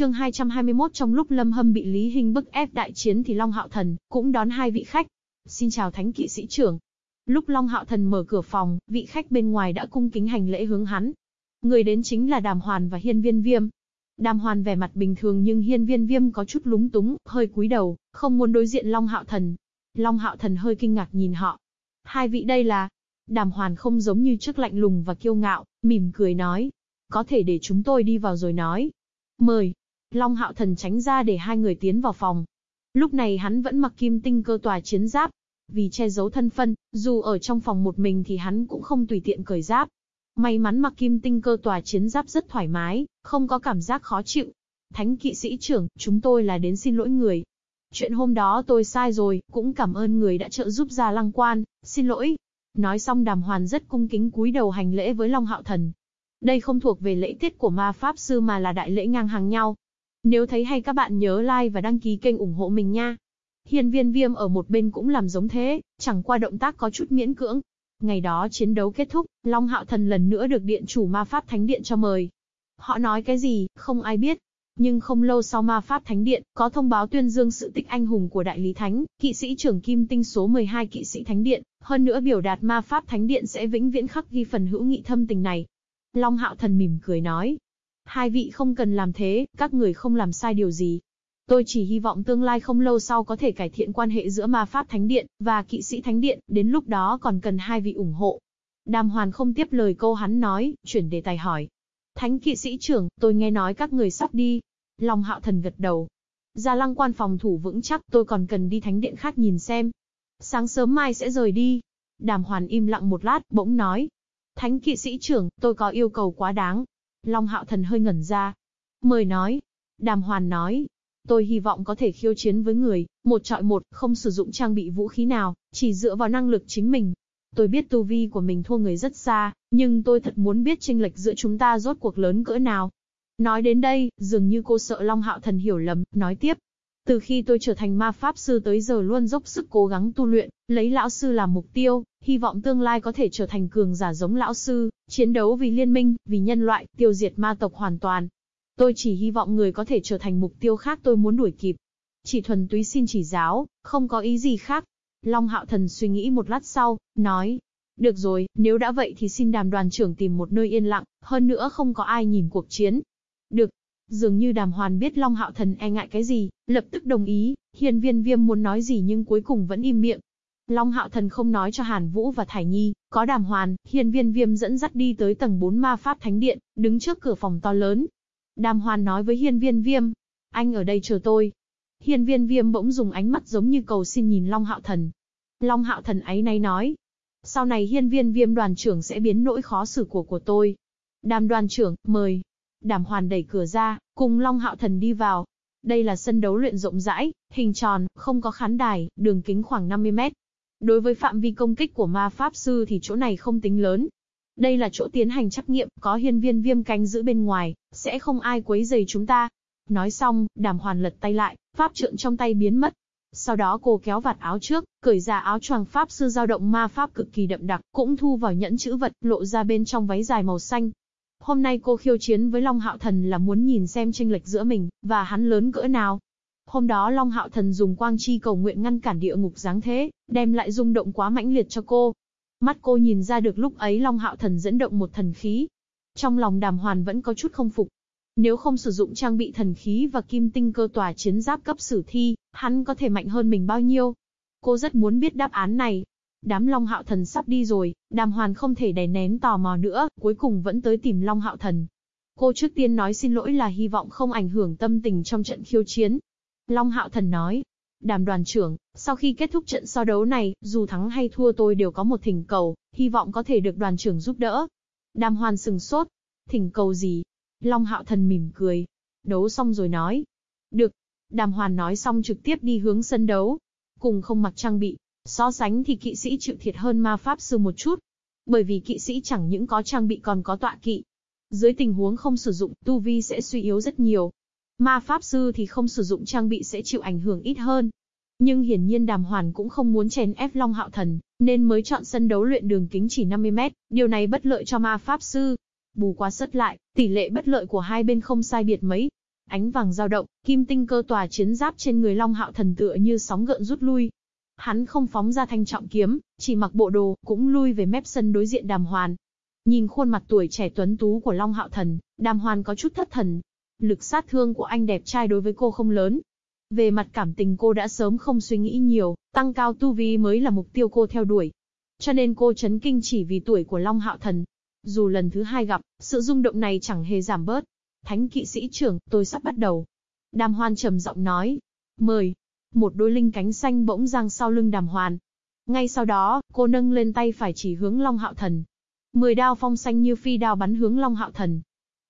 chương 221 trong lúc Lâm Hâm bị Lý Hinh bức ép đại chiến thì Long Hạo Thần cũng đón hai vị khách. Xin chào thánh kỵ sĩ trưởng. Lúc Long Hạo Thần mở cửa phòng, vị khách bên ngoài đã cung kính hành lễ hướng hắn. Người đến chính là Đàm Hoàn và Hiên Viên Viêm. Đàm Hoàn vẻ mặt bình thường nhưng Hiên Viên Viêm có chút lúng túng, hơi cúi đầu, không muốn đối diện Long Hạo Thần. Long Hạo Thần hơi kinh ngạc nhìn họ. Hai vị đây là... Đàm Hoàn không giống như trước lạnh lùng và kiêu ngạo, mỉm cười nói. Có thể để chúng tôi đi vào rồi nói. Mời. Long Hạo Thần tránh ra để hai người tiến vào phòng. Lúc này hắn vẫn mặc kim tinh cơ tòa chiến giáp. Vì che giấu thân phân, dù ở trong phòng một mình thì hắn cũng không tùy tiện cởi giáp. May mắn mặc kim tinh cơ tòa chiến giáp rất thoải mái, không có cảm giác khó chịu. Thánh kỵ sĩ trưởng, chúng tôi là đến xin lỗi người. Chuyện hôm đó tôi sai rồi, cũng cảm ơn người đã trợ giúp ra lăng quan, xin lỗi. Nói xong đàm hoàn rất cung kính cúi đầu hành lễ với Long Hạo Thần. Đây không thuộc về lễ tiết của ma pháp sư mà là đại lễ ngang hàng nhau. Nếu thấy hay các bạn nhớ like và đăng ký kênh ủng hộ mình nha. Hiên viên viêm ở một bên cũng làm giống thế, chẳng qua động tác có chút miễn cưỡng. Ngày đó chiến đấu kết thúc, Long Hạo Thần lần nữa được điện chủ ma pháp thánh điện cho mời. Họ nói cái gì, không ai biết. Nhưng không lâu sau ma pháp thánh điện, có thông báo tuyên dương sự tích anh hùng của đại lý thánh, kỵ sĩ trưởng kim tinh số 12 kỵ sĩ thánh điện, hơn nữa biểu đạt ma pháp thánh điện sẽ vĩnh viễn khắc ghi phần hữu nghị thâm tình này. Long Hạo Thần mỉm cười nói. Hai vị không cần làm thế, các người không làm sai điều gì. Tôi chỉ hy vọng tương lai không lâu sau có thể cải thiện quan hệ giữa ma pháp thánh điện và kỵ sĩ thánh điện, đến lúc đó còn cần hai vị ủng hộ. Đàm Hoàn không tiếp lời câu hắn nói, chuyển đề tài hỏi. Thánh kỵ sĩ trưởng, tôi nghe nói các người sắp đi. Long Hạo Thần gật đầu. Gia lăng quan phòng thủ vững chắc, tôi còn cần đi thánh điện khác nhìn xem. Sáng sớm mai sẽ rời đi. Đàm Hoàn im lặng một lát, bỗng nói, Thánh kỵ sĩ trưởng, tôi có yêu cầu quá đáng. Long hạo thần hơi ngẩn ra. Mời nói. Đàm hoàn nói. Tôi hy vọng có thể khiêu chiến với người, một trọi một, không sử dụng trang bị vũ khí nào, chỉ dựa vào năng lực chính mình. Tôi biết tu vi của mình thua người rất xa, nhưng tôi thật muốn biết chênh lệch giữa chúng ta rốt cuộc lớn cỡ nào. Nói đến đây, dường như cô sợ Long Hạo Thần hiểu lầm, nói tiếp. Từ khi tôi trở thành ma pháp sư tới giờ luôn dốc sức cố gắng tu luyện, lấy lão sư làm mục tiêu, hy vọng tương lai có thể trở thành cường giả giống lão sư, chiến đấu vì liên minh, vì nhân loại, tiêu diệt ma tộc hoàn toàn. Tôi chỉ hy vọng người có thể trở thành mục tiêu khác tôi muốn đuổi kịp. Chỉ thuần túy xin chỉ giáo, không có ý gì khác. Long Hạo Thần suy nghĩ một lát sau, nói. Được rồi, nếu đã vậy thì xin đàm đoàn trưởng tìm một nơi yên lặng, hơn nữa không có ai nhìn cuộc chiến. Được, Dường như đàm hoàn biết Long Hạo Thần e ngại cái gì, lập tức đồng ý, hiên viên viêm muốn nói gì nhưng cuối cùng vẫn im miệng. Long Hạo Thần không nói cho Hàn Vũ và Thải Nhi, có đàm hoàn, hiên viên viêm dẫn dắt đi tới tầng 4 ma pháp thánh điện, đứng trước cửa phòng to lớn. Đàm hoàn nói với hiên viên viêm, anh ở đây chờ tôi. Hiên viên viêm bỗng dùng ánh mắt giống như cầu xin nhìn Long Hạo Thần. Long Hạo Thần ấy nay nói, sau này hiên viên viêm đoàn trưởng sẽ biến nỗi khó xử của của tôi. Đàm đoàn trưởng, mời. Đàm Hoàn đẩy cửa ra, cùng Long Hạo Thần đi vào. Đây là sân đấu luyện rộng rãi, hình tròn, không có khán đài, đường kính khoảng 50 mét. Đối với phạm vi công kích của ma pháp sư thì chỗ này không tính lớn. Đây là chỗ tiến hành trắc nghiệm, có hiên viên viêm canh giữ bên ngoài, sẽ không ai quấy rầy chúng ta. Nói xong, đàm hoàn lật tay lại, pháp trượng trong tay biến mất. Sau đó cô kéo vạt áo trước, cởi ra áo choàng pháp sư dao động ma pháp cực kỳ đậm đặc, cũng thu vào nhẫn chữ vật, lộ ra bên trong váy dài màu xanh. Hôm nay cô khiêu chiến với Long Hạo Thần là muốn nhìn xem tranh lệch giữa mình, và hắn lớn cỡ nào. Hôm đó Long Hạo Thần dùng quang chi cầu nguyện ngăn cản địa ngục giáng thế, đem lại rung động quá mãnh liệt cho cô. Mắt cô nhìn ra được lúc ấy Long Hạo Thần dẫn động một thần khí. Trong lòng đàm hoàn vẫn có chút không phục. Nếu không sử dụng trang bị thần khí và kim tinh cơ tòa chiến giáp cấp sử thi, hắn có thể mạnh hơn mình bao nhiêu? Cô rất muốn biết đáp án này, Đám Long Hạo Thần sắp đi rồi, đàm hoàn không thể đè nén tò mò nữa, cuối cùng vẫn tới tìm Long Hạo Thần. Cô trước tiên nói xin lỗi là hy vọng không ảnh hưởng tâm tình trong trận khiêu chiến. Long Hạo Thần nói, đàm đoàn trưởng, sau khi kết thúc trận so đấu này, dù thắng hay thua tôi đều có một thỉnh cầu, hy vọng có thể được đoàn trưởng giúp đỡ. Đàm hoàn sừng sốt. Thỉnh cầu gì? Long Hạo Thần mỉm cười. Đấu xong rồi nói. Được. Đàm hoàn nói xong trực tiếp đi hướng sân đấu. Cùng không mặc trang bị, So sánh thì kỵ sĩ chịu thiệt hơn ma pháp sư một chút. Bởi vì kỵ sĩ chẳng những có trang bị còn có tọa kỵ. Dưới tình huống không sử dụng, tu vi sẽ suy yếu rất nhiều. Ma pháp sư thì không sử dụng trang bị sẽ chịu ảnh hưởng ít hơn. Nhưng hiển nhiên đàm hoàn cũng không muốn chèn ép Long Hạo Thần, nên mới chọn sân đấu luyện đường kính chỉ 50 mét, điều này bất lợi cho ma pháp sư. Bù qua sất lại, tỷ lệ bất lợi của hai bên không sai biệt mấy. ánh vàng dao động, kim tinh cơ tòa chiến giáp trên người Long Hạo Thần tựa như sóng gợn rút lui. Hắn không phóng ra thanh trọng kiếm, chỉ mặc bộ đồ, cũng lui về mép sân đối diện Đàm Hoàn. Nhìn khuôn mặt tuổi trẻ tuấn tú của Long Hạo Thần, Đàm Hoàn có chút thất thần. Lực sát thương của anh đẹp trai đối với cô không lớn, về mặt cảm tình cô đã sớm không suy nghĩ nhiều, tăng cao tu vi mới là mục tiêu cô theo đuổi. Cho nên cô chấn kinh chỉ vì tuổi của Long Hạo Thần. Dù lần thứ hai gặp, sự rung động này chẳng hề giảm bớt. Thánh kỵ sĩ trưởng, tôi sắp bắt đầu. Đàm Hoan trầm giọng nói. Mời. Một đôi linh cánh xanh bỗng giang sau lưng Đàm hoàn. Ngay sau đó, cô nâng lên tay phải chỉ hướng Long Hạo Thần. Mười đao phong xanh như phi đao bắn hướng Long Hạo Thần.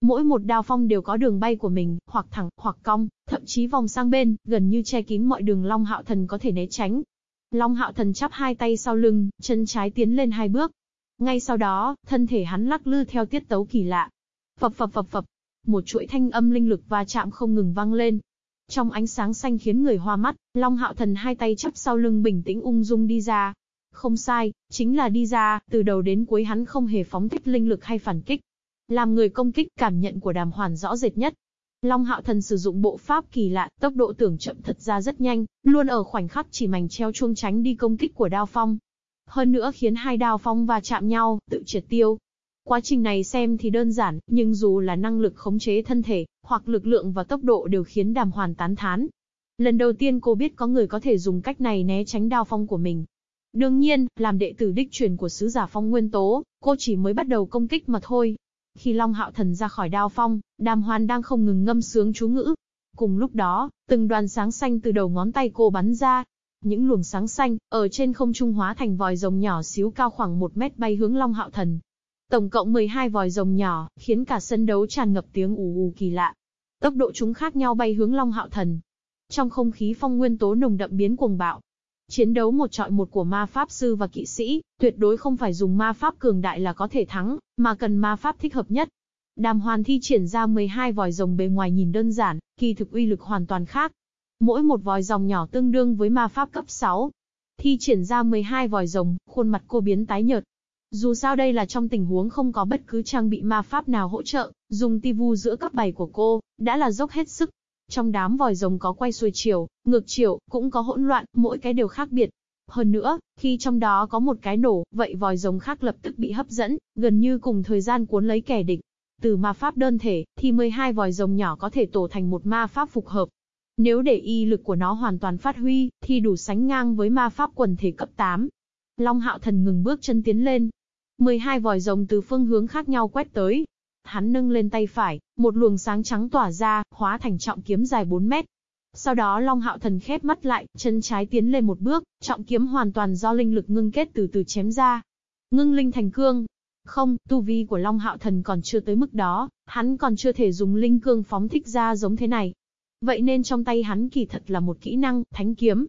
Mỗi một đao phong đều có đường bay của mình, hoặc thẳng, hoặc cong, thậm chí vòng sang bên, gần như che kín mọi đường Long Hạo Thần có thể né tránh. Long Hạo Thần chắp hai tay sau lưng, chân trái tiến lên hai bước. Ngay sau đó, thân thể hắn lắc lư theo tiết tấu kỳ lạ. Phập phập phập phập, một chuỗi thanh âm linh lực va chạm không ngừng vang lên. Trong ánh sáng xanh khiến người hoa mắt, Long Hạo Thần hai tay chắp sau lưng bình tĩnh ung dung đi ra. Không sai, chính là đi ra, từ đầu đến cuối hắn không hề phóng thích linh lực hay phản kích. Làm người công kích cảm nhận của đàm hoàn rõ rệt nhất. Long hạo thần sử dụng bộ pháp kỳ lạ, tốc độ tưởng chậm thật ra rất nhanh, luôn ở khoảnh khắc chỉ mảnh treo chuông tránh đi công kích của đao phong. Hơn nữa khiến hai đao phong va chạm nhau, tự triệt tiêu. Quá trình này xem thì đơn giản, nhưng dù là năng lực khống chế thân thể, hoặc lực lượng và tốc độ đều khiến đàm hoàn tán thán. Lần đầu tiên cô biết có người có thể dùng cách này né tránh đao phong của mình. Đương nhiên, làm đệ tử đích truyền của sứ giả phong nguyên tố, cô chỉ mới bắt đầu công kích mà thôi, khi Long Hạo Thần ra khỏi đao phong, Đàm Hoàn đang không ngừng ngâm sướng chú ngữ. Cùng lúc đó, từng đoàn sáng xanh từ đầu ngón tay cô bắn ra. Những luồng sáng xanh, ở trên không trung hóa thành vòi rồng nhỏ xíu cao khoảng một mét bay hướng Long Hạo Thần. Tổng cộng 12 vòi rồng nhỏ, khiến cả sân đấu tràn ngập tiếng ù ù kỳ lạ. Tốc độ chúng khác nhau bay hướng Long Hạo Thần. Trong không khí phong nguyên tố nồng đậm biến cuồng bạo, Chiến đấu một trọi một của ma pháp sư và kỵ sĩ, tuyệt đối không phải dùng ma pháp cường đại là có thể thắng, mà cần ma pháp thích hợp nhất. Đàm hoàn thi triển ra 12 vòi rồng bề ngoài nhìn đơn giản, kỳ thực uy lực hoàn toàn khác. Mỗi một vòi rồng nhỏ tương đương với ma pháp cấp 6. Thi triển ra 12 vòi rồng, khuôn mặt cô biến tái nhợt. Dù sao đây là trong tình huống không có bất cứ trang bị ma pháp nào hỗ trợ, dùng ti vu giữa các bầy của cô, đã là dốc hết sức. Trong đám vòi rồng có quay xuôi chiều, ngược chiều, cũng có hỗn loạn, mỗi cái đều khác biệt. Hơn nữa, khi trong đó có một cái nổ, vậy vòi rồng khác lập tức bị hấp dẫn, gần như cùng thời gian cuốn lấy kẻ địch. Từ ma pháp đơn thể, thì 12 vòi rồng nhỏ có thể tổ thành một ma pháp phục hợp. Nếu để y lực của nó hoàn toàn phát huy, thì đủ sánh ngang với ma pháp quần thể cấp 8. Long hạo thần ngừng bước chân tiến lên. 12 vòi rồng từ phương hướng khác nhau quét tới, Hắn nâng lên tay phải, một luồng sáng trắng tỏa ra, hóa thành trọng kiếm dài 4 mét. Sau đó Long Hạo Thần khép mắt lại, chân trái tiến lên một bước, trọng kiếm hoàn toàn do linh lực ngưng kết từ từ chém ra. Ngưng linh thành cương. Không, tu vi của Long Hạo Thần còn chưa tới mức đó, hắn còn chưa thể dùng linh cương phóng thích ra giống thế này. Vậy nên trong tay hắn kỳ thật là một kỹ năng, thánh kiếm,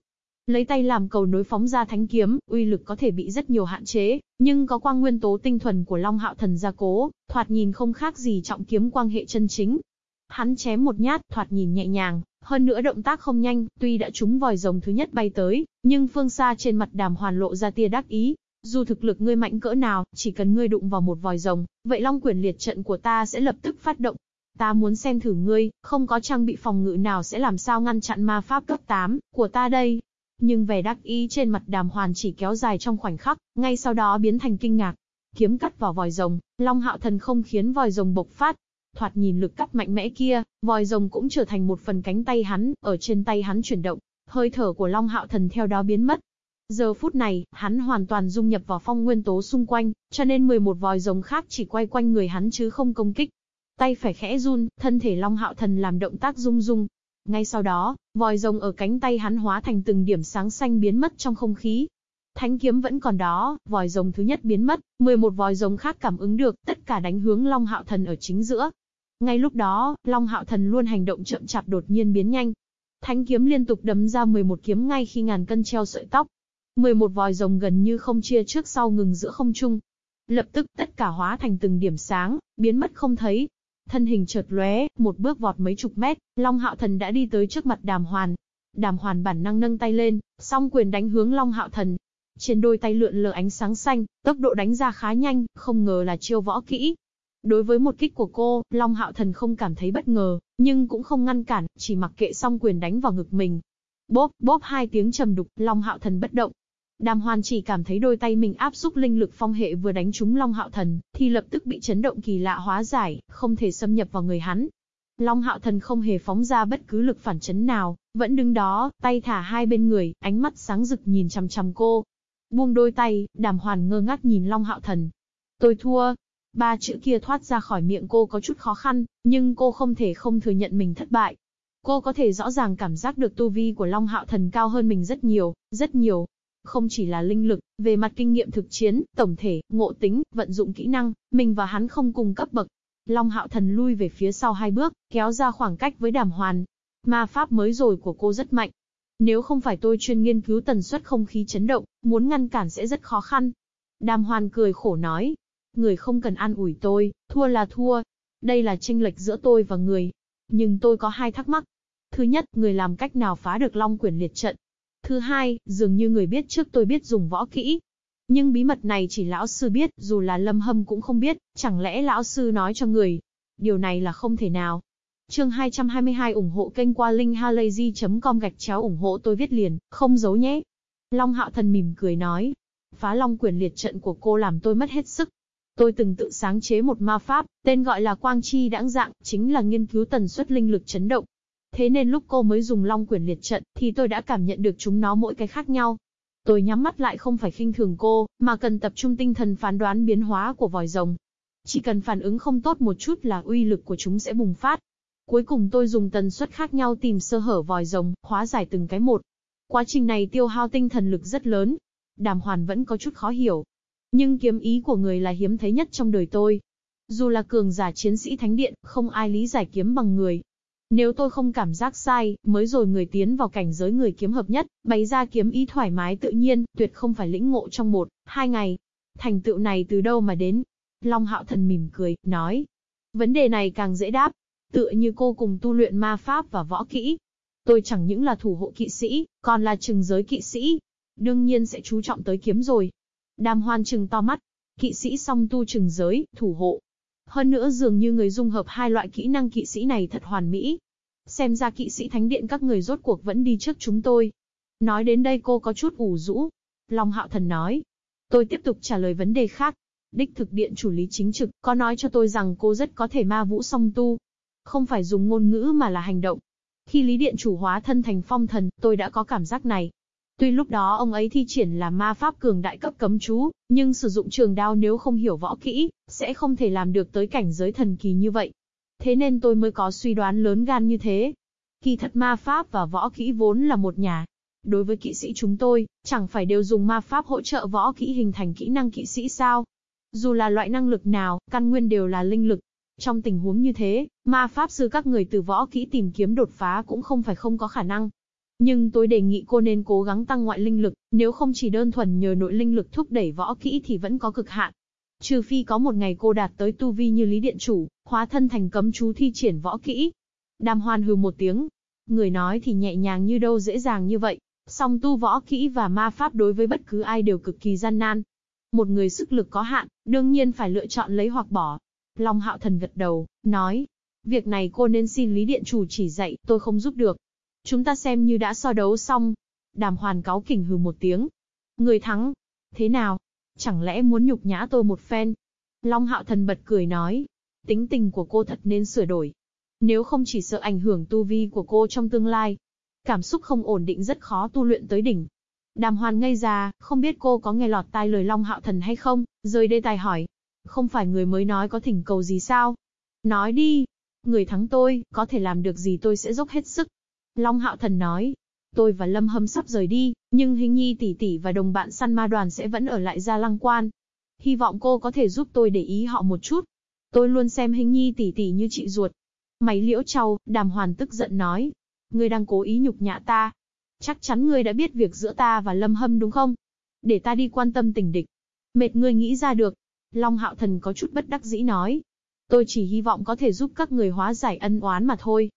Lấy tay làm cầu nối phóng ra thánh kiếm, uy lực có thể bị rất nhiều hạn chế, nhưng có quang nguyên tố tinh thuần của Long Hạo Thần gia cố, thoạt nhìn không khác gì trọng kiếm quang hệ chân chính. Hắn chém một nhát, thoạt nhìn nhẹ nhàng, hơn nữa động tác không nhanh, tuy đã trúng vòi rồng thứ nhất bay tới, nhưng phương xa trên mặt đàm hoàn lộ ra tia đắc ý. Dù thực lực ngươi mạnh cỡ nào, chỉ cần ngươi đụng vào một vòi rồng, vậy long quyền liệt trận của ta sẽ lập tức phát động. Ta muốn xem thử ngươi, không có trang bị phòng ngự nào sẽ làm sao ngăn chặn ma pháp cấp 8 của ta đây. Nhưng vẻ đắc ý trên mặt đàm hoàn chỉ kéo dài trong khoảnh khắc, ngay sau đó biến thành kinh ngạc. Kiếm cắt vào vòi rồng, Long Hạo Thần không khiến vòi rồng bộc phát. Thoạt nhìn lực cắt mạnh mẽ kia, vòi rồng cũng trở thành một phần cánh tay hắn, ở trên tay hắn chuyển động. Hơi thở của Long Hạo Thần theo đó biến mất. Giờ phút này, hắn hoàn toàn dung nhập vào phong nguyên tố xung quanh, cho nên 11 vòi rồng khác chỉ quay quanh người hắn chứ không công kích. Tay phải khẽ run, thân thể Long Hạo Thần làm động tác rung rung, ngay sau đó, vòi rồng ở cánh tay hắn hóa thành từng điểm sáng xanh biến mất trong không khí. Thánh kiếm vẫn còn đó, vòi rồng thứ nhất biến mất, 11 vòi rồng khác cảm ứng được, tất cả đánh hướng Long Hạo Thần ở chính giữa. Ngay lúc đó, Long Hạo Thần luôn hành động chậm chạp đột nhiên biến nhanh. Thánh kiếm liên tục đấm ra 11 kiếm ngay khi ngàn cân treo sợi tóc. 11 vòi rồng gần như không chia trước sau ngừng giữa không trung. Lập tức tất cả hóa thành từng điểm sáng, biến mất không thấy, Thân hình chợt lóe, một bước vọt mấy chục mét, Long Hạo Thần đã đi tới trước mặt Đàm Hoàn. Đàm Hoàn bản năng nâng tay lên, song quyền đánh hướng Long Hạo Thần. Trên đôi tay lượn lờ ánh sáng xanh, tốc độ đánh ra khá nhanh, không ngờ là chiêu võ kỹ. Đối với một kích của cô, Long Hạo Thần không cảm thấy bất ngờ, nhưng cũng không ngăn cản, chỉ mặc kệ song quyền đánh vào ngực mình. Bốp, bốp hai tiếng trầm đục, Long Hạo Thần bất động. Đàm Hoan chỉ cảm thấy đôi tay mình áp xúc linh lực phong hệ vừa đánh trúng Long Hạo Thần, thì lập tức bị chấn động kỳ lạ hóa giải, không thể xâm nhập vào người hắn. Long Hạo Thần không hề phóng ra bất cứ lực phản chấn nào, vẫn đứng đó, tay thả hai bên người, ánh mắt sáng rực nhìn chằm chằm cô. Buông đôi tay, Đàm Hoàn ngơ ngác nhìn Long Hạo Thần. Tôi thua. Ba chữ kia thoát ra khỏi miệng cô có chút khó khăn, nhưng cô không thể không thừa nhận mình thất bại. Cô có thể rõ ràng cảm giác được tu vi của Long Hạo Thần cao hơn mình rất nhiều, rất nhiều. Không chỉ là linh lực, về mặt kinh nghiệm thực chiến, tổng thể, ngộ tính, vận dụng kỹ năng, mình và hắn không cùng cấp bậc. Long Hạo Thần lui về phía sau hai bước, kéo ra khoảng cách với đàm hoàn. Ma pháp mới rồi của cô rất mạnh. Nếu không phải tôi chuyên nghiên cứu tần suất không khí chấn động, muốn ngăn cản sẽ rất khó khăn. Đàm hoàn cười khổ nói. Người không cần an ủi tôi, thua là thua. Đây là tranh lệch giữa tôi và người. Nhưng tôi có hai thắc mắc. Thứ nhất, người làm cách nào phá được Long Quyển liệt trận? Thứ hai, dường như người biết trước tôi biết dùng võ kỹ. Nhưng bí mật này chỉ lão sư biết, dù là lâm hâm cũng không biết, chẳng lẽ lão sư nói cho người. Điều này là không thể nào. Chương 222 ủng hộ kênh qua linkhalazy.com gạch chéo ủng hộ tôi viết liền, không giấu nhé. Long Hạo Thần mỉm cười nói. Phá Long quyền liệt trận của cô làm tôi mất hết sức. Tôi từng tự sáng chế một ma pháp, tên gọi là Quang Chi đãng dạng, chính là nghiên cứu tần suất linh lực chấn động, Thế nên lúc cô mới dùng long Quyển liệt trận, thì tôi đã cảm nhận được chúng nó mỗi cái khác nhau. Tôi nhắm mắt lại không phải khinh thường cô, mà cần tập trung tinh thần phán đoán biến hóa của vòi rồng. Chỉ cần phản ứng không tốt một chút là uy lực của chúng sẽ bùng phát. Cuối cùng tôi dùng tần suất khác nhau tìm sơ hở vòi rồng, hóa giải từng cái một. Quá trình này tiêu hao tinh thần lực rất lớn. Đàm hoàn vẫn có chút khó hiểu. Nhưng kiếm ý của người là hiếm thấy nhất trong đời tôi. Dù là cường giả chiến sĩ thánh điện, không ai lý giải kiếm bằng người. Nếu tôi không cảm giác sai, mới rồi người tiến vào cảnh giới người kiếm hợp nhất, bày ra kiếm ý thoải mái tự nhiên, tuyệt không phải lĩnh ngộ trong một, hai ngày. Thành tựu này từ đâu mà đến? Long hạo thần mỉm cười, nói. Vấn đề này càng dễ đáp. Tựa như cô cùng tu luyện ma pháp và võ kỹ. Tôi chẳng những là thủ hộ kỵ sĩ, còn là trừng giới kỵ sĩ. Đương nhiên sẽ chú trọng tới kiếm rồi. Đàm hoan trừng to mắt. Kỵ sĩ song tu trừng giới, thủ hộ, hơn nữa dường như người dung hợp hai loại kỹ năng kỵ sĩ này thật hoàn mỹ. Xem ra kỵ sĩ thánh điện các người rốt cuộc vẫn đi trước chúng tôi. Nói đến đây cô có chút ủ rũ. Long hạo thần nói. Tôi tiếp tục trả lời vấn đề khác. Đích thực điện chủ lý chính trực có nói cho tôi rằng cô rất có thể ma vũ song tu. Không phải dùng ngôn ngữ mà là hành động. Khi lý điện chủ hóa thân thành phong thần, tôi đã có cảm giác này. Tuy lúc đó ông ấy thi triển là ma pháp cường đại cấp cấm chú, nhưng sử dụng trường đao nếu không hiểu võ kỹ, sẽ không thể làm được tới cảnh giới thần kỳ như vậy. Thế nên tôi mới có suy đoán lớn gan như thế. Kỳ thật ma pháp và võ kỹ vốn là một nhà. Đối với kỵ sĩ chúng tôi, chẳng phải đều dùng ma pháp hỗ trợ võ kỹ hình thành kỹ năng kỵ sĩ sao? Dù là loại năng lực nào, căn nguyên đều là linh lực. Trong tình huống như thế, ma pháp sư các người từ võ kỹ tìm kiếm đột phá cũng không phải không có khả năng. Nhưng tôi đề nghị cô nên cố gắng tăng ngoại linh lực, nếu không chỉ đơn thuần nhờ nội linh lực thúc đẩy võ kỹ thì vẫn có cực hạn. Trừ phi có một ngày cô đạt tới tu vi như Lý Điện Chủ, hóa thân thành cấm chú thi triển võ kỹ. Đàm hoan hừ một tiếng. Người nói thì nhẹ nhàng như đâu dễ dàng như vậy. Song tu võ kỹ và ma pháp đối với bất cứ ai đều cực kỳ gian nan. Một người sức lực có hạn, đương nhiên phải lựa chọn lấy hoặc bỏ. Long hạo thần gật đầu, nói. Việc này cô nên xin Lý Điện Chủ chỉ dạy, tôi không giúp được. Chúng ta xem như đã so đấu xong. Đàm hoàn cáo kỉnh hừ một tiếng. Người thắng. Thế nào? Chẳng lẽ muốn nhục nhã tôi một phen? Long hạo thần bật cười nói. Tính tình của cô thật nên sửa đổi. Nếu không chỉ sợ ảnh hưởng tu vi của cô trong tương lai. Cảm xúc không ổn định rất khó tu luyện tới đỉnh. Đàm hoàn ngây ra, không biết cô có nghe lọt tai lời Long hạo thần hay không, rời đây tài hỏi. Không phải người mới nói có thỉnh cầu gì sao? Nói đi. Người thắng tôi, có thể làm được gì tôi sẽ dốc hết sức. Long Hạo Thần nói, tôi và Lâm Hâm sắp rời đi, nhưng Hình Nhi tỷ tỷ và đồng bạn săn ma đoàn sẽ vẫn ở lại Gia Lăng Quan. Hy vọng cô có thể giúp tôi để ý họ một chút. Tôi luôn xem Hình Nhi tỷ tỷ như chị ruột. Mày liễu trâu, đàm hoàn tức giận nói. Ngươi đang cố ý nhục nhã ta. Chắc chắn ngươi đã biết việc giữa ta và Lâm Hâm đúng không? Để ta đi quan tâm tình địch. Mệt ngươi nghĩ ra được. Long Hạo Thần có chút bất đắc dĩ nói. Tôi chỉ hy vọng có thể giúp các người hóa giải ân oán mà thôi.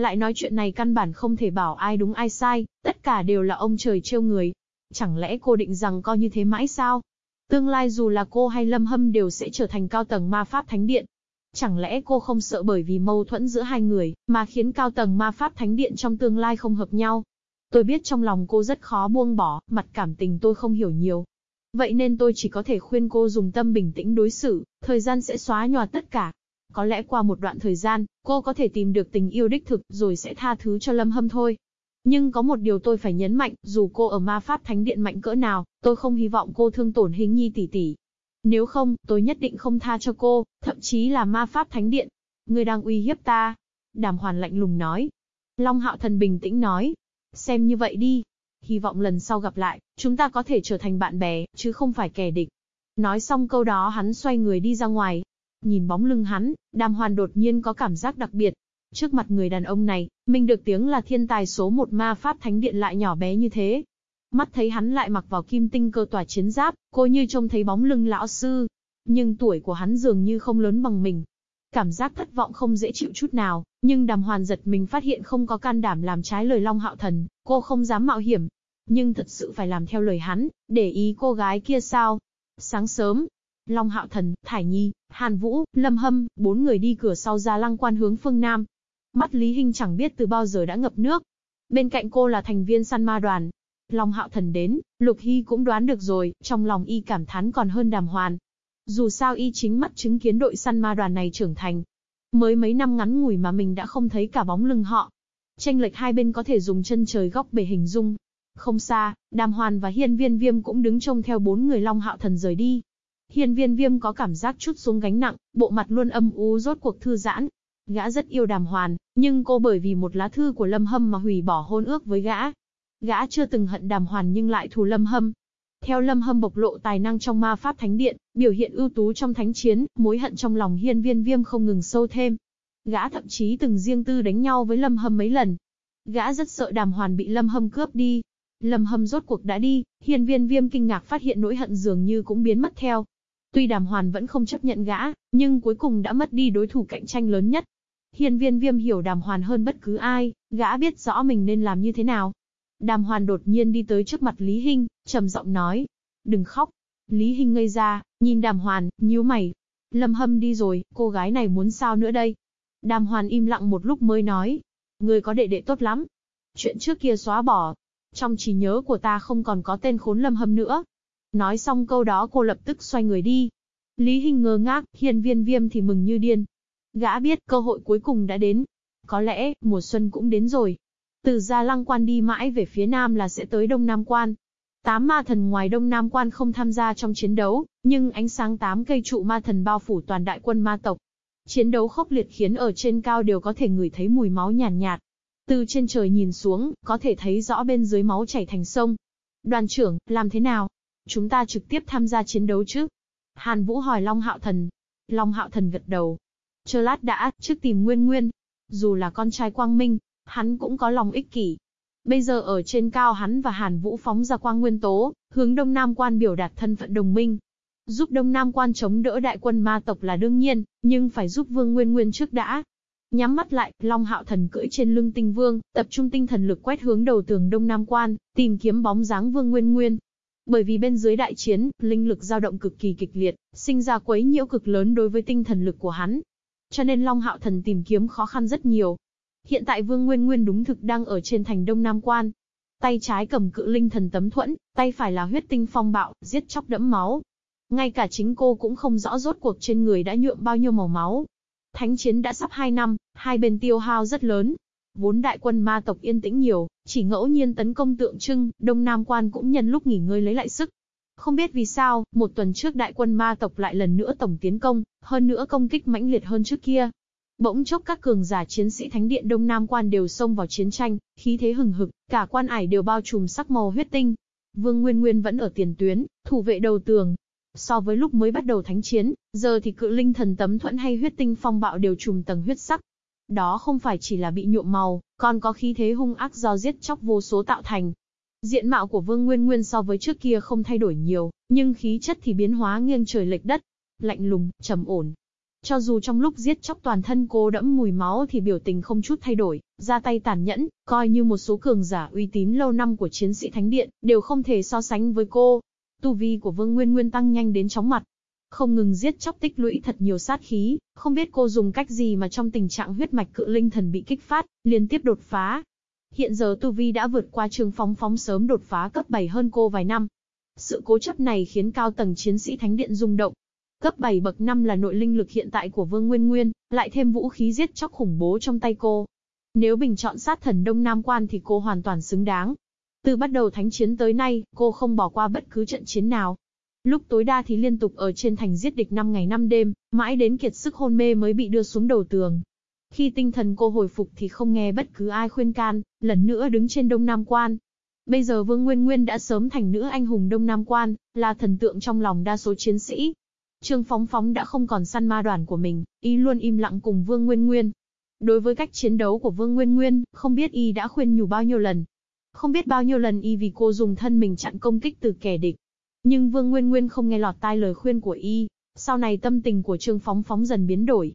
Lại nói chuyện này căn bản không thể bảo ai đúng ai sai, tất cả đều là ông trời trêu người. Chẳng lẽ cô định rằng coi như thế mãi sao? Tương lai dù là cô hay Lâm Hâm đều sẽ trở thành cao tầng ma pháp thánh điện. Chẳng lẽ cô không sợ bởi vì mâu thuẫn giữa hai người, mà khiến cao tầng ma pháp thánh điện trong tương lai không hợp nhau? Tôi biết trong lòng cô rất khó buông bỏ, mặt cảm tình tôi không hiểu nhiều. Vậy nên tôi chỉ có thể khuyên cô dùng tâm bình tĩnh đối xử, thời gian sẽ xóa nhòa tất cả. Có lẽ qua một đoạn thời gian, cô có thể tìm được tình yêu đích thực rồi sẽ tha thứ cho Lâm Hâm thôi. Nhưng có một điều tôi phải nhấn mạnh, dù cô ở ma pháp thánh điện mạnh cỡ nào, tôi không hy vọng cô thương tổn hình nhi tỷ tỷ. Nếu không, tôi nhất định không tha cho cô, thậm chí là ma pháp thánh điện. Người đang uy hiếp ta. Đàm hoàn lạnh lùng nói. Long hạo thần bình tĩnh nói. Xem như vậy đi. Hy vọng lần sau gặp lại, chúng ta có thể trở thành bạn bè, chứ không phải kẻ địch. Nói xong câu đó hắn xoay người đi ra ngoài. Nhìn bóng lưng hắn, đàm hoàn đột nhiên có cảm giác đặc biệt. Trước mặt người đàn ông này, mình được tiếng là thiên tài số một ma pháp thánh điện lại nhỏ bé như thế. Mắt thấy hắn lại mặc vào kim tinh cơ tòa chiến giáp, cô như trông thấy bóng lưng lão sư. Nhưng tuổi của hắn dường như không lớn bằng mình. Cảm giác thất vọng không dễ chịu chút nào, nhưng đàm hoàn giật mình phát hiện không có can đảm làm trái lời Long Hạo Thần, cô không dám mạo hiểm. Nhưng thật sự phải làm theo lời hắn, để ý cô gái kia sao? Sáng sớm, Long Hạo Thần, Thải Nhi, Hàn Vũ, Lâm Hâm, bốn người đi cửa sau ra lăng quan hướng phương Nam. Mắt Lý Hinh chẳng biết từ bao giờ đã ngập nước. Bên cạnh cô là thành viên săn ma đoàn. Long Hạo Thần đến, Lục Hy cũng đoán được rồi, trong lòng y cảm thán còn hơn đàm hoàn. Dù sao y chính mắt chứng kiến đội săn ma đoàn này trưởng thành. Mới mấy năm ngắn ngủi mà mình đã không thấy cả bóng lưng họ. Tranh lệch hai bên có thể dùng chân trời góc bể hình dung. Không xa, Đàm Hoàn và Hiên Viên Viêm cũng đứng trông theo bốn người Long Hạo Thần rời đi. Hiên Viên Viêm có cảm giác chút xuống gánh nặng, bộ mặt luôn âm u rốt cuộc thư giãn. Gã rất yêu Đàm Hoàn, nhưng cô bởi vì một lá thư của Lâm Hâm mà hủy bỏ hôn ước với gã. Gã chưa từng hận Đàm Hoàn nhưng lại thù Lâm Hâm, theo Lâm Hâm bộc lộ tài năng trong ma pháp thánh điện, biểu hiện ưu tú trong thánh chiến, mối hận trong lòng hiên viên viêm không ngừng sâu thêm. Gã thậm chí từng riêng tư đánh nhau với Lâm Hâm mấy lần. Gã rất sợ đàm hoàn bị Lâm Hâm cướp đi. Lâm Hâm rốt cuộc đã đi, hiên viên viêm kinh ngạc phát hiện nỗi hận dường như cũng biến mất theo. Tuy đàm hoàn vẫn không chấp nhận gã, nhưng cuối cùng đã mất đi đối thủ cạnh tranh lớn nhất. Hiên viên viêm hiểu đàm hoàn hơn bất cứ ai, gã biết rõ mình nên làm như thế nào. Đàm Hoàn đột nhiên đi tới trước mặt Lý Hinh, trầm giọng nói. Đừng khóc. Lý Hinh ngây ra, nhìn Đàm Hoàn, nhíu mày. Lâm Hâm đi rồi, cô gái này muốn sao nữa đây? Đàm Hoàn im lặng một lúc mới nói. Người có đệ đệ tốt lắm. Chuyện trước kia xóa bỏ. Trong trí nhớ của ta không còn có tên khốn Lâm Hâm nữa. Nói xong câu đó cô lập tức xoay người đi. Lý Hinh ngơ ngác, Hiên viên viêm thì mừng như điên. Gã biết cơ hội cuối cùng đã đến. Có lẽ, mùa xuân cũng đến rồi. Từ Gia Lăng Quan đi mãi về phía Nam là sẽ tới Đông Nam Quan. Tám ma thần ngoài Đông Nam Quan không tham gia trong chiến đấu, nhưng ánh sáng tám cây trụ ma thần bao phủ toàn đại quân ma tộc. Chiến đấu khốc liệt khiến ở trên cao đều có thể ngửi thấy mùi máu nhàn nhạt, nhạt. Từ trên trời nhìn xuống, có thể thấy rõ bên dưới máu chảy thành sông. Đoàn trưởng, làm thế nào? Chúng ta trực tiếp tham gia chiến đấu chứ? Hàn Vũ hỏi Long Hạo Thần. Long Hạo Thần gật đầu. Chờ lát đã, trước tìm Nguyên Nguyên. Dù là con trai Quang Minh, hắn cũng có lòng ích kỷ. Bây giờ ở trên cao hắn và Hàn Vũ phóng ra quang nguyên tố, hướng Đông Nam quan biểu đạt thân phận đồng minh. Giúp Đông Nam quan chống đỡ đại quân ma tộc là đương nhiên, nhưng phải giúp Vương Nguyên Nguyên trước đã. Nhắm mắt lại, Long Hạo Thần cưỡi trên lưng Tinh Vương, tập trung tinh thần lực quét hướng đầu tường Đông Nam quan, tìm kiếm bóng dáng Vương Nguyên Nguyên. Bởi vì bên dưới đại chiến, linh lực dao động cực kỳ kịch liệt, sinh ra quấy nhiễu cực lớn đối với tinh thần lực của hắn. Cho nên Long Hạo Thần tìm kiếm khó khăn rất nhiều, Hiện tại Vương Nguyên Nguyên đúng thực đang ở trên thành Đông Nam Quan. Tay trái cầm cự linh thần tấm thuẫn, tay phải là huyết tinh phong bạo, giết chóc đẫm máu. Ngay cả chính cô cũng không rõ rốt cuộc trên người đã nhuộm bao nhiêu màu máu. Thánh chiến đã sắp 2 năm, hai bên tiêu hao rất lớn. Vốn đại quân ma tộc yên tĩnh nhiều, chỉ ngẫu nhiên tấn công tượng trưng, Đông Nam Quan cũng nhân lúc nghỉ ngơi lấy lại sức. Không biết vì sao, một tuần trước đại quân ma tộc lại lần nữa tổng tiến công, hơn nữa công kích mãnh liệt hơn trước kia. Bỗng chốc các cường giả chiến sĩ Thánh điện Đông Nam quan đều xông vào chiến tranh, khí thế hừng hực, cả quan ải đều bao trùm sắc màu huyết tinh. Vương Nguyên Nguyên vẫn ở tiền tuyến, thủ vệ đầu tường. So với lúc mới bắt đầu thánh chiến, giờ thì cự linh thần tấm thuẫn hay huyết tinh phong bạo đều trùm tầng huyết sắc. Đó không phải chỉ là bị nhuộm màu, còn có khí thế hung ác do giết chóc vô số tạo thành. Diện mạo của Vương Nguyên Nguyên so với trước kia không thay đổi nhiều, nhưng khí chất thì biến hóa nghiêng trời lệch đất. Lạnh lùng, trầm ổn, cho dù trong lúc giết chóc toàn thân cô đẫm mùi máu thì biểu tình không chút thay đổi, ra tay tàn nhẫn, coi như một số cường giả uy tín lâu năm của chiến sĩ Thánh Điện, đều không thể so sánh với cô. Tu vi của Vương Nguyên Nguyên tăng nhanh đến chóng mặt không ngừng giết chóc tích lũy thật nhiều sát khí, không biết cô dùng cách gì mà trong tình trạng huyết mạch cự linh thần bị kích phát, liên tiếp đột phá. Hiện giờ Tu Vi đã vượt qua trường Phóng Phóng sớm đột phá cấp 7 hơn cô vài năm. Sự cố chấp này khiến cao tầng chiến sĩ Thánh Điện rung động. Cấp 7 bậc 5 là nội linh lực hiện tại của Vương Nguyên Nguyên, lại thêm vũ khí giết chóc khủng bố trong tay cô. Nếu bình chọn sát thần Đông Nam Quan thì cô hoàn toàn xứng đáng. Từ bắt đầu thánh chiến tới nay, cô không bỏ qua bất cứ trận chiến nào, Lúc tối đa thì liên tục ở trên thành giết địch 5 ngày 5 đêm, mãi đến kiệt sức hôn mê mới bị đưa xuống đầu tường. Khi tinh thần cô hồi phục thì không nghe bất cứ ai khuyên can, lần nữa đứng trên Đông Nam Quan. Bây giờ Vương Nguyên Nguyên đã sớm thành nữ anh hùng Đông Nam Quan, là thần tượng trong lòng đa số chiến sĩ. Trương Phóng Phóng đã không còn săn ma đoàn của mình, y luôn im lặng cùng Vương Nguyên Nguyên. Đối với cách chiến đấu của Vương Nguyên Nguyên, không biết y đã khuyên nhủ bao nhiêu lần. Không biết bao nhiêu lần y vì cô dùng thân mình chặn công kích từ kẻ địch, nhưng Vương Nguyên Nguyên không nghe lọt tai lời khuyên của y, sau này tâm tình của Trương Phóng Phóng dần biến đổi.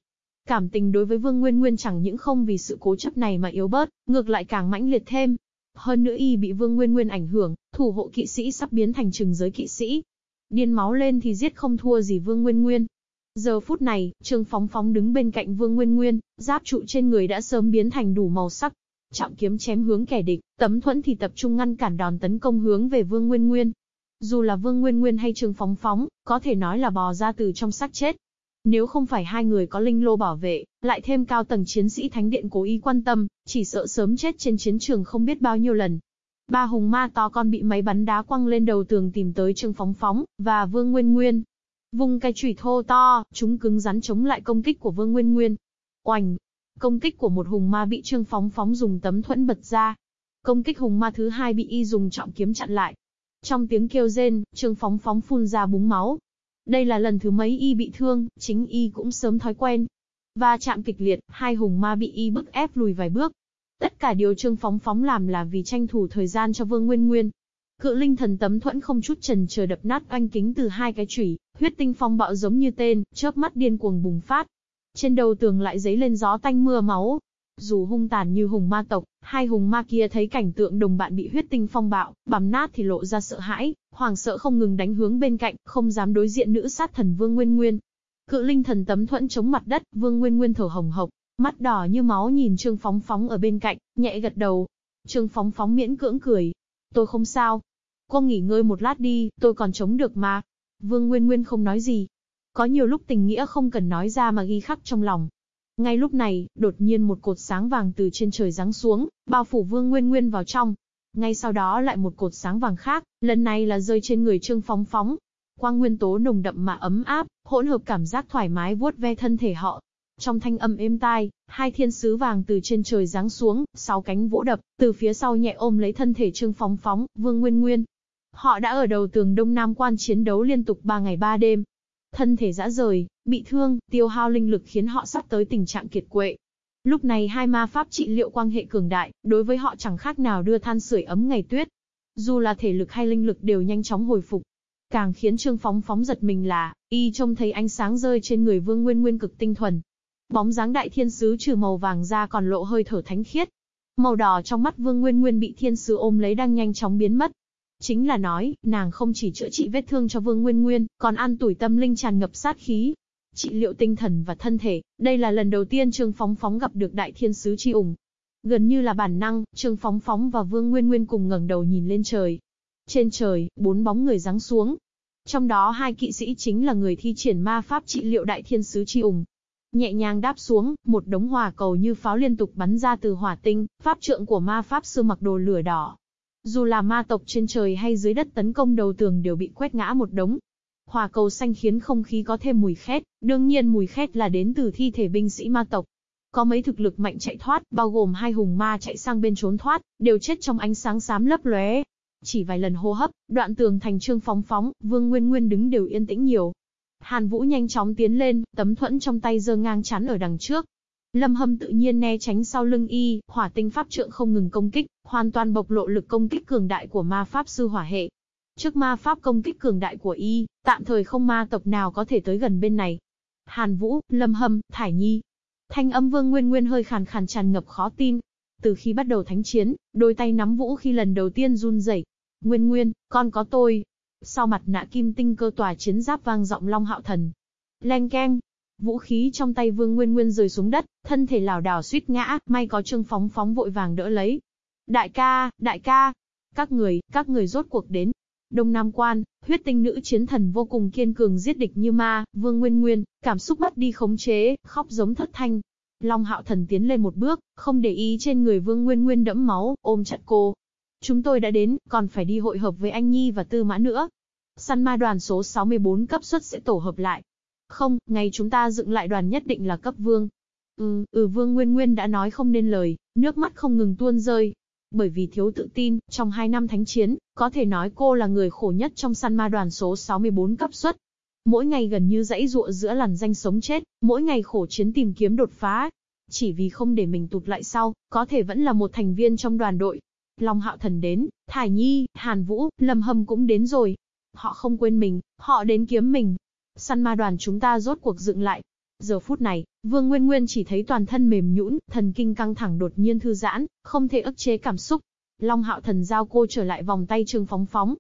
Cảm tình đối với Vương Nguyên Nguyên chẳng những không vì sự cố chấp này mà yếu bớt, ngược lại càng mãnh liệt thêm. Hơn nữa y bị Vương Nguyên Nguyên ảnh hưởng, thủ hộ kỵ sĩ sắp biến thành trừng giới kỵ sĩ. Điên máu lên thì giết không thua gì Vương Nguyên Nguyên. Giờ phút này, Trương Phóng Phóng đứng bên cạnh Vương Nguyên Nguyên, giáp trụ trên người đã sớm biến thành đủ màu sắc. Trọng kiếm chém hướng kẻ địch, tấm thuẫn thì tập trung ngăn cản đòn tấn công hướng về Vương Nguyên Nguyên. Dù là Vương Nguyên Nguyên hay Trương Phóng Phóng, có thể nói là bò ra từ trong xác chết. Nếu không phải hai người có linh lô bảo vệ, lại thêm cao tầng chiến sĩ thánh điện cố ý quan tâm, chỉ sợ sớm chết trên chiến trường không biết bao nhiêu lần. Ba hùng ma to con bị máy bắn đá quăng lên đầu tường tìm tới Trương Phóng Phóng, và Vương Nguyên Nguyên. Vùng cái chủy thô to, chúng cứng rắn chống lại công kích của Vương Nguyên Nguyên. Oành! Công kích của một hùng ma bị Trương Phóng Phóng dùng tấm thuẫn bật ra. Công kích hùng ma thứ hai bị y dùng trọng kiếm chặn lại. Trong tiếng kêu rên, Trương Phóng Phóng phun ra búng máu. Đây là lần thứ mấy y bị thương, chính y cũng sớm thói quen. Và chạm kịch liệt, hai hùng ma bị y bức ép lùi vài bước. Tất cả điều Trương Phóng Phóng làm là vì tranh thủ thời gian cho Vương Nguyên Nguyên. Cự linh thần tấm thuẫn không chút trần chờ đập nát oanh kính từ hai cái chủy, huyết tinh phong bạo giống như tên, chớp mắt điên cuồng bùng phát. Trên đầu tường lại giấy lên gió tanh mưa máu, dù hung tàn như hùng ma tộc, hai hùng ma kia thấy cảnh tượng đồng bạn bị huyết tinh phong bạo, bằm nát thì lộ ra sợ hãi, hoàng sợ không ngừng đánh hướng bên cạnh, không dám đối diện nữ sát thần Vương Nguyên Nguyên. Cự linh thần tấm thuẫn chống mặt đất, Vương Nguyên Nguyên thở hồng hộc, mắt đỏ như máu nhìn Trương Phóng Phóng ở bên cạnh, nhẹ gật đầu. Trương Phóng Phóng miễn cưỡng cười. Tôi không sao. Cô nghỉ ngơi một lát đi, tôi còn chống được mà. Vương Nguyên Nguyên không nói gì. Có nhiều lúc tình nghĩa không cần nói ra mà ghi khắc trong lòng, ngay lúc này, đột nhiên một cột sáng vàng từ trên trời giáng xuống, bao phủ Vương Nguyên Nguyên vào trong. Ngay sau đó lại một cột sáng vàng khác, lần này là rơi trên người Trương Phóng Phóng. Quang nguyên tố nồng đậm mà ấm áp, hỗn hợp cảm giác thoải mái vuốt ve thân thể họ. Trong thanh âm êm tai, hai thiên sứ vàng từ trên trời giáng xuống, sáu cánh vỗ đập, từ phía sau nhẹ ôm lấy thân thể Trương Phóng Phóng, Vương Nguyên Nguyên. Họ đã ở đầu tường Đông Nam quan chiến đấu liên tục 3 ngày 3 đêm, Thân thể dã rời, bị thương, tiêu hao linh lực khiến họ sắp tới tình trạng kiệt quệ. Lúc này hai ma pháp trị liệu quang hệ cường đại, đối với họ chẳng khác nào đưa than sưởi ấm ngày tuyết. Dù là thể lực hay linh lực đều nhanh chóng hồi phục. Càng khiến Trương Phóng phóng giật mình là, y trông thấy ánh sáng rơi trên người Vương Nguyên Nguyên cực tinh thuần. Bóng dáng đại thiên sứ trừ màu vàng ra còn lộ hơi thở thánh khiết. Màu đỏ trong mắt Vương Nguyên Nguyên bị thiên sứ ôm lấy đang nhanh chóng biến mất, Chính là nói, nàng không chỉ chữa trị vết thương cho Vương Nguyên Nguyên, còn an tuổi tâm linh tràn ngập sát khí. Trị liệu tinh thần và thân thể, đây là lần đầu tiên Trương Phóng Phóng gặp được Đại Thiên Sứ Chi ủng. Gần như là bản năng, Trương Phóng Phóng và Vương Nguyên Nguyên cùng ngẩng đầu nhìn lên trời. Trên trời, bốn bóng người giáng xuống. Trong đó hai kỵ sĩ chính là người thi triển ma pháp trị liệu Đại Thiên Sứ Chi ủng. Nhẹ nhàng đáp xuống, một đống hỏa cầu như pháo liên tục bắn ra từ hỏa tinh, pháp trượng của ma pháp sư mặc đồ lửa đỏ, dù là ma tộc trên trời hay dưới đất tấn công đầu tường đều bị quét ngã một đống. Hỏa cầu xanh khiến không khí có thêm mùi khét, đương nhiên mùi khét là đến từ thi thể binh sĩ ma tộc. Có mấy thực lực mạnh chạy thoát, bao gồm hai hùng ma chạy sang bên trốn thoát, đều chết trong ánh sáng xám lấp lóe. Chỉ vài lần hô hấp, đoạn tường thành trương phóng phóng, Vương Nguyên Nguyên đứng đều yên tĩnh nhiều. Hàn Vũ nhanh chóng tiến lên, tấm thuẫn trong tay giơ ngang chắn ở đằng trước, Lâm Hâm tự nhiên né tránh sau lưng y, hỏa tinh pháp trượng không ngừng công kích, hoàn toàn bộc lộ lực công kích cường đại của ma pháp sư hỏa hệ. Trước ma pháp công kích cường đại của y, tạm thời không ma tộc nào có thể tới gần bên này. Hàn Vũ, Lâm Hâm, Thải Nhi. Thanh âm Vương Nguyên Nguyên hơi khàn khàn tràn ngập khó tin. Từ khi bắt đầu thánh chiến, đôi tay nắm vũ khi lần đầu tiên run rẩy. Nguyên Nguyên, con có tôi. Sau mặt nạ kim tinh cơ tòa chiến giáp vang giọng Long Hạo Thần. Leng keng, vũ khí trong tay Vương Nguyên Nguyên rơi xuống đất, thân thể lảo đảo suýt ngã, may có Trương Phóng Phóng vội vàng đỡ lấy. Đại ca, đại ca, các người, các người rốt cuộc đến. Đông Nam Quan, huyết tinh nữ chiến thần vô cùng kiên cường giết địch như ma, Vương Nguyên Nguyên, cảm xúc mất đi khống chế, khóc giống thất thanh. Long Hạo Thần tiến lên một bước, không để ý trên người Vương Nguyên Nguyên đẫm máu, ôm chặt cô. Chúng tôi đã đến, còn phải đi hội hợp với anh Nhi và Tư Mã nữa. Săn ma đoàn số 64 cấp suất sẽ tổ hợp lại. Không, ngày chúng ta dựng lại đoàn nhất định là cấp vương. Ừ, ừ Vương Nguyên Nguyên đã nói không nên lời, nước mắt không ngừng tuôn rơi, bởi vì thiếu tự tin, trong 2 năm thánh chiến, có thể nói cô là người khổ nhất trong săn ma đoàn số 64 cấp suất. Mỗi ngày gần như dãy ruộng giữa làn danh sống chết, mỗi ngày khổ chiến tìm kiếm đột phá. Chỉ vì không để mình tụt lại sau, có thể vẫn là một thành viên trong đoàn đội. Long Hạo Thần đến, Thải Nhi, Hàn Vũ, Lâm Hâm cũng đến rồi. Họ không quên mình, họ đến kiếm mình. Săn ma đoàn chúng ta rốt cuộc dựng lại, Giờ phút này, Vương Nguyên Nguyên chỉ thấy toàn thân mềm nhũn, thần kinh căng thẳng đột nhiên thư giãn, không thể ức chế cảm xúc. Long Hạo Thần giao cô trở lại vòng tay Trương Phóng Phóng.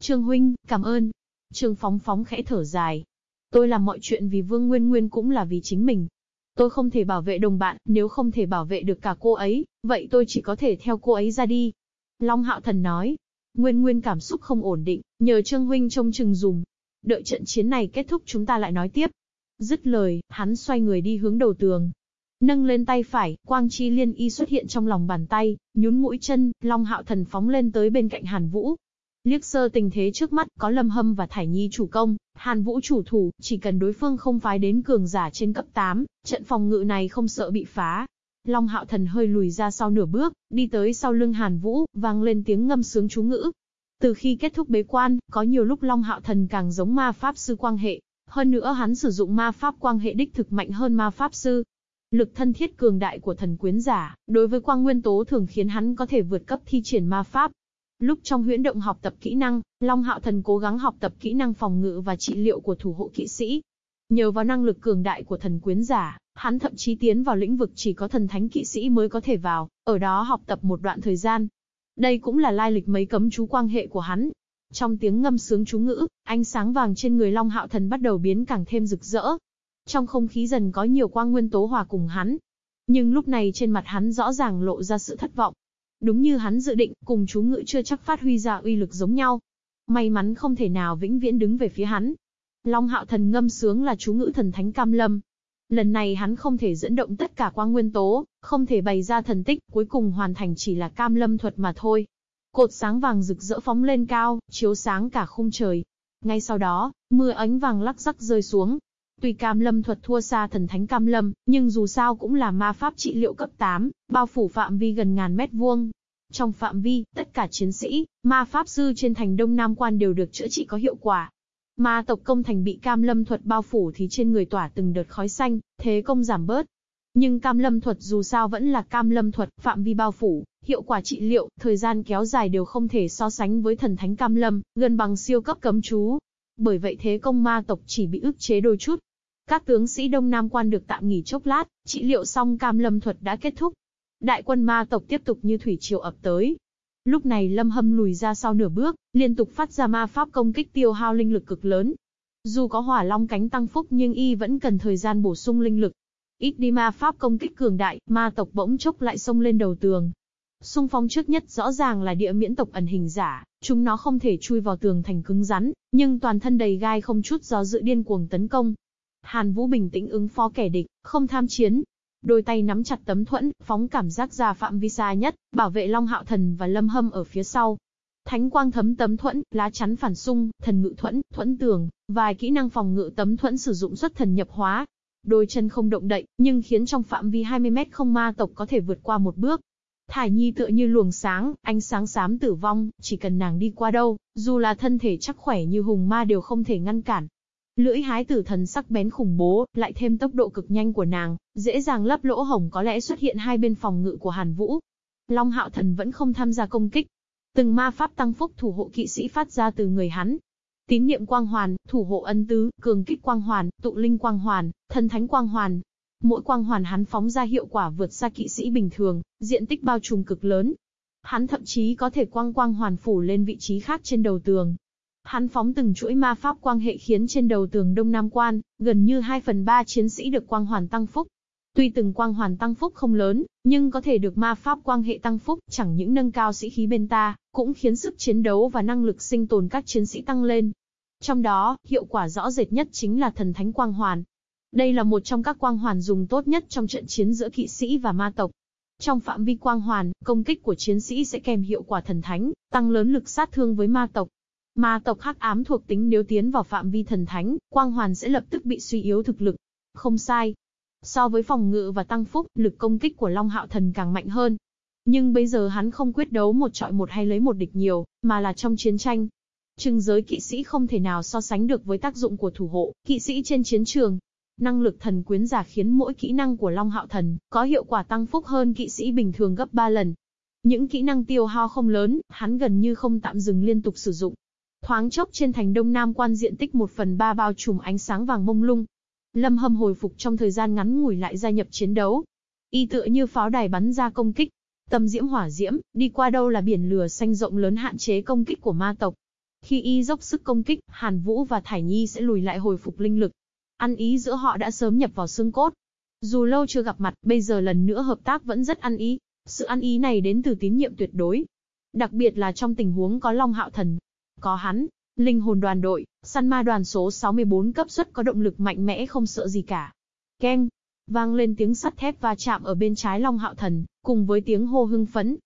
Trương Huynh, cảm ơn. Trương Phóng Phóng khẽ thở dài. Tôi làm mọi chuyện vì Vương Nguyên Nguyên cũng là vì chính mình. Tôi không thể bảo vệ đồng bạn, nếu không thể bảo vệ được cả cô ấy, vậy tôi chỉ có thể theo cô ấy ra đi. Long Hạo Thần nói. Nguyên Nguyên cảm xúc không ổn định, nhờ Trương Huynh trông chừng dùm Đợi trận chiến này kết thúc chúng ta lại nói tiếp. Dứt lời, hắn xoay người đi hướng đầu tường. Nâng lên tay phải, quang chi liên y xuất hiện trong lòng bàn tay, nhún mũi chân, Long Hạo Thần phóng lên tới bên cạnh Hàn Vũ. Liếc sơ tình thế trước mắt, có Lâm Hâm và Thải Nhi chủ công, Hàn Vũ chủ thủ, chỉ cần đối phương không phái đến cường giả trên cấp 8, trận phòng ngự này không sợ bị phá. Long Hạo Thần hơi lùi ra sau nửa bước, đi tới sau lưng Hàn Vũ, vang lên tiếng ngâm sướng chú ngữ. Từ khi kết thúc bế quan, có nhiều lúc Long Hạo Thần càng giống ma pháp sư quang hệ, hơn nữa hắn sử dụng ma pháp quang hệ đích thực mạnh hơn ma pháp sư. Lực thân thiết cường đại của thần quyến giả, đối với quang nguyên tố thường khiến hắn có thể vượt cấp thi triển ma pháp. Lúc trong huyễn động học tập kỹ năng, Long Hạo Thần cố gắng học tập kỹ năng phòng ngự và trị liệu của thủ hộ kỵ sĩ. Nhờ vào năng lực cường đại của thần quyến giả, hắn thậm chí tiến vào lĩnh vực chỉ có thần thánh kỵ sĩ mới có thể vào, ở đó học tập một đoạn thời gian. Đây cũng là lai lịch mấy cấm chú quang hệ của hắn. Trong tiếng ngâm sướng chú ngữ, ánh sáng vàng trên người Long Hạo Thần bắt đầu biến càng thêm rực rỡ. Trong không khí dần có nhiều quang nguyên tố hòa cùng hắn. Nhưng lúc này trên mặt hắn rõ ràng lộ ra sự thất vọng. Đúng như hắn dự định, cùng chú ngữ chưa chắc phát huy ra uy lực giống nhau. May mắn không thể nào vĩnh viễn đứng về phía hắn. Long Hạo Thần ngâm sướng là chú ngữ thần thánh cam lâm. Lần này hắn không thể dẫn động tất cả quang nguyên tố, không thể bày ra thần tích, cuối cùng hoàn thành chỉ là cam lâm thuật mà thôi. Cột sáng vàng rực rỡ phóng lên cao, chiếu sáng cả khung trời. Ngay sau đó, mưa ánh vàng lắc rắc rơi xuống. Tuy cam lâm thuật thua xa thần thánh cam lâm, nhưng dù sao cũng là ma pháp trị liệu cấp 8, bao phủ phạm vi gần ngàn mét vuông. Trong phạm vi, tất cả chiến sĩ, ma pháp sư trên thành Đông Nam Quan đều được chữa trị có hiệu quả. Ma tộc công thành bị cam lâm thuật bao phủ thì trên người tỏa từng đợt khói xanh, thế công giảm bớt, nhưng cam lâm thuật dù sao vẫn là cam lâm thuật, phạm vi bao phủ, hiệu quả trị liệu, thời gian kéo dài đều không thể so sánh với thần thánh cam lâm, gần bằng siêu cấp cấm chú. Bởi vậy thế công ma tộc chỉ bị ức chế đôi chút. Các tướng sĩ Đông Nam quan được tạm nghỉ chốc lát, trị liệu xong cam lâm thuật đã kết thúc. Đại quân ma tộc tiếp tục như thủy triều ập tới. Lúc này lâm hâm lùi ra sau nửa bước, liên tục phát ra ma pháp công kích tiêu hao linh lực cực lớn. Dù có hỏa long cánh tăng phúc nhưng y vẫn cần thời gian bổ sung linh lực, Ít đi ma pháp công kích cường đại, ma tộc bỗng chốc lại xông lên đầu tường. Xung phong trước nhất rõ ràng là địa miễn tộc ẩn hình giả, chúng nó không thể chui vào tường thành cứng rắn, nhưng toàn thân đầy gai không chút do dự điên cuồng tấn công. Hàn Vũ bình tĩnh ứng phó kẻ địch, không tham chiến. Đôi tay nắm chặt tấm thuẫn, phóng cảm giác ra phạm vi xa nhất, bảo vệ Long Hạo Thần và Lâm Hâm ở phía sau. Thánh quang thấm tấm thuẫn, lá chắn phản xung, thần ngự thuẫn, thuẫn tường, vài kỹ năng phòng ngự tấm thuẫn sử dụng xuất thần nhập hóa, Đôi chân không động đậy, nhưng khiến trong phạm vi 20 mét không ma tộc có thể vượt qua một bước. Thải Nhi tựa như luồng sáng, ánh sáng xám tử vong, chỉ cần nàng đi qua đâu, dù là thân thể chắc khỏe như hùng ma đều không thể ngăn cản. Lưỡi hái tử thần sắc bén khủng bố, lại thêm tốc độ cực nhanh của nàng, dễ dàng lấp lỗ hổng có lẽ xuất hiện hai bên phòng ngự của Hàn Vũ. Long Hạo Thần vẫn không tham gia công kích. Từng ma pháp tăng phúc thủ hộ kỵ sĩ phát ra từ người hắn, Tín niệm quang hoàn, thủ hộ ân tứ, cường kích quang hoàn, tụ linh quang hoàn, thần thánh quang hoàn. Mỗi quang hoàn hắn phóng ra hiệu quả vượt xa kỵ sĩ bình thường, diện tích bao trùm cực lớn. Hắn thậm chí có thể quang quang hoàn phủ lên vị trí khác trên đầu tường. Hắn phóng từng chuỗi ma pháp quang hệ khiến trên đầu tường Đông Nam Quan, gần như 2 phần 3 chiến sĩ được quang hoàn tăng phúc. Tuy từng quang hoàn tăng phúc không lớn, nhưng có thể được ma pháp quang hệ tăng phúc, chẳng những nâng cao sĩ khí bên ta, cũng khiến sức chiến đấu và năng lực sinh tồn các chiến sĩ tăng lên. Trong đó, hiệu quả rõ rệt nhất chính là thần thánh quang hoàn. Đây là một trong các quang hoàn dùng tốt nhất trong trận chiến giữa kỵ sĩ và ma tộc. Trong phạm vi quang hoàn, công kích của chiến sĩ sẽ kèm hiệu quả thần thánh, tăng lớn lực sát thương với ma tộc. Ma tộc hắc ám thuộc tính nếu tiến vào phạm vi thần thánh, quang hoàn sẽ lập tức bị suy yếu thực lực. Không sai. So với phòng ngự và tăng phúc, lực công kích của Long Hạo Thần càng mạnh hơn. Nhưng bây giờ hắn không quyết đấu một trọi một hay lấy một địch nhiều, mà là trong chiến tranh. Trừng giới kỵ sĩ không thể nào so sánh được với tác dụng của thủ hộ, kỵ sĩ trên chiến trường. Năng lực thần quyến giả khiến mỗi kỹ năng của Long Hạo Thần có hiệu quả tăng phúc hơn kỵ sĩ bình thường gấp 3 lần. Những kỹ năng tiêu hao không lớn, hắn gần như không tạm dừng liên tục sử dụng. Thoáng chốc trên thành Đông Nam quan diện tích một phần ba bao trùm ánh sáng vàng mông lung. Lâm Hâm hồi phục trong thời gian ngắn ngủi lại gia nhập chiến đấu. Y tựa như pháo đài bắn ra công kích. Tâm diễm hỏa diễm, đi qua đâu là biển lửa xanh rộng lớn hạn chế công kích của ma tộc. Khi y dốc sức công kích, Hàn Vũ và Thải Nhi sẽ lùi lại hồi phục linh lực. Ăn ý giữa họ đã sớm nhập vào xương cốt. Dù lâu chưa gặp mặt, bây giờ lần nữa hợp tác vẫn rất ăn ý. Sự ăn ý này đến từ tín nhiệm tuyệt đối. Đặc biệt là trong tình huống có Long Hạo Thần, có hắn, linh hồn đoàn đội, săn ma đoàn số 64 cấp suất có động lực mạnh mẽ không sợ gì cả. Keng, vang lên tiếng sắt thép va chạm ở bên trái Long Hạo Thần, cùng với tiếng hô hưng phấn.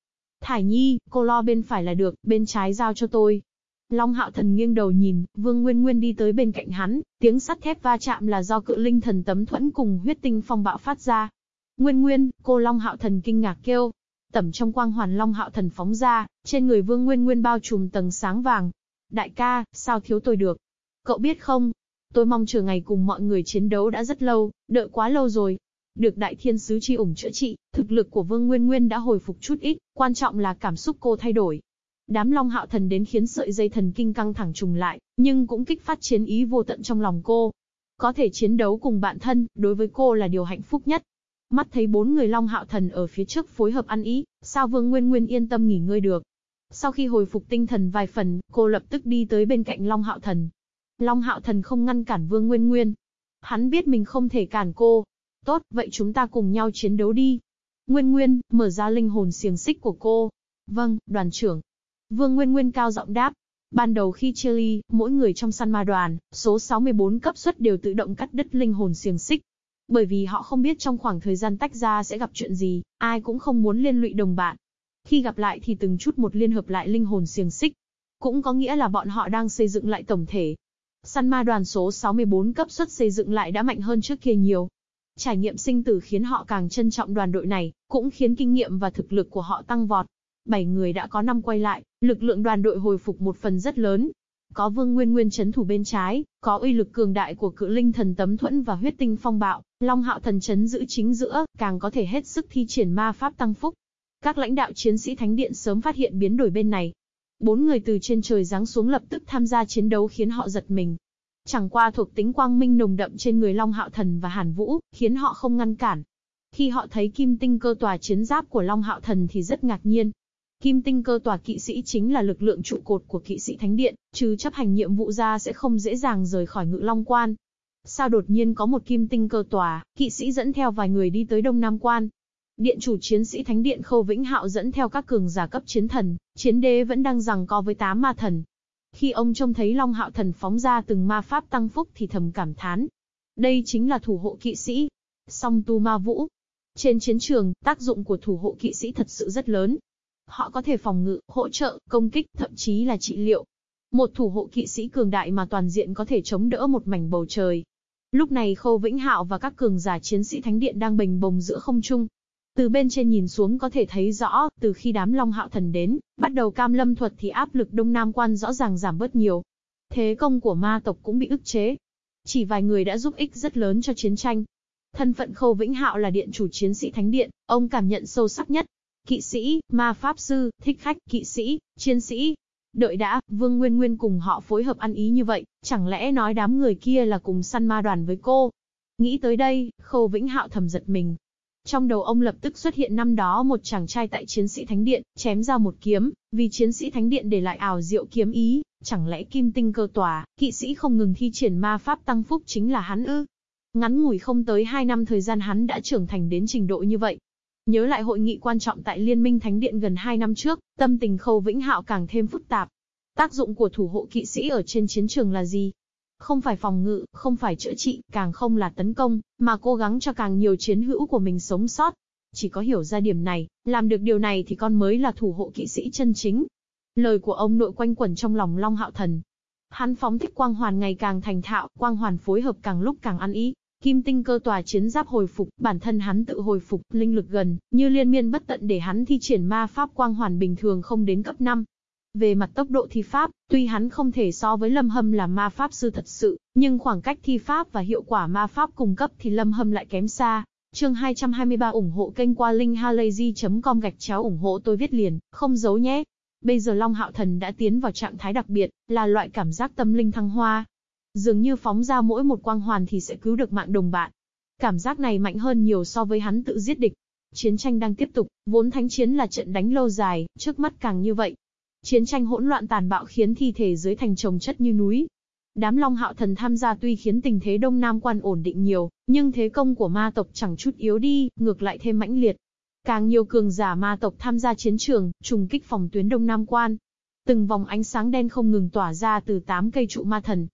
Thải Nhi, cô lo bên phải là được, bên trái giao cho tôi. Long Hạo Thần nghiêng đầu nhìn, Vương Nguyên Nguyên đi tới bên cạnh hắn, tiếng sắt thép va chạm là do cự linh thần tấm thuẫn cùng huyết tinh phong bạo phát ra. Nguyên Nguyên, cô Long Hạo Thần kinh ngạc kêu. Tẩm trong quang hoàn Long Hạo Thần phóng ra, trên người Vương Nguyên Nguyên bao trùm tầng sáng vàng, Đại ca, sao thiếu tôi được? Cậu biết không? Tôi mong chờ ngày cùng mọi người chiến đấu đã rất lâu, đợi quá lâu rồi. Được đại thiên sứ chi ủng chữa trị, thực lực của Vương Nguyên Nguyên đã hồi phục chút ít, quan trọng là cảm xúc cô thay đổi. Đám Long Hạo Thần đến khiến sợi dây thần kinh căng thẳng trùng lại, nhưng cũng kích phát chiến ý vô tận trong lòng cô. Có thể chiến đấu cùng bạn thân, đối với cô là điều hạnh phúc nhất. Mắt thấy bốn người Long Hạo Thần ở phía trước phối hợp ăn ý, sao Vương Nguyên Nguyên yên tâm nghỉ ngơi được. Sau khi hồi phục tinh thần vài phần, cô lập tức đi tới bên cạnh Long Hạo Thần. Long Hạo Thần không ngăn cản Vương Nguyên Nguyên. Hắn biết mình không thể cản cô. Tốt, vậy chúng ta cùng nhau chiến đấu đi. Nguyên Nguyên, mở ra linh hồn xiềng xích của cô. Vâng, đoàn trưởng. Vương Nguyên Nguyên cao giọng đáp. Ban đầu khi chia ly, mỗi người trong săn ma đoàn, số 64 cấp suất đều tự động cắt đứt linh hồn xiềng xích. Bởi vì họ không biết trong khoảng thời gian tách ra sẽ gặp chuyện gì, ai cũng không muốn liên lụy đồng bạn. Khi gặp lại thì từng chút một liên hợp lại linh hồn xiềng xích. Cũng có nghĩa là bọn họ đang xây dựng lại tổng thể. Săn ma đoàn số 64 cấp suất xây dựng lại đã mạnh hơn trước kia nhiều. Trải nghiệm sinh tử khiến họ càng trân trọng đoàn đội này, cũng khiến kinh nghiệm và thực lực của họ tăng vọt. Bảy người đã có năm quay lại, lực lượng đoàn đội hồi phục một phần rất lớn. Có Vương Nguyên Nguyên chấn thủ bên trái, có uy lực cường đại của cự linh thần tấm thuẫn và huyết tinh phong bạo, Long Hạo thần chấn giữ chính giữa, càng có thể hết sức thi triển ma pháp tăng phúc. Các lãnh đạo chiến sĩ Thánh Điện sớm phát hiện biến đổi bên này. Bốn người từ trên trời giáng xuống lập tức tham gia chiến đấu khiến họ giật mình. Chẳng qua thuộc tính quang minh nồng đậm trên người Long Hạo Thần và Hàn Vũ, khiến họ không ngăn cản. Khi họ thấy kim tinh cơ tòa chiến giáp của Long Hạo Thần thì rất ngạc nhiên. Kim tinh cơ tòa kỵ sĩ chính là lực lượng trụ cột của kỵ sĩ Thánh Điện, chứ chấp hành nhiệm vụ ra sẽ không dễ dàng rời khỏi ngự Long Quan. Sao đột nhiên có một kim tinh cơ tòa, kỵ sĩ dẫn theo vài người đi tới Đông Nam Quan, Điện chủ chiến sĩ Thánh Điện Khâu Vĩnh Hạo dẫn theo các cường giả cấp chiến thần, chiến đế vẫn đang giằng co với tám ma thần. Khi ông trông thấy Long Hạo Thần phóng ra từng ma pháp tăng phúc thì thầm cảm thán. Đây chính là thủ hộ kỵ sĩ. Song tu ma vũ. Trên chiến trường, tác dụng của thủ hộ kỵ sĩ thật sự rất lớn. Họ có thể phòng ngự, hỗ trợ, công kích, thậm chí là trị liệu. Một thủ hộ kỵ sĩ cường đại mà toàn diện có thể chống đỡ một mảnh bầu trời. Lúc này Khâu Vĩnh Hạo và các cường giả chiến sĩ Thánh Điện đang bình bồng giữa không trung, từ bên trên nhìn xuống có thể thấy rõ, từ khi đám Long Hạo Thần đến, bắt đầu cam lâm thuật thì áp lực Đông Nam Quan rõ ràng giảm bớt nhiều. Thế công của ma tộc cũng bị ức chế. Chỉ vài người đã giúp ích rất lớn cho chiến tranh. Thân phận Khâu Vĩnh Hạo là điện chủ chiến sĩ Thánh Điện, ông cảm nhận sâu sắc nhất. Kỵ sĩ, ma pháp sư, thích khách, kỵ sĩ, chiến sĩ. Đợi đã, Vương Nguyên Nguyên cùng họ phối hợp ăn ý như vậy, chẳng lẽ nói đám người kia là cùng săn ma đoàn với cô? Nghĩ tới đây, Khâu Vĩnh Hạo thầm giật mình, Trong đầu ông lập tức xuất hiện năm đó một chàng trai tại chiến sĩ thánh điện, chém ra một kiếm, vì chiến sĩ thánh điện để lại ảo diệu kiếm ý, chẳng lẽ kim tinh cơ tòa, kỵ sĩ không ngừng thi triển ma pháp tăng phúc chính là hắn ư? Ngắn ngủi không tới 2 năm thời gian hắn đã trưởng thành đến trình độ như vậy. Nhớ lại hội nghị quan trọng tại Liên minh Thánh Điện gần 2 năm trước, tâm tình Khâu Vĩnh Hạo càng thêm phức tạp. Tác dụng của thủ hộ kỵ sĩ ở trên chiến trường là gì? Không phải phòng ngự, không phải chữa trị, càng không là tấn công, mà cố gắng cho càng nhiều chiến hữu của mình sống sót. Chỉ có hiểu ra điểm này, làm được điều này thì con mới là thủ hộ kỵ sĩ chân chính. Lời của ông nội quanh quẩn trong lòng Long Hạo Thần. Hắn phóng thích quang hoàn ngày càng thành thạo, quang hoàn phối hợp càng lúc càng ăn ý. Kim tinh cơ tòa chiến giáp hồi phục, bản thân hắn tự hồi phục, linh lực gần, như liên miên bất tận để hắn thi triển ma pháp quang hoàn bình thường không đến cấp 5. Về mặt tốc độ thi pháp, tuy hắn không thể so với Lâm Hâm là ma pháp sư thật sự, nhưng khoảng cách thi pháp và hiệu quả ma pháp cung cấp thì Lâm Hâm lại kém xa. Chương 223 ủng hộ kênh qua linkhalazy.com gạch chéo ủng hộ tôi viết liền, không giấu nhé. Bây giờ Long Hạo Thần đã tiến vào trạng thái đặc biệt, là loại cảm giác tâm linh thăng hoa. Dường như phóng ra mỗi một quang hoàn thì sẽ cứu được mạng đồng bạn. Cảm giác này mạnh hơn nhiều so với hắn tự giết địch. Chiến tranh đang tiếp tục, vốn thánh chiến là trận đánh lâu dài, trước mắt càng như vậy. Chiến tranh hỗn loạn tàn bạo khiến thi thể dưới thành trồng chất như núi. Đám Long Hạo Thần tham gia tuy khiến tình thế Đông Nam quan ổn định nhiều, nhưng thế công của ma tộc chẳng chút yếu đi, ngược lại thêm mãnh liệt. Càng nhiều cường giả ma tộc tham gia chiến trường, trùng kích phòng tuyến Đông Nam quan. Từng vòng ánh sáng đen không ngừng tỏa ra từ tám cây trụ ma thần.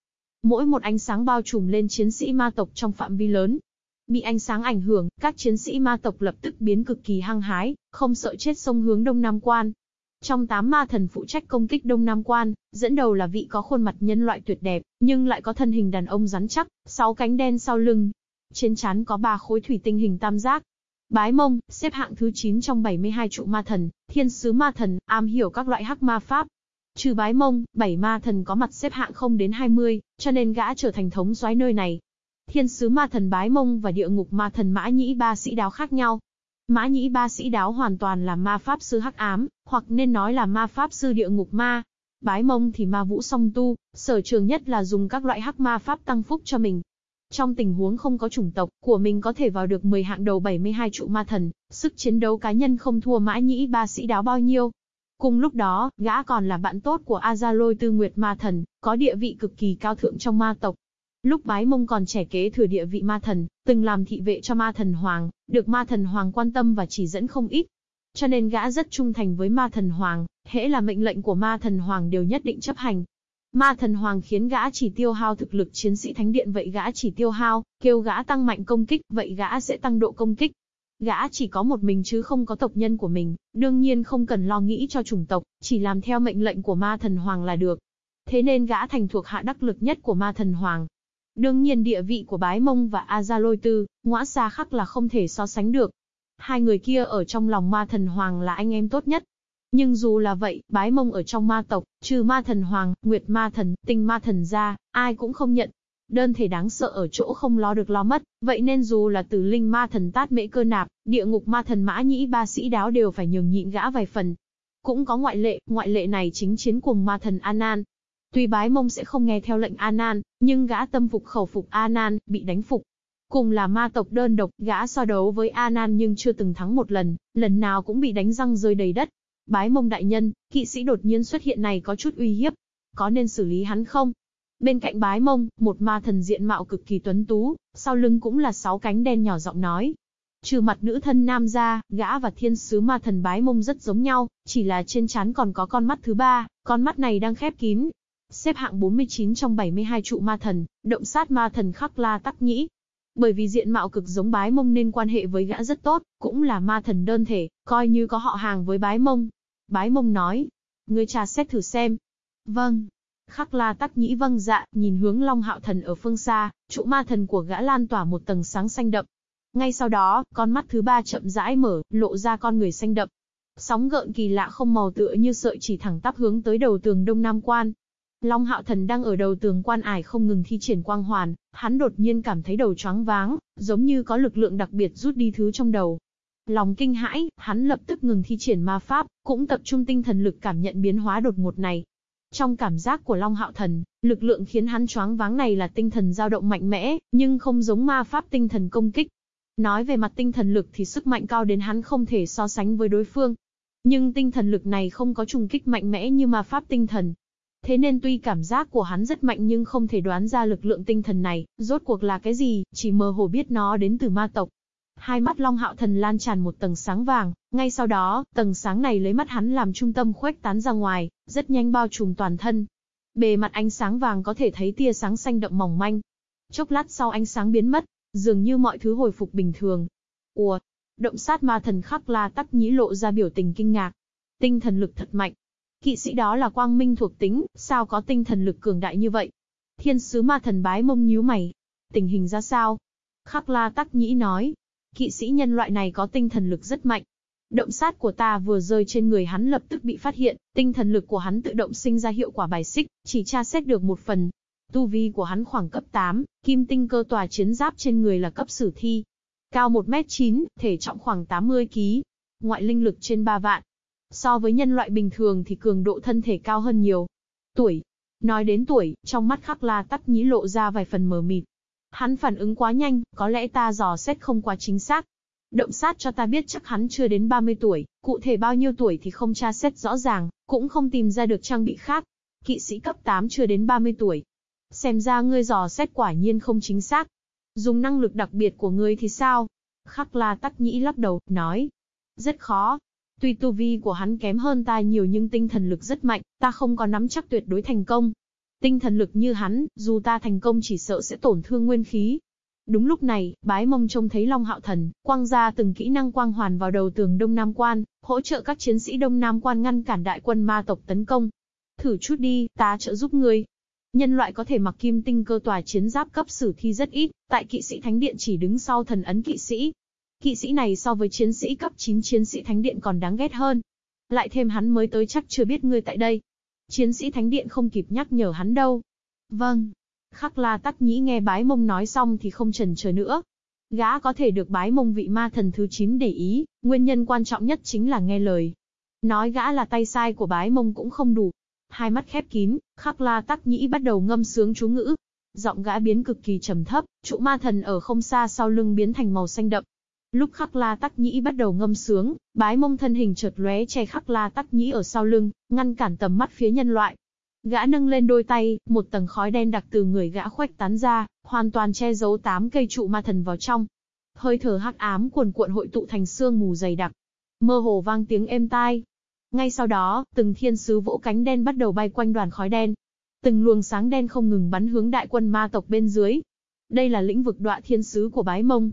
Mỗi một ánh sáng bao trùm lên chiến sĩ ma tộc trong phạm vi lớn. Bị ánh sáng ảnh hưởng, các chiến sĩ ma tộc lập tức biến cực kỳ hăng hái, không sợ chết sông hướng Đông Nam quan. Trong tám ma thần phụ trách công kích Đông Nam Quan, dẫn đầu là vị có khuôn mặt nhân loại tuyệt đẹp, nhưng lại có thân hình đàn ông rắn chắc, sáu cánh đen sau lưng. Trên trán có ba khối thủy tinh hình tam giác. Bái mông, xếp hạng thứ 9 trong 72 trụ ma thần, thiên sứ ma thần, am hiểu các loại hắc ma pháp. Trừ bái mông, bảy ma thần có mặt xếp hạng không đến 20, cho nên gã trở thành thống soái nơi này. Thiên sứ ma thần bái mông và địa ngục ma thần mã nhĩ ba sĩ đáo khác nhau, Mã nhĩ ba sĩ đáo hoàn toàn là ma pháp sư hắc ám, hoặc nên nói là ma pháp sư địa ngục ma. Bái mông thì ma vũ song tu, sở trường nhất là dùng các loại hắc ma pháp tăng phúc cho mình. Trong tình huống không có chủng tộc, của mình có thể vào được 10 hạng đầu 72 trụ ma thần, sức chiến đấu cá nhân không thua mã nhĩ ba sĩ đáo bao nhiêu. Cùng lúc đó, gã còn là bạn tốt của Azaloi Tư Nguyệt Ma Thần, có địa vị cực kỳ cao thượng trong ma tộc, Lúc bái mông còn trẻ kế thừa địa vị ma thần, từng làm thị vệ cho ma thần hoàng, được ma thần hoàng quan tâm và chỉ dẫn không ít. Cho nên gã rất trung thành với ma thần hoàng, hễ là mệnh lệnh của ma thần hoàng đều nhất định chấp hành. Ma thần hoàng khiến gã chỉ tiêu hao thực lực chiến sĩ thánh điện vậy gã chỉ tiêu hao, kêu gã tăng mạnh công kích, vậy gã sẽ tăng độ công kích. Gã chỉ có một mình chứ không có tộc nhân của mình, đương nhiên không cần lo nghĩ cho chủng tộc, chỉ làm theo mệnh lệnh của ma thần hoàng là được. Thế nên gã thành thuộc hạ đắc lực nhất của ma thần hoàng, Đương nhiên địa vị của Bái Mông và A Gia Lôi Tư, ngõa xa khắc là không thể so sánh được. Hai người kia ở trong lòng ma thần hoàng là anh em tốt nhất. Nhưng dù là vậy, Bái Mông ở trong ma tộc, trừ ma thần hoàng, nguyệt ma thần, tinh ma thần ra, ai cũng không nhận. Đơn thể đáng sợ ở chỗ không lo được lo mất, vậy nên dù là tử linh ma thần tát mễ cơ nạp, địa ngục ma thần mã nhĩ ba sĩ đáo đều phải nhường nhịn gã vài phần. Cũng có ngoại lệ, ngoại lệ này chính chiến cùng ma thần Anan, Tuy bái mông sẽ không nghe theo lệnh Anan, nhưng gã tâm phục khẩu phục Anan, bị đánh phục. Cùng là ma tộc đơn độc, gã so đấu với Anan nhưng chưa từng thắng một lần, lần nào cũng bị đánh răng rơi đầy đất. Bái mông đại nhân, kỵ sĩ đột nhiên xuất hiện này có chút uy hiếp. Có nên xử lý hắn không? Bên cạnh bái mông, một ma thần diện mạo cực kỳ tuấn tú, sau lưng cũng là sáu cánh đen nhỏ giọng nói. Trừ mặt nữ thân nam ra, gã và thiên sứ ma thần bái mông rất giống nhau, chỉ là trên trán còn có con mắt thứ ba, con mắt này đang khép kín, Xếp hạng 49 trong 72 trụ ma thần, động sát ma thần khắc la tắc nhĩ. Bởi vì diện mạo cực giống bái mông nên quan hệ với gã rất tốt, cũng là ma thần đơn thể, coi như có họ hàng với bái mông. Bái mông nói, ngươi trà xét thử xem. Vâng. Khắc la tắc nhĩ vâng dạ, nhìn hướng long hạo thần ở phương xa, trụ ma thần của gã lan tỏa một tầng sáng xanh đậm. Ngay sau đó, con mắt thứ ba chậm rãi mở, lộ ra con người xanh đậm. Sóng gợn kỳ lạ không màu tựa như sợi chỉ thẳng tắp hướng tới đầu tường đông nam quan, Long Hạo Thần đang ở đầu tường quan ải không ngừng thi triển quang hoàn, hắn đột nhiên cảm thấy đầu choáng váng, giống như có lực lượng đặc biệt rút đi thứ trong đầu. Lòng kinh hãi, hắn lập tức ngừng thi triển ma pháp, cũng tập trung tinh thần lực cảm nhận biến hóa đột ngột này. Trong cảm giác của Long Hạo Thần, lực lượng khiến hắn choáng váng này là tinh thần dao động mạnh mẽ, nhưng không giống ma pháp tinh thần công kích. Nói về mặt tinh thần lực thì sức mạnh cao đến hắn không thể so sánh với đối phương. Nhưng tinh thần lực này không có trùng kích mạnh mẽ như ma pháp tinh thần. Thế nên tuy cảm giác của hắn rất mạnh nhưng không thể đoán ra lực lượng tinh thần này, rốt cuộc là cái gì, chỉ mơ hồ biết nó đến từ ma tộc. Hai mắt Long Hạo Thần lan tràn một tầng sáng vàng, ngay sau đó, tầng sáng này lấy mắt hắn làm trung tâm khuếch tán ra ngoài, rất nhanh bao trùm toàn thân. Bề mặt ánh sáng vàng có thể thấy tia sáng xanh đậm mỏng manh. Chốc lát sau ánh sáng biến mất, dường như mọi thứ hồi phục bình thường. Ủa, động sát ma thần khắc la tắc nhĩ lộ ra biểu tình kinh ngạc. Tinh thần lực thật mạnh. Kỵ sĩ đó là quang minh thuộc tính, sao có tinh thần lực cường đại như vậy? Thiên sứ ma thần bái mông nhíu mày. Tình hình ra sao? Khắc la tắc nhĩ nói, Kỵ sĩ nhân loại này có tinh thần lực rất mạnh. Động sát của ta vừa rơi trên người hắn lập tức bị phát hiện, tinh thần lực của hắn tự động sinh ra hiệu quả bài xích, chỉ tra xét được một phần. Tu vi của hắn khoảng cấp 8, kim tinh cơ tòa chiến giáp trên người là cấp sử thi. Cao 1m9, thể trọng khoảng 80 kg. Ngoại linh lực trên 3 vạn. So với nhân loại bình thường thì cường độ thân thể cao hơn nhiều. Tuổi. Nói đến tuổi, trong mắt khắc la tắt nhĩ lộ ra vài phần mờ mịt. Hắn phản ứng quá nhanh, có lẽ ta dò xét không quá chính xác. Động sát cho ta biết chắc hắn chưa đến 30 tuổi, cụ thể bao nhiêu tuổi thì không tra xét rõ ràng, cũng không tìm ra được trang bị khác. Kỵ sĩ cấp 8 chưa đến 30 tuổi. Xem ra ngươi dò xét quả nhiên không chính xác. Dùng năng lực đặc biệt của ngươi thì sao? Khắc la tắc nhĩ lắc đầu, nói. Rất khó. Tuy tu vi của hắn kém hơn ta nhiều nhưng tinh thần lực rất mạnh, ta không có nắm chắc tuyệt đối thành công. Tinh thần lực như hắn, dù ta thành công chỉ sợ sẽ tổn thương nguyên khí. Đúng lúc này, bái mông trông thấy Long Hạo Thần, quang ra từng kỹ năng quang hoàn vào đầu tường Đông Nam Quan, hỗ trợ các chiến sĩ Đông Nam Quan ngăn cản đại quân ma tộc tấn công. Thử chút đi, ta trợ giúp ngươi. Nhân loại có thể mặc kim tinh cơ tòa chiến giáp cấp sử thi rất ít, tại kỵ sĩ thánh điện chỉ đứng sau thần ấn kỵ sĩ. Kỵ sĩ này so với chiến sĩ cấp 9 chiến sĩ thánh điện còn đáng ghét hơn. Lại thêm hắn mới tới chắc chưa biết ngươi tại đây, Chiến sĩ Thánh Điện không kịp nhắc nhở hắn đâu. Vâng. Khắc la tắc nhĩ nghe bái mông nói xong thì không trần chờ nữa. Gã có thể được bái mông vị ma thần thứ 9 để ý, nguyên nhân quan trọng nhất chính là nghe lời. Nói gã là tay sai của bái mông cũng không đủ. Hai mắt khép kín, khắc la tắc nhĩ bắt đầu ngâm sướng chú ngữ. Giọng gã biến cực kỳ trầm thấp, trụ ma thần ở không xa sau lưng biến thành màu xanh đậm, Lúc khắc la tắc nhĩ bắt đầu ngâm sướng, bái mông thân hình chợt lóe che khắc la tắc nhĩ ở sau lưng, ngăn cản tầm mắt phía nhân loại. Gã nâng lên đôi tay, một tầng khói đen đặc từ người gã khuếch tán ra, hoàn toàn che giấu tám cây trụ ma thần vào trong. Hơi thở hắc ám cuồn cuộn hội tụ thành sương mù dày đặc. Mơ hồ vang tiếng êm tai. Ngay sau đó, từng thiên sứ vỗ cánh đen bắt đầu bay quanh đoàn khói đen. Từng luồng sáng đen không ngừng bắn hướng đại quân ma tộc bên dưới. Đây là lĩnh vực đọa thiên sứ của bái mông,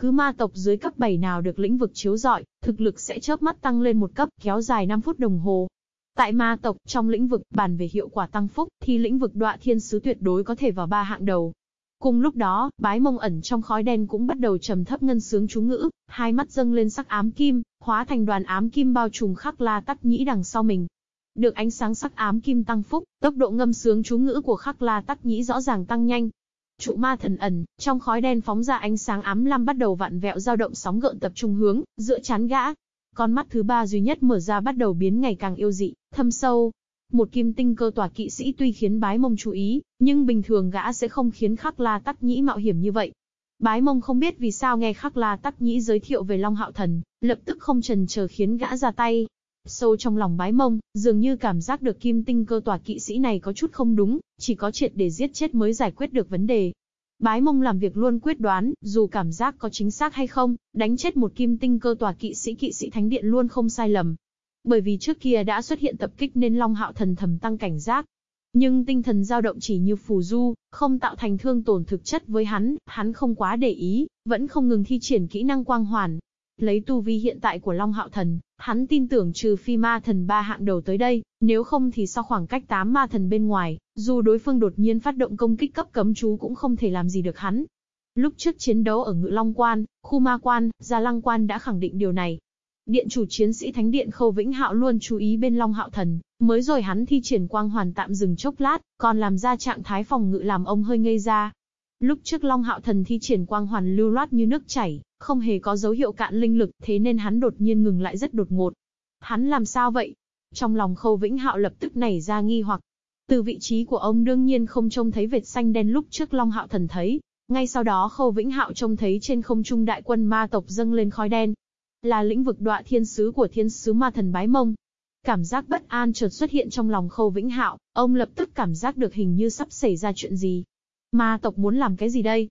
cứ ma tộc dưới cấp 7 nào được lĩnh vực chiếu rọi, thực lực sẽ chớp mắt tăng lên một cấp, kéo dài 5 phút đồng hồ. Tại ma tộc, trong lĩnh vực bàn về hiệu quả tăng phúc, thì lĩnh vực đọa thiên sứ tuyệt đối có thể vào ba hạng đầu. Cùng lúc đó, bái mông ẩn trong khói đen cũng bắt đầu trầm thấp ngân sướng chú ngữ, hai mắt dâng lên sắc ám kim, hóa thành đoàn ám kim bao trùm khắc la tắc nhĩ đằng sau mình. Được ánh sáng sắc ám kim tăng phúc, tốc độ ngâm sướng chú ngữ của khắc la tắc nhĩ rõ ràng tăng nhanh, Trụ ma thần ẩn, trong khói đen phóng ra ánh sáng ám lam bắt đầu vặn vẹo dao động sóng gợn tập trung hướng, dựa chán gã. Con mắt thứ ba duy nhất mở ra bắt đầu biến ngày càng yêu dị, thâm sâu. Một kim tinh cơ tỏa kỵ sĩ tuy khiến bái mông chú ý, nhưng bình thường gã sẽ không khiến khắc la tắc nhĩ mạo hiểm như vậy. Bái mông không biết vì sao nghe khắc la tắc nhĩ giới thiệu về Long Hạo Thần, lập tức không trần chờ khiến gã ra tay, Sâu trong lòng bái mông, dường như cảm giác được kim tinh cơ tòa kỵ sĩ này có chút không đúng, chỉ có triệt để giết chết mới giải quyết được vấn đề. Bái mông làm việc luôn quyết đoán, dù cảm giác có chính xác hay không, đánh chết một kim tinh cơ tòa kỵ sĩ kỵ sĩ thánh điện luôn không sai lầm. Bởi vì trước kia đã xuất hiện tập kích nên Long Hạo thần thầm tăng cảnh giác. Nhưng tinh thần dao động chỉ như phù du, không tạo thành thương tổn thực chất với hắn, hắn không quá để ý, vẫn không ngừng thi triển kỹ năng quang hoàn, Lấy tu vi hiện tại của Long Hạo Thần, hắn tin tưởng trừ phi ma thần ba hạng đầu tới đây, nếu không thì sau khoảng cách 8 ma thần bên ngoài, dù đối phương đột nhiên phát động công kích cấp cấm chú cũng không thể làm gì được hắn. Lúc trước chiến đấu ở Ngự Long Quan, khu ma quan, Gia Lăng Quan đã khẳng định điều này. Điện chủ chiến sĩ Thánh Điện Khâu Vĩnh Hạo luôn chú ý bên Long Hạo Thần, mới rồi hắn thi triển quang hoàn tạm dừng chốc lát, còn làm ra trạng thái phòng ngự làm ông hơi ngây ra. Lúc trước Long Hạo Thần thi triển quang hoàn lưu loát như nước chảy, không hề có dấu hiệu cạn linh lực, thế nên hắn đột nhiên ngừng lại rất đột ngột. Hắn làm sao vậy? Trong lòng Khâu Vĩnh Hạo lập tức nảy ra nghi hoặc. Từ vị trí của ông đương nhiên không trông thấy vệt xanh đen lúc trước Long Hạo Thần thấy. Ngay sau đó Khâu Vĩnh Hạo trông thấy trên không trung đại quân ma tộc dâng lên khói đen. Là lĩnh vực đọa thiên sứ của thiên sứ ma thần bái mông. Cảm giác bất an chợt xuất hiện trong lòng Khâu Vĩnh Hạo, ông lập tức cảm giác được hình như sắp xảy ra chuyện gì. Ma tộc muốn làm cái gì đây?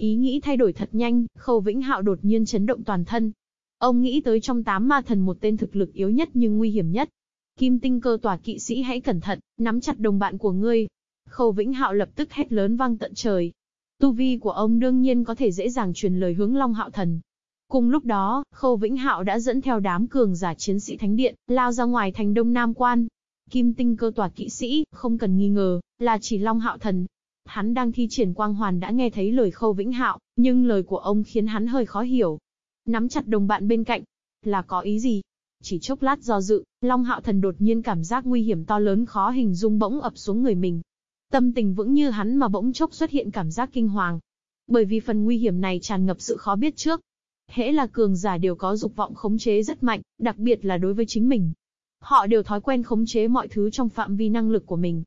Ý nghĩ thay đổi thật nhanh, Khâu Vĩnh Hạo đột nhiên chấn động toàn thân. Ông nghĩ tới trong tám ma thần một tên thực lực yếu nhất nhưng nguy hiểm nhất. Kim tinh cơ tòa kỵ sĩ hãy cẩn thận, nắm chặt đồng bạn của ngươi. Khâu Vĩnh Hạo lập tức hét lớn vang tận trời. Tu vi của ông đương nhiên có thể dễ dàng truyền lời hướng Long Hạo Thần. Cùng lúc đó, Khâu Vĩnh Hạo đã dẫn theo đám cường giả chiến sĩ thánh điện, lao ra ngoài thành Đông Nam Quan. Kim tinh cơ tòa kỵ sĩ, không cần nghi ngờ, là chỉ Long Hạo Thần. Hắn đang thi triển quang hoàn đã nghe thấy lời Khâu Vĩnh Hạo, nhưng lời của ông khiến hắn hơi khó hiểu. Nắm chặt đồng bạn bên cạnh, là có ý gì? Chỉ chốc lát do dự, Long Hạo Thần đột nhiên cảm giác nguy hiểm to lớn khó hình dung bỗng ập xuống người mình. Tâm tình vững như hắn mà bỗng chốc xuất hiện cảm giác kinh hoàng. Bởi vì phần nguy hiểm này tràn ngập sự khó biết trước. Hễ là cường giả đều có dục vọng khống chế rất mạnh, đặc biệt là đối với chính mình. Họ đều thói quen khống chế mọi thứ trong phạm vi năng lực của mình.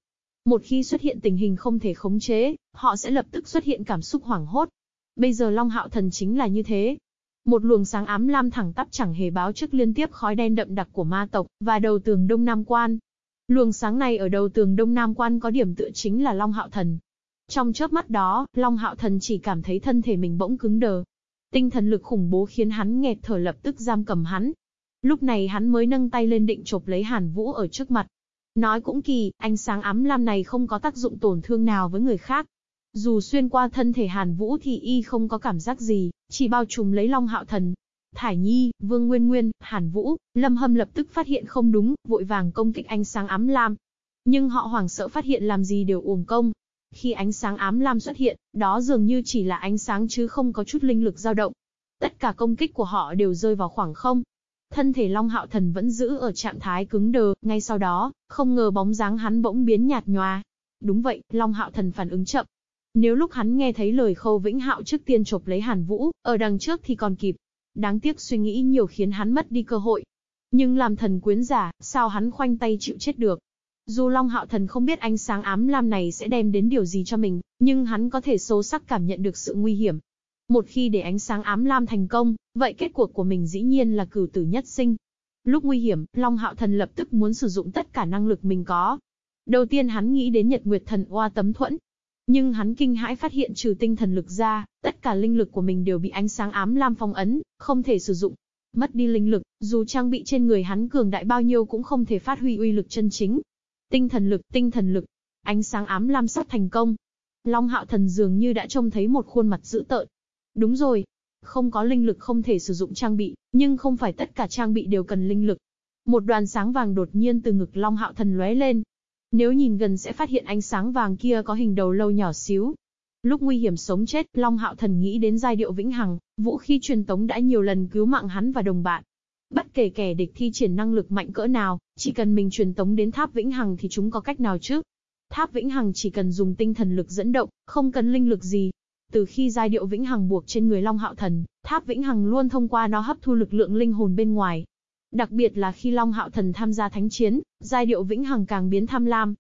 Một khi xuất hiện tình hình không thể khống chế, họ sẽ lập tức xuất hiện cảm xúc hoảng hốt. Bây giờ Long Hạo Thần chính là như thế. Một luồng sáng ám lam thẳng tắp chẳng hề báo trước liên tiếp khói đen đậm đặc của ma tộc, và đầu tường Đông Nam Quan. Luồng sáng này ở đầu tường Đông Nam Quan có điểm tựa chính là Long Hạo Thần. Trong chớp mắt đó, Long Hạo Thần chỉ cảm thấy thân thể mình bỗng cứng đờ. Tinh thần lực khủng bố khiến hắn nghẹt thở lập tức giam cầm hắn. Lúc này hắn mới nâng tay lên định chộp lấy Hàn Vũ ở trước mặt. Nói cũng kỳ, ánh sáng ám lam này không có tác dụng tổn thương nào với người khác. Dù xuyên qua thân thể Hàn Vũ thì y không có cảm giác gì, chỉ bao trùm lấy Long Hạo Thần. Thải Nhi, Vương Nguyên Nguyên, Hàn Vũ, Lâm Hâm lập tức phát hiện không đúng, vội vàng công kích ánh sáng ám lam. Nhưng họ hoảng sợ phát hiện làm gì đều uổng công. Khi ánh sáng ám lam xuất hiện, đó dường như chỉ là ánh sáng chứ không có chút linh lực dao động. Tất cả công kích của họ đều rơi vào khoảng không. Thân thể Long Hạo Thần vẫn giữ ở trạng thái cứng đờ, ngay sau đó, không ngờ bóng dáng hắn bỗng biến nhạt nhòa. Đúng vậy, Long Hạo Thần phản ứng chậm, nếu lúc hắn nghe thấy lời Khâu Vĩnh Hạo trước tiên chộp lấy Hàn Vũ, ở đằng trước thì còn kịp. Đáng tiếc suy nghĩ nhiều khiến hắn mất đi cơ hội. Nhưng làm thần quyến giả, sao hắn khoanh tay chịu chết được? Dù Long Hạo Thần không biết ánh sáng ám lam này sẽ đem đến điều gì cho mình, nhưng hắn có thể sâu sắc cảm nhận được sự nguy hiểm. Một khi để ánh sáng ám lam thành công, vậy kết cuộc của mình dĩ nhiên là cửu tử nhất sinh. Lúc nguy hiểm, Long Hạo Thần lập tức muốn sử dụng tất cả năng lực mình có. Đầu tiên hắn nghĩ đến Nhật Nguyệt Thần Oa Tấm Thuẫn, nhưng hắn kinh hãi phát hiện trừ tinh thần lực ra, tất cả linh lực của mình đều bị ánh sáng ám lam phong ấn, không thể sử dụng. Mất đi linh lực, dù trang bị trên người hắn cường đại bao nhiêu cũng không thể phát huy uy lực chân chính. Tinh thần lực, tinh thần lực, ánh sáng ám lam sắp thành công. Long hạo thần dường như đã trông thấy một khuôn mặt dữ tợn. Đúng rồi, không có linh lực không thể sử dụng trang bị, nhưng không phải tất cả trang bị đều cần linh lực. Một đoàn sáng vàng đột nhiên từ ngực Long Hạo Thần lóe lên, nếu nhìn gần sẽ phát hiện ánh sáng vàng kia có hình đầu lâu nhỏ xíu. Lúc nguy hiểm sống chết, Long Hạo Thần nghĩ đến giai điệu vĩnh hằng, vũ khí truyền tống đã nhiều lần cứu mạng hắn và đồng bạn. Bất kể kẻ địch thi triển năng lực mạnh cỡ nào, chỉ cần mình truyền tống đến tháp vĩnh hằng thì chúng có cách nào chứ? Tháp vĩnh hằng chỉ cần dùng tinh thần lực dẫn động, không cần linh lực gì. Từ khi giai điệu vĩnh hằng buộc trên người Long Hạo Thần, tháp vĩnh hằng luôn thông qua nó hấp thu lực lượng linh hồn bên ngoài, Đặc biệt là khi Long Hạo Thần tham gia thánh chiến, giai điệu Vĩnh Hằng càng biến tham lam.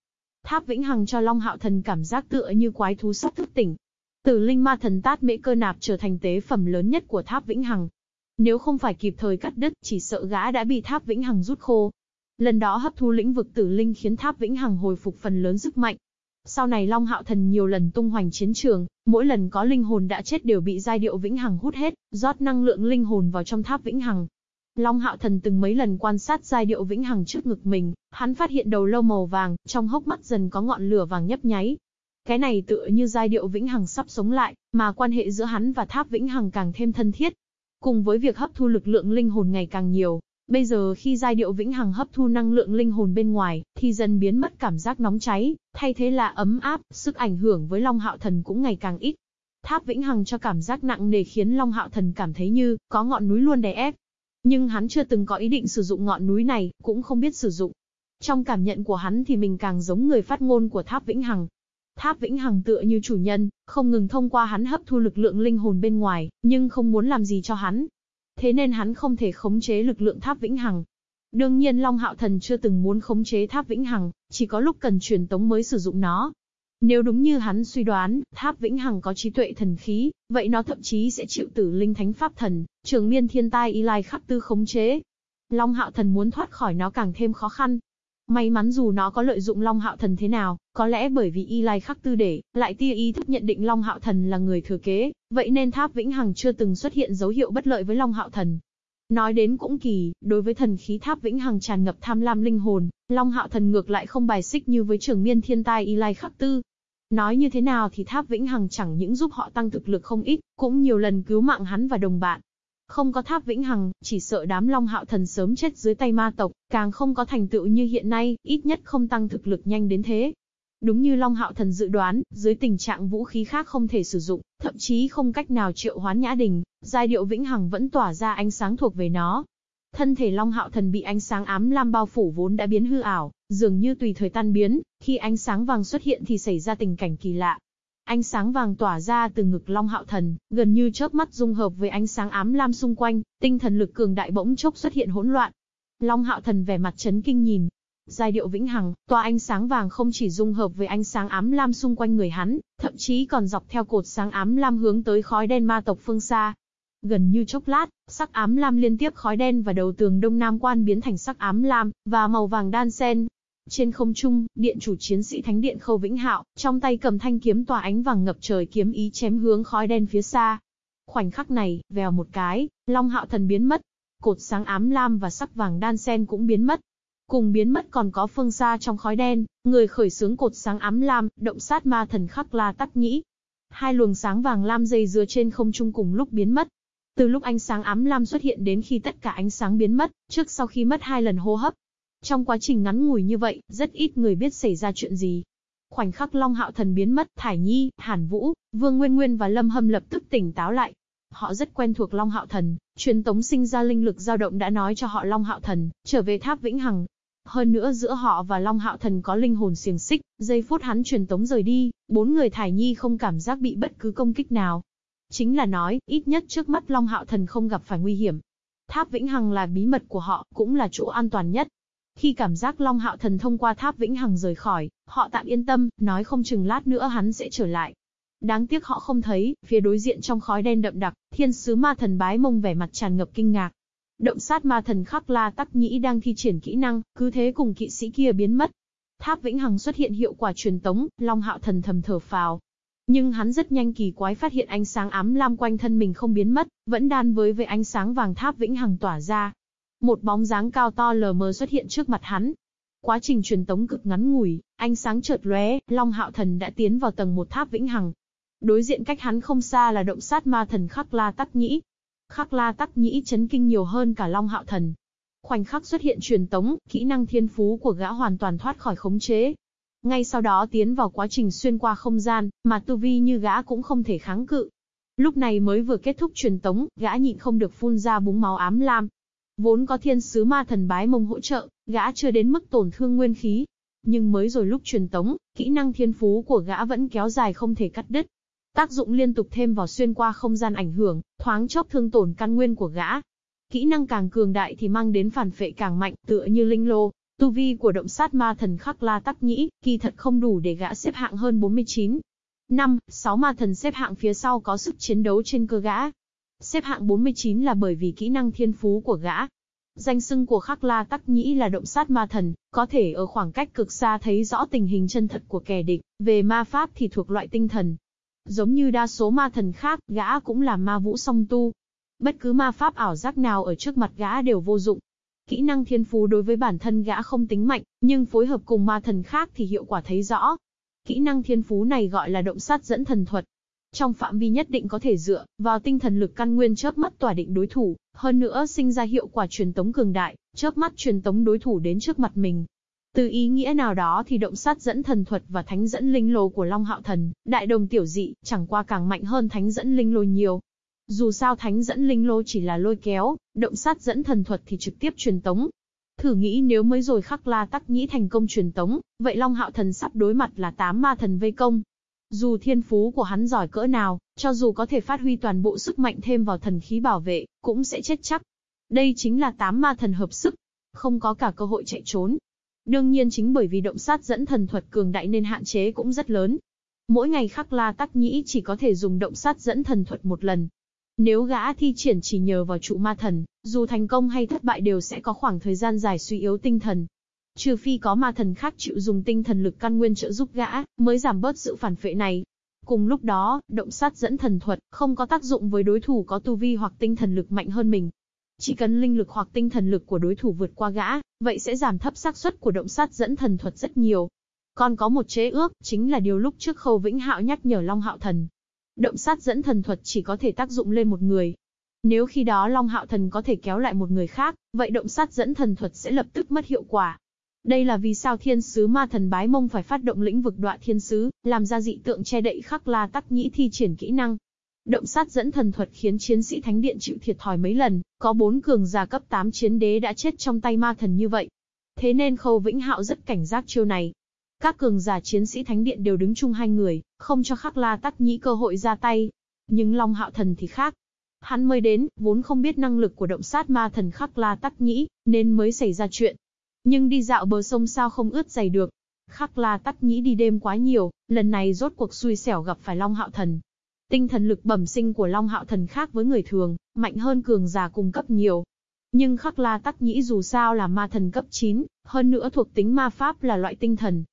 Tháp Vĩnh Hằng cho Long Hạo Thần cảm giác tựa như quái thú sắp thức tỉnh. Tử linh ma thần tát mễ cơ nạp trở thành tế phẩm lớn nhất của tháp Vĩnh Hằng. Nếu không phải kịp thời cắt đứt, chỉ sợ gã đã bị tháp Vĩnh Hằng rút khô. Lần đó hấp thu lĩnh vực tử linh khiến tháp Vĩnh Hằng hồi phục phần lớn sức mạnh. Sau này Long Hạo Thần nhiều lần tung hoành chiến trường, mỗi lần có linh hồn đã chết đều bị giai điệu Vĩnh Hằng hút hết, rót năng lượng linh hồn vào trong tháp Vĩnh Hằng, Long Hạo Thần từng mấy lần quan sát giai điệu vĩnh hằng trước ngực mình, hắn phát hiện đầu lâu màu vàng, trong hốc mắt dần có ngọn lửa vàng nhấp nháy. Cái này tựa như giai điệu vĩnh hằng sắp sống lại, mà quan hệ giữa hắn và tháp vĩnh hằng càng thêm thân thiết. Cùng với việc hấp thu lực lượng linh hồn ngày càng nhiều, bây giờ khi giai điệu vĩnh hằng hấp thu năng lượng linh hồn bên ngoài, thì dần biến mất cảm giác nóng cháy, thay thế là ấm áp, sức ảnh hưởng với Long Hạo Thần cũng ngày càng ít. Tháp vĩnh hằng cho cảm giác nặng nề khiến Long Hạo Thần cảm thấy như có ngọn núi luôn đè ép, nhưng hắn chưa từng có ý định sử dụng ngọn núi này, cũng không biết sử dụng. Trong cảm nhận của hắn thì mình càng giống người phát ngôn của Tháp Vĩnh Hằng. Tháp Vĩnh Hằng tựa như chủ nhân, không ngừng thông qua hắn hấp thu lực lượng linh hồn bên ngoài, nhưng không muốn làm gì cho hắn. Thế nên hắn không thể khống chế lực lượng Tháp Vĩnh Hằng. Đương nhiên Long Hạo Thần chưa từng muốn khống chế Tháp Vĩnh Hằng, chỉ có lúc cần truyền tống mới sử dụng nó. Nếu đúng như hắn suy đoán, tháp vĩnh hằng có trí tuệ thần khí, vậy nó thậm chí sẽ chịu tử linh thánh pháp thần, trường miên thiên tai y lai khắc tư khống chế. Long hạo thần muốn thoát khỏi nó càng thêm khó khăn. May mắn dù nó có lợi dụng Long Hạo Thần thế nào, có lẽ bởi vì Y Lai Khắc Tư để, lại tia ý thức nhận định Long Hạo Thần là người thừa kế, vậy nên Tháp Vĩnh Hằng chưa từng xuất hiện dấu hiệu bất lợi với Long Hạo Thần. Nói đến cũng kỳ, đối với thần khí Tháp Vĩnh Hằng tràn ngập tham lam linh hồn, Long Hạo Thần ngược lại không bài xích như với trường miên thiên tai Y Lai Khắc Tư, Nói như thế nào thì Tháp Vĩnh Hằng chẳng những giúp họ tăng thực lực không ít, cũng nhiều lần cứu mạng hắn và đồng bạn. Không có Tháp Vĩnh Hằng, chỉ sợ đám Long Hạo Thần sớm chết dưới tay ma tộc, càng không có thành tựu như hiện nay, ít nhất không tăng thực lực nhanh đến thế. Đúng như Long Hạo Thần dự đoán, dưới tình trạng vũ khí khác không thể sử dụng, thậm chí không cách nào triệu hoán nhã đình, giai điệu Vĩnh Hằng vẫn tỏa ra ánh sáng thuộc về nó. Thân thể Long Hạo Thần bị ánh sáng ám lam bao phủ vốn đã biến hư ảo, dường như tùy thời tan biến, khi ánh sáng vàng xuất hiện thì xảy ra tình cảnh kỳ lạ. Ánh sáng vàng tỏa ra từ ngực Long Hạo Thần, gần như chớp mắt dung hợp với ánh sáng ám lam xung quanh, tinh thần lực cường đại bỗng chốc xuất hiện hỗn loạn. Long Hạo Thần vẻ mặt chấn kinh nhìn, giai điệu vĩnh hằng, tòa ánh sáng vàng không chỉ dung hợp với ánh sáng ám lam xung quanh người hắn, thậm chí còn dọc theo cột sáng ám lam hướng tới khói đen ma tộc phương xa. Gần như chốc lát, sắc ám lam liên tiếp khói đen và đầu tường đông nam quan biến thành sắc ám lam, và màu vàng đan sen. Trên không trung, điện chủ chiến sĩ thánh điện Khâu Vĩnh Hạo, trong tay cầm thanh kiếm tỏa ánh vàng ngập trời kiếm ý chém hướng khói đen phía xa. Khoảnh khắc này, vèo một cái, Long Hạo Thần biến mất. Cột sáng ám lam và sắc vàng đan sen cũng biến mất. Cùng biến mất còn có phương xa trong khói đen, người khởi xướng cột sáng ám lam, động sát ma thần khắc la tắc nhĩ. Hai luồng sáng vàng lam dây dưa trên không trung cùng lúc biến mất, từ lúc ánh sáng ám lam xuất hiện đến khi tất cả ánh sáng biến mất, trước sau khi mất hai lần hô hấp. Trong quá trình ngắn ngủi như vậy, rất ít người biết xảy ra chuyện gì. Khoảnh khắc Long Hạo Thần biến mất, Thải Nhi, Hàn Vũ, Vương Nguyên Nguyên và Lâm Hâm lập tức tỉnh táo lại. Họ rất quen thuộc Long Hạo Thần, truyền tống sinh ra linh lực dao động đã nói cho họ Long Hạo Thần, trở về tháp Vĩnh Hằng. Hơn nữa giữa họ và Long Hạo Thần có linh hồn xiềng xích, giây phút hắn truyền tống rời đi, bốn người Thải Nhi không cảm giác bị bất cứ công kích nào, Chính là nói, ít nhất trước mắt Long Hạo Thần không gặp phải nguy hiểm. Tháp Vĩnh Hằng là bí mật của họ, cũng là chỗ an toàn nhất. Khi cảm giác Long Hạo Thần thông qua Tháp Vĩnh Hằng rời khỏi, họ tạm yên tâm, nói không chừng lát nữa hắn sẽ trở lại. Đáng tiếc họ không thấy, phía đối diện trong khói đen đậm đặc, thiên sứ ma thần bái mông vẻ mặt tràn ngập kinh ngạc. Động sát ma thần khắc la tắc nhĩ đang thi triển kỹ năng, cứ thế cùng kỵ sĩ kia biến mất. Tháp Vĩnh Hằng xuất hiện hiệu quả truyền tống, Long Hạo Thần thầm thở phào, nhưng hắn rất nhanh kỳ quái phát hiện ánh sáng ám lam quanh thân mình không biến mất, vẫn đan với với ánh sáng vàng tháp vĩnh hằng tỏa ra. Một bóng dáng cao to lờ mờ xuất hiện trước mặt hắn. Quá trình truyền tống cực ngắn ngủi, ánh sáng chợt lóe, Long Hạo Thần đã tiến vào tầng một tháp vĩnh hằng. Đối diện cách hắn không xa là động sát ma thần Khắc La Tắc Nhĩ. Khắc La Tắc Nhĩ chấn kinh nhiều hơn cả Long Hạo Thần. Khoảnh khắc xuất hiện truyền tống, kỹ năng thiên phú của gã hoàn toàn thoát khỏi khống chế, ngay sau đó tiến vào quá trình xuyên qua không gian, mà tu vi như gã cũng không thể kháng cự. Lúc này mới vừa kết thúc truyền tống, gã nhịn không được phun ra búng máu ám lam. Vốn có thiên sứ ma thần bái mông hỗ trợ, gã chưa đến mức tổn thương nguyên khí. Nhưng mới rồi lúc truyền tống, kỹ năng thiên phú của gã vẫn kéo dài không thể cắt đứt. Tác dụng liên tục thêm vào xuyên qua không gian ảnh hưởng, thoáng chốc thương tổn căn nguyên của gã. Kỹ năng càng cường đại thì mang đến phản phệ càng mạnh, tựa như linh lô, Tu vi của động sát ma thần khắc la tắc nhĩ, kỳ thật không đủ để gã xếp hạng hơn 49. 5, 6 ma thần xếp hạng phía sau có sức chiến đấu trên cơ gã. Xếp hạng 49 là bởi vì kỹ năng thiên phú của gã. Danh xưng của khắc la tắc nhĩ là động sát ma thần, có thể ở khoảng cách cực xa thấy rõ tình hình chân thật của kẻ địch, về ma pháp thì thuộc loại tinh thần. Giống như đa số ma thần khác, gã cũng là ma vũ song tu. Bất cứ ma pháp ảo giác nào ở trước mặt gã đều vô dụng, Kỹ năng thiên phú đối với bản thân gã không tính mạnh, nhưng phối hợp cùng ma thần khác thì hiệu quả thấy rõ. Kỹ năng thiên phú này gọi là động sát dẫn thần thuật. Trong phạm vi nhất định có thể dựa vào tinh thần lực căn nguyên chớp mắt tỏa định đối thủ, hơn nữa sinh ra hiệu quả truyền tống cường đại, chớp mắt truyền tống đối thủ đến trước mặt mình. Từ ý nghĩa nào đó thì động sát dẫn thần thuật và thánh dẫn linh lô của Long Hạo Thần, đại đồng tiểu dị, chẳng qua càng mạnh hơn thánh dẫn linh lô nhiều, dù sao thánh dẫn linh lô chỉ là lôi kéo, động sát dẫn thần thuật thì trực tiếp truyền tống. Thử nghĩ nếu mới rồi khắc la tắc nhĩ thành công truyền tống, vậy Long Hạo Thần sắp đối mặt là tám ma thần vây công. Dù thiên phú của hắn giỏi cỡ nào, cho dù có thể phát huy toàn bộ sức mạnh thêm vào thần khí bảo vệ, cũng sẽ chết chắc. Đây chính là tám ma thần hợp sức, không có cả cơ hội chạy trốn. Đương nhiên chính bởi vì động sát dẫn thần thuật cường đại nên hạn chế cũng rất lớn. Mỗi ngày khắc la tắc nhĩ chỉ có thể dùng động sát dẫn thần thuật một lần. Nếu gã thi triển chỉ nhờ vào trụ ma thần, dù thành công hay thất bại đều sẽ có khoảng thời gian dài suy yếu tinh thần. Trừ phi có ma thần khác chịu dùng tinh thần lực căn nguyên trợ giúp gã, mới giảm bớt sự phản phệ này. Cùng lúc đó, động sát dẫn thần thuật không có tác dụng với đối thủ có tu vi hoặc tinh thần lực mạnh hơn mình. Chỉ cần linh lực hoặc tinh thần lực của đối thủ vượt qua gã, vậy sẽ giảm thấp xác suất của động sát dẫn thần thuật rất nhiều. Còn có một chế ước, chính là điều lúc trước Khâu Vĩnh Hạo nhắc nhở Long Hạo Thần. Động sát dẫn thần thuật chỉ có thể tác dụng lên một người. Nếu khi đó Long Hạo Thần có thể kéo lại một người khác, vậy động sát dẫn thần thuật sẽ lập tức mất hiệu quả. Đây là vì sao thiên sứ ma thần bái mông phải phát động lĩnh vực đoạn thiên sứ, làm ra dị tượng che đậy khắc la tắc nhĩ thi triển kỹ năng. Động sát dẫn thần thuật khiến chiến sĩ thánh điện chịu thiệt thòi mấy lần, có bốn cường giả cấp 8 chiến đế đã chết trong tay ma thần như vậy. Thế nên Khâu Vĩnh Hạo rất cảnh giác chiêu này. Các cường giả chiến sĩ thánh điện đều đứng chung hai người, không cho khắc la tắc nhĩ cơ hội ra tay. Nhưng Long Hạo Thần thì khác. Hắn mới đến, vốn không biết năng lực của động sát ma thần khắc la tắc nhĩ, nên mới xảy ra chuyện. Nhưng đi dạo bờ sông sao không ướt giày được. Khắc la tắc nhĩ đi đêm quá nhiều, lần này rốt cuộc xui xẻo gặp phải Long Hạo Thần. Tinh thần lực bẩm sinh của Long Hạo Thần khác với người thường, mạnh hơn cường giả cung cấp nhiều. Nhưng khắc la tắc nhĩ dù sao là ma thần cấp 9, hơn nữa thuộc tính ma pháp là loại tinh thần.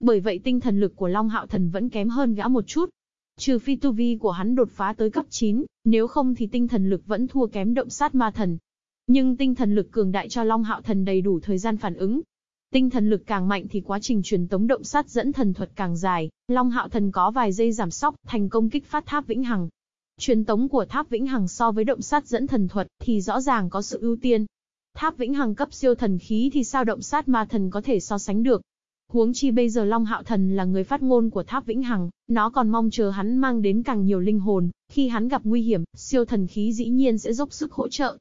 Bởi vậy tinh thần lực của Long Hạo Thần vẫn kém hơn gã một chút. Trừ phi tu vi của hắn đột phá tới cấp 9, nếu không thì tinh thần lực vẫn thua kém động sát ma thần. Nhưng tinh thần lực cường đại cho Long Hạo Thần đầy đủ thời gian phản ứng. Tinh thần lực càng mạnh thì quá trình truyền tống động sát dẫn thần thuật càng dài, Long Hạo Thần có vài giây giảm sóc, thành công kích phát tháp vĩnh hằng. Truyền tống của tháp vĩnh hằng so với động sát dẫn thần thuật thì rõ ràng có sự ưu tiên. Tháp vĩnh hằng cấp siêu thần khí thì sao động sát ma thần có thể so sánh được. Huống chi bây giờ Long Hạo Thần là người phát ngôn của Tháp Vĩnh Hằng, nó còn mong chờ hắn mang đến càng nhiều linh hồn, khi hắn gặp nguy hiểm, siêu thần khí dĩ nhiên sẽ dốc sức hỗ trợ.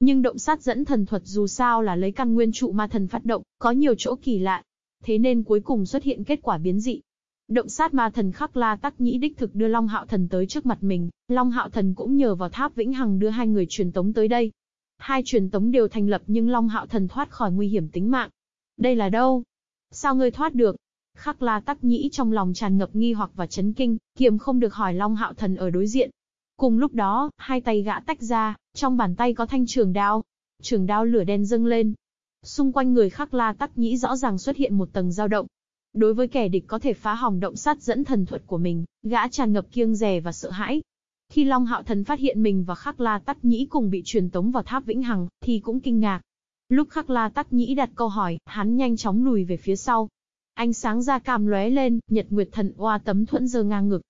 Nhưng động sát dẫn thần thuật dù sao là lấy căn nguyên trụ ma thần phát động, có nhiều chỗ kỳ lạ. Thế nên cuối cùng xuất hiện kết quả biến dị. Động sát ma thần khắc la tắc nhĩ đích thực đưa Long Hạo Thần tới trước mặt mình, Long Hạo Thần cũng nhờ vào tháp Vĩnh Hằng đưa hai người truyền tống tới đây. Hai truyền tống đều thành lập nhưng Long Hạo Thần thoát khỏi nguy hiểm tính mạng. Đây là đâu? Sao ngươi thoát được? Khắc la tắc nhĩ trong lòng tràn ngập nghi hoặc và chấn kinh, kiềm không được hỏi Long Hạo Thần ở đối diện. Cùng lúc đó, hai tay gã tách ra, trong bàn tay có thanh trường đao. Trường đao lửa đen dâng lên. Xung quanh người khắc la tắc nhĩ rõ ràng xuất hiện một tầng dao động. Đối với kẻ địch có thể phá hỏng động sát dẫn thần thuật của mình, gã tràn ngập kiêng rè và sợ hãi. Khi Long Hạo Thần phát hiện mình và Khắc La Tắc Nhĩ cùng bị truyền tống vào tháp Vĩnh Hằng, thì cũng kinh ngạc. Lúc Khắc La Tắc Nhĩ đặt câu hỏi, hắn nhanh chóng lùi về phía sau. Ánh sáng da cam lóe lên, Nhật Nguyệt Thần Oa tấm thuẫn giơ ngang ngực.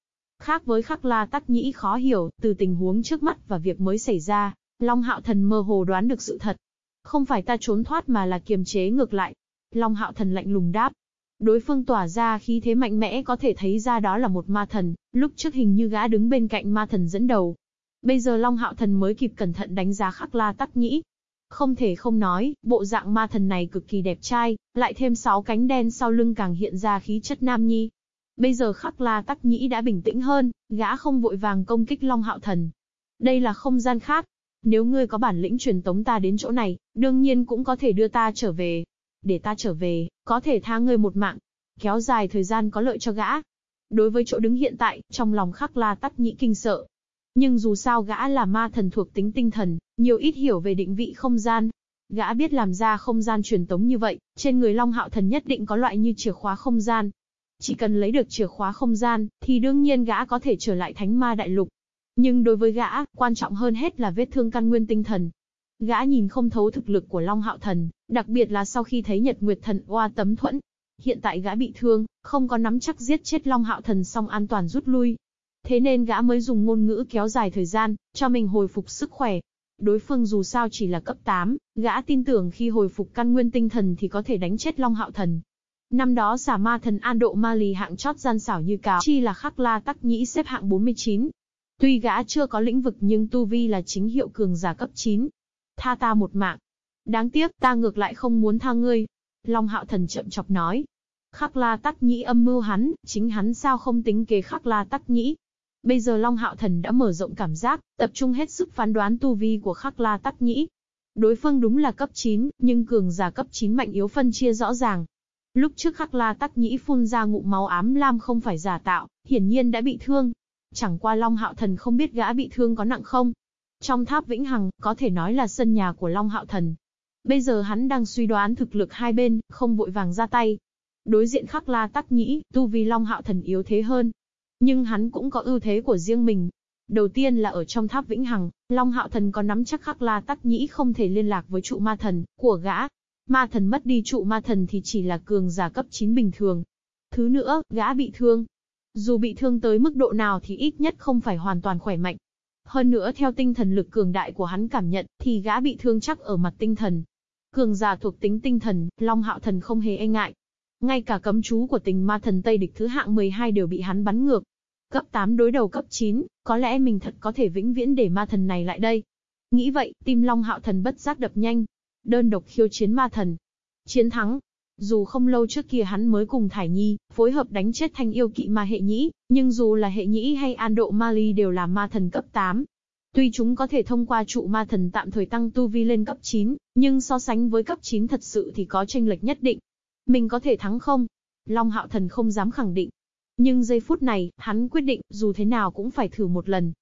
Khác với Khắc La Tắc Nhĩ khó hiểu, từ tình huống trước mắt và việc mới xảy ra, Long Hạo Thần mơ hồ đoán được sự thật. Không phải ta trốn thoát mà là kiềm chế ngược lại. Long Hạo Thần lạnh lùng đáp. Đối phương tỏa ra khí thế mạnh mẽ có thể thấy ra đó là một ma thần, lúc trước hình như gã đứng bên cạnh ma thần dẫn đầu. Bây giờ Long Hạo Thần mới kịp cẩn thận đánh giá Khắc La Tắc Nhĩ, không thể không nói, bộ dạng ma thần này cực kỳ đẹp trai, lại thêm sáu cánh đen sau lưng càng hiện ra khí chất nam nhi. Bây giờ khắc la tắc nhĩ đã bình tĩnh hơn, gã không vội vàng công kích Long Hạo Thần. Đây là không gian khác. Nếu ngươi có bản lĩnh truyền tống ta đến chỗ này, đương nhiên cũng có thể đưa ta trở về. Để ta trở về, có thể tha ngươi một mạng. Kéo dài thời gian có lợi cho gã. Đối với chỗ đứng hiện tại, trong lòng khắc la tắc nhĩ kinh sợ, nhưng dù sao gã là ma thần thuộc tính tinh thần, nhiều ít hiểu về định vị không gian. Gã biết làm ra không gian truyền tống như vậy, trên người Long Hạo Thần nhất định có loại như chìa khóa không gian. Chỉ cần lấy được chìa khóa không gian, thì đương nhiên gã có thể trở lại thánh ma đại lục. Nhưng đối với gã, quan trọng hơn hết là vết thương căn nguyên tinh thần. Gã nhìn không thấu thực lực của Long Hạo Thần, đặc biệt là sau khi thấy Nhật Nguyệt Thần oa tấm thuẫn. Hiện tại gã bị thương, không có nắm chắc giết chết Long Hạo Thần xong an toàn rút lui. Thế nên gã mới dùng ngôn ngữ kéo dài thời gian, cho mình hồi phục sức khỏe. Đối phương dù sao chỉ là cấp 8, gã tin tưởng khi hồi phục căn nguyên tinh thần thì có thể đánh chết Long Hạo Thần. Năm đó xả ma thần An Độ Ma Lì hạng chót gian xảo như cáo, chi là khắc la tắc nhĩ xếp hạng 49. Tuy gã chưa có lĩnh vực nhưng tu vi là chính hiệu cường giả cấp 9. Tha ta một mạng. Đáng tiếc, ta ngược lại không muốn tha ngươi. Long Hạo Thần chậm chọc nói. Khắc la tắc nhĩ âm mưu hắn, chính hắn sao không tính kế khắc la tắc nhĩ. Bây giờ Long Hạo Thần đã mở rộng cảm giác, tập trung hết sức phán đoán tu vi của Khắc La Tắc Nhĩ. Đối phương đúng là cấp 9, nhưng cường giả cấp 9 mạnh yếu phân chia rõ ràng. Lúc trước Khắc La Tắc Nhĩ phun ra ngụm máu ám lam không phải giả tạo, hiển nhiên đã bị thương. Chẳng qua Long Hạo Thần không biết gã bị thương có nặng không. Trong tháp Vĩnh Hằng, có thể nói là sân nhà của Long Hạo Thần. Bây giờ hắn đang suy đoán thực lực hai bên, không vội vàng ra tay. Đối diện khắc la tắc nhĩ, tu vi Long Hạo Thần yếu thế hơn. Nhưng hắn cũng có ưu thế của riêng mình. Đầu tiên là ở trong tháp Vĩnh Hằng, Long Hạo Thần có nắm chắc khắc la tắc nhĩ không thể liên lạc với trụ ma thần, của gã. Ma thần mất đi trụ ma thần thì chỉ là cường giả cấp 9 bình thường. Thứ nữa, gã bị thương. Dù bị thương tới mức độ nào thì ít nhất không phải hoàn toàn khỏe mạnh. Hơn nữa theo tinh thần lực cường đại của hắn cảm nhận, thì gã bị thương chắc ở mặt tinh thần. Cường giả thuộc tính tinh thần, Long Hạo Thần không hề e ngại. Ngay cả cấm chú của tình ma thần Tây địch thứ hạng 12 đều bị hắn bắn ngược. Cấp 8 đối đầu cấp 9, có lẽ mình thật có thể vĩnh viễn để ma thần này lại đây. Nghĩ vậy, tim Long Hạo Thần bất giác đập nhanh. Đơn độc khiêu chiến ma thần. Chiến thắng, dù không lâu trước kia hắn mới cùng Thải Nhi, phối hợp đánh chết thanh yêu kỵ ma hệ nhĩ, nhưng dù là hệ nhĩ hay an độ ma ly đều là ma thần cấp 8. Tuy chúng có thể thông qua trụ ma thần tạm thời tăng tu vi lên cấp 9, nhưng so sánh với cấp 9 thật sự thì có tranh lệch nhất định. Mình có thể thắng không? Long hạo thần không dám khẳng định. Nhưng giây phút này, hắn quyết định, dù thế nào cũng phải thử một lần.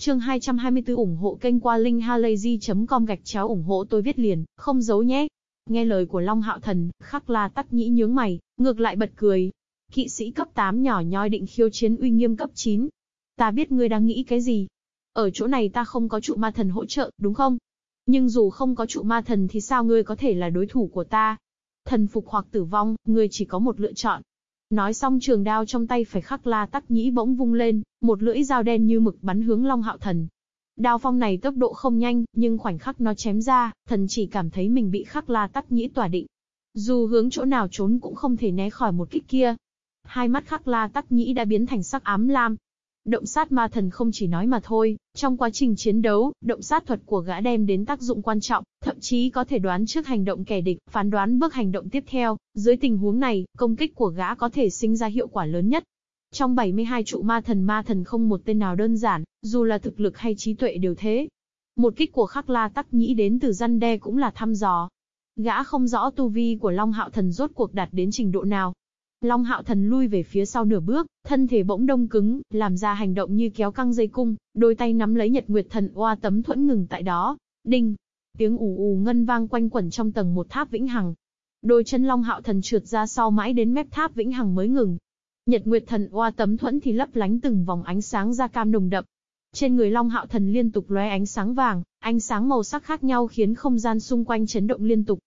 Chương 224 ủng hộ kênh qua linkhalazy.com gạch chéo ủng hộ tôi viết liền, không giấu nhé. Nghe lời của Long Hạo Thần, khắc la tắc nhĩ nhướng mày, ngược lại bật cười. Kỵ sĩ cấp 8 nhỏ nhoi định khiêu chiến uy nghiêm cấp 9. Ta biết ngươi đang nghĩ cái gì. Ở chỗ này ta không có trụ ma thần hỗ trợ, đúng không? Nhưng dù không có trụ ma thần thì sao ngươi có thể là đối thủ của ta? Thần phục hoặc tử vong, ngươi chỉ có một lựa chọn. Nói xong trường đao trong tay phải khắc la tắc nhĩ bỗng vung lên, một lưỡi dao đen như mực bắn hướng Long Hạo Thần. Đao phong này tốc độ không nhanh, nhưng khoảnh khắc nó chém ra, thần chỉ cảm thấy mình bị khắc la tắc nhĩ tỏa định. Dù hướng chỗ nào trốn cũng không thể né khỏi một kích kia. Hai mắt khắc la tắc nhĩ đã biến thành sắc ám lam. Động sát ma thần không chỉ nói mà thôi, trong quá trình chiến đấu, động sát thuật của gã đem đến tác dụng quan trọng, thậm chí có thể đoán trước hành động kẻ địch, phán đoán bước hành động tiếp theo. Dưới tình huống này, công kích của gã có thể sinh ra hiệu quả lớn nhất. Trong 72 trụ ma thần ma thần không một tên nào đơn giản, dù là thực lực hay trí tuệ đều thế. Một kích của khắc la tắc nhĩ đến từ răn đe cũng là thăm dò. Gã không rõ tu vi của Long Hạo Thần rốt cuộc đạt đến trình độ nào. Long Hạo Thần lui về phía sau nửa bước, thân thể bỗng đông cứng, làm ra hành động như kéo căng dây cung, đôi tay nắm lấy Nhật Nguyệt Thần oa tấm thuẫn ngừng tại đó. Đinh! Tiếng ù ù ngân vang quanh quẩn trong tầng một tháp vĩnh hằng. Đôi chân Long Hạo Thần trượt ra sau mãi đến mép tháp vĩnh hằng mới ngừng, Nhật Nguyệt Thần Oa tấm thuẫn thì lấp lánh từng vòng ánh sáng da cam nồng đậm. Trên người Long Hạo Thần liên tục lóe ánh sáng vàng, ánh sáng màu sắc khác nhau khiến không gian xung quanh chấn động liên tục.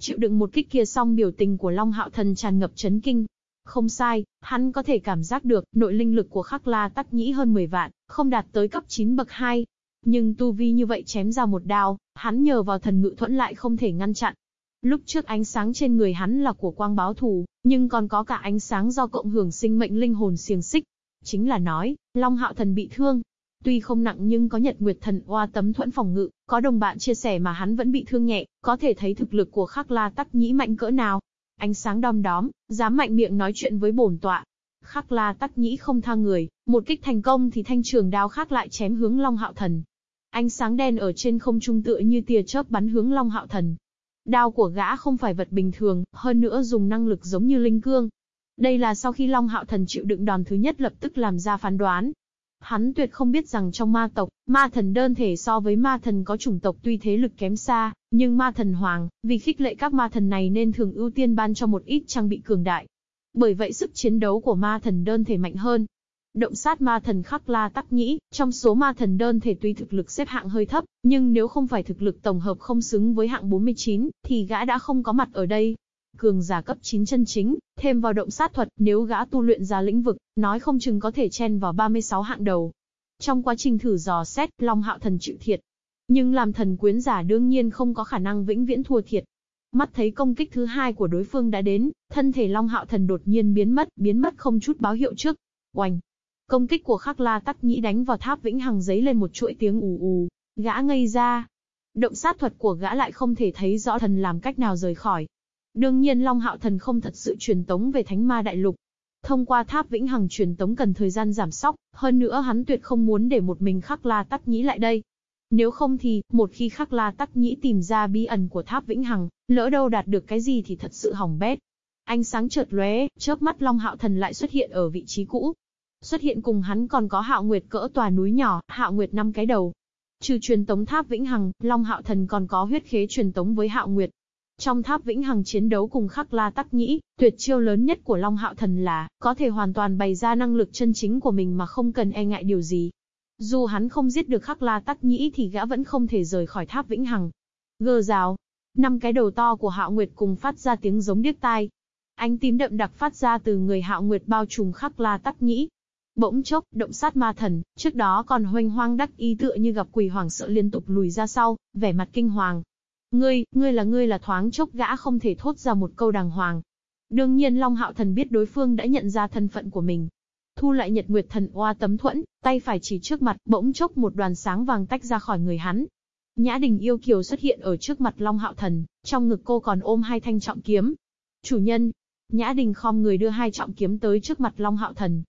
Chịu đựng một kích kia xong biểu tình của Long Hạo Thần tràn ngập chấn kinh. Không sai, hắn có thể cảm giác được, nội linh lực của Khắc La Tắc Nhĩ hơn 10 vạn, không đạt tới cấp 9 bậc 2. Nhưng tu vi như vậy chém ra một đao, hắn nhờ vào thần ngự thuẫn lại không thể ngăn chặn. Lúc trước ánh sáng trên người hắn là của quang báo thù, nhưng còn có cả ánh sáng do cộng hưởng sinh mệnh linh hồn xiềng xích. Chính là nói, Long Hạo Thần bị thương. Tuy không nặng nhưng có Nhật Nguyệt Thần oa tấm thuẫn phòng ngự, có đồng bạn chia sẻ mà hắn vẫn bị thương nhẹ, có thể thấy thực lực của Khắc La Tắc Nhĩ mạnh cỡ nào. Ánh sáng đom đóm, dám mạnh miệng nói chuyện với bổn tọa. Khắc La Tắc Nhĩ không tha người, một kích thành công thì thanh trường đao khác lại chém hướng Long Hạo Thần. Ánh sáng đen ở trên không trung tựa như tia chớp bắn hướng Long Hạo Thần. Đao của gã không phải vật bình thường, hơn nữa dùng năng lực giống như linh cương. Đây là sau khi Long Hạo Thần chịu đựng đòn thứ nhất lập tức làm ra phán đoán. Hắn tuyệt không biết rằng trong ma tộc, ma thần đơn thể so với ma thần có chủng tộc tuy thế lực kém xa, nhưng ma thần hoàng, vì khích lệ các ma thần này nên thường ưu tiên ban cho một ít trang bị cường đại. Bởi vậy sức chiến đấu của ma thần đơn thể mạnh hơn, Động sát ma thần khắc la tắc nhĩ, trong số ma thần đơn thể tuy thực lực xếp hạng hơi thấp, nhưng nếu không phải thực lực tổng hợp không xứng với hạng 49, thì gã đã không có mặt ở đây. Cường giả cấp 9 chân chính, thêm vào động sát thuật, nếu gã tu luyện ra lĩnh vực, nói không chừng có thể chen vào 36 hạng đầu. Trong quá trình thử dò xét, Long Hạo Thần chịu thiệt. Nhưng làm thần quyến giả đương nhiên không có khả năng vĩnh viễn thua thiệt. Mắt thấy công kích thứ hai của đối phương đã đến, thân thể Long Hạo Thần đột nhiên biến mất, biến mất không chút báo hiệu trước. Oanh! Công kích của Khắc La Tắc Nhĩ đánh vào tháp vĩnh hằng giấy lên một chuỗi tiếng ù ù, gã ngây ra. Động sát thuật của gã lại không thể thấy rõ thần làm cách nào rời khỏi. Đương nhiên Long Hạo Thần không thật sự truyền tống về Thánh Ma Đại Lục. Thông qua tháp vĩnh hằng truyền tống cần thời gian giảm sóc, hơn nữa hắn tuyệt không muốn để một mình Khắc La Tắc Nhĩ lại đây. Nếu không thì, một khi Khắc La Tắc Nhĩ tìm ra bí ẩn của tháp vĩnh hằng, lỡ đâu đạt được cái gì thì thật sự hỏng bét. Ánh sáng chợt lóe, chớp mắt Long Hạo Thần lại xuất hiện ở vị trí cũ, Xuất hiện cùng hắn còn có Hạo Nguyệt cỡ tòa núi nhỏ, Hạo Nguyệt năm cái đầu. Trừ truyền tống tháp Vĩnh Hằng, Long Hạo Thần còn có huyết khế truyền tống với Hạo Nguyệt. Trong tháp Vĩnh Hằng chiến đấu cùng Khắc La Tắc Nhĩ, tuyệt chiêu lớn nhất của Long Hạo Thần là có thể hoàn toàn bày ra năng lực chân chính của mình mà không cần e ngại điều gì. Dù hắn không giết được Khắc La Tắc Nhĩ thì gã vẫn không thể rời khỏi tháp Vĩnh Hằng. Gơ rào, năm cái đầu to của Hạo Nguyệt cùng phát ra tiếng giống điếc tai. Ánh tím đậm đặc phát ra từ người Hạo Nguyệt bao trùm Khắc La Tắc Nhĩ. Bỗng chốc, động sát ma thần, trước đó còn hoanh hoang đắc ý tựa như gặp quỷ hoàng sợ liên tục lùi ra sau, vẻ mặt kinh hoàng. Ngươi, ngươi là ngươi là thoáng chốc gã không thể thốt ra một câu đàng hoàng. Đương nhiên Long Hạo Thần biết đối phương đã nhận ra thân phận của mình, thu lại Nhật Nguyệt Thần Oa tấm thuẫn, tay phải chỉ trước mặt, bỗng chốc một đoàn sáng vàng tách ra khỏi người hắn. Nhã Đình yêu kiều xuất hiện ở trước mặt Long Hạo Thần, trong ngực cô còn ôm hai thanh trọng kiếm. Chủ nhân, Nhã Đình khom người đưa hai trọng kiếm tới trước mặt Long Hạo Thần.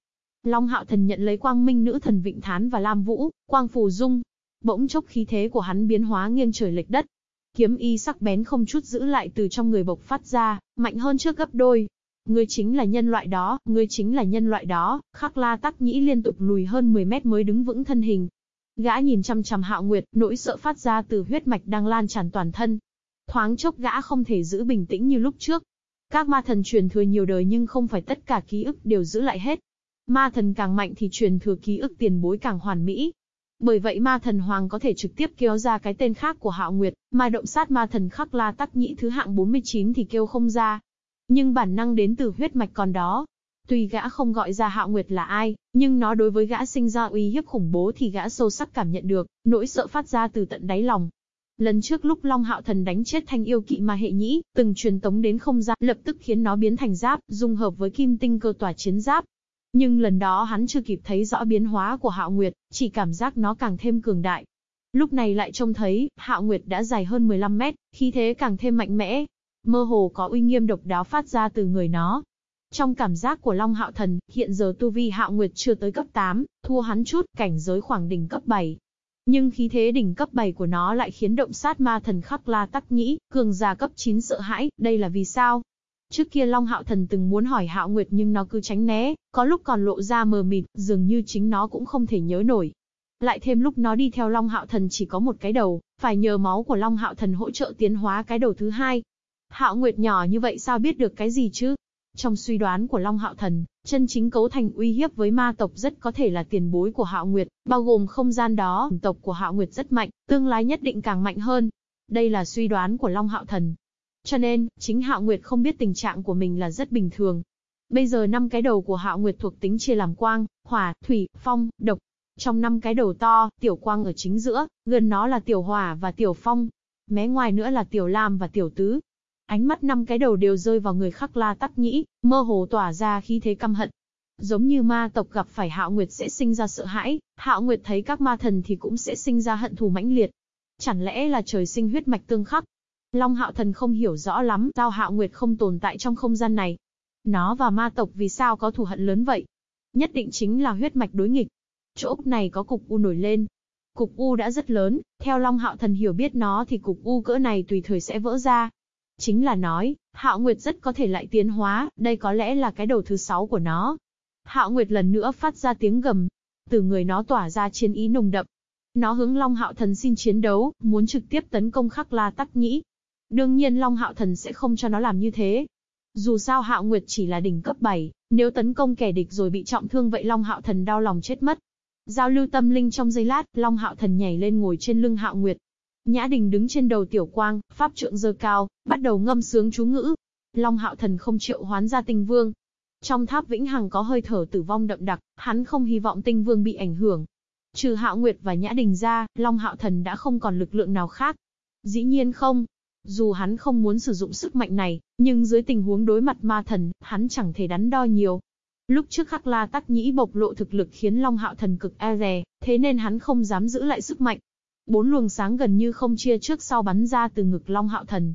Long Hạo Thần nhận lấy quang minh nữ thần Vịnh Thán và Lam Vũ, quang phù dung. Bỗng chốc khí thế của hắn biến hóa nghiêng trời lệch đất. Kiếm y sắc bén không chút giữ lại từ trong người bộc phát ra, mạnh hơn trước gấp đôi, Ngươi chính là nhân loại đó, ngươi chính là nhân loại đó, khắc la tắc nhĩ liên tục lùi hơn 10 mét mới đứng vững thân hình. Gã nhìn chăm chăm hạo nguyệt, nỗi sợ phát ra từ huyết mạch đang lan tràn toàn thân. Thoáng chốc gã không thể giữ bình tĩnh như lúc trước. Các ma thần truyền thừa nhiều đời nhưng không phải tất cả ký ức đều giữ lại hết. Ma thần càng mạnh thì truyền thừa ký ức tiền bối càng hoàn mỹ, bởi vậy ma thần hoàng có thể trực tiếp kéo ra cái tên khác của Hạo Nguyệt, mà động sát ma thần khắc la tắc nhĩ thứ hạng 49 thì kêu không ra. Nhưng bản năng đến từ huyết mạch còn đó. Tuy gã không gọi ra Hạo Nguyệt là ai, nhưng nó đối với gã sinh ra uy hiếp khủng bố thì gã sâu sắc cảm nhận được, nỗi sợ phát ra từ tận đáy lòng. Lần trước lúc Long Hạo Thần đánh chết thanh yêu kỵ ma hệ nhĩ, từng truyền tống đến không gian, lập tức khiến nó biến thành giáp, dung hợp với kim tinh cơ tỏa chiến giáp. Nhưng lần đó hắn chưa kịp thấy rõ biến hóa của Hạo Nguyệt, chỉ cảm giác nó càng thêm cường đại. Lúc này lại trông thấy, Hạo Nguyệt đã dài hơn 15 mét, khí thế càng thêm mạnh mẽ, mơ hồ có uy nghiêm độc đáo phát ra từ người nó. Trong cảm giác của Long Hạo Thần, hiện giờ tu vi Hạo Nguyệt chưa tới cấp 8, thua hắn chút, cảnh giới khoảng đỉnh cấp 7. Nhưng khí thế đỉnh cấp 7 của nó lại khiến động sát ma thần khắc la tắc nhĩ, cường già cấp 9 sợ hãi, đây là vì sao? Trước kia Long Hạo Thần từng muốn hỏi Hạo Nguyệt nhưng nó cứ tránh né, có lúc còn lộ ra mờ mịt, dường như chính nó cũng không thể nhớ nổi. Lại thêm lúc nó đi theo Long Hạo Thần chỉ có một cái đầu, phải nhờ máu của Long Hạo Thần hỗ trợ tiến hóa cái đầu thứ hai, Hạo Nguyệt nhỏ như vậy sao biết được cái gì chứ? Trong suy đoán của Long Hạo Thần, chân chính cấu thành uy hiếp với ma tộc rất có thể là tiền bối của Hạo Nguyệt, bao gồm không gian đó, tộc của Hạo Nguyệt rất mạnh, tương lai nhất định càng mạnh hơn. Đây là suy đoán của Long Hạo Thần. Cho nên, chính Hạo Nguyệt không biết tình trạng của mình là rất bình thường. Bây giờ năm cái đầu của Hạo Nguyệt thuộc tính chia làm quang, hỏa, thủy, phong, độc. Trong năm cái đầu to, tiểu quang ở chính giữa, gần nó là tiểu hỏa và tiểu phong. Mé ngoài nữa là tiểu lam và tiểu tứ, Ánh mắt năm cái đầu đều rơi vào người khắc la tắc nhĩ, mơ hồ tỏa ra khí thế căm hận. Giống như ma tộc gặp phải Hạo Nguyệt sẽ sinh ra sợ hãi, Hạo Nguyệt thấy các ma thần thì cũng sẽ sinh ra hận thù mãnh liệt. Chẳng lẽ là trời sinh huyết mạch tương khắc? Long Hạo Thần không hiểu rõ lắm sao Hạo Nguyệt không tồn tại trong không gian này. Nó và ma tộc vì sao có thù hận lớn vậy? Nhất định chính là huyết mạch đối nghịch. Chỗ này có cục u nổi lên. Cục u đã rất lớn, theo Long Hạo Thần hiểu biết nó thì cục u cỡ này tùy thời sẽ vỡ ra, Chính là nói, Hạo Nguyệt rất có thể lại tiến hóa, đây có lẽ là cái đầu thứ sáu của nó. Hạo Nguyệt lần nữa phát ra tiếng gầm, từ người nó tỏa ra chiến ý nồng đậm. Nó hướng Long Hạo Thần xin chiến đấu, muốn trực tiếp tấn công Khắc La Tắc Nhĩ. Đương nhiên Long Hạo Thần sẽ không cho nó làm như thế. Dù sao Hạo Nguyệt chỉ là đỉnh cấp 7, nếu tấn công kẻ địch rồi bị trọng thương vậy Long Hạo Thần đau lòng chết mất. Giao lưu tâm linh trong giây lát, Long Hạo Thần nhảy lên ngồi trên lưng Hạo Nguyệt, Nhã Đình đứng trên đầu tiểu quang, pháp trượng dơ cao, bắt đầu ngâm sướng chú ngữ. Long Hạo Thần không triệu hoán ra tinh vương. Trong tháp vĩnh hằng có hơi thở tử vong đậm đặc, hắn không hy vọng tinh vương bị ảnh hưởng. Trừ Hạo Nguyệt và Nhã Đình ra, Long Hạo Thần đã không còn lực lượng nào khác. Dĩ nhiên không. Dù hắn không muốn sử dụng sức mạnh này, nhưng dưới tình huống đối mặt ma thần, hắn chẳng thể đắn đo nhiều. Lúc trước Khắc La Tắc Nhĩ bộc lộ thực lực khiến Long Hạo Thần cực e rè, thế nên hắn không dám giữ lại sức mạnh, Bốn luồng sáng gần như không chia trước sau bắn ra từ ngực Long Hạo Thần.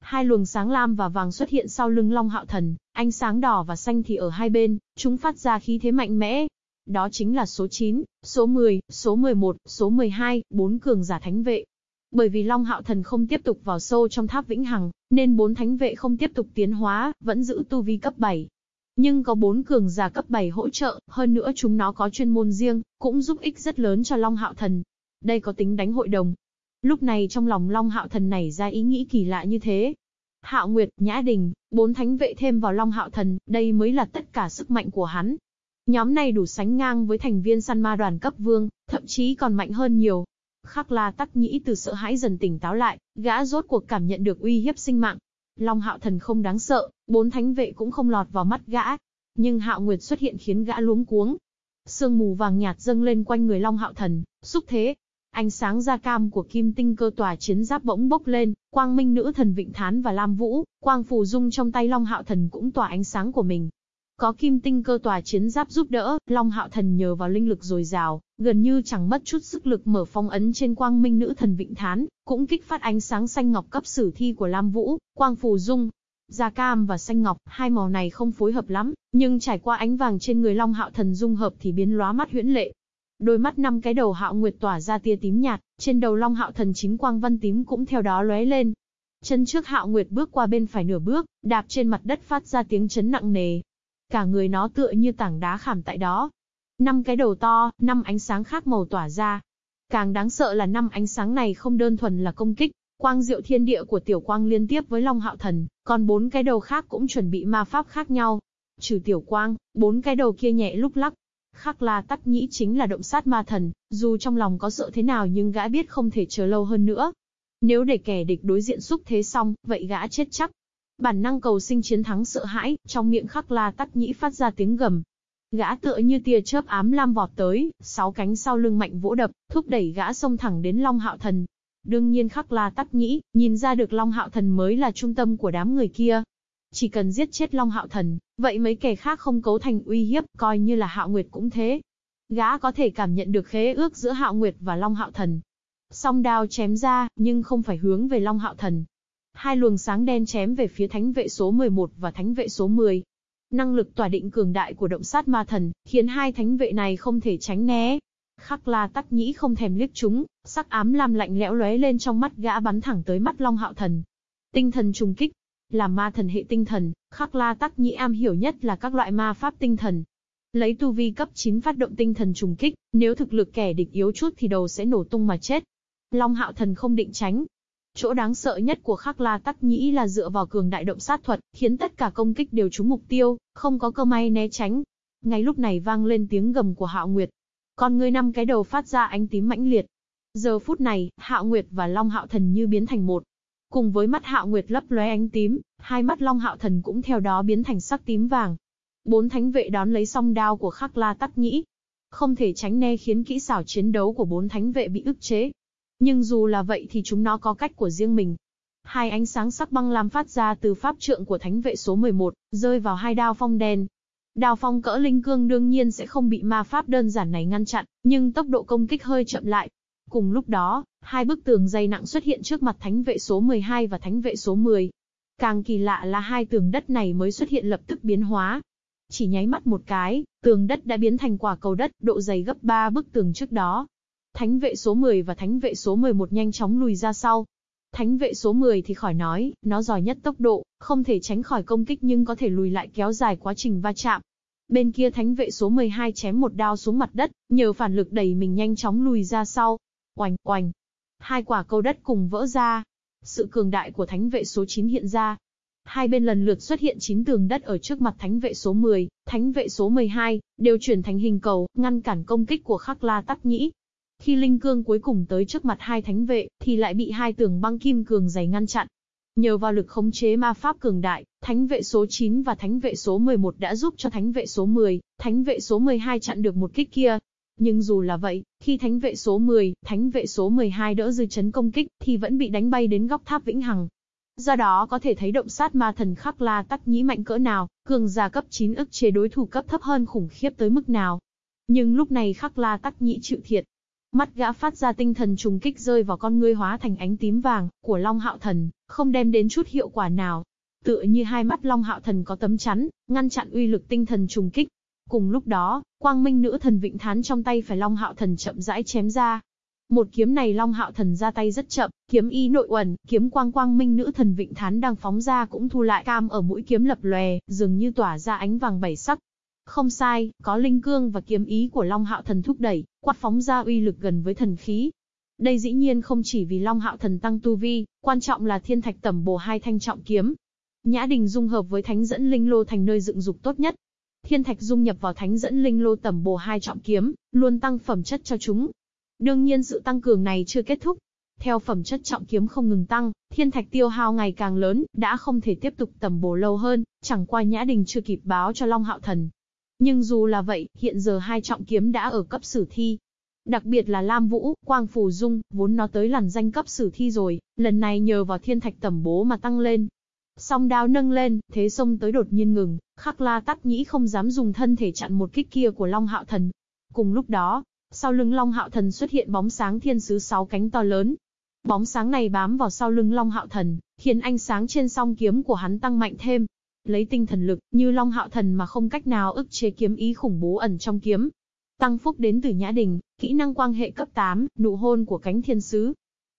Hai luồng sáng lam và vàng xuất hiện sau lưng Long Hạo Thần, ánh sáng đỏ và xanh thì ở hai bên, chúng phát ra khí thế mạnh mẽ. Đó chính là số 9, số 10, số 11, số 12, bốn cường giả thánh vệ. Bởi vì Long Hạo Thần không tiếp tục vào sâu trong tháp vĩnh hằng, nên bốn thánh vệ không tiếp tục tiến hóa, vẫn giữ tu vi cấp 7. Nhưng có bốn cường giả cấp 7 hỗ trợ, hơn nữa chúng nó có chuyên môn riêng, cũng giúp ích rất lớn cho Long Hạo Thần. Đây có tính đánh hội đồng. Lúc này trong lòng Long Hạo Thần nảy ra ý nghĩ kỳ lạ như thế. Hạo Nguyệt, Nhã Đình, bốn thánh vệ thêm vào Long Hạo Thần, đây mới là tất cả sức mạnh của hắn. Nhóm này đủ sánh ngang với thành viên săn ma đoàn cấp vương, thậm chí còn mạnh hơn nhiều. Khắc La Tắc Nhĩ từ sợ hãi dần tỉnh táo lại, gã rốt cuộc cảm nhận được uy hiếp sinh mạng. Long Hạo Thần không đáng sợ, bốn thánh vệ cũng không lọt vào mắt gã. Nhưng Hạo Nguyệt xuất hiện khiến gã luống cuống. Sương mù vàng nhạt dâng lên quanh người Long Hạo Thần, xúc thế. Ánh sáng da cam của kim tinh cơ tòa chiến giáp bỗng bốc lên, quang minh nữ thần Vịnh Thán và Lam Vũ, quang phù dung trong tay Long Hạo Thần cũng tỏa ánh sáng của mình. Có kim tinh cơ tòa chiến giáp giúp đỡ, Long Hạo Thần nhờ vào linh lực dồi dào, gần như chẳng mất chút sức lực mở phong ấn trên quang minh nữ thần Vịnh Thán, cũng kích phát ánh sáng xanh ngọc cấp sử thi của Lam Vũ, quang phù dung. Da cam và xanh ngọc, hai màu này không phối hợp lắm, nhưng trải qua ánh vàng trên người Long Hạo Thần dung hợp thì biến lóa mắt huyễn lệ. Đôi mắt năm cái đầu Hạo Nguyệt tỏa ra tia tím nhạt, trên đầu Long Hạo Thần chính quang văn tím cũng theo đó lóe lên. Chân trước Hạo Nguyệt bước qua bên phải nửa bước, đạp trên mặt đất phát ra tiếng chấn nặng nề, Cả người nó tựa như tảng đá khảm tại đó. Năm cái đầu to, năm ánh sáng khác màu tỏa ra. Càng đáng sợ là năm ánh sáng này không đơn thuần là công kích, quang diệu thiên địa của tiểu quang liên tiếp với Long Hạo Thần, còn bốn cái đầu khác cũng chuẩn bị ma pháp khác nhau. Trừ tiểu quang, bốn cái đầu kia nhẹ lúc lắc. Khắc La Tắc Nhĩ chính là động sát ma thần, dù trong lòng có sợ thế nào nhưng gã biết không thể chờ lâu hơn nữa. Nếu để kẻ địch đối diện xúc thế xong, vậy gã chết chắc. Bản năng cầu sinh chiến thắng sợ hãi, trong miệng khắc la tắt nhĩ phát ra tiếng gầm. Gã tựa như tia chớp ám lam vọt tới, sáu cánh sau lưng mạnh vỗ đập, thúc đẩy gã xông thẳng đến Long Hạo Thần. Đương nhiên khắc la tắt nhĩ, nhìn ra được Long Hạo Thần mới là trung tâm của đám người kia. Chỉ cần giết chết Long Hạo Thần, vậy mấy kẻ khác không cấu thành uy hiếp, coi như là Hạo Nguyệt cũng thế. Gã có thể cảm nhận được khế ước giữa Hạo Nguyệt và Long Hạo Thần. Song đao chém ra, nhưng không phải hướng về Long Hạo Thần, Hai luồng sáng đen chém về phía thánh vệ số 11 và thánh vệ số 10. Năng lực tỏa định cường đại của động sát ma thần, khiến hai thánh vệ này không thể tránh né. Khắc la tắc nhĩ không thèm liếc chúng, sắc ám lam lạnh lẽo lóe lên trong mắt gã bắn thẳng tới mắt Long Hạo Thần. Tinh thần trùng kích. Là ma thần hệ tinh thần, khắc la tắc nhĩ am hiểu nhất là các loại ma pháp tinh thần. Lấy tu vi cấp 9 phát động tinh thần trùng kích, nếu thực lực kẻ địch yếu chút thì đầu sẽ nổ tung mà chết. Long Hạo Thần không định tránh, Chỗ đáng sợ nhất của Khắc La Tắc Nhĩ là dựa vào cường đại động sát thuật, khiến tất cả công kích đều trúng mục tiêu, không có cơ may né tránh. Ngay lúc này vang lên tiếng gầm của Hạo Nguyệt. Con người năm cái đầu phát ra ánh tím mãnh liệt. Giờ phút này, Hạo Nguyệt và Long Hạo Thần như biến thành một. Cùng với mắt Hạo Nguyệt lấp lóe ánh tím, hai mắt Long Hạo Thần cũng theo đó biến thành sắc tím vàng. Bốn thánh vệ đón lấy song đao của Khắc La Tắc Nhĩ. Không thể tránh né khiến kỹ xảo chiến đấu của bốn thánh vệ bị ức chế. Nhưng dù là vậy thì chúng nó có cách của riêng mình. Hai ánh sáng sắc băng lam phát ra từ pháp trượng của thánh vệ số 11, rơi vào hai đao phong đen. Đao phong cỡ linh cương đương nhiên sẽ không bị ma pháp đơn giản này ngăn chặn, nhưng tốc độ công kích hơi chậm lại. Cùng lúc đó, hai bức tường dày nặng xuất hiện trước mặt thánh vệ số 12 và thánh vệ số 10. Càng kỳ lạ là hai tường đất này mới xuất hiện lập tức biến hóa. Chỉ nháy mắt một cái, tường đất đã biến thành quả cầu đất, độ dày gấp 3 bức tường trước đó. Thánh vệ số 10 và thánh vệ số 11 nhanh chóng lùi ra sau. Thánh vệ số 10 thì khỏi nói, nó giỏi nhất tốc độ, không thể tránh khỏi công kích nhưng có thể lùi lại kéo dài quá trình va chạm. Bên kia thánh vệ số 12 chém một đao xuống mặt đất, nhờ phản lực đẩy mình nhanh chóng lùi ra sau. Oành, oành. Hai quả câu đất cùng vỡ ra. Sự cường đại của thánh vệ số 9 hiện ra. Hai bên lần lượt xuất hiện 9 tường đất ở trước mặt thánh vệ số 10, thánh vệ số 12, đều chuyển thành hình cầu, ngăn cản công kích của Khắc La Tắc Nhĩ. Khi linh cương cuối cùng tới trước mặt hai thánh vệ, thì lại bị hai tường băng kim cường dày ngăn chặn. Nhờ vào lực khống chế ma pháp cường đại, thánh vệ số 9 và thánh vệ số 11 đã giúp cho thánh vệ số 10, thánh vệ số 12 chặn được một kích kia. Nhưng dù là vậy, khi thánh vệ số 10, thánh vệ số 12 đỡ dư chấn công kích, thì vẫn bị đánh bay đến góc tháp vĩnh hằng. Do đó có thể thấy động sát ma thần khắc la tắc nhĩ mạnh cỡ nào, cường giả cấp 9 ức chế đối thủ cấp thấp hơn khủng khiếp tới mức nào. Nhưng lúc này khắc la tắc nhĩ chịu thiệt, Mắt gã phát ra tinh thần trùng kích rơi vào con ngươi hóa thành ánh tím vàng của Long Hạo Thần, không đem đến chút hiệu quả nào. Tựa như hai mắt Long Hạo Thần có tấm chắn, ngăn chặn uy lực tinh thần trùng kích. Cùng lúc đó, quang minh nữ thần vịnh thán trong tay phải Long Hạo Thần chậm rãi chém ra. Một kiếm này Long Hạo Thần ra tay rất chậm, kiếm y nội uẩn, kiếm quang quang minh nữ thần Vịnh Thán đang phóng ra cũng thu lại cam ở mũi kiếm lập lòe, dường như tỏa ra ánh vàng bảy sắc. Không sai, có linh cương và kiếm ý của Long Hạo Thần thúc đẩy, quát phóng ra uy lực gần với thần khí. Đây dĩ nhiên không chỉ vì Long Hạo Thần tăng tu vi, quan trọng là thiên thạch tẩm bổ hai thanh trọng kiếm. Nhã Đình dung hợp với thánh dẫn linh lô thành nơi dựng dục tốt nhất. Thiên thạch dung nhập vào thánh dẫn linh lô tẩm bổ hai trọng kiếm, luôn tăng phẩm chất cho chúng. Đương nhiên sự tăng cường này chưa kết thúc. Theo phẩm chất trọng kiếm không ngừng tăng, thiên thạch tiêu hao ngày càng lớn, đã không thể tiếp tục tầm bổ lâu hơn, chẳng qua Nhã Đình chưa kịp báo cho Long Hạo Thần, nhưng dù là vậy, hiện giờ hai trọng kiếm đã ở cấp sử thi. Đặc biệt là Lam Vũ, Quang Phù Dung, vốn nó tới làn danh cấp sử thi rồi, lần này nhờ vào thiên thạch tẩm bố mà tăng lên. Song đao nâng lên, thế sông tới đột nhiên ngừng, khắc la tắt nhĩ không dám dùng thân thể chặn một kích kia của Long Hạo Thần. Cùng lúc đó, sau lưng Long Hạo Thần xuất hiện bóng sáng thiên sứ sáu cánh to lớn. Bóng sáng này bám vào sau lưng Long Hạo Thần, khiến ánh sáng trên song kiếm của hắn tăng mạnh thêm, lấy tinh thần lực, như Long Hạo Thần mà không cách nào ức chế kiếm ý khủng bố ẩn trong kiếm. Tăng phúc đến từ Nhã Đình, kỹ năng quang hệ cấp 8, nụ hôn của cánh thiên sứ.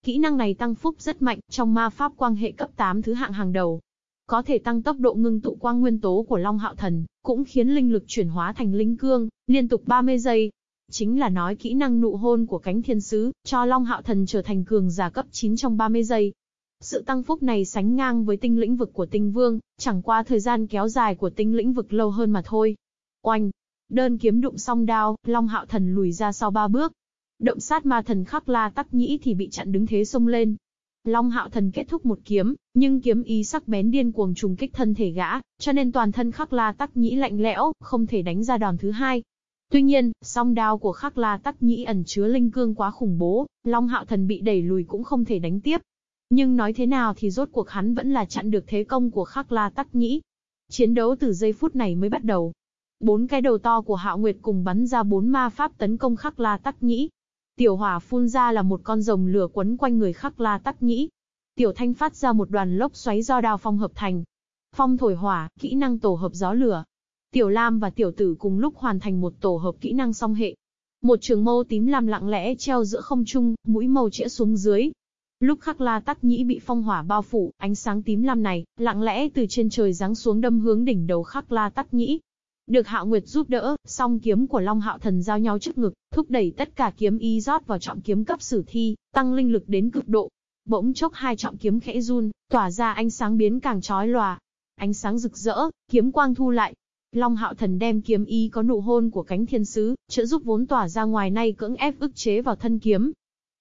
Kỹ năng này tăng phúc rất mạnh, trong ma pháp quang hệ cấp 8 thứ hạng hàng đầu. Có thể tăng tốc độ ngưng tụ quang nguyên tố của Long Hạo Thần, cũng khiến linh lực chuyển hóa thành linh cương, liên tục 30 giây. Chính là nói kỹ năng nụ hôn của cánh thiên sứ, cho Long Hạo Thần trở thành cường giả cấp 9 trong 30 giây. Sự tăng phúc này sánh ngang với tinh lĩnh vực của tinh vương, chẳng qua thời gian kéo dài của tinh lĩnh vực lâu hơn mà thôi. Oanh! Đơn kiếm đụng song đao, Long Hạo Thần lùi ra sau ba bước. Động sát ma thần khắc la tắc nhĩ thì bị chặn đứng thế xông lên. Long Hạo Thần kết thúc một kiếm, nhưng kiếm ý sắc bén điên cuồng trùng kích thân thể gã, cho nên toàn thân khắc la tắc nhĩ lạnh lẽo, không thể đánh ra đòn thứ hai. Tuy nhiên, song đao của khắc la tắc nhĩ ẩn chứa linh cương quá khủng bố, Long Hạo Thần bị đẩy lùi cũng không thể đánh tiếp. Nhưng nói thế nào thì rốt cuộc hắn vẫn là chặn được thế công của Khắc La Tắc Nhĩ. Chiến đấu từ giây phút này mới bắt đầu. Bốn cái đầu to của Hạo Nguyệt cùng bắn ra bốn ma pháp tấn công Khắc La Tắc Nhĩ. Tiểu hỏa phun ra là một con rồng lửa quấn quanh người Khắc La Tắc Nhĩ. Tiểu thanh phát ra một đoàn lốc xoáy do đao phong hợp thành. Phong thổi hỏa, kỹ năng tổ hợp gió lửa. Tiểu Lam và tiểu tử cùng lúc hoàn thành một tổ hợp kỹ năng song hệ. Một trường mâu tím lam lặng lẽ treo giữa không trung, mũi màu chĩa xuống dưới, Lúc khắc la tắc nhĩ bị phong hỏa bao phủ, ánh sáng tím lam này, lặng lẽ từ trên trời giáng xuống đâm hướng đỉnh đầu khắc la tắc nhĩ. Được Hạo Nguyệt giúp đỡ, song kiếm của Long Hạo Thần giao nhau trước ngực, thúc đẩy tất cả kiếm y rót vào trọng kiếm cấp sử thi, tăng linh lực đến cực độ. Bỗng chốc hai trọng kiếm khẽ run, tỏa ra ánh sáng biến càng chói lòa. Ánh sáng rực rỡ, kiếm quang thu lại. Long Hạo Thần đem kiếm y có nụ hôn của cánh thiên sứ, trợ giúp vốn tỏa ra ngoài nay cưỡng ép ức chế vào thân kiếm,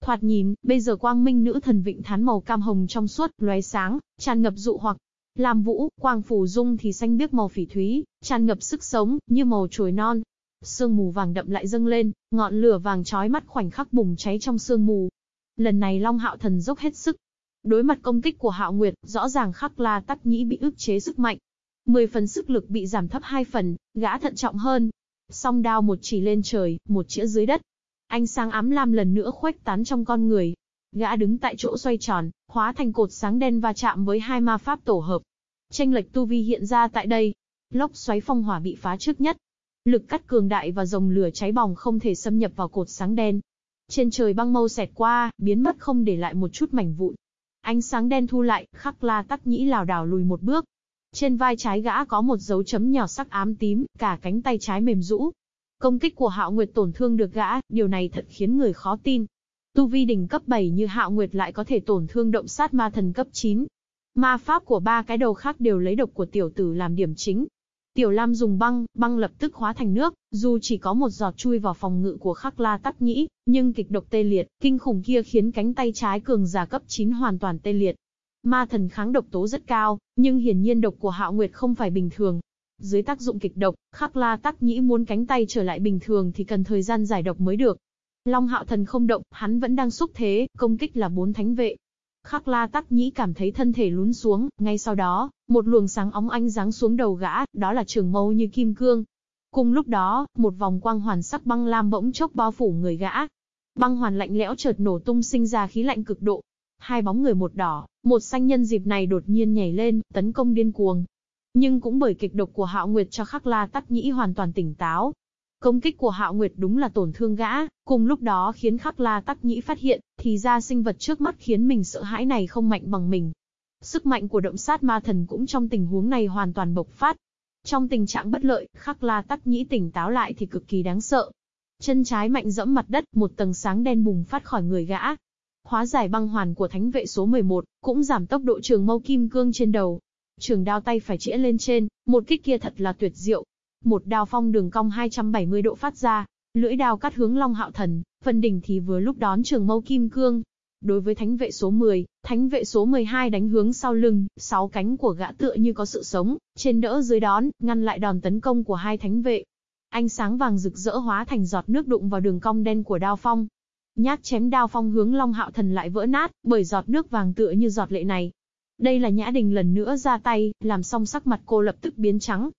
Thoạt nhìn, bây giờ quang minh nữ thần vịnh thán màu cam hồng trong suốt, lóe sáng, tràn ngập dụ hoặc. Làm vũ, quang phủ dung thì xanh biếc màu phỉ thúy, tràn ngập sức sống, như màu chồi non. Sương mù vàng đậm lại dâng lên, ngọn lửa vàng chói mắt khoảnh khắc bùng cháy trong sương mù. Lần này Long Hạo Thần dốc hết sức. Đối mặt công kích của Hạo Nguyệt, rõ ràng khắc la tắc nhĩ bị ức chế sức mạnh. Mười phần sức lực bị giảm thấp hai phần, gã thận trọng hơn. Song đao một chỉ lên trời, một chĩa dưới đất, Ánh sáng ám lam lần nữa khuếch tán trong con người. Gã đứng tại chỗ xoay tròn, hóa thành cột sáng đen va chạm với hai ma pháp tổ hợp. Tranh lệch tu vi hiện ra tại đây. Lốc xoáy phong hỏa bị phá trước nhất. Lực cắt cường đại và dòng lửa cháy bỏng không thể xâm nhập vào cột sáng đen. Trên trời băng mâu xẹt qua, biến mất không để lại một chút mảnh vụn. Ánh sáng đen thu lại, khắc la tắc nhĩ lảo đảo lùi một bước. Trên vai trái gã có một dấu chấm nhỏ sắc ám tím, cả cánh tay trái mềm rũ, Công kích của Hạo Nguyệt tổn thương được gã, điều này thật khiến người khó tin. Tu vi đỉnh cấp 7 như Hạo Nguyệt lại có thể tổn thương động sát ma thần cấp 9. Ma pháp của ba cái đầu khác đều lấy độc của tiểu tử làm điểm chính. Tiểu Lam dùng băng, băng lập tức hóa thành nước, dù chỉ có một giọt chui vào phòng ngự của Khắc La Tắc Nhĩ, nhưng kịch độc tê liệt, kinh khủng kia khiến cánh tay trái cường giả cấp 9 hoàn toàn tê liệt. Ma thần kháng độc tố rất cao, nhưng hiển nhiên độc của Hạo Nguyệt không phải bình thường, dưới tác dụng kịch độc, Khắc La Tắc Nhĩ muốn cánh tay trở lại bình thường thì cần thời gian giải độc mới được. Long Hạo Thần không động, hắn vẫn đang xúc thế, công kích là bốn thánh vệ. Khắc La Tắc Nhĩ cảm thấy thân thể lún xuống, ngay sau đó, một luồng sáng óng ánh giáng xuống đầu gã, đó là trường mâu như kim cương. Cùng lúc đó, một vòng quang hoàn sắc băng lam bỗng chốc bao phủ người gã. Băng hoàn lạnh lẽo chợt nổ tung sinh ra khí lạnh cực độ. Hai bóng người một đỏ, một xanh nhân dịp này đột nhiên nhảy lên, tấn công điên cuồng, nhưng cũng bởi kịch độc của Hạo Nguyệt cho Khắc La Tắc Nhĩ hoàn toàn tỉnh táo. Công kích của Hạo Nguyệt đúng là tổn thương gã, cùng lúc đó khiến Khắc La Tắc Nhĩ phát hiện, thì ra sinh vật trước mắt khiến mình sợ hãi này không mạnh bằng mình. Sức mạnh của động sát ma thần cũng trong tình huống này hoàn toàn bộc phát. Trong tình trạng bất lợi, Khắc La Tắc Nhĩ tỉnh táo lại thì cực kỳ đáng sợ. Chân trái mạnh dẫm mặt đất, một tầng sáng đen bùng phát khỏi người gã. Hóa giải băng hoàn của thánh vệ số 11, cũng giảm tốc độ trường mâu kim cương trên đầu. Trường đao tay phải chĩa lên trên, một kích kia thật là tuyệt diệu. Một đao phong đường cong 270 độ phát ra, lưỡi đao cắt hướng Long Hạo Thần, phần đỉnh thì vừa lúc đón trường mâu kim cương. Đối với thánh vệ số 10, thánh vệ số 12 đánh hướng sau lưng, sáu cánh của gã tựa như có sự sống, trên đỡ dưới đón, ngăn lại đòn tấn công của hai thánh vệ. Ánh sáng vàng rực rỡ hóa thành giọt nước đụng vào đường cong đen của đao phong. Nhát chém đao phong hướng Long Hạo Thần lại vỡ nát, bởi giọt nước vàng tựa như giọt lệ này. Đây là Nhã Đình lần nữa ra tay, làm xong sắc mặt cô lập tức biến trắng.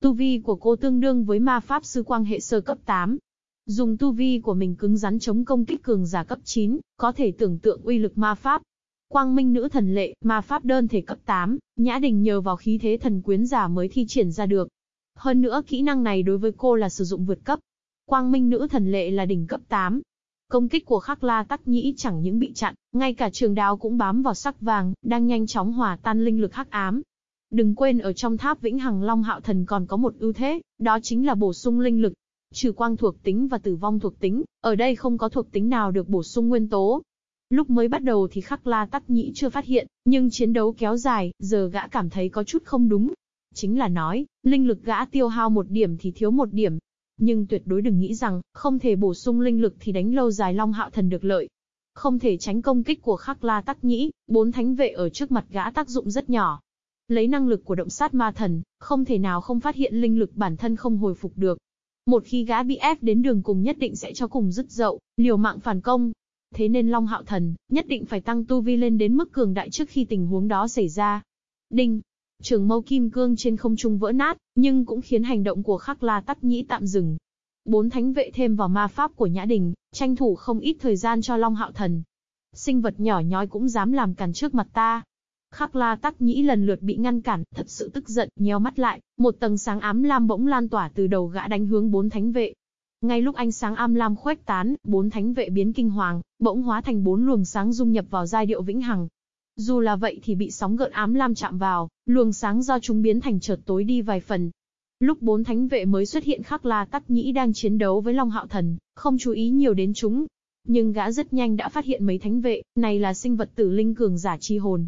Tu vi của cô tương đương với ma pháp sư quang hệ sơ cấp 8, Dùng tu vi của mình cứng rắn chống công kích cường giả cấp 9, có thể tưởng tượng uy lực ma pháp. Quang Minh nữ thần lệ, ma pháp đơn thể cấp 8, Nhã Đình nhờ vào khí thế thần quyến giả mới thi triển ra được. Hơn nữa kỹ năng này đối với cô là sử dụng vượt cấp. Quang Minh nữ thần lệ là đỉnh cấp 8. Công kích của Khắc La Tắc Nhĩ chẳng những bị chặn, ngay cả trường đao cũng bám vào sắc vàng, đang nhanh chóng hòa tan linh lực hắc ám. Đừng quên ở trong tháp Vĩnh Hằng Long Hạo Thần còn có một ưu thế, đó chính là bổ sung linh lực. Trừ quang thuộc tính và tử vong thuộc tính, ở đây không có thuộc tính nào được bổ sung nguyên tố. Lúc mới bắt đầu thì khắc la tắc nhĩ chưa phát hiện, nhưng chiến đấu kéo dài, giờ gã cảm thấy có chút không đúng. Chính là nói, linh lực gã tiêu hao một điểm thì thiếu một điểm. Nhưng tuyệt đối đừng nghĩ rằng, không thể bổ sung linh lực thì đánh lâu dài Long Hạo Thần được lợi. Không thể tránh công kích của khắc la tắc nhĩ, bốn thánh vệ ở trước mặt gã tác dụng rất nhỏ. Lấy năng lực của động sát ma thần, không thể nào không phát hiện linh lực bản thân không hồi phục được, một khi gã bị ép đến đường cùng nhất định sẽ cho cùng dứt dậu, liều mạng phản công. Thế nên Long Hạo Thần, nhất định phải tăng tu vi lên đến mức cường đại trước khi tình huống đó xảy ra. Đinh! Trường mâu kim cương trên không trung vỡ nát, nhưng cũng khiến hành động của Khắc La Tắc Nhĩ tạm dừng. Bốn thánh vệ thêm vào ma pháp của Nhã Đình, tranh thủ không ít thời gian cho Long Hạo Thần. Sinh vật nhỏ nhói cũng dám làm cản trước mặt ta, Khắc La Tắc Nhĩ lần lượt bị ngăn cản, thật sự tức giận, nheo mắt lại, một tầng sáng ám lam bỗng lan tỏa từ đầu gã đánh hướng bốn thánh vệ. Ngay lúc ánh sáng am lam khuếch tán, bốn thánh vệ biến kinh hoàng, bỗng hóa thành bốn luồng sáng dung nhập vào giai điệu vĩnh hằng. Dù là vậy thì bị sóng gợn ám lam chạm vào, luồng sáng do chúng biến thành chợt tối đi vài phần. Lúc bốn thánh vệ mới xuất hiện Khắc La Tắc Nhĩ đang chiến đấu với Long Hạo Thần, không chú ý nhiều đến chúng, nhưng gã rất nhanh đã phát hiện mấy thánh vệ, này là sinh vật tử linh cường giả chi hồn,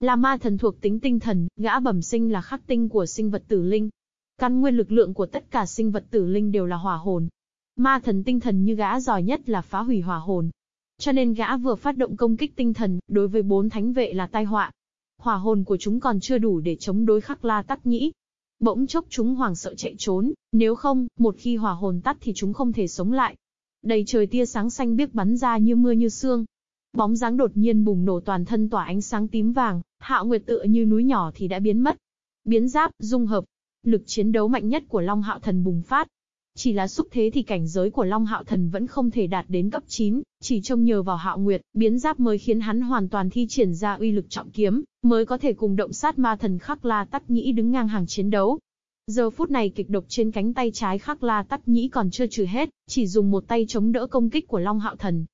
là ma thần thuộc tính tinh thần, gã bẩm sinh là khắc tinh của sinh vật tử linh. Căn nguyên lực lượng của tất cả sinh vật tử linh đều là hỏa hồn. Ma thần tinh thần như gã giỏi nhất là phá hủy hỏa hồn. Cho nên gã vừa phát động công kích tinh thần, đối với bốn thánh vệ là tai họa. Hỏa hồn của chúng còn chưa đủ để chống đối khắc la tắc nhĩ. Bỗng chốc chúng hoảng sợ chạy trốn, nếu không, một khi hỏa hồn tắt thì chúng không thể sống lại. Đầy trời tia sáng xanh biếc bắn ra như mưa như sương, Bóng dáng đột nhiên bùng nổ toàn thân tỏa ánh sáng tím vàng, Hạo Nguyệt tựa như núi nhỏ thì đã biến mất. Biến giáp, dung hợp, lực chiến đấu mạnh nhất của Long Hạo Thần bùng phát. Chỉ là xúc thế thì cảnh giới của Long Hạo Thần vẫn không thể đạt đến cấp 9, chỉ trông nhờ vào Hạo Nguyệt, biến giáp mới khiến hắn hoàn toàn thi triển ra uy lực trọng kiếm, mới có thể cùng động sát ma thần Khắc La Tắc Nhĩ đứng ngang hàng chiến đấu. Giờ phút này kịch độc trên cánh tay trái Khắc La Tắc Nhĩ còn chưa trừ hết, chỉ dùng một tay chống đỡ công kích của Long Hạo Thần,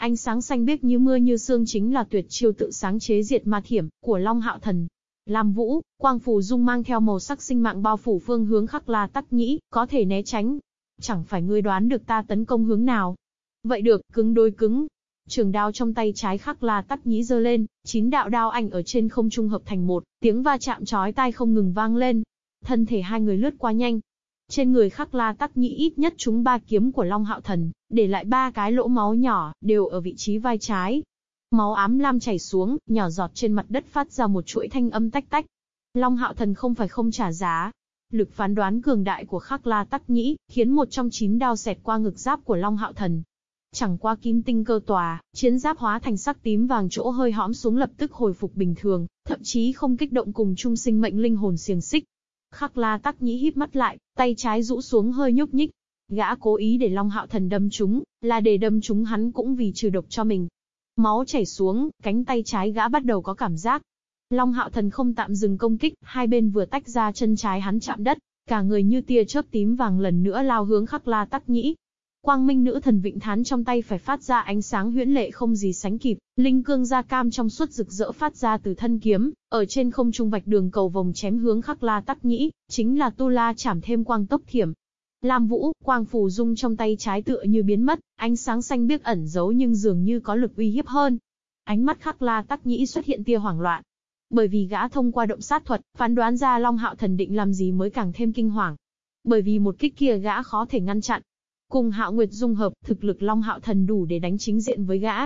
Ánh sáng xanh biếc như mưa như sương chính là tuyệt chiêu tự sáng chế diệt ma thiểm của Long Hạo Thần. Lam Vũ, quang phù dung mang theo màu sắc sinh mạng bao phủ phương hướng khắc la tắc nhĩ, có thể né tránh. Chẳng phải ngươi đoán được ta tấn công hướng nào. Vậy được, cứng đối cứng. Trường đao trong tay trái khắc la tắc nhĩ giơ lên, chín đạo đao ảnh ở trên không trung hợp thành một, tiếng va chạm chói tai không ngừng vang lên. Thân thể hai người lướt qua nhanh, trên người khắc la tắc nhĩ ít nhất chúng ba kiếm của Long Hạo Thần, để lại ba cái lỗ máu nhỏ, đều ở vị trí vai trái. Máu ám lam chảy xuống, nhỏ giọt trên mặt đất phát ra một chuỗi thanh âm tách tách. Long Hạo Thần không phải không trả giá. Lực phán đoán cường đại của khắc la tắc nhĩ, khiến một trong chín đao xẹt qua ngực giáp của Long Hạo Thần. Chẳng qua kim tinh cơ tòa, chiến giáp hóa thành sắc tím vàng chỗ hơi hõm xuống lập tức hồi phục bình thường, thậm chí không kích động cùng chung sinh mệnh linh hồn xiềng xích, Khắc la tắc nhĩ híp mắt lại, tay trái rũ xuống hơi nhúc nhích. Gã cố ý để Long Hạo Thần đâm chúng, là để đâm chúng hắn cũng vì trừ độc cho mình. Máu chảy xuống, cánh tay trái gã bắt đầu có cảm giác. Long Hạo Thần không tạm dừng công kích, hai bên vừa tách ra chân trái hắn chạm đất, cả người như tia chớp tím vàng lần nữa lao hướng khắc la tắc nhĩ. Quang minh nữ thần vịnh thán trong tay phải phát ra ánh sáng huyễn lệ không gì sánh kịp, linh cương da cam trong suốt rực rỡ phát ra từ thân kiếm, ở trên không trung vạch đường cầu vòng chém hướng khắc la tắc nhĩ, chính là tu la chảm thêm quang tốc thiểm. Lam Vũ, quang phù dung trong tay trái tựa như biến mất, ánh sáng xanh biếc ẩn giấu nhưng dường như có lực uy hiếp hơn. Ánh mắt khắc la tắc nhĩ xuất hiện tia hoảng loạn, bởi vì gã thông qua động sát thuật, phán đoán ra Long Hạo Thần định làm gì mới càng thêm kinh hoàng. Bởi vì một kích kia gã khó thể ngăn chặn. Cùng Hạo Nguyệt dung hợp, thực lực Long Hạo Thần đủ để đánh chính diện với gã.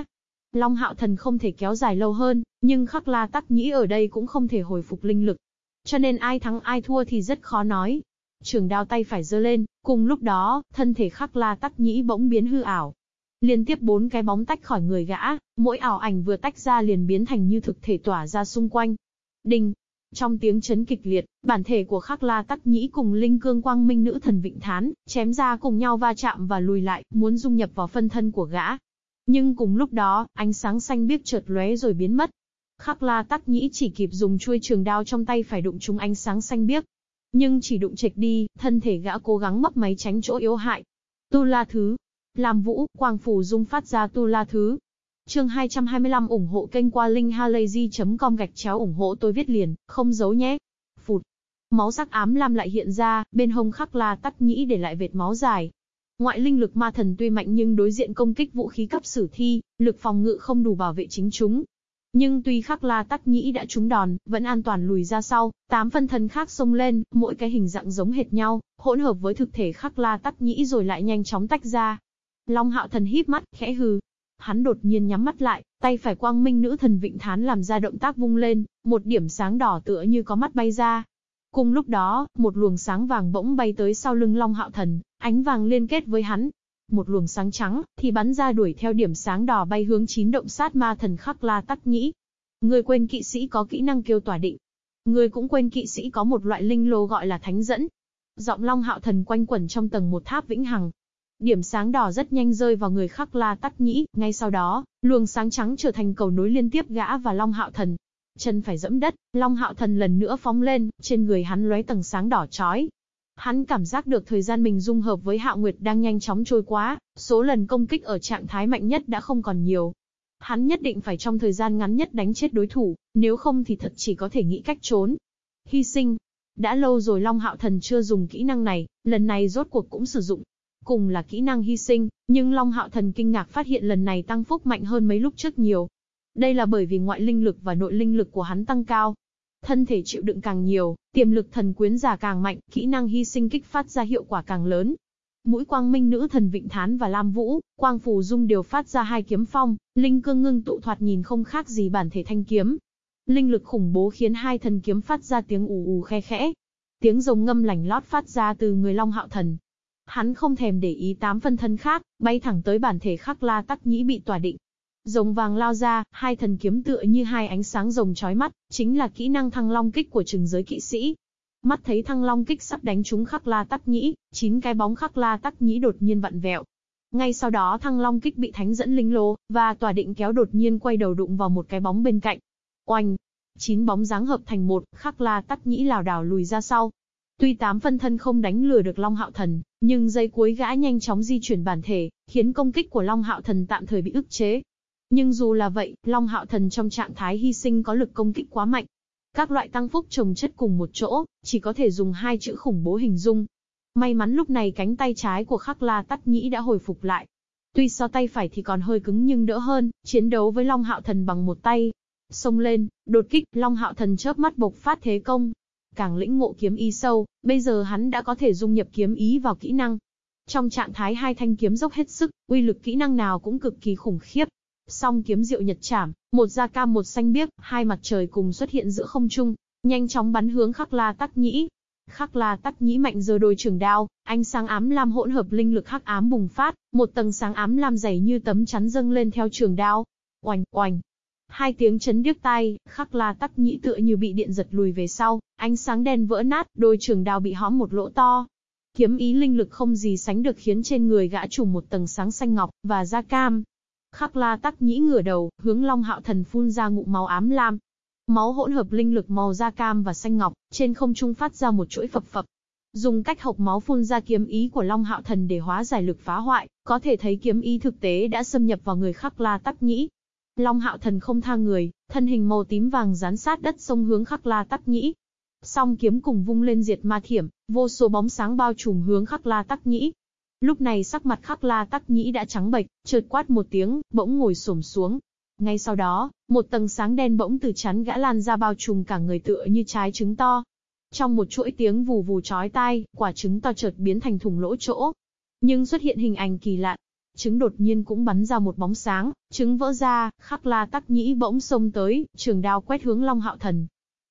Long Hạo Thần không thể kéo dài lâu hơn, nhưng Khắc La Tắc Nhĩ ở đây cũng không thể hồi phục linh lực. Cho nên ai thắng ai thua thì rất khó nói. Trường đao tay phải giơ lên, cùng lúc đó, thân thể Khắc La Tắc Nhĩ bỗng biến hư ảo. Liên tiếp bốn cái bóng tách khỏi người gã, mỗi ảo ảnh vừa tách ra liền biến thành như thực thể tỏa ra xung quanh. Đinh! Trong tiếng chấn kịch liệt, bản thể của Khắc La Tắc Nhĩ cùng Linh Cương Quang Minh Nữ Thần Vịnh Thán, chém ra cùng nhau va chạm và lùi lại, muốn dung nhập vào phân thân của gã. Nhưng cùng lúc đó, ánh sáng xanh biếc chợt lóe rồi biến mất. Khắc La Tắc Nhĩ chỉ kịp dùng chuôi trường đao trong tay phải đụng trúng ánh sáng xanh biếc. Nhưng chỉ đụng chệch đi, thân thể gã cố gắng mấp máy tránh chỗ yếu hại. Tu La Thứ, làm vũ, quang phủ dung phát ra tu la thứ. Chương 225 ủng hộ kênh qua linkhalazy.com gạch chéo ủng hộ tôi viết liền, không giấu nhé. Phụt. Máu sắc ám lam lại hiện ra, bên hông khắc la tắt nhĩ để lại vệt máu dài. Ngoại linh lực ma thần tuy mạnh nhưng đối diện công kích vũ khí cấp sử thi, lực phòng ngự không đủ bảo vệ chính chúng. Nhưng tuy khắc la tắc nhĩ đã trúng đòn, vẫn an toàn lùi ra sau, tám phân thân khác xông lên, mỗi cái hình dạng giống hệt nhau, hỗn hợp với thực thể khắc la tắc nhĩ rồi lại nhanh chóng tách ra. Long hạo thần híp mắt, khẽ hừ. Hắn đột nhiên nhắm mắt lại, tay phải quang minh nữ thần vịnh thán làm ra động tác vung lên, một điểm sáng đỏ tựa như có mắt bay ra. Cùng lúc đó, một luồng sáng vàng bỗng bay tới sau lưng Long hạo thần, ánh vàng liên kết với hắn. Một luồng sáng trắng, thì bắn ra đuổi theo điểm sáng đỏ bay hướng chín động sát ma thần khắc la tắc nhĩ. Người quên kỵ sĩ có kỹ năng kêu tỏa định. Người cũng quên kỵ sĩ có một loại linh lô gọi là thánh dẫn, giọng Long Hạo Thần quanh quẩn trong tầng một tháp vĩnh hằng, Điểm sáng đỏ rất nhanh rơi vào người khắc la tắt nhĩ, ngay sau đó, luồng sáng trắng trở thành cầu nối liên tiếp gã và Long Hạo Thần. Chân phải dẫm đất, Long Hạo Thần lần nữa phóng lên, trên người hắn lóe tầng sáng đỏ chói. Hắn cảm giác được thời gian mình dung hợp với Hạo Nguyệt đang nhanh chóng trôi qua, số lần công kích ở trạng thái mạnh nhất đã không còn nhiều. Hắn nhất định phải trong thời gian ngắn nhất đánh chết đối thủ, nếu không thì thật chỉ có thể nghĩ cách trốn. Hy sinh. Đã lâu rồi Long Hạo Thần chưa dùng kỹ năng này, lần này rốt cuộc cũng sử dụng. Cùng là kỹ năng hy sinh, nhưng Long Hạo Thần kinh ngạc phát hiện lần này tăng phúc mạnh hơn mấy lúc trước nhiều. Đây là bởi vì ngoại linh lực và nội linh lực của hắn tăng cao. Thân thể chịu đựng càng nhiều, tiềm lực thần quyến giả càng mạnh, kỹ năng hy sinh kích phát ra hiệu quả càng lớn. Mũi quang minh nữ thần Vịnh Thán và Lam Vũ, quang phù dung đều phát ra hai kiếm phong, linh cương ngưng tụ thoạt nhìn không khác gì bản thể thanh kiếm. Linh lực khủng bố khiến hai thần kiếm phát ra tiếng ù ù khe khẽ. Tiếng rồng ngâm lành lót phát ra từ người Long Hạo Thần, Hắn không thèm để ý tám phân thân khác, bay thẳng tới bản thể khắc la tắc nhĩ bị tỏa định. Rồng vàng lao ra, hai thần kiếm tựa như hai ánh sáng rồng chói mắt, chính là kỹ năng thăng long kích của trừng giới kỵ sĩ. Mắt thấy thăng long kích sắp đánh trúng khắc la tắc nhĩ, chín cái bóng khắc la tắc nhĩ đột nhiên vặn vẹo. Ngay sau đó thăng long kích bị thánh dẫn linh lô, và tòa định kéo đột nhiên quay đầu đụng vào một cái bóng bên cạnh. Oanh! Chín bóng dáng hợp thành một, khắc la tắc nhĩ lảo đảo lùi ra sau, Tuy tám phân thân không đánh lừa được Long Hạo Thần, nhưng dây cuối gã nhanh chóng di chuyển bản thể, khiến công kích của Long Hạo Thần tạm thời bị ức chế. Nhưng dù là vậy, Long Hạo Thần trong trạng thái hy sinh có lực công kích quá mạnh. Các loại tăng phúc trồng chất cùng một chỗ, chỉ có thể dùng hai chữ khủng bố hình dung. May mắn lúc này cánh tay trái của Khắc La Tắc Nhĩ đã hồi phục lại. Tuy so tay phải thì còn hơi cứng nhưng đỡ hơn, chiến đấu với Long Hạo Thần bằng một tay. Xông lên, đột kích, Long Hạo Thần chớp mắt bộc phát thế công, càng lĩnh ngộ kiếm ý sâu, bây giờ hắn đã có thể dung nhập kiếm ý vào kỹ năng. Trong trạng thái hai thanh kiếm dốc hết sức, uy lực kỹ năng nào cũng cực kỳ khủng khiếp. Song kiếm diệu nhật chảm, một da cam một xanh biếc, hai mặt trời cùng xuất hiện giữa không trung, nhanh chóng bắn hướng Khắc La Tắc Nhĩ. Khắc La Tắc Nhĩ mạnh giơ đôi trường đao, ánh sáng ám lam hỗn hợp linh lực hắc ám bùng phát, một tầng sáng ám lam dày như tấm chắn dâng lên theo trường đao. Oành, oành, Hai tiếng chấn điếc tai, khắc la tắc nhĩ tựa như bị điện giật lùi về sau, ánh sáng đen vỡ nát, đôi trường đao bị hõm một lỗ to. Kiếm ý linh lực không gì sánh được khiến trên người gã trùm một tầng sáng xanh ngọc, và da cam. Khắc la tắc nhĩ ngửa đầu, hướng long hạo thần phun ra ngụm máu ám lam. Máu hỗn hợp linh lực màu da cam và xanh ngọc, trên không trung phát ra một chuỗi phập phập. dùng cách hộc máu phun ra kiếm ý của Long Hạo Thần để hóa giải lực phá hoại, có thể thấy kiếm ý thực tế đã xâm nhập vào người Khắc La Tắc Nhĩ. Long Hạo Thần không tha người, thân hình màu tím vàng rán sát đất sông hướng Khắc La Tắc Nhĩ. Song kiếm cùng vung lên diệt ma thiểm, vô số bóng sáng bao trùm hướng Khắc La Tắc Nhĩ. Lúc này sắc mặt Khắc La Tắc Nhĩ đã trắng bệch, chợt quát một tiếng, bỗng ngồi xổm xuống. Ngay sau đó, một tầng sáng đen bỗng từ chắn gã lan ra bao trùm cả người tựa như trái trứng to. Trong một chuỗi tiếng vù vù chói tai, quả trứng to chợt biến thành thùng lỗ chỗ. Nhưng xuất hiện hình ảnh kỳ lạ. Trứng đột nhiên cũng bắn ra một bóng sáng, trứng vỡ ra, khắc la tắc nhĩ bỗng xông tới, trường đao quét hướng Long Hạo Thần.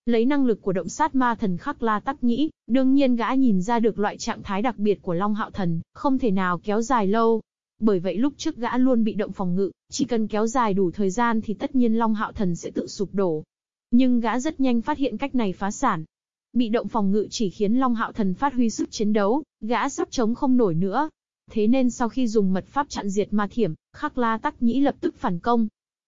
Lấy năng lực của động sát ma thần khắc la tắc nhĩ, đương nhiên gã nhìn ra được loại trạng thái đặc biệt của Long Hạo Thần, không thể nào kéo dài lâu. Bởi vậy lúc trước gã luôn bị động phòng ngự, chỉ cần kéo dài đủ thời gian thì tất nhiên Long Hạo Thần sẽ tự sụp đổ. Nhưng gã rất nhanh phát hiện cách này phá sản, Bị động phòng ngự chỉ khiến Long Hạo Thần phát huy sức chiến đấu, gã sắp chống không nổi nữa. Thế nên sau khi dùng mật pháp chặn diệt ma thiểm, Khắc La Tắc Nhĩ lập tức phản công.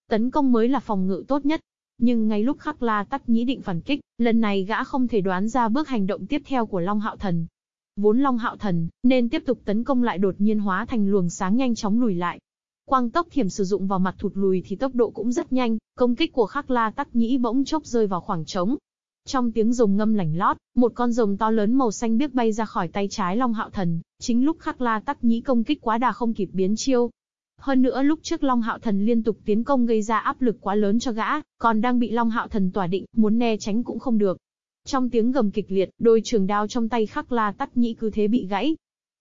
Tấn công mới là phòng ngự tốt nhất. Nhưng ngay lúc Khắc La Tắc Nhĩ định phản kích, lần này gã không thể đoán ra bước hành động tiếp theo của Long Hạo Thần. Vốn Long Hạo Thần, nên tiếp tục tấn công lại đột nhiên hóa thành luồng sáng nhanh chóng lùi lại. Quang tốc thiểm sử dụng vào mặt thụt lùi thì tốc độ cũng rất nhanh, công kích của Khắc La Tắc Nhĩ bỗng chốc rơi vào khoảng trống, trong tiếng rồng ngâm lảnh lót, một con rồng to lớn màu xanh biếc bay ra khỏi tay trái Long Hạo Thần, chính lúc Khắc La Tắc Nhĩ công kích quá đà không kịp biến chiêu. Hơn nữa lúc trước Long Hạo Thần liên tục tiến công gây ra áp lực quá lớn cho gã, còn đang bị Long Hạo Thần tỏa định, muốn né tránh cũng không được. Trong tiếng gầm kịch liệt, đôi trường đao trong tay Khắc La Tắc Nhĩ cứ thế bị gãy.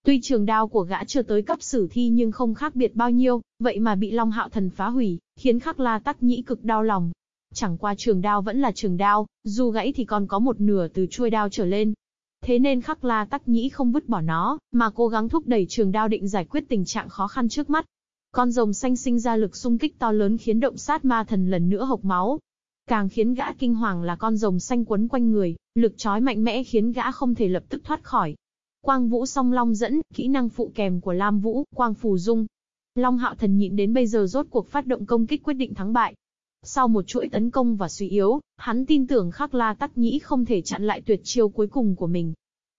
Tuy trường đao của gã chưa tới cấp sử thi nhưng không khác biệt bao nhiêu, vậy mà bị Long Hạo Thần phá hủy, khiến Khắc La Tắc Nhĩ cực đau lòng, Chẳng qua trường đao vẫn là trường đao, dù gãy thì còn có một nửa từ chuôi đao trở lên. Thế nên khắc la tắc nhĩ không vứt bỏ nó, mà cố gắng thúc đẩy trường đao định giải quyết tình trạng khó khăn trước mắt. Con rồng xanh sinh ra lực xung kích to lớn khiến động sát ma thần lần nữa hộc máu. Càng khiến gã kinh hoàng là con rồng xanh quấn quanh người, lực chói mạnh mẽ khiến gã không thể lập tức thoát khỏi. Quang Vũ song long dẫn, kỹ năng phụ kèm của Lam Vũ, Quang Phù Dung. Long Hạo Thần nhịn đến bây giờ rốt cuộc phát động công kích quyết định thắng bại. Sau một chuỗi tấn công và suy yếu, hắn tin tưởng Khắc La Tắc Nhĩ không thể chặn lại tuyệt chiêu cuối cùng của mình.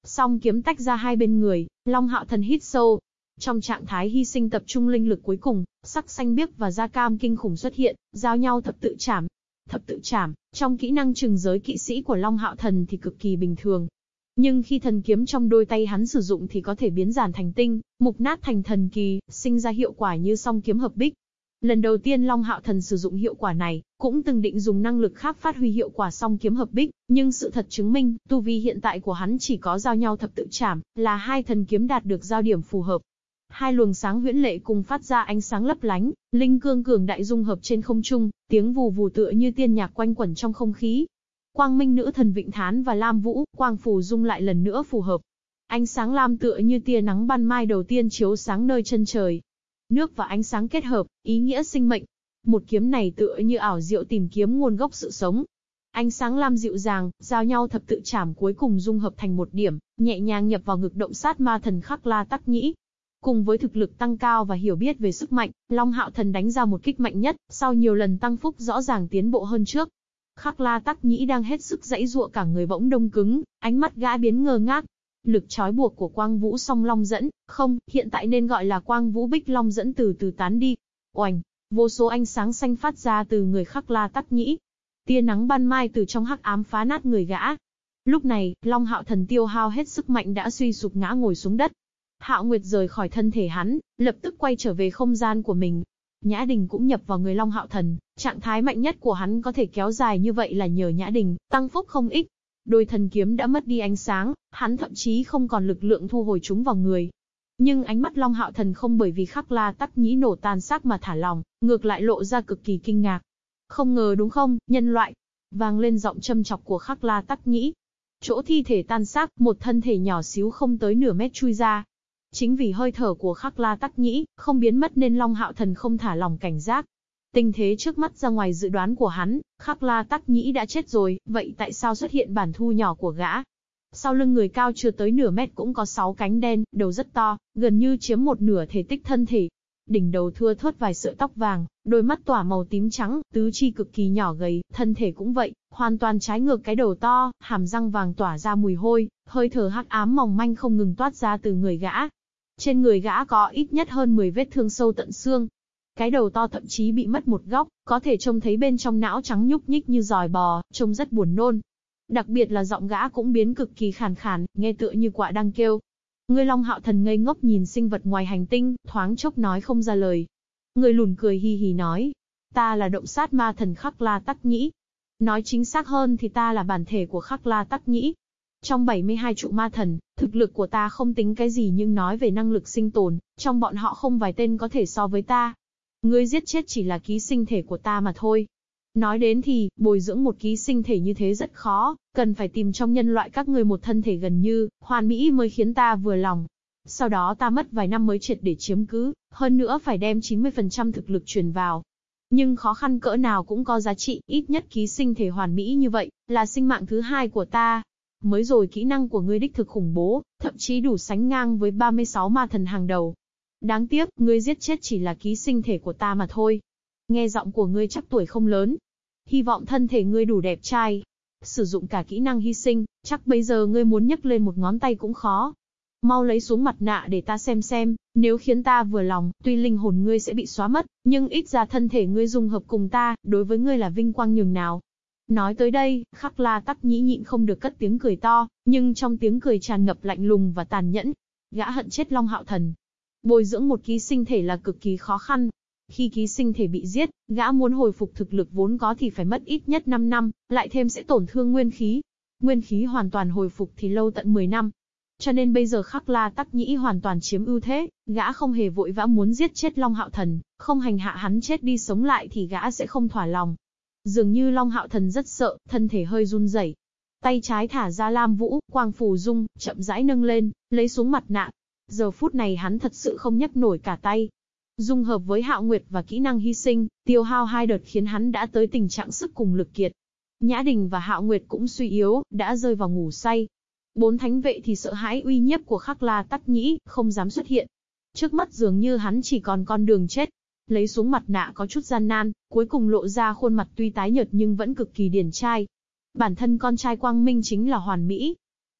Song kiếm tách ra hai bên người, Long Hạo Thần hít sâu. Trong trạng thái hy sinh tập trung linh lực cuối cùng, sắc xanh biếc và da cam kinh khủng xuất hiện, giao nhau thập tự chảm. Thập tự chảm, trong kỹ năng trừng giới kỵ sĩ của Long Hạo Thần thì cực kỳ bình thường. Nhưng khi thần kiếm trong đôi tay hắn sử dụng thì có thể biến giản thành tinh, mục nát thành thần kỳ, sinh ra hiệu quả như song kiếm hợp bích, Lần đầu tiên Long Hạo Thần sử dụng hiệu quả này, cũng từng định dùng năng lực khác phát huy hiệu quả song kiếm hợp bích, nhưng sự thật chứng minh, tu vi hiện tại của hắn chỉ có giao nhau thập tự trảm, là hai thần kiếm đạt được giao điểm phù hợp. Hai luồng sáng huyễn lệ cùng phát ra ánh sáng lấp lánh, linh cương cường đại dung hợp trên không trung, tiếng vù vù tựa như tiên nhạc quanh quẩn trong không khí. Quang Minh nữ thần Vịnh Thán và Lam Vũ, quang phù dung lại lần nữa phù hợp. Ánh sáng lam tựa như tia nắng ban mai đầu tiên chiếu sáng nơi chân trời, Nước và ánh sáng kết hợp, ý nghĩa sinh mệnh. Một kiếm này tựa như ảo diệu tìm kiếm nguồn gốc sự sống. Ánh sáng lam dịu dàng, giao nhau thập tự chảm cuối cùng dung hợp thành một điểm, nhẹ nhàng nhập vào ngực động sát ma thần khắc la tắc nhĩ. Cùng với thực lực tăng cao và hiểu biết về sức mạnh, Long Hạo Thần đánh ra một kích mạnh nhất, sau nhiều lần tăng phúc rõ ràng tiến bộ hơn trước. Khắc La Tắc Nhĩ đang hết sức dãy dụa cả người bỗng đông cứng, ánh mắt gã biến ngơ ngác, Lực trói buộc của quang vũ song long dẫn, không, hiện tại nên gọi là quang vũ bích long dẫn từ từ tán đi. Oành, vô số ánh sáng xanh phát ra từ người khắc la tắc nhĩ. Tia nắng ban mai từ trong hắc ám phá nát người gã. Lúc này, Long Hạo Thần tiêu hao hết sức mạnh đã suy sụp ngã ngồi xuống đất. Hạo Nguyệt rời khỏi thân thể hắn, lập tức quay trở về không gian của mình. Nhã Đình cũng nhập vào người Long Hạo Thần, trạng thái mạnh nhất của hắn có thể kéo dài như vậy là nhờ Nhã Đình, tăng phúc không ít. Đôi thần kiếm đã mất đi ánh sáng, hắn thậm chí không còn lực lượng thu hồi chúng vào người. Nhưng ánh mắt Long Hạo Thần không bởi vì khắc la tắc nhĩ nổ tan xác mà thả lòng, ngược lại lộ ra cực kỳ kinh ngạc. Không ngờ đúng không, nhân loại? Vang lên giọng châm chọc của khắc la tắc nhĩ. Chỗ thi thể tan xác, một thân thể nhỏ xíu không tới nửa mét chui ra. Chính vì hơi thở của khắc la tắc nhĩ, không biến mất nên Long Hạo Thần không thả lòng cảnh giác, Tình thế trước mắt ra ngoài dự đoán của hắn, Khắc La Tắc Nhĩ đã chết rồi, vậy tại sao xuất hiện bản thu nhỏ của gã? Sau lưng người cao chưa tới nửa mét cũng có sáu cánh đen, đầu rất to, gần như chiếm một nửa thể tích thân thể. đỉnh đầu thưa thớt vài sợi tóc vàng, đôi mắt tỏa màu tím trắng, tứ chi cực kỳ nhỏ gầy, thân thể cũng vậy, hoàn toàn trái ngược cái đầu to, hàm răng vàng tỏa ra mùi hôi, hơi thở hắc ám mỏng manh không ngừng toát ra từ người gã. Trên người gã có ít nhất hơn 10 vết thương sâu tận xương. Cái đầu to thậm chí bị mất một góc, có thể trông thấy bên trong não trắng nhúc nhích như giòi bò, trông rất buồn nôn. Đặc biệt là giọng gã cũng biến cực kỳ khàn khàn, nghe tựa như quạ đang kêu. Người Long Hạo Thần ngây ngốc nhìn sinh vật ngoài hành tinh, thoáng chốc nói không ra lời. Người lùn cười hi hi nói, ta là động sát ma thần Khắc La Tắc Nhĩ. Nói chính xác hơn thì ta là bản thể của Khắc La Tắc Nhĩ. Trong 72 trụ ma thần, thực lực của ta không tính cái gì nhưng nói về năng lực sinh tồn, trong bọn họ không vài tên có thể so với ta. Ngươi giết chết chỉ là ký sinh thể của ta mà thôi. Nói đến thì, bồi dưỡng một ký sinh thể như thế rất khó, cần phải tìm trong nhân loại các người một thân thể gần như, hoàn mỹ mới khiến ta vừa lòng. Sau đó ta mất vài năm mới triệt để chiếm cứ, hơn nữa phải đem 90% thực lực truyền vào. Nhưng khó khăn cỡ nào cũng có giá trị, ít nhất ký sinh thể hoàn mỹ như vậy, là sinh mạng thứ hai của ta. Mới rồi kỹ năng của ngươi đích thực khủng bố, thậm chí đủ sánh ngang với 36 ma thần hàng đầu. Đáng tiếc, ngươi giết chết chỉ là ký sinh thể của ta mà thôi. Nghe giọng của ngươi chắc tuổi không lớn, hy vọng thân thể ngươi đủ đẹp trai. Sử dụng cả kỹ năng hy sinh, chắc bây giờ ngươi muốn nhấc lên một ngón tay cũng khó. Mau lấy xuống mặt nạ để ta xem xem, nếu khiến ta vừa lòng, tuy linh hồn ngươi sẽ bị xóa mất, nhưng ít ra thân thể ngươi dung hợp cùng ta, đối với ngươi là vinh quang nhường nào. Nói tới đây, khắc la tắc nhĩ nhịn không được cất tiếng cười to, nhưng trong tiếng cười tràn ngập lạnh lùng và tàn nhẫn. Gã hận chết Long Hạo Thần. Bồi dưỡng một ký sinh thể là cực kỳ khó khăn, khi ký sinh thể bị giết, gã muốn hồi phục thực lực vốn có thì phải mất ít nhất 5 năm, lại thêm sẽ tổn thương nguyên khí. Nguyên khí hoàn toàn hồi phục thì lâu tận 10 năm. Cho nên bây giờ Khắc La Tắc Nhĩ hoàn toàn chiếm ưu thế, gã không hề vội vã muốn giết chết Long Hạo Thần, không hành hạ hắn chết đi sống lại thì gã sẽ không thỏa lòng. Dường như Long Hạo Thần rất sợ, thân thể hơi run rẩy. Tay trái thả ra Lam Vũ, quang phù dung, chậm rãi nâng lên, lấy xuống mặt nạ. Giờ phút này hắn thật sự không nhấc nổi cả tay, Dung hợp với hạo nguyệt và kỹ năng hy sinh, tiêu hao hai đợt khiến hắn đã tới tình trạng sức cùng lực kiệt. Nhã Đình và Hạo Nguyệt cũng suy yếu, đã rơi vào ngủ say. Bốn thánh vệ thì sợ hãi uy nhiếp của Khắc La Tắc Nhĩ, không dám xuất hiện. Trước mắt dường như hắn chỉ còn con đường chết. Lấy xuống mặt nạ có chút gian nan, cuối cùng lộ ra khuôn mặt tuy tái nhợt nhưng vẫn cực kỳ điển trai. Bản thân con trai Quang Minh chính là hoàn mỹ.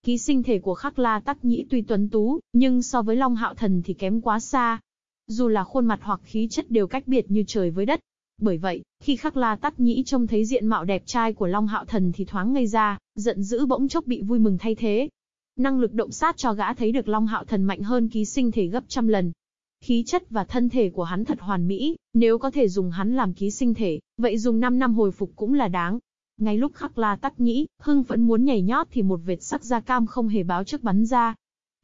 Ký sinh thể của Khắc La Tắc Nhĩ tuy tuấn tú, nhưng so với Long Hạo Thần thì kém quá xa. Dù là khuôn mặt hoặc khí chất đều cách biệt như trời với đất. Bởi vậy, khi Khắc La Tắc Nhĩ trông thấy diện mạo đẹp trai của Long Hạo Thần thì thoáng ngây ra, giận dữ bỗng chốc bị vui mừng thay thế. Năng lực động sát cho gã thấy được Long Hạo Thần mạnh hơn ký sinh thể gấp trăm lần. Khí chất và thân thể của hắn thật hoàn mỹ, nếu có thể dùng hắn làm ký sinh thể, vậy dùng 5 năm hồi phục cũng là đáng. Ngay lúc Khắc La Tắc Nhĩ, hưng vẫn muốn nhảy nhót thì một vệt sắc da cam không hề báo trước bắn ra,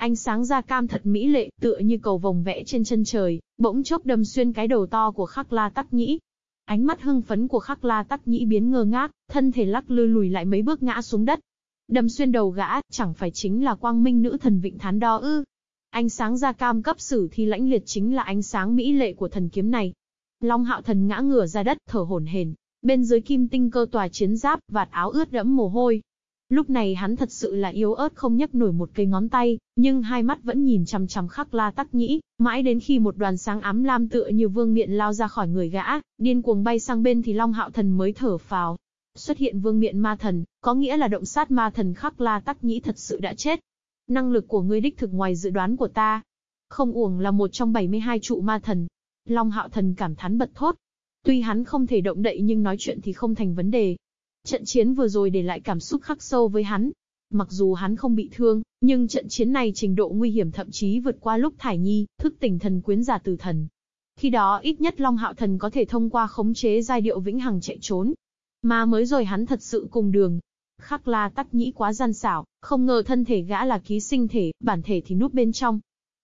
Ánh sáng da cam thật mỹ lệ, tựa như cầu vồng vẽ trên chân trời, bỗng chốc đâm xuyên cái đầu to của Khắc La Tắc Nhĩ. Ánh mắt hưng phấn của Khắc La Tắc Nhĩ biến ngơ ngác, thân thể lắc lư lùi lại mấy bước ngã xuống đất. Đâm xuyên đầu gã, chẳng phải chính là quang minh nữ thần Vịnh Thán Đo ư. Ánh sáng da cam cấp sử thì lãnh liệt chính là ánh sáng mỹ lệ của thần kiếm này. Long hạo thần ngã ngửa ra đất, thở hổn hển. Bên dưới kim tinh cơ tòa chiến giáp, vạt áo ướt đẫm mồ hôi, Lúc này hắn thật sự là yếu ớt không nhấc nổi một cây ngón tay, nhưng hai mắt vẫn nhìn chằm chằm khắc la tắc nhĩ, mãi đến khi một đoàn sáng ám lam tựa như vương miện lao ra khỏi người gã, điên cuồng bay sang bên thì Long Hạo Thần mới thở phào. Xuất hiện vương miện ma thần, có nghĩa là động sát ma thần khắc la tắc nhĩ thật sự đã chết. Năng lực của ngươi đích thực ngoài dự đoán của ta. Không uổng là một trong 72 trụ ma thần. Long Hạo Thần cảm thán bật thốt. Tuy hắn không thể động đậy nhưng nói chuyện thì không thành vấn đề, Trận chiến vừa rồi để lại cảm xúc khắc sâu với hắn. Mặc dù hắn không bị thương, nhưng trận chiến này trình độ nguy hiểm thậm chí vượt qua lúc Thải Nhi, thức tỉnh thần quyến giả tử thần. Khi đó ít nhất Long Hạo Thần có thể thông qua khống chế giai điệu vĩnh hằng chạy trốn. Mà mới rồi hắn thật sự cùng đường. Khắc la tắc nhĩ quá gian xảo, không ngờ thân thể gã là ký sinh thể, bản thể thì núp bên trong.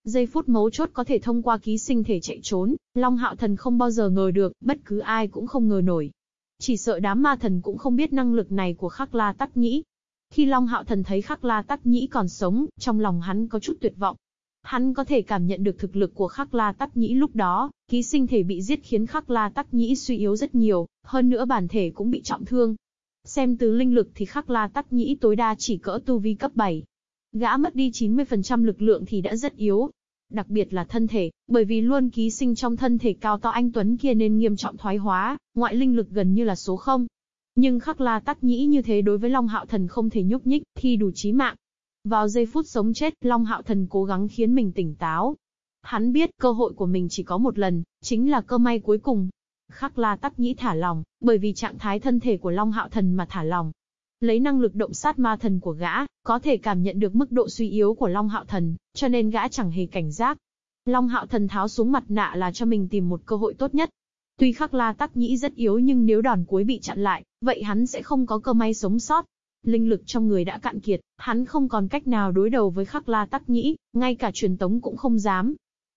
Giây phút mấu chốt có thể thông qua ký sinh thể chạy trốn, Long Hạo Thần không bao giờ ngờ được, bất cứ ai cũng không ngờ nổi. Chỉ sợ đám ma thần cũng không biết năng lực này của Khắc La Tắc Nhĩ. Khi Long Hạo Thần thấy Khắc La Tắc Nhĩ còn sống, trong lòng hắn có chút tuyệt vọng. Hắn có thể cảm nhận được thực lực của Khắc La Tắc Nhĩ lúc đó, ký sinh thể bị giết khiến Khắc La Tắc Nhĩ suy yếu rất nhiều, hơn nữa bản thể cũng bị trọng thương. Xem từ linh lực thì Khắc La Tắc Nhĩ tối đa chỉ cỡ tu vi cấp 7. Gã mất đi 90% lực lượng thì đã rất yếu. Đặc biệt là thân thể, bởi vì luôn ký sinh trong thân thể cao to anh Tuấn kia nên nghiêm trọng thoái hóa, ngoại linh lực gần như là số không. Nhưng khắc la tắc nhĩ như thế đối với Long Hạo Thần không thể nhúc nhích, thi đủ chí mạng. Vào giây phút sống chết, Long Hạo Thần cố gắng khiến mình tỉnh táo. Hắn biết cơ hội của mình chỉ có một lần, chính là cơ may cuối cùng. Khắc la tắc nhĩ thả lòng, bởi vì trạng thái thân thể của Long Hạo Thần mà thả lòng. Lấy năng lực động sát ma thần của gã, có thể cảm nhận được mức độ suy yếu của Long Hạo Thần, cho nên gã chẳng hề cảnh giác. Long Hạo Thần tháo xuống mặt nạ là cho mình tìm một cơ hội tốt nhất. Tuy khắc la tắc nhĩ rất yếu nhưng nếu đòn cuối bị chặn lại, vậy hắn sẽ không có cơ may sống sót. Linh lực trong người đã cạn kiệt, hắn không còn cách nào đối đầu với khắc la tắc nhĩ, ngay cả truyền tống cũng không dám.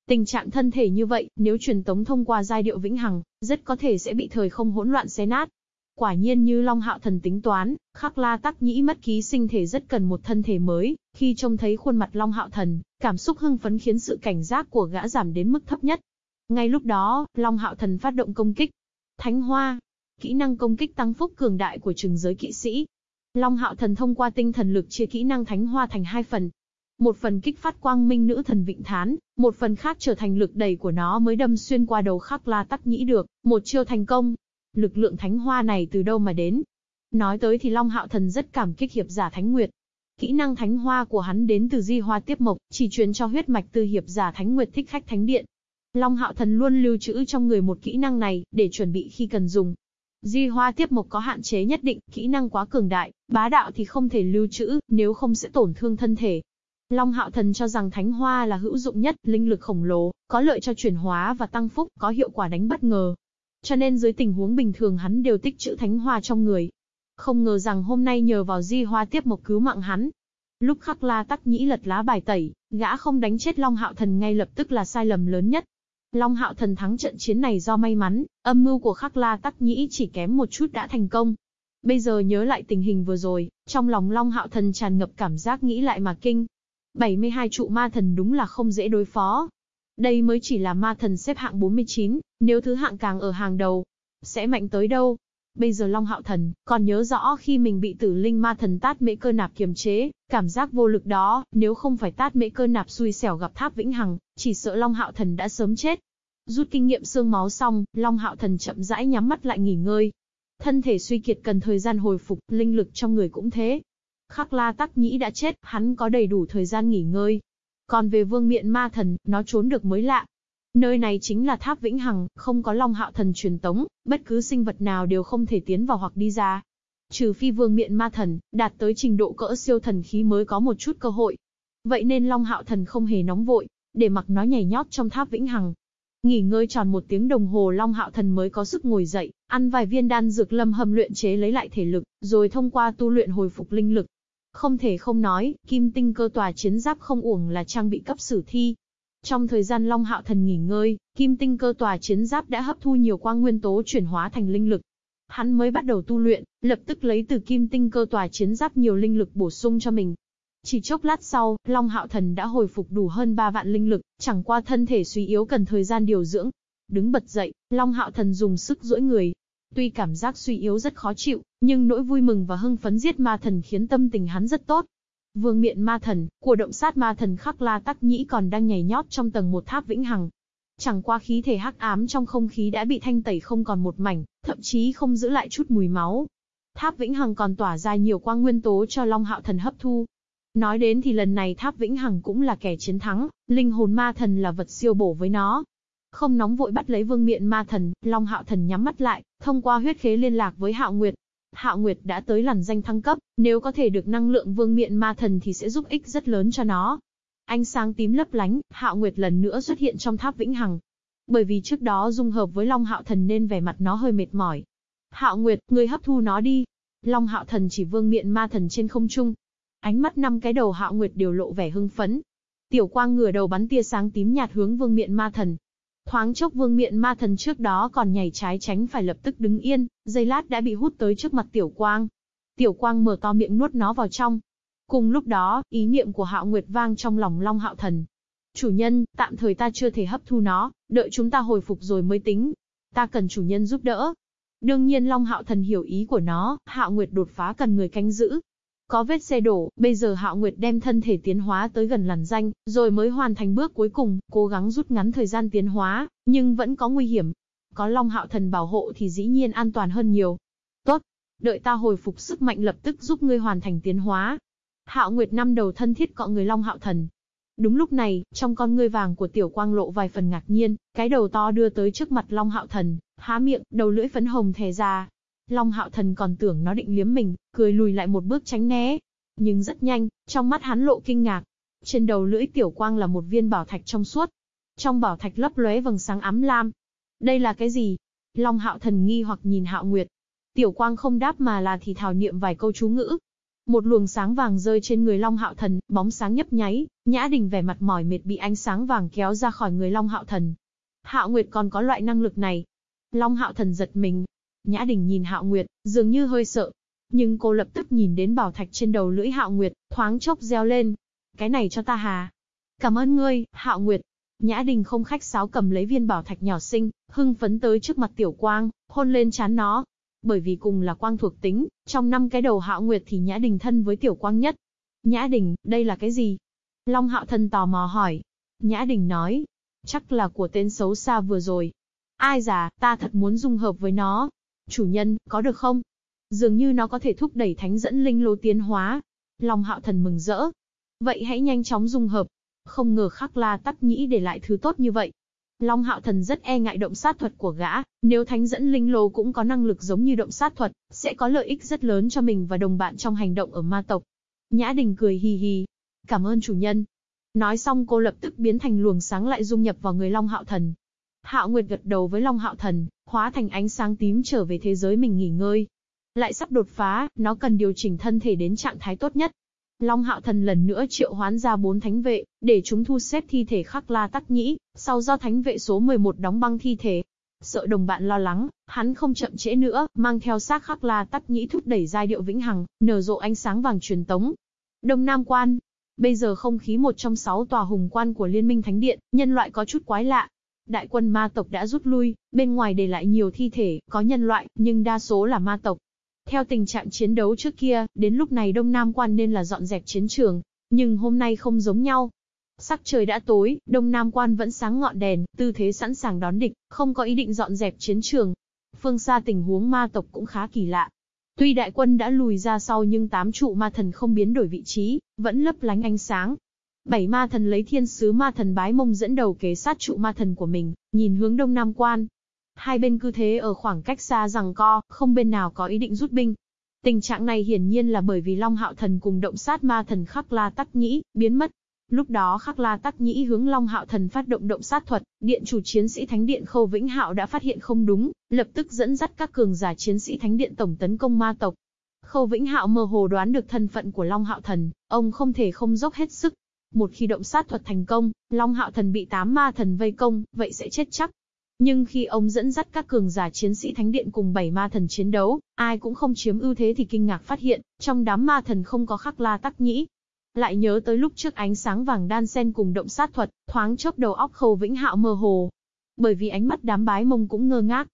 Tình trạng thân thể như vậy, nếu truyền tống thông qua giai điệu vĩnh hằng, rất có thể sẽ bị thời không hỗn loạn xé nát. Quả nhiên như Long Hạo Thần tính toán, khắc la tắc nhĩ mất ký sinh thể rất cần một thân thể mới, khi trông thấy khuôn mặt Long Hạo Thần, cảm xúc hưng phấn khiến sự cảnh giác của gã giảm đến mức thấp nhất. Ngay lúc đó, Long Hạo Thần phát động công kích. Thánh Hoa, kỹ năng công kích tăng phúc cường đại của trừng giới kỵ sĩ. Long Hạo Thần thông qua tinh thần lực chia kỹ năng Thánh Hoa thành hai phần. Một phần kích phát quang minh nữ thần vịnh thán, một phần khác trở thành lực đẩy của nó mới đâm xuyên qua đầu khắc la tắc nhĩ được, một chiêu thành công. Lực lượng Thánh Hoa này từ đâu mà đến? Nói tới thì Long Hạo Thần rất cảm kích hiệp giả Thánh Nguyệt, Kỹ năng thánh hoa của hắn đến từ di hoa tiếp mộc, chỉ truyền cho huyết mạch từ hiệp giả thánh nguyệt thích khách thánh điện. Long hạo thần luôn lưu trữ trong người một kỹ năng này, để chuẩn bị khi cần dùng. Di hoa tiếp mộc có hạn chế nhất định, kỹ năng quá cường đại, bá đạo thì không thể lưu trữ, nếu không sẽ tổn thương thân thể. Long hạo thần cho rằng thánh hoa là hữu dụng nhất, linh lực khổng lồ, có lợi cho chuyển hóa và tăng phúc, có hiệu quả đánh bất ngờ. Cho nên dưới tình huống bình thường hắn đều tích trữ thánh hoa trong người, không ngờ rằng hôm nay nhờ vào di hoa tiếp một cứu mạng hắn. Lúc khắc la tắc nhĩ lật lá bài tẩy, gã không đánh chết Long Hạo Thần ngay lập tức là sai lầm lớn nhất. Long Hạo Thần thắng trận chiến này do may mắn, âm mưu của khắc la tắc nhĩ chỉ kém một chút đã thành công. Bây giờ nhớ lại tình hình vừa rồi, trong lòng Long Hạo Thần tràn ngập cảm giác nghĩ lại mà kinh. 72 trụ ma thần đúng là không dễ đối phó. Đây mới chỉ là ma thần xếp hạng 49, nếu thứ hạng càng ở hàng đầu, sẽ mạnh tới đâu? Bây giờ Long Hạo Thần, còn nhớ rõ khi mình bị tử linh ma thần tát mễ cơ nạp kiềm chế, cảm giác vô lực đó, nếu không phải tát mễ cơ nạp xui xẻo gặp tháp vĩnh hằng, chỉ sợ Long Hạo Thần đã sớm chết. Rút kinh nghiệm xương máu xong, Long Hạo Thần chậm rãi nhắm mắt lại nghỉ ngơi. Thân thể suy kiệt cần thời gian hồi phục, linh lực trong người cũng thế. Khắc La Tắc Nhĩ đã chết, hắn có đầy đủ thời gian nghỉ ngơi. Còn về vương miện ma thần, nó trốn được mới lạ. Nơi này chính là tháp vĩnh hằng, không có long hạo thần truyền tống, bất cứ sinh vật nào đều không thể tiến vào hoặc đi ra. Trừ phi vương miện ma thần, đạt tới trình độ cỡ siêu thần khí mới có một chút cơ hội. Vậy nên long hạo thần không hề nóng vội, để mặc nó nhảy nhót trong tháp vĩnh hằng. Nghỉ ngơi tròn một tiếng đồng hồ long hạo thần mới có sức ngồi dậy, ăn vài viên đan dược lâm hầm luyện chế lấy lại thể lực, rồi thông qua tu luyện hồi phục linh lực. Không thể không nói, kim tinh cơ tòa chiến giáp không uổng là trang bị cấp sử thi, trong thời gian Long Hạo Thần nghỉ ngơi, kim tinh cơ tòa chiến giáp đã hấp thu nhiều quang nguyên tố chuyển hóa thành linh lực. Hắn mới bắt đầu tu luyện, lập tức lấy từ kim tinh cơ tòa chiến giáp nhiều linh lực bổ sung cho mình. Chỉ chốc lát sau, Long Hạo Thần đã hồi phục đủ hơn 3 vạn linh lực, chẳng qua thân thể suy yếu cần thời gian điều dưỡng. Đứng bật dậy, Long Hạo Thần dùng sức duỗi người. Tuy cảm giác suy yếu rất khó chịu, nhưng nỗi vui mừng và hưng phấn giết ma thần khiến tâm tình hắn rất tốt. Vương miện ma thần, của động sát ma thần khắc la tắc nhĩ còn đang nhảy nhót trong tầng một tháp vĩnh hằng. Chẳng qua khí thể hắc ám trong không khí đã bị thanh tẩy không còn một mảnh, thậm chí không giữ lại chút mùi máu. Tháp vĩnh hằng còn tỏa ra nhiều quang nguyên tố cho Long Hạo thần hấp thu. Nói đến thì lần này tháp vĩnh hằng cũng là kẻ chiến thắng, linh hồn ma thần là vật siêu bổ với nó. Không nóng vội bắt lấy vương miện ma thần, Long Hạo thần nhắm mắt lại, thông qua huyết khế liên lạc với Hạo Nguyệt, Hạo Nguyệt đã tới lần danh thăng cấp, nếu có thể được năng lượng vương miện ma thần thì sẽ giúp ích rất lớn cho nó. Ánh sáng tím lấp lánh, Hạo Nguyệt lần nữa xuất hiện trong tháp vĩnh hằng. Bởi vì trước đó dung hợp với Long Hạo Thần nên vẻ mặt nó hơi mệt mỏi. Hạo Nguyệt, người hấp thu nó đi. Long Hạo Thần chỉ vương miện ma thần trên không trung. Ánh mắt năm cái đầu Hạo Nguyệt đều lộ vẻ hưng phấn. Tiểu quang ngửa đầu bắn tia sáng tím nhạt hướng vương miện ma thần, Thoáng chốc vương miện ma thần trước đó còn nhảy trái tránh phải lập tức đứng yên, giây lát đã bị hút tới trước mặt tiểu quang. Tiểu quang mở to miệng nuốt nó vào trong. Cùng lúc đó, ý niệm của hạo nguyệt vang trong lòng long hạo thần. Chủ nhân, tạm thời ta chưa thể hấp thu nó, đợi chúng ta hồi phục rồi mới tính. Ta cần chủ nhân giúp đỡ. Đương nhiên Long Hạo Thần hiểu ý của nó, Hạo Nguyệt đột phá cần người canh giữ. Có vết xe đổ, bây giờ Hạo Nguyệt đem thân thể tiến hóa tới gần làn danh, rồi mới hoàn thành bước cuối cùng, cố gắng rút ngắn thời gian tiến hóa, nhưng vẫn có nguy hiểm. Có Long Hạo Thần bảo hộ thì dĩ nhiên an toàn hơn nhiều. Tốt, đợi ta hồi phục sức mạnh lập tức giúp ngươi hoàn thành tiến hóa. Hạo Nguyệt năm đầu thân thiết cọ người Long Hạo Thần. Đúng lúc này, trong con ngươi vàng của Tiểu Quang lộ vài phần ngạc nhiên, cái đầu to đưa tới trước mặt Long Hạo Thần, há miệng, đầu lưỡi phấn hồng thè ra, Long Hạo Thần còn tưởng nó định liếm mình, cười lùi lại một bước tránh né. Nhưng rất nhanh, trong mắt hắn lộ kinh ngạc. Trên đầu lưỡi tiểu quang là một viên bảo thạch trong suốt. Trong bảo thạch lấp lóe vầng sáng ám lam. Đây là cái gì? Long Hạo Thần nghi hoặc nhìn Hạo Nguyệt. Tiểu quang không đáp mà là thì thảo niệm vài câu chú ngữ. Một luồng sáng vàng rơi trên người Long Hạo Thần, bóng sáng nhấp nháy, Nhã Đình vẻ mặt mỏi mệt bị ánh sáng vàng kéo ra khỏi người Long Hạo Thần. Hạo Nguyệt còn có loại năng lực này. Long Hạo Thần giật mình, Nhã Đình nhìn Hạo Nguyệt, dường như hơi sợ. Nhưng cô lập tức nhìn đến bảo thạch trên đầu lưỡi Hạo Nguyệt, thoáng chốc reo lên. Cái này cho ta hà. Cảm ơn ngươi, Hạo Nguyệt. Nhã Đình không khách sáo cầm lấy viên bảo thạch nhỏ xinh, hưng phấn tới trước mặt Tiểu Quang, hôn lên chán nó. Bởi vì cùng là quang thuộc tính, trong năm cái đầu Hạo Nguyệt thì Nhã Đình thân với Tiểu Quang nhất. Nhã Đình, đây là cái gì? Long Hạo thân tò mò hỏi. Nhã Đình nói, chắc là của tên xấu xa vừa rồi. Ai già, ta thật muốn dung hợp với nó. Chủ nhân, có được không? Dường như nó có thể thúc đẩy thánh dẫn linh lô tiến hóa. Long hạo thần mừng rỡ. Vậy hãy nhanh chóng dung hợp. Không ngờ khắc la tắc nhĩ để lại thứ tốt như vậy. Long hạo thần rất e ngại động sát thuật của gã, nếu thánh dẫn linh lô cũng có năng lực giống như động sát thuật, sẽ có lợi ích rất lớn cho mình và đồng bạn trong hành động ở ma tộc. Nhã đình cười hì hì. Cảm ơn chủ nhân. Nói xong cô lập tức biến thành luồng sáng lại dung nhập vào người Long hạo thần. Hạo Nguyệt gật đầu với Long Hạo Thần, hóa thành ánh sáng tím trở về thế giới mình nghỉ ngơi. Lại sắp đột phá, nó cần điều chỉnh thân thể đến trạng thái tốt nhất. Long Hạo Thần lần nữa triệu hoán ra bốn thánh vệ, để chúng thu xếp thi thể khắc la tắc nhĩ, sau do thánh vệ số 11 đóng băng thi thể. Sợ đồng bạn lo lắng, hắn không chậm trễ nữa, mang theo xác khắc la tắc nhĩ thúc đẩy giai điệu vĩnh hằng, nở rộ ánh sáng vàng truyền tống. Đông Nam Quan, Bây giờ không khí một trong sáu tòa hùng quan của Liên minh Thánh Điện, nhân loại có chút quái lạ, Đại quân ma tộc đã rút lui, bên ngoài để lại nhiều thi thể, có nhân loại, nhưng đa số là ma tộc. Theo tình trạng chiến đấu trước kia, đến lúc này Đông Nam quan nên là dọn dẹp chiến trường, nhưng hôm nay không giống nhau. Sắc trời đã tối, Đông Nam quan vẫn sáng ngọn đèn, tư thế sẵn sàng đón địch, không có ý định dọn dẹp chiến trường. Phương xa tình huống ma tộc cũng khá kỳ lạ. Tuy đại quân đã lùi ra sau nhưng tám trụ ma thần không biến đổi vị trí, vẫn lấp lánh ánh sáng, Bảy ma thần lấy thiên sứ ma thần bái mông dẫn đầu kế sát trụ ma thần của mình, nhìn hướng đông nam quan. Hai bên cứ thế ở khoảng cách xa rằng co, không bên nào có ý định rút binh. Tình trạng này hiển nhiên là bởi vì Long Hạo Thần cùng động sát ma thần Khắc La Tắc Nhĩ, biến mất. Lúc đó Khắc La Tắc Nhĩ hướng Long Hạo Thần phát động động sát thuật, điện chủ chiến sĩ Thánh Điện Khâu Vĩnh Hạo đã phát hiện không đúng, lập tức dẫn dắt các cường giả chiến sĩ Thánh Điện tổng tấn công ma tộc. Khâu Vĩnh Hạo mơ hồ đoán được thân phận của Long Hạo Thần, ông không thể không dốc hết sức, một khi động sát thuật thành công, Long Hạo Thần bị tám ma thần vây công, vậy sẽ chết chắc. Nhưng khi ông dẫn dắt các cường giả chiến sĩ thánh điện cùng bảy ma thần chiến đấu, ai cũng không chiếm ưu thế thì kinh ngạc phát hiện, trong đám ma thần không có khắc la tắc nhĩ. Lại nhớ tới lúc trước ánh sáng vàng đan sen cùng động sát thuật, thoáng chớp đầu óc khâu vĩnh hạo mơ hồ. Bởi vì ánh mắt đám bái mông cũng ngơ ngác,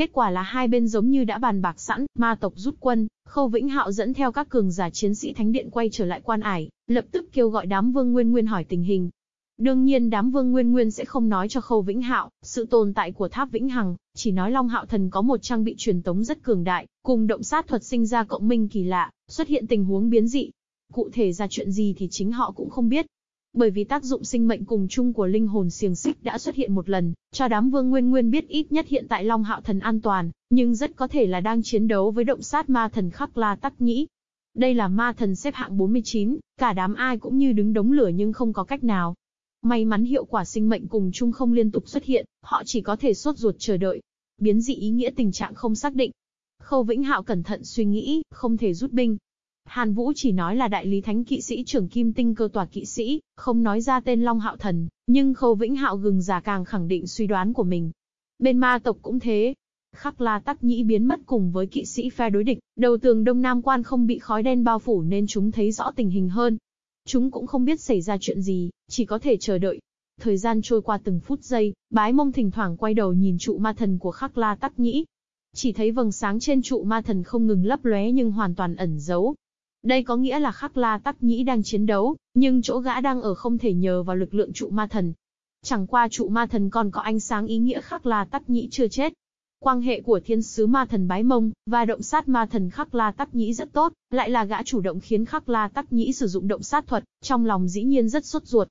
Kết quả là hai bên giống như đã bàn bạc sẵn, ma tộc rút quân, Khâu Vĩnh Hạo dẫn theo các cường giả chiến sĩ thánh điện quay trở lại quan ải, lập tức kêu gọi đám Vương Nguyên Nguyên hỏi tình hình. Đương nhiên đám Vương Nguyên Nguyên sẽ không nói cho Khâu Vĩnh Hạo, sự tồn tại của Tháp Vĩnh Hằng, chỉ nói Long Hạo Thần có một trang bị truyền tống rất cường đại, cùng động sát thuật sinh ra cộng minh kỳ lạ, xuất hiện tình huống biến dị. Cụ thể ra chuyện gì thì chính họ cũng không biết, bởi vì tác dụng sinh mệnh cùng chung của linh hồn xiềng xích đã xuất hiện một lần, cho đám Vương Nguyên Nguyên biết ít nhất hiện tại Long Hạo Thần an toàn, nhưng rất có thể là đang chiến đấu với động sát ma thần Khắc La Tắc Nhĩ. Đây là ma thần xếp hạng 49, cả đám ai cũng như đứng đống lửa nhưng không có cách nào. May mắn hiệu quả sinh mệnh cùng chung không liên tục xuất hiện, họ chỉ có thể sốt ruột chờ đợi. Biến dị ý nghĩa tình trạng không xác định. Khâu Vĩnh Hạo cẩn thận suy nghĩ, không thể rút binh, Hàn Vũ chỉ nói là đại lý thánh kỵ sĩ trưởng kim tinh cơ tòa kỵ sĩ, không nói ra tên Long Hạo Thần, nhưng Khâu Vĩnh Hạo gừng già càng khẳng định suy đoán của mình. Bên ma tộc cũng thế. Khắc La Tắc Nhĩ biến mất cùng với kỵ sĩ phe đối địch, đầu tường Đông Nam Quan không bị khói đen bao phủ nên chúng thấy rõ tình hình hơn. Chúng cũng không biết xảy ra chuyện gì, chỉ có thể chờ đợi. Thời gian trôi qua từng phút giây, bái mông thỉnh thoảng quay đầu nhìn trụ ma thần của Khắc La Tắc Nhĩ. Chỉ thấy vầng sáng trên trụ ma thần không ngừng lấp lóe nhưng hoàn toàn ẩn giấu, đây có nghĩa là Khắc La Tắc Nhĩ đang chiến đấu, nhưng chỗ gã đang ở không thể nhờ vào lực lượng trụ ma thần. Chẳng qua trụ ma thần còn có ánh sáng ý nghĩa Khắc La Tắc Nhĩ chưa chết. Quan hệ của thiên sứ ma thần bái mông, và động sát ma thần Khắc La Tắc Nhĩ rất tốt, lại là gã chủ động khiến Khắc La Tắc Nhĩ sử dụng động sát thuật, trong lòng dĩ nhiên rất sốt ruột.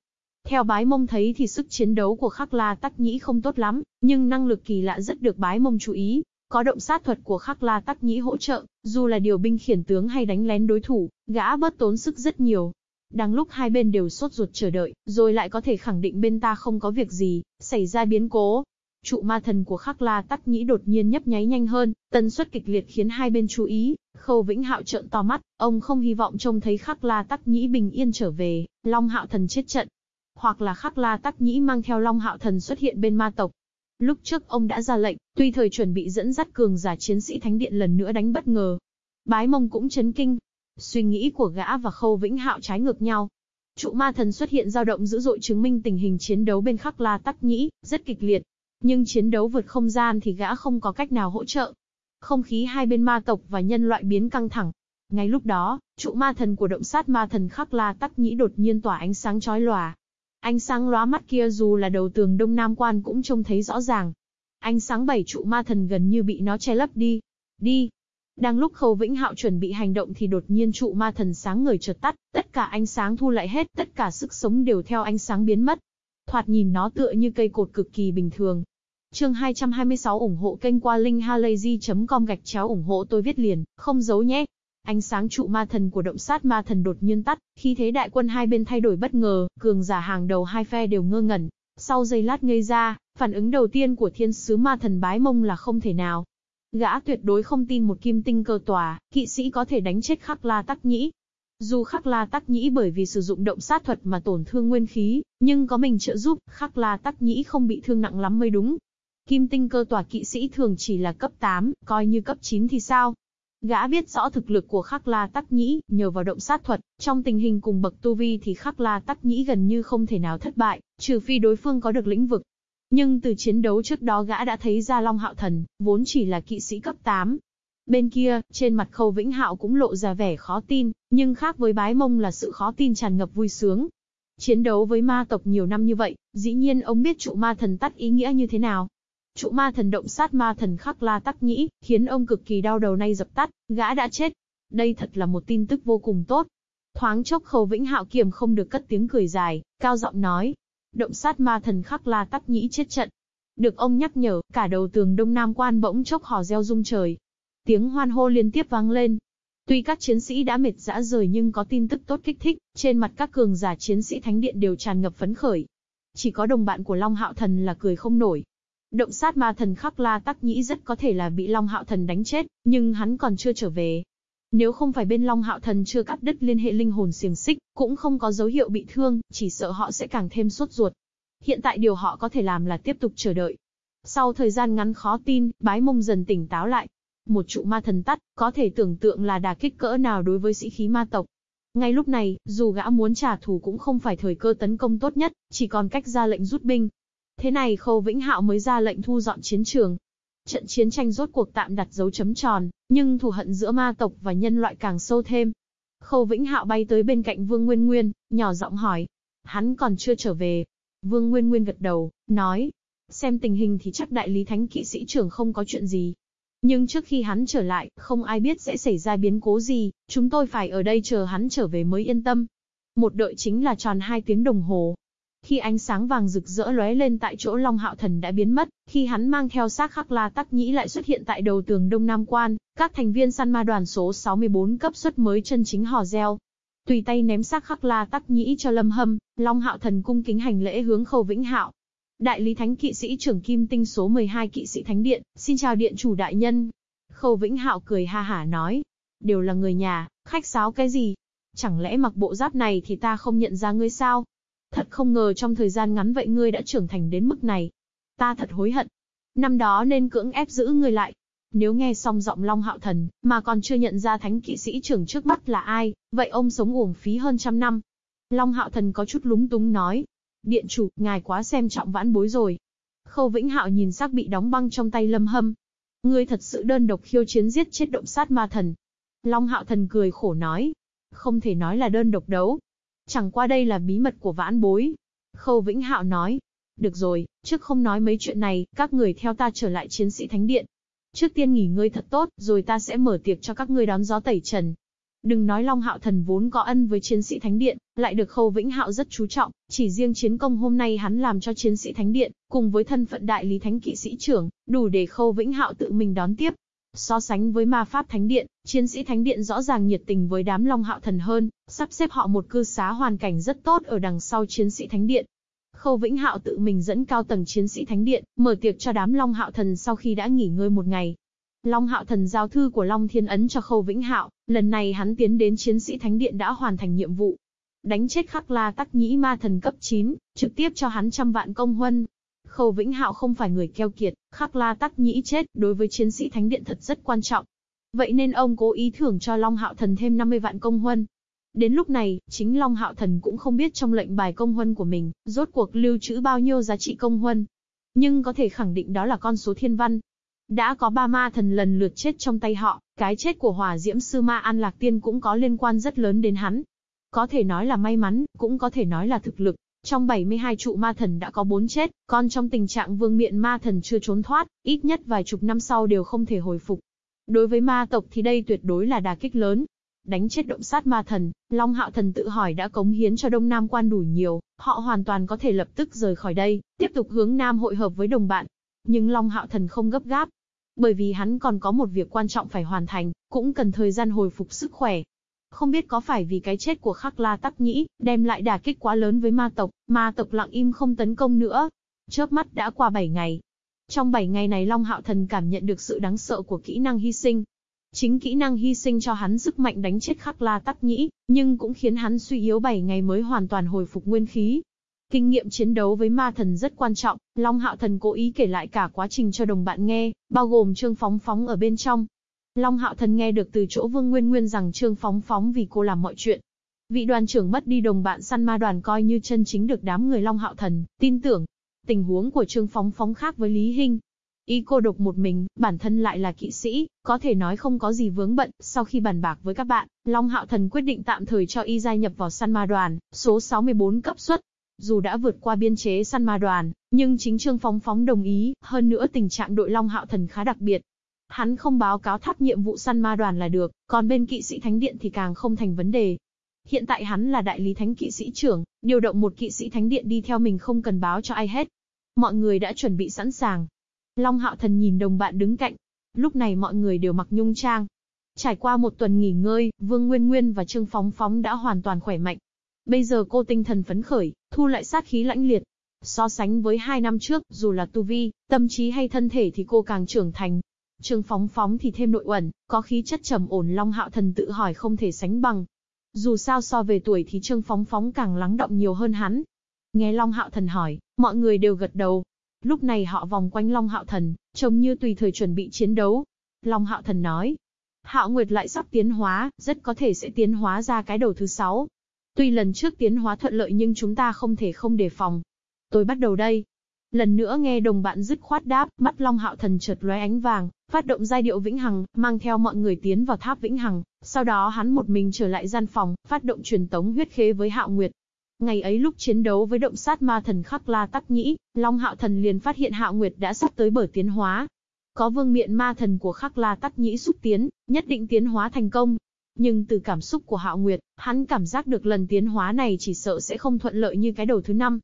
Theo bái mông thấy thì sức chiến đấu của Khắc La Tắc Nhĩ không tốt lắm, nhưng năng lực kỳ lạ rất được bái mông chú ý, có động sát thuật của Khắc La Tắc Nhĩ hỗ trợ, dù là điều binh khiển tướng hay đánh lén đối thủ, gã bớt tốn sức rất nhiều. Đang lúc hai bên đều sốt ruột chờ đợi, rồi lại có thể khẳng định bên ta không có việc gì, xảy ra biến cố. Trụ ma thần của Khắc La Tắc Nhĩ đột nhiên nhấp nháy nhanh hơn, tần suất kịch liệt khiến hai bên chú ý. Khâu Vĩnh Hạo trợn to mắt, ông không hy vọng trông thấy Khắc La Tắc Nhĩ bình yên trở về, Long Hạo Thần chết trận. Hoặc là Khắc La Tắc Nhĩ mang theo Long Hạo Thần xuất hiện bên ma tộc, Lúc trước ông đã ra lệnh, tuy thời chuẩn bị dẫn dắt cường giả chiến sĩ thánh điện lần nữa đánh bất ngờ. Bái mông cũng chấn kinh. Suy nghĩ của gã và khâu vĩnh hạo trái ngược nhau. Trụ ma thần xuất hiện dao động dữ dội chứng minh tình hình chiến đấu bên khắc la tắc nhĩ, rất kịch liệt. Nhưng chiến đấu vượt không gian thì gã không có cách nào hỗ trợ. Không khí hai bên ma tộc và nhân loại biến căng thẳng. Ngay lúc đó, trụ ma thần của động sát ma thần khắc la tắc nhĩ đột nhiên tỏa ánh sáng chói lòa, Ánh sáng lóa mắt kia dù là đầu tường đông nam quan cũng trông thấy rõ ràng. Ánh sáng bảy trụ ma thần gần như bị nó che lấp đi. Đi. Đang lúc Khâu Vĩnh Hạo chuẩn bị hành động thì đột nhiên trụ ma thần sáng người chợt tắt, tất cả ánh sáng thu lại hết, tất cả sức sống đều theo ánh sáng biến mất. Thoạt nhìn nó tựa như cây cột cực kỳ bình thường. Chương 226 ủng hộ kênh qua linkhalazy.com gạch chéo ủng hộ tôi viết liền, không giấu nhé. Ánh sáng trụ ma thần của động sát ma thần đột nhiên tắt, khi thế đại quân hai bên thay đổi bất ngờ, cường giả hàng đầu hai phe đều ngơ ngẩn. Sau giây lát ngây ra, phản ứng đầu tiên của thiên sứ ma thần bái mông là không thể nào. Gã tuyệt đối không tin một kim tinh cơ tòa, kỵ sĩ có thể đánh chết khắc la tắc nhĩ. Dù khắc la tắc nhĩ bởi vì sử dụng động sát thuật mà tổn thương nguyên khí, nhưng có mình trợ giúp, khắc la tắc nhĩ không bị thương nặng lắm mới đúng. Kim tinh cơ tòa kỵ sĩ thường chỉ là cấp 8, coi như cấp 9 thì sao? Gã biết rõ thực lực của Khắc La Tắc Nhĩ, nhờ vào động sát thuật, trong tình hình cùng bậc tu vi thì Khắc La Tắc Nhĩ gần như không thể nào thất bại, trừ phi đối phương có được lĩnh vực. Nhưng từ chiến đấu trước đó gã đã thấy ra Long Hạo Thần, vốn chỉ là kỵ sĩ cấp 8. Bên kia, trên mặt Khâu Vĩnh Hạo cũng lộ ra vẻ khó tin, nhưng khác với bái mông là sự khó tin tràn ngập vui sướng. Chiến đấu với ma tộc nhiều năm như vậy, dĩ nhiên ông biết trụ ma thần tắt ý nghĩa như thế nào, Trụ ma thần động sát ma thần khắc la tắc nhĩ, khiến ông cực kỳ đau đầu nay dập tắt, gã đã chết. Đây thật là một tin tức vô cùng tốt. Thoáng chốc khâu vĩnh hạo kiềm không được cất tiếng cười dài, cao giọng nói. Động sát ma thần khắc la tắc nhĩ chết trận. Được ông nhắc nhở, cả đầu tường đông nam quan bỗng chốc hò reo rung trời. Tiếng hoan hô liên tiếp vang lên, Tuy các chiến sĩ đã mệt dã rời nhưng có tin tức tốt kích thích, trên mặt các cường giả chiến sĩ thánh điện đều tràn ngập phấn khởi. Chỉ có đồng bạn của Long Hạo Thần là cười không nổi, Động sát ma thần khắc la tắc nhĩ rất có thể là bị Long Hạo Thần đánh chết, nhưng hắn còn chưa trở về. Nếu không phải bên Long Hạo Thần chưa cắt đứt liên hệ linh hồn xiềng xích, cũng không có dấu hiệu bị thương, chỉ sợ họ sẽ càng thêm sốt ruột. Hiện tại điều họ có thể làm là tiếp tục chờ đợi. Sau thời gian ngắn khó tin, bái mông dần tỉnh táo lại. Một trụ ma thần tắt, có thể tưởng tượng là đà kích cỡ nào đối với sĩ khí ma tộc. Ngay lúc này, dù gã muốn trả thù cũng không phải thời cơ tấn công tốt nhất, chỉ còn cách ra lệnh rút binh. Thế này Khâu Vĩnh Hạo mới ra lệnh thu dọn chiến trường. Trận chiến tranh rốt cuộc tạm đặt dấu chấm tròn, nhưng thù hận giữa ma tộc và nhân loại càng sâu thêm. Khâu Vĩnh Hạo bay tới bên cạnh Vương Nguyên Nguyên, nhỏ giọng hỏi. Hắn còn chưa trở về. Vương Nguyên Nguyên gật đầu, nói. Xem tình hình thì chắc đại lý thánh kỵ sĩ trưởng không có chuyện gì. Nhưng trước khi hắn trở lại, không ai biết sẽ xảy ra biến cố gì, chúng tôi phải ở đây chờ hắn trở về mới yên tâm. Một đợi chính là tròn hai tiếng đồng hồ, khi ánh sáng vàng rực rỡ lóe lên tại chỗ Long Hạo Thần đã biến mất, khi hắn mang theo xác khắc la tắc nhĩ lại xuất hiện tại đầu tường Đông Nam Quan, các thành viên săn ma đoàn số 64 cấp xuất mới chân chính hò reo. Tùy tay ném xác khắc la tắc nhĩ cho Lâm Hâm, Long Hạo Thần cung kính hành lễ hướng Khâu Vĩnh Hạo. Đại lý thánh kỵ sĩ trưởng Kim Tinh số 12 kỵ sĩ thánh điện, xin chào điện chủ đại nhân. Khâu Vĩnh Hạo cười ha hả nói, đều là người nhà, khách sáo cái gì? Chẳng lẽ mặc bộ giáp này thì ta không nhận ra ngươi sao? Thật không ngờ trong thời gian ngắn vậy ngươi đã trưởng thành đến mức này. Ta thật hối hận. Năm đó nên cưỡng ép giữ ngươi lại. Nếu nghe xong giọng Long Hạo Thần, mà còn chưa nhận ra thánh kỵ sĩ trưởng trước mắt là ai, vậy ông sống uổng phí hơn trăm năm. Long Hạo Thần có chút lúng túng nói. Điện chủ, ngài quá xem trọng vãn bối rồi. Khâu Vĩnh Hạo nhìn xác bị đóng băng trong tay lâm hâm. Ngươi thật sự đơn độc khiêu chiến giết chết động sát ma thần. Long Hạo Thần cười khổ nói. Không thể nói là đơn độc đấu. Chẳng qua đây là bí mật của vãn bối. Khâu Vĩnh Hạo nói. Được rồi, trước không nói mấy chuyện này, các người theo ta trở lại chiến sĩ thánh điện. Trước tiên nghỉ ngơi thật tốt, rồi ta sẽ mở tiệc cho các ngươi đón gió tẩy trần. Đừng nói Long Hạo Thần vốn có ân với chiến sĩ Thánh Điện, lại được Khâu Vĩnh Hạo rất chú trọng, chỉ riêng chiến công hôm nay hắn làm cho chiến sĩ Thánh Điện, cùng với thân phận đại lý thánh kỵ sĩ trưởng, đủ để Khâu Vĩnh Hạo tự mình đón tiếp. So sánh với ma pháp Thánh Điện, chiến sĩ Thánh Điện rõ ràng nhiệt tình với đám Long Hạo Thần hơn, sắp xếp họ một cư xá hoàn cảnh rất tốt ở đằng sau chiến sĩ Thánh Điện. Khâu Vĩnh Hạo tự mình dẫn cao tầng chiến sĩ Thánh Điện, mở tiệc cho đám Long Hạo Thần sau khi đã nghỉ ngơi một ngày, Long Hạo Thần giao thư của Long Thiên Ấn cho Khâu Vĩnh Hạo, lần này hắn tiến đến chiến sĩ Thánh Điện đã hoàn thành nhiệm vụ. Đánh chết Khắc La Tắc Nhĩ Ma Thần cấp 9, trực tiếp cho hắn trăm vạn công huân. Khâu Vĩnh Hạo không phải người keo kiệt, Khắc La Tắc Nhĩ chết đối với chiến sĩ Thánh Điện thật rất quan trọng. Vậy nên ông cố ý thưởng cho Long Hạo Thần thêm 50 vạn công huân. Đến lúc này, chính Long Hạo Thần cũng không biết trong lệnh bài công huân của mình, rốt cuộc lưu trữ bao nhiêu giá trị công huân. Nhưng có thể khẳng định đó là con số thiên văn, đã có ba ma thần lần lượt chết trong tay họ, cái chết của hỏa diễm sư ma An Lạc Tiên cũng có liên quan rất lớn đến hắn. Có thể nói là may mắn, cũng có thể nói là thực lực. Trong 72 trụ ma thần đã có 4 chết, còn trong tình trạng vương miện ma thần chưa trốn thoát, ít nhất vài chục năm sau đều không thể hồi phục. Đối với ma tộc thì đây tuyệt đối là đà kích lớn. Đánh chết động sát ma thần, Long Hạo thần tự hỏi đã cống hiến cho Đông Nam quan đủ nhiều, họ hoàn toàn có thể lập tức rời khỏi đây, tiếp tục hướng Nam hội hợp với đồng bạn. Nhưng Long Hạo thần không gấp gáp, bởi vì hắn còn có một việc quan trọng phải hoàn thành, cũng cần thời gian hồi phục sức khỏe. Không biết có phải vì cái chết của Khắc La Tắc Nhĩ, đem lại đả kích quá lớn với ma tộc, ma tộc lặng im không tấn công nữa. Chớp mắt đã qua 7 ngày. Trong 7 ngày này Long Hạo Thần cảm nhận được sự đáng sợ của kỹ năng hy sinh. Chính kỹ năng hy sinh cho hắn sức mạnh đánh chết Khắc La Tắc Nhĩ, nhưng cũng khiến hắn suy yếu 7 ngày mới hoàn toàn hồi phục nguyên khí. Kinh nghiệm chiến đấu với ma thần rất quan trọng, Long Hạo Thần cố ý kể lại cả quá trình cho đồng bạn nghe, bao gồm Trương Phóng Phóng ở bên trong. Long Hạo Thần nghe được từ chỗ Vương Nguyên Nguyên rằng Trương Phóng Phóng vì cô làm mọi chuyện. Vị đoàn trưởng mất đi đồng bạn săn ma đoàn coi như chân chính được đám người Long Hạo Thần, tin tưởng. Tình huống của Trương Phóng Phóng khác với Lý Hinh. Y cô độc một mình, bản thân lại là kỵ sĩ, có thể nói không có gì vướng bận. Sau khi bàn bạc với các bạn, Long Hạo Thần quyết định tạm thời cho Y gia nhập vào săn ma đoàn, số 64 cấp suất. Dù đã vượt qua biên chế săn ma đoàn, nhưng chính Trương Phóng Phóng đồng ý, hơn nữa tình trạng đội Long Hạo Thần khá đặc biệt. Hắn không báo cáo thắp nhiệm vụ săn ma đoàn là được, còn bên kỵ sĩ thánh điện thì càng không thành vấn đề. Hiện tại hắn là đại lý thánh kỵ sĩ trưởng, điều động một kỵ sĩ thánh điện đi theo mình không cần báo cho ai hết. Mọi người đã chuẩn bị sẵn sàng. Long Hạo Thần nhìn đồng bạn đứng cạnh. Lúc này mọi người đều mặc nhung trang. Trải qua một tuần nghỉ ngơi, Vương Nguyên Nguyên và Trương Phóng Phóng đã hoàn toàn khỏe mạnh. Bây giờ cô tinh thần phấn khởi, thu lại sát khí lãnh liệt. So sánh với hai năm trước, dù là tu vi, tâm trí hay thân thể thì cô càng trưởng thành. Trương Phóng Phóng thì thêm nội uẩn, có khí chất trầm ổn Long Hạo Thần tự hỏi không thể sánh bằng. Dù sao so về tuổi thì Trương Phóng Phóng càng lắng động nhiều hơn hắn. Nghe Long Hạo Thần hỏi, mọi người đều gật đầu. Lúc này họ vòng quanh Long Hạo Thần, trông như tùy thời chuẩn bị chiến đấu. Long Hạo Thần nói, Hạo Nguyệt lại sắp tiến hóa, rất có thể sẽ tiến hóa ra cái đầu thứ sáu. Tuy lần trước tiến hóa thuận lợi nhưng chúng ta không thể không đề phòng. Tôi bắt đầu đây. Lần nữa nghe đồng bạn dứt khoát đáp, mắt Long Hạo Thần chợt lóe ánh vàng, phát động giai điệu vĩnh hằng, mang theo mọi người tiến vào tháp vĩnh hằng. Sau đó hắn một mình trở lại gian phòng, phát động truyền tống huyết khế với Hạo Nguyệt. Ngày ấy lúc chiến đấu với động sát ma thần Khắc La Tắc Nhĩ, Long Hạo Thần liền phát hiện Hạo Nguyệt đã sắp tới bờ tiến hóa. Có vương miện ma thần của Khắc La Tắc Nhĩ xúc tiến, nhất định tiến hóa thành công, nhưng từ cảm xúc của Hạo Nguyệt, hắn cảm giác được lần tiến hóa này chỉ sợ sẽ không thuận lợi như cái đầu thứ năm.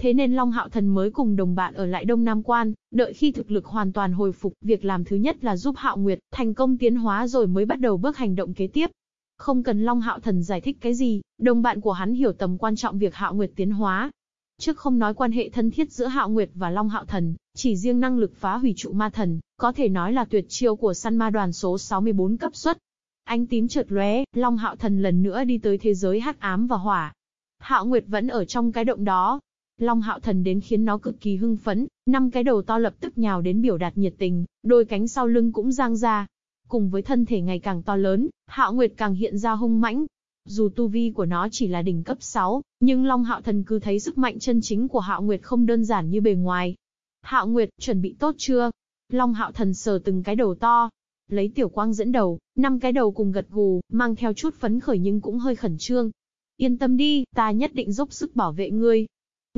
Thế nên Long Hạo Thần mới cùng đồng bạn ở lại Đông Nam Quan, đợi khi thực lực hoàn toàn hồi phục, việc làm thứ nhất là giúp Hạo Nguyệt thành công tiến hóa rồi mới bắt đầu bước hành động kế tiếp. Không cần Long Hạo Thần giải thích cái gì, đồng bạn của hắn hiểu tầm quan trọng việc Hạo Nguyệt tiến hóa. Trước không nói quan hệ thân thiết giữa Hạo Nguyệt và Long Hạo Thần, chỉ riêng năng lực phá hủy trụ ma thần, có thể nói là tuyệt chiêu của săn ma đoàn số 64 cấp suất. Ánh tím chợt lóe, Long Hạo Thần lần nữa đi tới thế giới hắc ám và hỏa. Hạo Nguyệt vẫn ở trong cái động đó. Long Hạo Thần đến khiến nó cực kỳ hưng phấn, năm cái đầu to lập tức nhào đến biểu đạt nhiệt tình, đôi cánh sau lưng cũng giang ra. Cùng với thân thể ngày càng to lớn, Hạo Nguyệt càng hiện ra hung mãnh. Dù tu vi của nó chỉ là đỉnh cấp 6, nhưng Long Hạo Thần cứ thấy sức mạnh chân chính của Hạo Nguyệt không đơn giản như bề ngoài. Hạo Nguyệt, chuẩn bị tốt chưa? Long Hạo Thần sờ từng cái đầu to, lấy tiểu quang dẫn đầu, năm cái đầu cùng gật gù, mang theo chút phấn khởi nhưng cũng hơi khẩn trương. Yên tâm đi, ta nhất định dốc sức bảo vệ ngươi.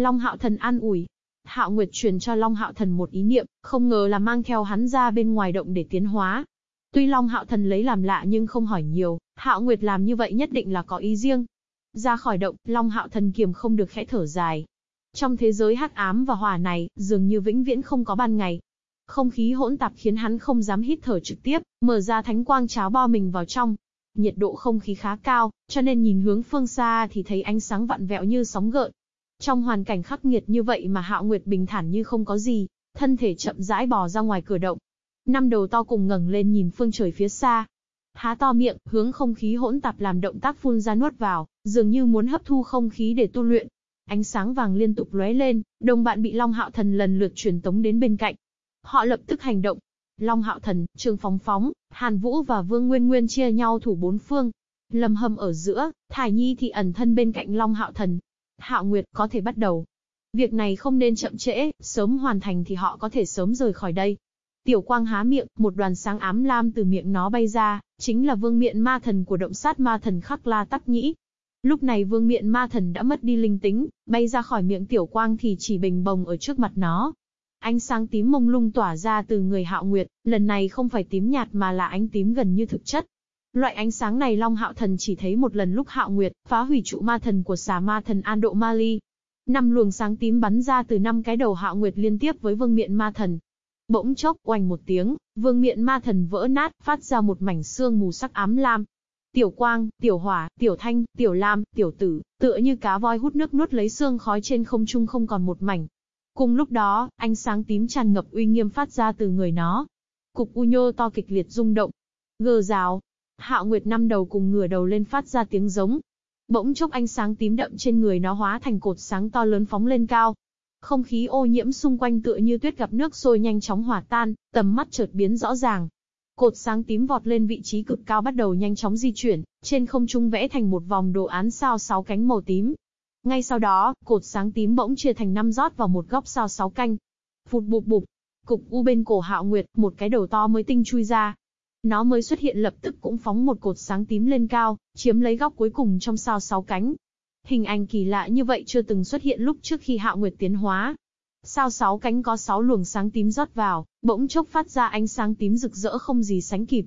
Long Hạo Thần an ủi. Hạo Nguyệt truyền cho Long Hạo Thần một ý niệm, không ngờ là mang theo hắn ra bên ngoài động để tiến hóa. Tuy Long Hạo Thần lấy làm lạ nhưng không hỏi nhiều, Hạo Nguyệt làm như vậy nhất định là có ý riêng. Ra khỏi động, Long Hạo Thần kiềm không được khẽ thở dài. Trong thế giới hắc ám và hỏa này, dường như vĩnh viễn không có ban ngày. Không khí hỗn tạp khiến hắn không dám hít thở trực tiếp, mở ra thánh quang cháo bo mình vào trong. Nhiệt độ không khí khá cao, cho nên nhìn hướng phương xa thì thấy ánh sáng vặn vẹo như sóng gợn. Trong hoàn cảnh khắc nghiệt như vậy mà Hạo Nguyệt bình thản như không có gì, thân thể chậm rãi bò ra ngoài cửa động. Năm đầu to cùng ngẩng lên nhìn phương trời phía xa. Há to miệng, hướng không khí hỗn tạp làm động tác phun ra nuốt vào, dường như muốn hấp thu không khí để tu luyện. Ánh sáng vàng liên tục lóe lên, đồng bạn bị Long Hạo Thần lần lượt truyền tống đến bên cạnh. Họ lập tức hành động. Long Hạo Thần, Trương Phóng Phóng, Hàn Vũ và Vương Nguyên Nguyên chia nhau thủ bốn phương. Lâm Hâm ở giữa, Thải Nhi thì ẩn thân bên cạnh Long Hạo Thần. Hạo Nguyệt có thể bắt đầu. Việc này không nên chậm trễ, sớm hoàn thành thì họ có thể sớm rời khỏi đây. Tiểu Quang há miệng, một đoàn sáng ám lam từ miệng nó bay ra, chính là vương miện ma thần của động sát ma thần khắc la tắc nhĩ. Lúc này vương miện ma thần đã mất đi linh tính, bay ra khỏi miệng Tiểu Quang thì chỉ bình bồng ở trước mặt nó. Ánh sáng tím mông lung tỏa ra từ người hạo nguyệt, lần này không phải tím nhạt mà là ánh tím gần như thực chất. Loại ánh sáng này Long Hạo Thần chỉ thấy một lần lúc Hạo Nguyệt phá hủy trụ ma thần của xà ma thần An Độ Mali. Năm luồng sáng tím bắn ra từ năm cái đầu Hạo Nguyệt liên tiếp với vương miện ma thần. Bỗng chốc, oanh một tiếng, vương miện ma thần vỡ nát, phát ra một mảnh xương mù sắc ám lam. Tiểu quang, tiểu hỏa, tiểu thanh, tiểu lam, tiểu tử, tựa như cá voi hút nước nuốt lấy xương khói trên không trung không còn một mảnh. Cùng lúc đó, ánh sáng tím tràn ngập uy nghiêm phát ra từ người nó. Cục u nhô to kịch liệt rung động. Gờ rào. Hạo Nguyệt năm đầu cùng ngửa đầu lên phát ra tiếng giống. Bỗng chốc ánh sáng tím đậm trên người nó hóa thành cột sáng to lớn phóng lên cao, không khí ô nhiễm xung quanh tựa như tuyết gặp nước sôi nhanh chóng hòa tan, tầm mắt chợt biến rõ ràng. Cột sáng tím vọt lên vị trí cực cao bắt đầu nhanh chóng di chuyển, trên không trung vẽ thành một vòng đồ án sao sáu cánh màu tím. Ngay sau đó, cột sáng tím bỗng chia thành năm rót vào một góc sao sáu canh. Phụt bụp bụp, cục u bên cổ Hạo Nguyệt, một cái đầu to mới tinh chui ra. Nó mới xuất hiện lập tức cũng phóng một cột sáng tím lên cao, chiếm lấy góc cuối cùng trong sao sáu cánh, Hình ảnh kỳ lạ như vậy chưa từng xuất hiện lúc trước khi Hạo Nguyệt tiến hóa. Sao sáu cánh có sáu luồng sáng tím rót vào, bỗng chốc phát ra ánh sáng tím rực rỡ không gì sánh kịp.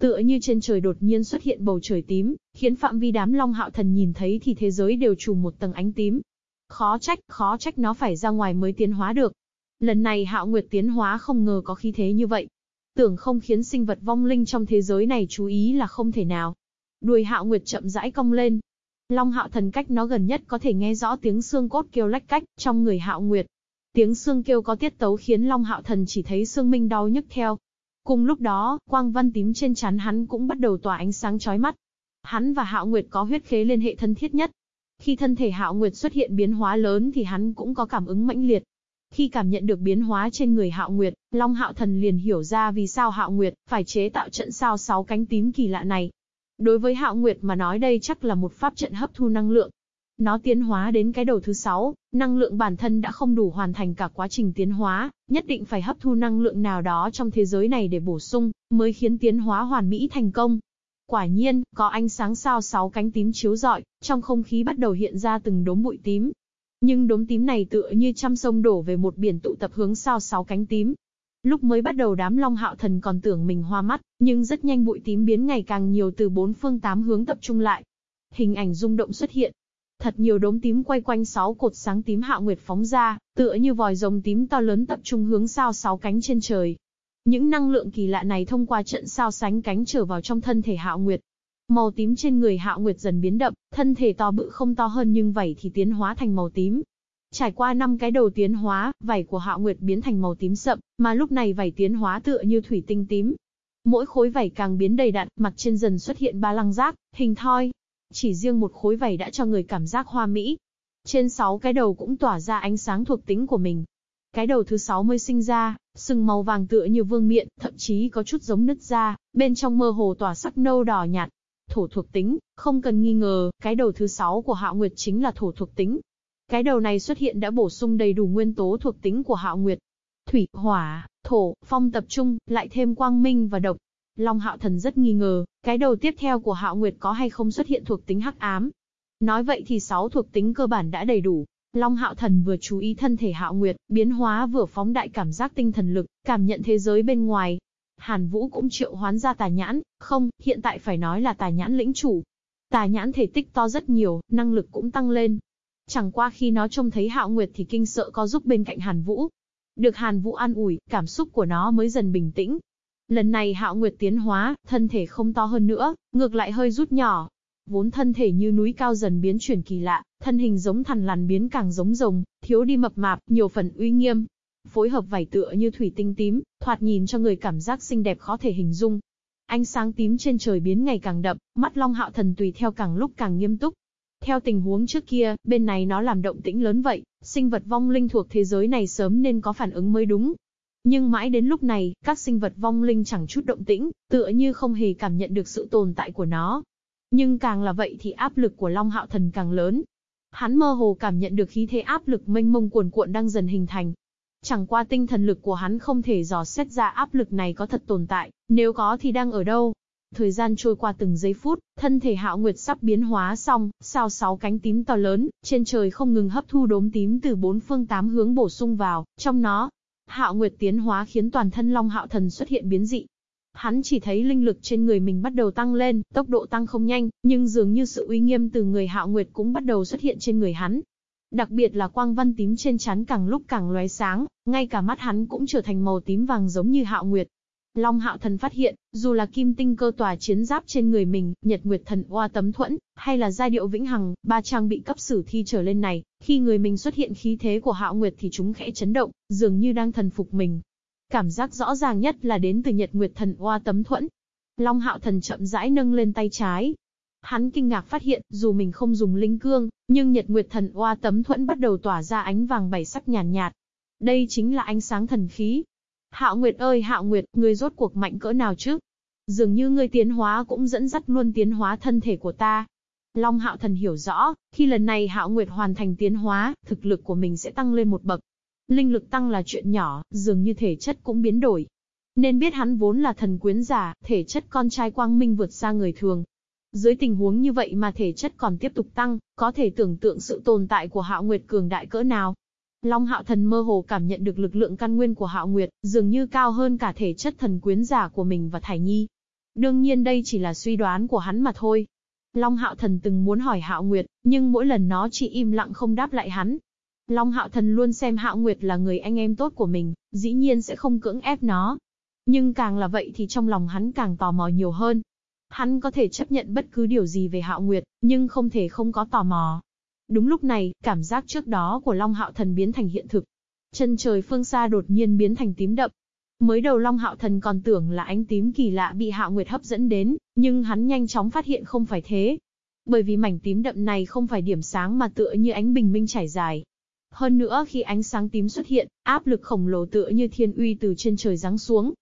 Tựa như trên trời đột nhiên xuất hiện bầu trời tím, khiến phạm vi đám Long Hạo Thần nhìn thấy thì thế giới đều trùm một tầng ánh tím. Khó trách, khó trách nó phải ra ngoài mới tiến hóa được. Lần này Hạo Nguyệt tiến hóa không ngờ có khí thế như vậy. Tưởng không khiến sinh vật vong linh trong thế giới này chú ý là không thể nào. Đuôi Hạo Nguyệt chậm rãi cong lên, Long hạo thần cách nó gần nhất có thể nghe rõ tiếng xương cốt kêu lách cách trong người hạo nguyệt. Tiếng xương kêu có tiết tấu khiến Long hạo thần chỉ thấy xương minh đau nhức theo. Cùng lúc đó, quang văn tím trên chắn hắn cũng bắt đầu tỏa ánh sáng chói mắt. Hắn và hạo nguyệt có huyết khế liên hệ thân thiết nhất. Khi thân thể hạo nguyệt xuất hiện biến hóa lớn thì hắn cũng có cảm ứng mãnh liệt. Khi cảm nhận được biến hóa trên người Hạo Nguyệt, Long Hạo Thần liền hiểu ra vì sao Hạo Nguyệt phải chế tạo trận sao sáu cánh tím kỳ lạ này. Đối với Hạo Nguyệt mà nói đây chắc là một pháp trận hấp thu năng lượng. Nó tiến hóa đến cái đầu thứ sáu, năng lượng bản thân đã không đủ hoàn thành cả quá trình tiến hóa, nhất định phải hấp thu năng lượng nào đó trong thế giới này để bổ sung, mới khiến tiến hóa hoàn mỹ thành công. Quả nhiên, có ánh sáng sao sáu cánh tím chiếu rọi, trong không khí bắt đầu hiện ra từng đốm bụi tím. Nhưng đốm tím này tựa như trăm sông đổ về một biển tụ tập hướng sao sáu cánh tím, Lúc mới bắt đầu đám Long Hạo Thần còn tưởng mình hoa mắt, nhưng rất nhanh bụi tím biến ngày càng nhiều từ bốn phương tám hướng tập trung lại. Hình ảnh rung động xuất hiện. Thật nhiều đốm tím quay quanh sáu cột sáng tím Hạo Nguyệt phóng ra, tựa như vòi rồng tím to lớn tập trung hướng sao sáu cánh trên trời. Những năng lượng kỳ lạ này thông qua trận sao sánh cánh trở vào trong thân thể Hạo Nguyệt. Màu tím trên người Hạo Nguyệt dần biến đậm, thân thể to bự không to hơn nhưng vảy thì tiến hóa thành màu tím, Trải qua năm cái đầu tiến hóa, vảy của Hạo Nguyệt biến thành màu tím sậm, mà lúc này vảy tiến hóa tựa như thủy tinh tím. Mỗi khối vảy càng biến đầy đặn, mặt trên dần xuất hiện ba lăng giác, hình thoi. Chỉ riêng một khối vảy đã cho người cảm giác hoa mỹ. Trên sáu cái đầu cũng tỏa ra ánh sáng thuộc tính của mình. Cái đầu thứ sáu mới sinh ra, sừng màu vàng tựa như vương miện, thậm chí có chút giống nứt da, bên trong mơ hồ tỏa sắc nâu đỏ nhạt. Thổ thuộc tính, không cần nghi ngờ, cái đầu thứ sáu của Hạo Nguyệt chính là thổ thuộc tính, cái đầu này xuất hiện đã bổ sung đầy đủ nguyên tố thuộc tính của Hạo Nguyệt. Thủy, hỏa, thổ, phong tập trung, lại thêm quang minh và độc. Long Hạo Thần rất nghi ngờ, cái đầu tiếp theo của Hạo Nguyệt có hay không xuất hiện thuộc tính hắc ám. Nói vậy thì sáu thuộc tính cơ bản đã đầy đủ. Long Hạo Thần vừa chú ý thân thể Hạo Nguyệt, biến hóa vừa phóng đại cảm giác tinh thần lực, cảm nhận thế giới bên ngoài. Hàn Vũ cũng triệu hoán ra tà nhãn, không, hiện tại phải nói là tà nhãn lĩnh chủ. Tà nhãn thể tích to rất nhiều, năng lực cũng tăng lên. Chẳng qua khi nó trông thấy Hạo Nguyệt thì kinh sợ có giúp bên cạnh Hàn Vũ. Được Hàn Vũ an ủi, cảm xúc của nó mới dần bình tĩnh, Lần này Hạo Nguyệt tiến hóa, thân thể không to hơn nữa, ngược lại hơi rút nhỏ. Vốn thân thể như núi cao dần biến chuyển kỳ lạ, thân hình giống thằn lằn biến càng giống rồng, thiếu đi mập mạp, nhiều phần uy nghiêm. Phối hợp vải tựa như thủy tinh tím, thoạt nhìn cho người cảm giác xinh đẹp khó thể hình dung. Ánh sáng tím trên trời biến ngày càng đậm, mắt Long Hạo Thần tùy theo càng lúc càng nghiêm túc. Theo tình huống trước kia, bên này nó làm động tĩnh lớn vậy, sinh vật vong linh thuộc thế giới này sớm nên có phản ứng mới đúng, nhưng mãi đến lúc này, các sinh vật vong linh chẳng chút động tĩnh, tựa như không hề cảm nhận được sự tồn tại của nó. Nhưng càng là vậy thì áp lực của Long Hạo Thần càng lớn. Hắn mơ hồ cảm nhận được khí thế áp lực mênh mông cuồn cuộn đang dần hình thành. Chẳng qua tinh thần lực của hắn không thể dò xét ra áp lực này có thật tồn tại, nếu có thì đang ở đâu. Thời gian trôi qua từng giây phút, thân thể Hạo Nguyệt sắp biến hóa xong, sao sáu cánh tím to lớn, trên trời không ngừng hấp thu đốm tím từ bốn phương tám hướng bổ sung vào, trong nó, Hạo Nguyệt tiến hóa khiến toàn thân Long Hạo Thần xuất hiện biến dị. Hắn chỉ thấy linh lực trên người mình bắt đầu tăng lên, tốc độ tăng không nhanh, nhưng dường như sự uy nghiêm từ người Hạo Nguyệt cũng bắt đầu xuất hiện trên người hắn. Đặc biệt là quang văn tím trên trán càng lúc càng lóe sáng, ngay cả mắt hắn cũng trở thành màu tím vàng giống như Hạo Nguyệt. Long Hạo Thần phát hiện, dù là kim tinh cơ tòa chiến giáp trên người mình, Nhật Nguyệt Thần Oa tấm thuẫn, hay là giai điệu vĩnh hằng, ba trang bị cấp sử thi trở lên này, khi người mình xuất hiện khí thế của Hạo Nguyệt thì chúng khẽ chấn động, dường như đang thần phục mình. Cảm giác rõ ràng nhất là đến từ Nhật Nguyệt Thần Oa tấm thuẫn. Long Hạo Thần chậm rãi nâng lên tay trái. Hắn kinh ngạc phát hiện, dù mình không dùng linh cương, nhưng Nhật Nguyệt Thần Oa tấm thuẫn bắt đầu tỏa ra ánh vàng bảy sắc nhàn nhạt, nhạt. Đây chính là ánh sáng thần khí, Hạo Nguyệt ơi Hạo Nguyệt, ngươi rốt cuộc mạnh cỡ nào chứ? Dường như ngươi tiến hóa cũng dẫn dắt luôn tiến hóa thân thể của ta. Long Hạo Thần hiểu rõ, khi lần này Hạo Nguyệt hoàn thành tiến hóa, thực lực của mình sẽ tăng lên một bậc. Linh lực tăng là chuyện nhỏ, dường như thể chất cũng biến đổi. Nên biết hắn vốn là thần quyến giả, thể chất con trai quang minh vượt xa người thường. Dưới tình huống như vậy mà thể chất còn tiếp tục tăng, có thể tưởng tượng sự tồn tại của Hạo Nguyệt cường đại cỡ nào. Long Hạo Thần mơ hồ cảm nhận được lực lượng căn nguyên của Hạo Nguyệt, dường như cao hơn cả thể chất thần quyến giả của mình và Thải Nhi. Đương nhiên đây chỉ là suy đoán của hắn mà thôi. Long Hạo Thần từng muốn hỏi Hạo Nguyệt, nhưng mỗi lần nó chỉ im lặng không đáp lại hắn. Long Hạo Thần luôn xem Hạo Nguyệt là người anh em tốt của mình, dĩ nhiên sẽ không cưỡng ép nó. Nhưng càng là vậy thì trong lòng hắn càng tò mò nhiều hơn. Hắn có thể chấp nhận bất cứ điều gì về Hạo Nguyệt, nhưng không thể không có tò mò. Đúng lúc này, cảm giác trước đó của Long Hạo Thần biến thành hiện thực. Chân trời phương xa đột nhiên biến thành tím đậm. Mới đầu Long Hạo Thần còn tưởng là ánh tím kỳ lạ bị Hạo Nguyệt hấp dẫn đến, nhưng hắn nhanh chóng phát hiện không phải thế. Bởi vì mảnh tím đậm này không phải điểm sáng mà tựa như ánh bình minh trải dài. Hơn nữa khi ánh sáng tím xuất hiện, áp lực khổng lồ tựa như thiên uy từ trên trời giáng xuống,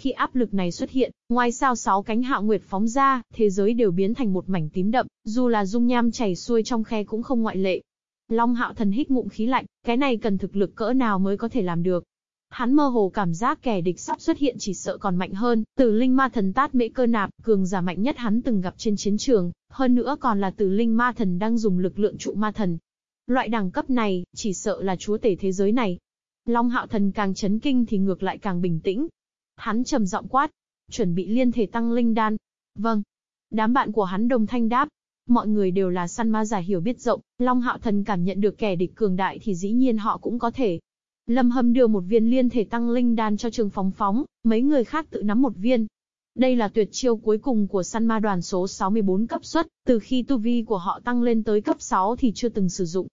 khi áp lực này xuất hiện, ngoài sao sáu cánh hạo nguyệt phóng ra, thế giới đều biến thành một mảnh tím đậm, dù là dung nham chảy xuôi trong khe cũng không ngoại lệ. Long hạo thần hít ngụm khí lạnh, cái này cần thực lực cỡ nào mới có thể làm được. Hắn mơ hồ cảm giác kẻ địch sắp xuất hiện chỉ sợ còn mạnh hơn, tử linh ma thần tát mễ cơ nạp, cường giả mạnh nhất hắn từng gặp trên chiến trường, hơn nữa còn là tử linh ma thần đang dùng lực lượng trụ ma thần. Loại đẳng cấp này, chỉ sợ là chúa tể thế giới này. Long hạo thần càng chấn kinh thì ngược lại càng bình tĩnh, Hắn trầm giọng quát, chuẩn bị liên thể tăng linh đan. Vâng. Đám bạn của hắn đồng thanh đáp. Mọi người đều là săn ma giả hiểu biết rộng, Long Hạo Thần cảm nhận được kẻ địch cường đại thì dĩ nhiên họ cũng có thể. Lâm Hâm đưa một viên liên thể tăng linh đan cho Trường Phóng Phóng, mấy người khác tự nắm một viên. Đây là tuyệt chiêu cuối cùng của săn ma đoàn số 64 cấp suất, từ khi tu vi của họ tăng lên tới cấp 6 thì chưa từng sử dụng.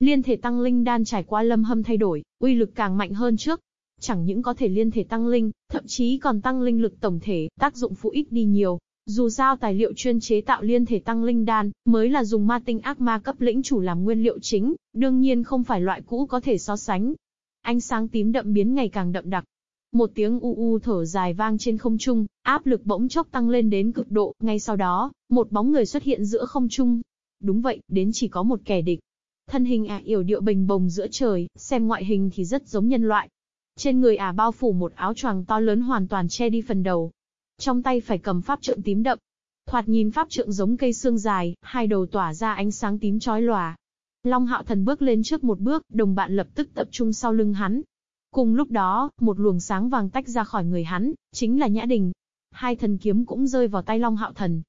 Liên thể tăng linh đan trải qua lâm hâm thay đổi, uy lực càng mạnh hơn trước, chẳng những có thể liên thể tăng linh, thậm chí còn tăng linh lực tổng thể, tác dụng phụ ích đi nhiều. Dù sao tài liệu chuyên chế tạo liên thể tăng linh đan, mới là dùng ma tinh ác ma cấp lĩnh chủ làm nguyên liệu chính, đương nhiên không phải loại cũ có thể so sánh. Ánh sáng tím đậm biến ngày càng đậm đặc. Một tiếng u u thở dài vang trên không trung, áp lực bỗng chốc tăng lên đến cực độ, ngay sau đó, một bóng người xuất hiện giữa không trung. Đúng vậy, đến chỉ có một kẻ địch. Thân hình ả yểu điệu bình bồng giữa trời, xem ngoại hình thì rất giống nhân loại, trên người ả bao phủ một áo choàng to lớn hoàn toàn che đi phần đầu. Trong tay phải cầm pháp trượng tím đậm. Thoạt nhìn pháp trượng giống cây xương dài, hai đầu tỏa ra ánh sáng tím chói lòa. Long hạo thần bước lên trước một bước, đồng bạn lập tức tập trung sau lưng hắn. Cùng lúc đó, một luồng sáng vàng tách ra khỏi người hắn, chính là Nhã Đình. Hai thần kiếm cũng rơi vào tay Long hạo thần,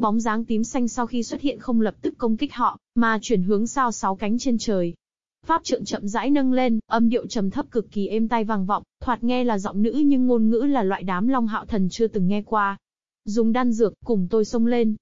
Bóng dáng tím xanh sau khi xuất hiện không lập tức công kích họ, mà chuyển hướng sao sáu cánh trên trời. Pháp trượng chậm rãi nâng lên, âm điệu trầm thấp cực kỳ êm tai vang vọng, thoạt nghe là giọng nữ nhưng ngôn ngữ là loại đám Long Hạo Thần chưa từng nghe qua. Dùng đan dược, cùng tôi xông lên.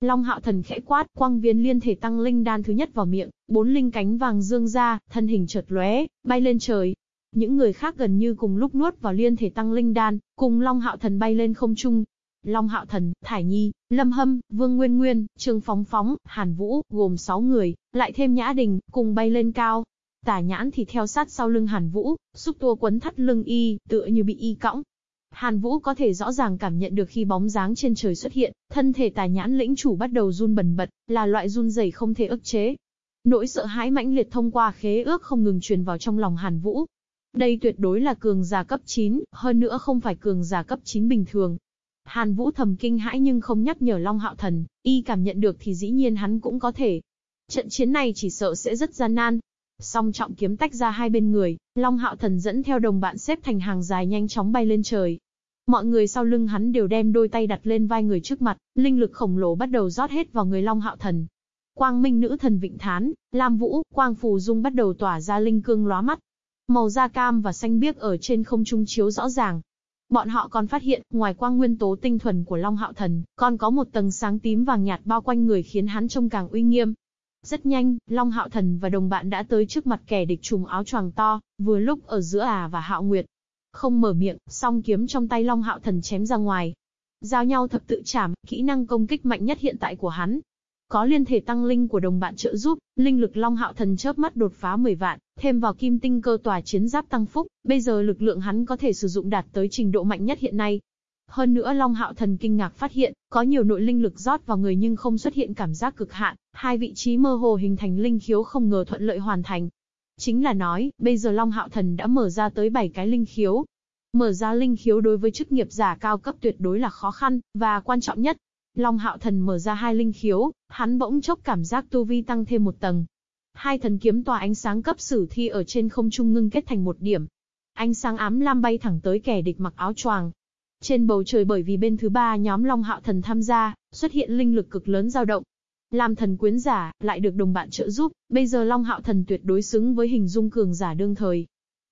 Long Hạo Thần khẽ quát, quang viên liên thể tăng linh đan thứ nhất vào miệng, bốn linh cánh vàng dương ra, thân hình chợt lóe, bay lên trời. Những người khác gần như cùng lúc nuốt vào liên thể tăng linh đan, cùng Long Hạo Thần bay lên không trung, Long Hạo Thần, Thải Nhi, Lâm Hâm, Vương Nguyên Nguyên, Trương Phóng Phóng, Hàn Vũ, gồm 6 người, lại thêm Nhã Đình, cùng bay lên cao. Tả nhãn thì theo sát sau lưng Hàn Vũ, xúc tua quấn thắt lưng y, tựa như bị y cõng. Hàn Vũ có thể rõ ràng cảm nhận được khi bóng dáng trên trời xuất hiện, thân thể tà nhãn lĩnh chủ bắt đầu run bần bật, là loại run rẩy không thể ức chế. Nỗi sợ hãi mãnh liệt thông qua khế ước không ngừng truyền vào trong lòng Hàn Vũ. Đây tuyệt đối là cường giả cấp 9, hơn nữa không phải cường giả cấp 9 bình thường, Hàn Vũ thầm kinh hãi nhưng không nhắc nhở Long Hạo Thần, y cảm nhận được thì dĩ nhiên hắn cũng có thể. Trận chiến này chỉ sợ sẽ rất gian nan. Song trọng kiếm tách ra hai bên người, Long Hạo Thần dẫn theo đồng bạn xếp thành hàng dài nhanh chóng bay lên trời. Mọi người sau lưng hắn đều đem đôi tay đặt lên vai người trước mặt, linh lực khổng lồ bắt đầu rót hết vào người Long Hạo Thần. Quang Minh nữ thần Vịnh Thán, Lam Vũ, Quang Phù Dung bắt đầu tỏa ra linh cương lóa mắt. Màu da cam và xanh biếc ở trên không trung chiếu rõ ràng, Bọn họ còn phát hiện, ngoài quang nguyên tố tinh thuần của Long Hạo Thần, còn có một tầng sáng tím vàng nhạt bao quanh người khiến hắn trông càng uy nghiêm. Rất nhanh, Long Hạo Thần và đồng bạn đã tới trước mặt kẻ địch trùng áo choàng to, vừa lúc ở giữa à và Hạo Nguyệt. Không mở miệng, song kiếm trong tay Long Hạo Thần chém ra ngoài. Giao nhau thập tự chảm, kỹ năng công kích mạnh nhất hiện tại của hắn, có liên thể tăng linh của đồng bạn trợ giúp, linh lực Long Hạo Thần chớp mắt đột phá 10 vạn, thêm vào kim tinh cơ tòa chiến giáp tăng phúc, bây giờ lực lượng hắn có thể sử dụng đạt tới trình độ mạnh nhất hiện nay. Hơn nữa Long Hạo Thần kinh ngạc phát hiện, có nhiều nội linh lực rót vào người nhưng không xuất hiện cảm giác cực hạn, hai vị trí mơ hồ hình thành linh khiếu không ngờ thuận lợi hoàn thành. Chính là nói, bây giờ Long Hạo Thần đã mở ra tới 7 cái linh khiếu. Mở ra linh khiếu đối với chức nghiệp giả cao cấp tuyệt đối là khó khăn, và quan trọng nhất, Long hạo thần mở ra hai linh khiếu, hắn bỗng chốc cảm giác tu vi tăng thêm một tầng. Hai thần kiếm tỏa ánh sáng cấp sử thi ở trên không trung ngưng kết thành một điểm. Ánh sáng ám lam bay thẳng tới kẻ địch mặc áo choàng. Trên bầu trời bởi vì bên thứ ba nhóm Long hạo thần tham gia, xuất hiện linh lực cực lớn dao động. Làm thần quyến giả, lại được đồng bạn trợ giúp, bây giờ Long hạo thần tuyệt đối xứng với hình dung cường giả đương thời.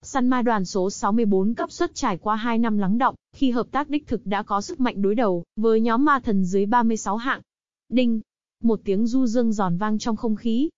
Săn ma đoàn số 64 cấp xuất trải qua 2 năm lắng động, khi hợp tác đích thực đã có sức mạnh đối đầu, với nhóm ma thần dưới 36 hạng. Đinh! Một tiếng du dương giòn vang trong không khí.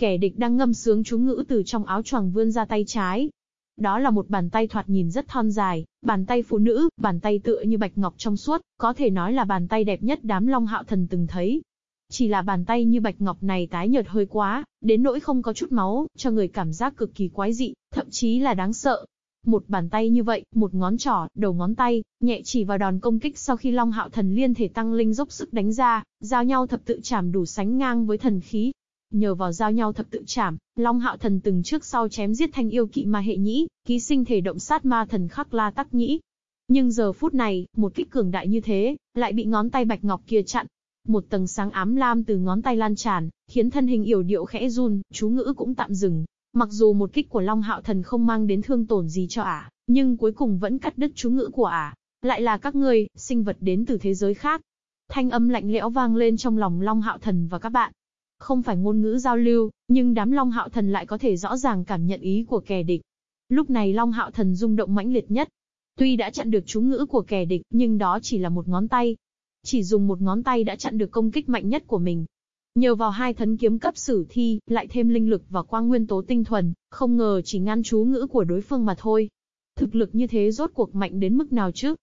Kẻ địch đang ngâm sướng chú ngữ từ trong áo choàng vươn ra tay trái. Đó là một bàn tay thoạt nhìn rất thon dài, bàn tay phụ nữ, bàn tay tựa như bạch ngọc trong suốt, có thể nói là bàn tay đẹp nhất đám long hạo thần từng thấy. Chỉ là bàn tay như bạch ngọc này tái nhợt hơi quá, đến nỗi không có chút máu, cho người cảm giác cực kỳ quái dị, thậm chí là đáng sợ. Một bàn tay như vậy, một ngón trỏ, đầu ngón tay, nhẹ chỉ vào đòn công kích sau khi Long Hạo Thần liên thể tăng linh dốc sức đánh ra, giao nhau thập tự chảm đủ sánh ngang với thần khí. Nhờ vào giao nhau thập tự chảm, Long Hạo Thần từng trước sau chém giết thanh yêu kỵ ma hệ nhĩ, ký sinh thể động sát ma thần khắc la tắc nhĩ. Nhưng giờ phút này, một kích cường đại như thế, lại bị ngón tay bạch ngọc kia chặn, một tầng sáng ám lam từ ngón tay lan tràn, khiến thân hình yểu điệu khẽ run, chú ngữ cũng tạm dừng. Mặc dù một kích của Long Hạo Thần không mang đến thương tổn gì cho ả, nhưng cuối cùng vẫn cắt đứt chú ngữ của ả. Lại là các ngươi, sinh vật đến từ thế giới khác. Thanh âm lạnh lẽo vang lên trong lòng Long Hạo Thần và các bạn. Không phải ngôn ngữ giao lưu, nhưng đám Long Hạo Thần lại có thể rõ ràng cảm nhận ý của kẻ địch. Lúc này Long Hạo Thần rung động mãnh liệt nhất. Tuy đã chặn được chú ngữ của kẻ địch, nhưng đó chỉ là một ngón tay, chỉ dùng một ngón tay đã chặn được công kích mạnh nhất của mình. Nhờ vào hai thấn kiếm cấp sử thi, lại thêm linh lực và quang nguyên tố tinh thuần, không ngờ chỉ ngăn chú ngữ của đối phương mà thôi. Thực lực như thế rốt cuộc mạnh đến mức nào chứ?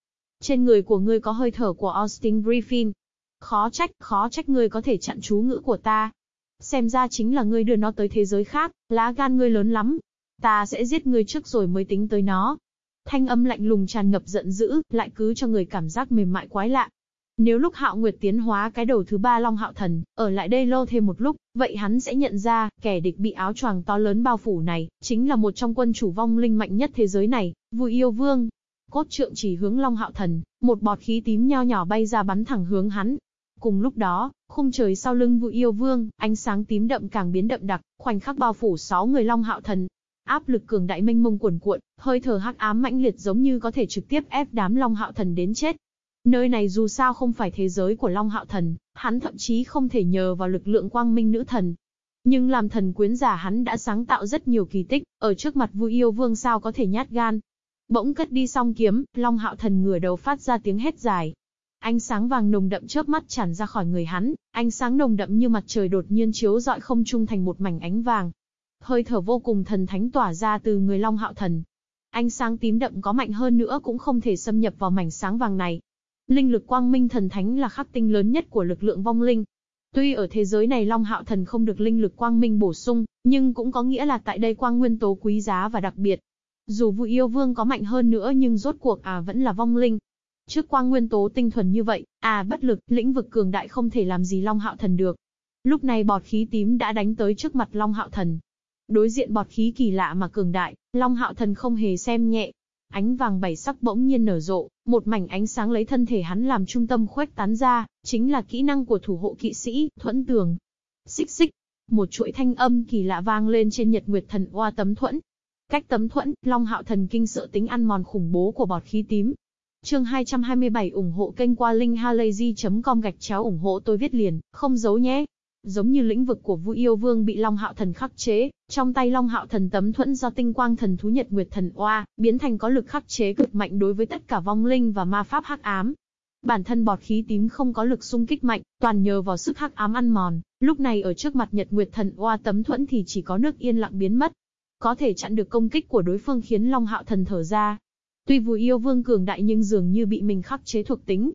Trên người của ngươi có hơi thở của Austin Griffin. Khó trách, khó trách ngươi có thể chặn chú ngữ của ta. Xem ra chính là ngươi đưa nó tới thế giới khác, lá gan ngươi lớn lắm. Ta sẽ giết ngươi trước rồi mới tính tới nó. Thanh âm lạnh lùng tràn ngập giận dữ, lại cứ cho người cảm giác mềm mại quái lạ. Nếu lúc Hạo Nguyệt tiến hóa cái đầu thứ ba Long Hạo Thần, ở lại đây lâu thêm một lúc, vậy hắn sẽ nhận ra, kẻ địch bị áo choàng to lớn bao phủ này, chính là một trong quân chủ vong linh mạnh nhất thế giới này, Vui Yêu Vương. cốt trượng chỉ hướng Long Hạo Thần, một bọt khí tím nho nhỏ bay ra bắn thẳng hướng hắn. Cùng lúc đó, khung trời sau lưng Vui Yêu Vương, ánh sáng tím đậm càng biến đậm đặc, khoảnh khắc bao phủ sáu người Long Hạo Thần. Áp lực cường đại mênh mông cuồn cuộn, hơi thở hắc ám mãnh liệt giống như có thể trực tiếp ép đám Long Hạo Thần đến chết. Nơi này dù sao không phải thế giới của Long Hạo Thần, hắn thậm chí không thể nhờ vào lực lượng quang minh nữ thần. Nhưng làm thần quyến giả hắn đã sáng tạo rất nhiều kỳ tích, ở trước mặt vui yêu vương sao có thể nhát gan. Bỗng cất đi song kiếm, Long Hạo Thần ngửa đầu phát ra tiếng hét dài. Ánh sáng vàng nồng đậm chớp mắt tràn ra khỏi người hắn, ánh sáng nồng đậm như mặt trời đột nhiên chiếu rọi không trung thành một mảnh ánh vàng. Hơi thở vô cùng thần thánh tỏa ra từ người Long Hạo Thần. Ánh sáng tím đậm có mạnh hơn nữa cũng không thể xâm nhập vào mảnh sáng vàng này. Linh lực quang minh thần thánh là khắc tinh lớn nhất của lực lượng vong linh. Tuy ở thế giới này Long Hạo Thần không được linh lực quang minh bổ sung, nhưng cũng có nghĩa là tại đây quang nguyên tố quý giá và đặc biệt. Dù vụ yêu vương có mạnh hơn nữa nhưng rốt cuộc à vẫn là vong linh. Trước quang nguyên tố tinh thuần như vậy, à bất lực, lĩnh vực cường đại không thể làm gì Long Hạo Thần được. Lúc này bọt khí tím đã đánh tới trước mặt Long Hạo Thần. Đối diện bọt khí kỳ lạ mà cường đại, Long Hạo Thần không hề xem nhẹ, Ánh vàng bảy sắc bỗng nhiên nở rộ, một mảnh ánh sáng lấy thân thể hắn làm trung tâm khuếch tán ra, chính là kỹ năng của thủ hộ kỵ sĩ, thuẫn tường. Xích xích, một chuỗi thanh âm kỳ lạ vang lên trên nhật nguyệt thần oa tấm thuẫn. Cách tấm thuẫn, Long Hạo thần kinh sợ tính ăn mòn khủng bố của bọt khí tím. Chương 227 ủng hộ kênh qua linkhalazy.com gạch chéo ủng hộ tôi viết liền, không giấu nhé. Giống như lĩnh vực của Vu Yêu Vương bị Long Hạo Thần khắc chế, trong tay Long Hạo Thần tấm thuẫn do tinh quang thần thú Nhật Nguyệt Thần Oa, biến thành có lực khắc chế cực mạnh đối với tất cả vong linh và ma pháp hắc ám. Bản thân bọt khí tím không có lực xung kích mạnh, toàn nhờ vào sức hắc ám ăn mòn, lúc này ở trước mặt Nhật Nguyệt Thần Oa tấm thuẫn thì chỉ có nước yên lặng biến mất. Có thể chặn được công kích của đối phương khiến Long Hạo Thần thở ra. Tuy Vu Yêu Vương cường đại nhưng dường như bị mình khắc chế thuộc tính,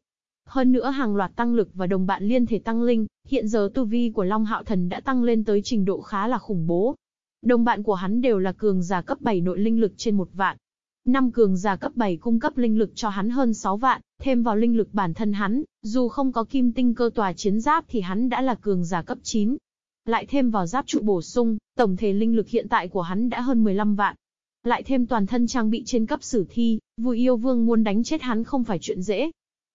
hơn nữa hàng loạt tăng lực và đồng bạn liên thể tăng linh, hiện giờ tu vi của Long Hạo Thần đã tăng lên tới trình độ khá là khủng bố. Đồng bạn của hắn đều là cường giả cấp 7 nội linh lực trên một vạn. Năm cường giả cấp 7 cung cấp linh lực cho hắn hơn 6 vạn, thêm vào linh lực bản thân hắn, dù không có kim tinh cơ tòa chiến giáp thì hắn đã là cường giả cấp 9. Lại thêm vào giáp trụ bổ sung, tổng thể linh lực hiện tại của hắn đã hơn 15 vạn. Lại thêm toàn thân trang bị trên cấp sử thi, vui yêu vương muốn đánh chết hắn không phải chuyện dễ,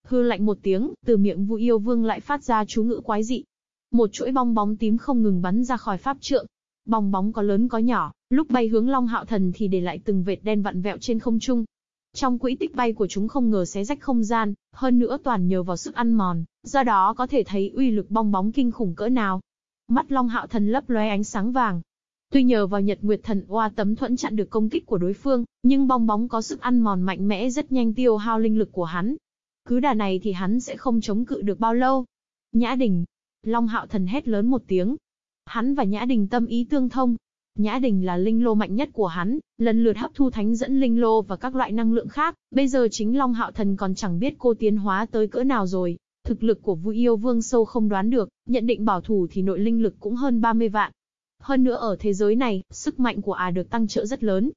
Hư lạnh một tiếng, từ miệng Vu Yêu Vương lại phát ra chú ngữ quái dị. Một chuỗi bong bóng tím không ngừng bắn ra khỏi pháp trượng. Bong bóng có lớn có nhỏ, lúc bay hướng Long Hạo Thần thì để lại từng vệt đen vặn vẹo trên không trung. Trong quỹ tích bay của chúng không ngờ xé rách không gian, hơn nữa toàn nhờ vào sức ăn mòn, do đó có thể thấy uy lực bong bóng kinh khủng cỡ nào. Mắt Long Hạo Thần lấp lóe ánh sáng vàng, Tuy nhờ vào Nhật Nguyệt Thần Oa tấm thuẫn chặn được công kích của đối phương, nhưng bong bóng có sức ăn mòn mạnh mẽ rất nhanh tiêu hao linh lực của hắn, cứ đà này thì hắn sẽ không chống cự được bao lâu. Nhã Đình. Long Hạo Thần hét lớn một tiếng. Hắn và Nhã Đình tâm ý tương thông. Nhã Đình là linh lô mạnh nhất của hắn, lần lượt hấp thu thánh dẫn linh lô và các loại năng lượng khác. Bây giờ chính Long Hạo Thần còn chẳng biết cô tiến hóa tới cỡ nào rồi. Thực lực của Vũ Yêu Vương sâu không đoán được, nhận định bảo thủ thì nội linh lực cũng hơn 30 vạn. Hơn nữa ở thế giới này, sức mạnh của à được tăng trợ rất lớn,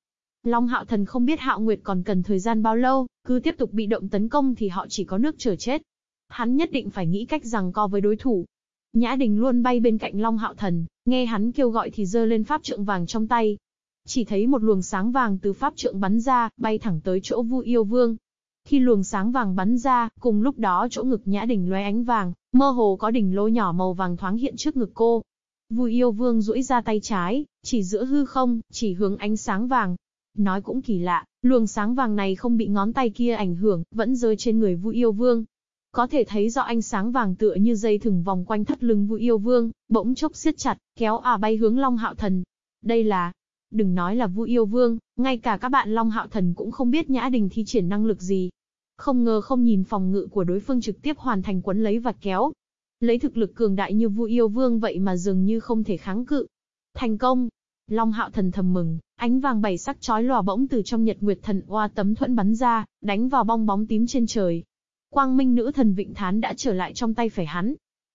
Long Hạo Thần không biết Hạo Nguyệt còn cần thời gian bao lâu, cứ tiếp tục bị động tấn công thì họ chỉ có nước chờ chết. Hắn nhất định phải nghĩ cách rằng co với đối thủ. Nhã Đình luôn bay bên cạnh Long Hạo Thần, nghe hắn kêu gọi thì giơ lên pháp trượng vàng trong tay. Chỉ thấy một luồng sáng vàng từ pháp trượng bắn ra, bay thẳng tới chỗ Vu Yêu Vương. Khi luồng sáng vàng bắn ra, cùng lúc đó chỗ ngực Nhã Đình lóe ánh vàng, mơ hồ có đỉnh lô nhỏ màu vàng thoáng hiện trước ngực cô. Vu Yêu Vương duỗi ra tay trái, chỉ giữa hư không, chỉ hướng ánh sáng vàng, Nói cũng kỳ lạ, luồng sáng vàng này không bị ngón tay kia ảnh hưởng, vẫn rơi trên người Vu Yêu Vương. Có thể thấy rõ ánh sáng vàng tựa như dây thừng vòng quanh thắt lưng Vu Yêu Vương, bỗng chốc siết chặt, kéo à bay hướng Long Hạo Thần. Đây là, đừng nói là Vu Yêu Vương, ngay cả các bạn Long Hạo Thần cũng không biết Nhã Đình thi triển năng lực gì. Không ngờ không nhìn phòng ngự của đối phương trực tiếp hoàn thành quấn lấy và kéo. Lấy thực lực cường đại như Vu Yêu Vương vậy mà dường như không thể kháng cự. Thành công, Long hạo thần thầm mừng, ánh vàng bảy sắc chói lòa bỗng từ trong nhật nguyệt thần oa tấm thuẫn bắn ra, đánh vào bong bóng tím trên trời. Quang minh nữ thần vịnh thán đã trở lại trong tay phải hắn.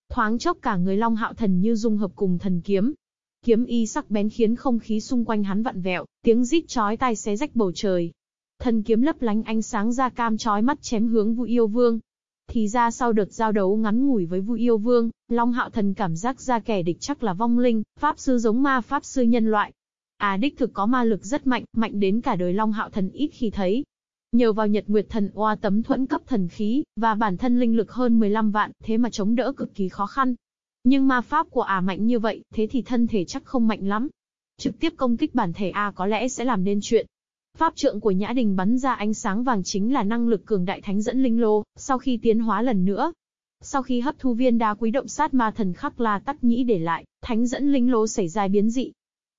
Thoáng chốc cả người long hạo thần như dung hợp cùng thần kiếm. Kiếm y sắc bén khiến không khí xung quanh hắn vặn vẹo, tiếng rít chói tai xé rách bầu trời. Thần kiếm lấp lánh ánh sáng ra cam chói mắt chém hướng Vu Yêu Vương. Thì ra sau đợt giao đấu ngắn ngủi với Vu Yêu Vương, Long Hạo Thần cảm giác ra kẻ địch chắc là vong linh, pháp sư giống ma pháp sư nhân loại. À đích thực có ma lực rất mạnh, mạnh đến cả đời Long Hạo Thần ít khi thấy. Nhờ vào Nhật Nguyệt Thần Oa tấm thuẫn cấp thần khí, và bản thân linh lực hơn 15 vạn, thế mà chống đỡ cực kỳ khó khăn. Nhưng ma pháp của à mạnh như vậy, thế thì thân thể chắc không mạnh lắm. Trực tiếp công kích bản thể A có lẽ sẽ làm nên chuyện. Pháp trượng của Nhã Đình bắn ra ánh sáng vàng chính là năng lực cường đại thánh dẫn linh lô, sau khi tiến hóa lần nữa. Sau khi hấp thu viên đá quý động sát ma thần khắc la tắc nhĩ để lại, thánh dẫn linh lô xảy ra biến dị,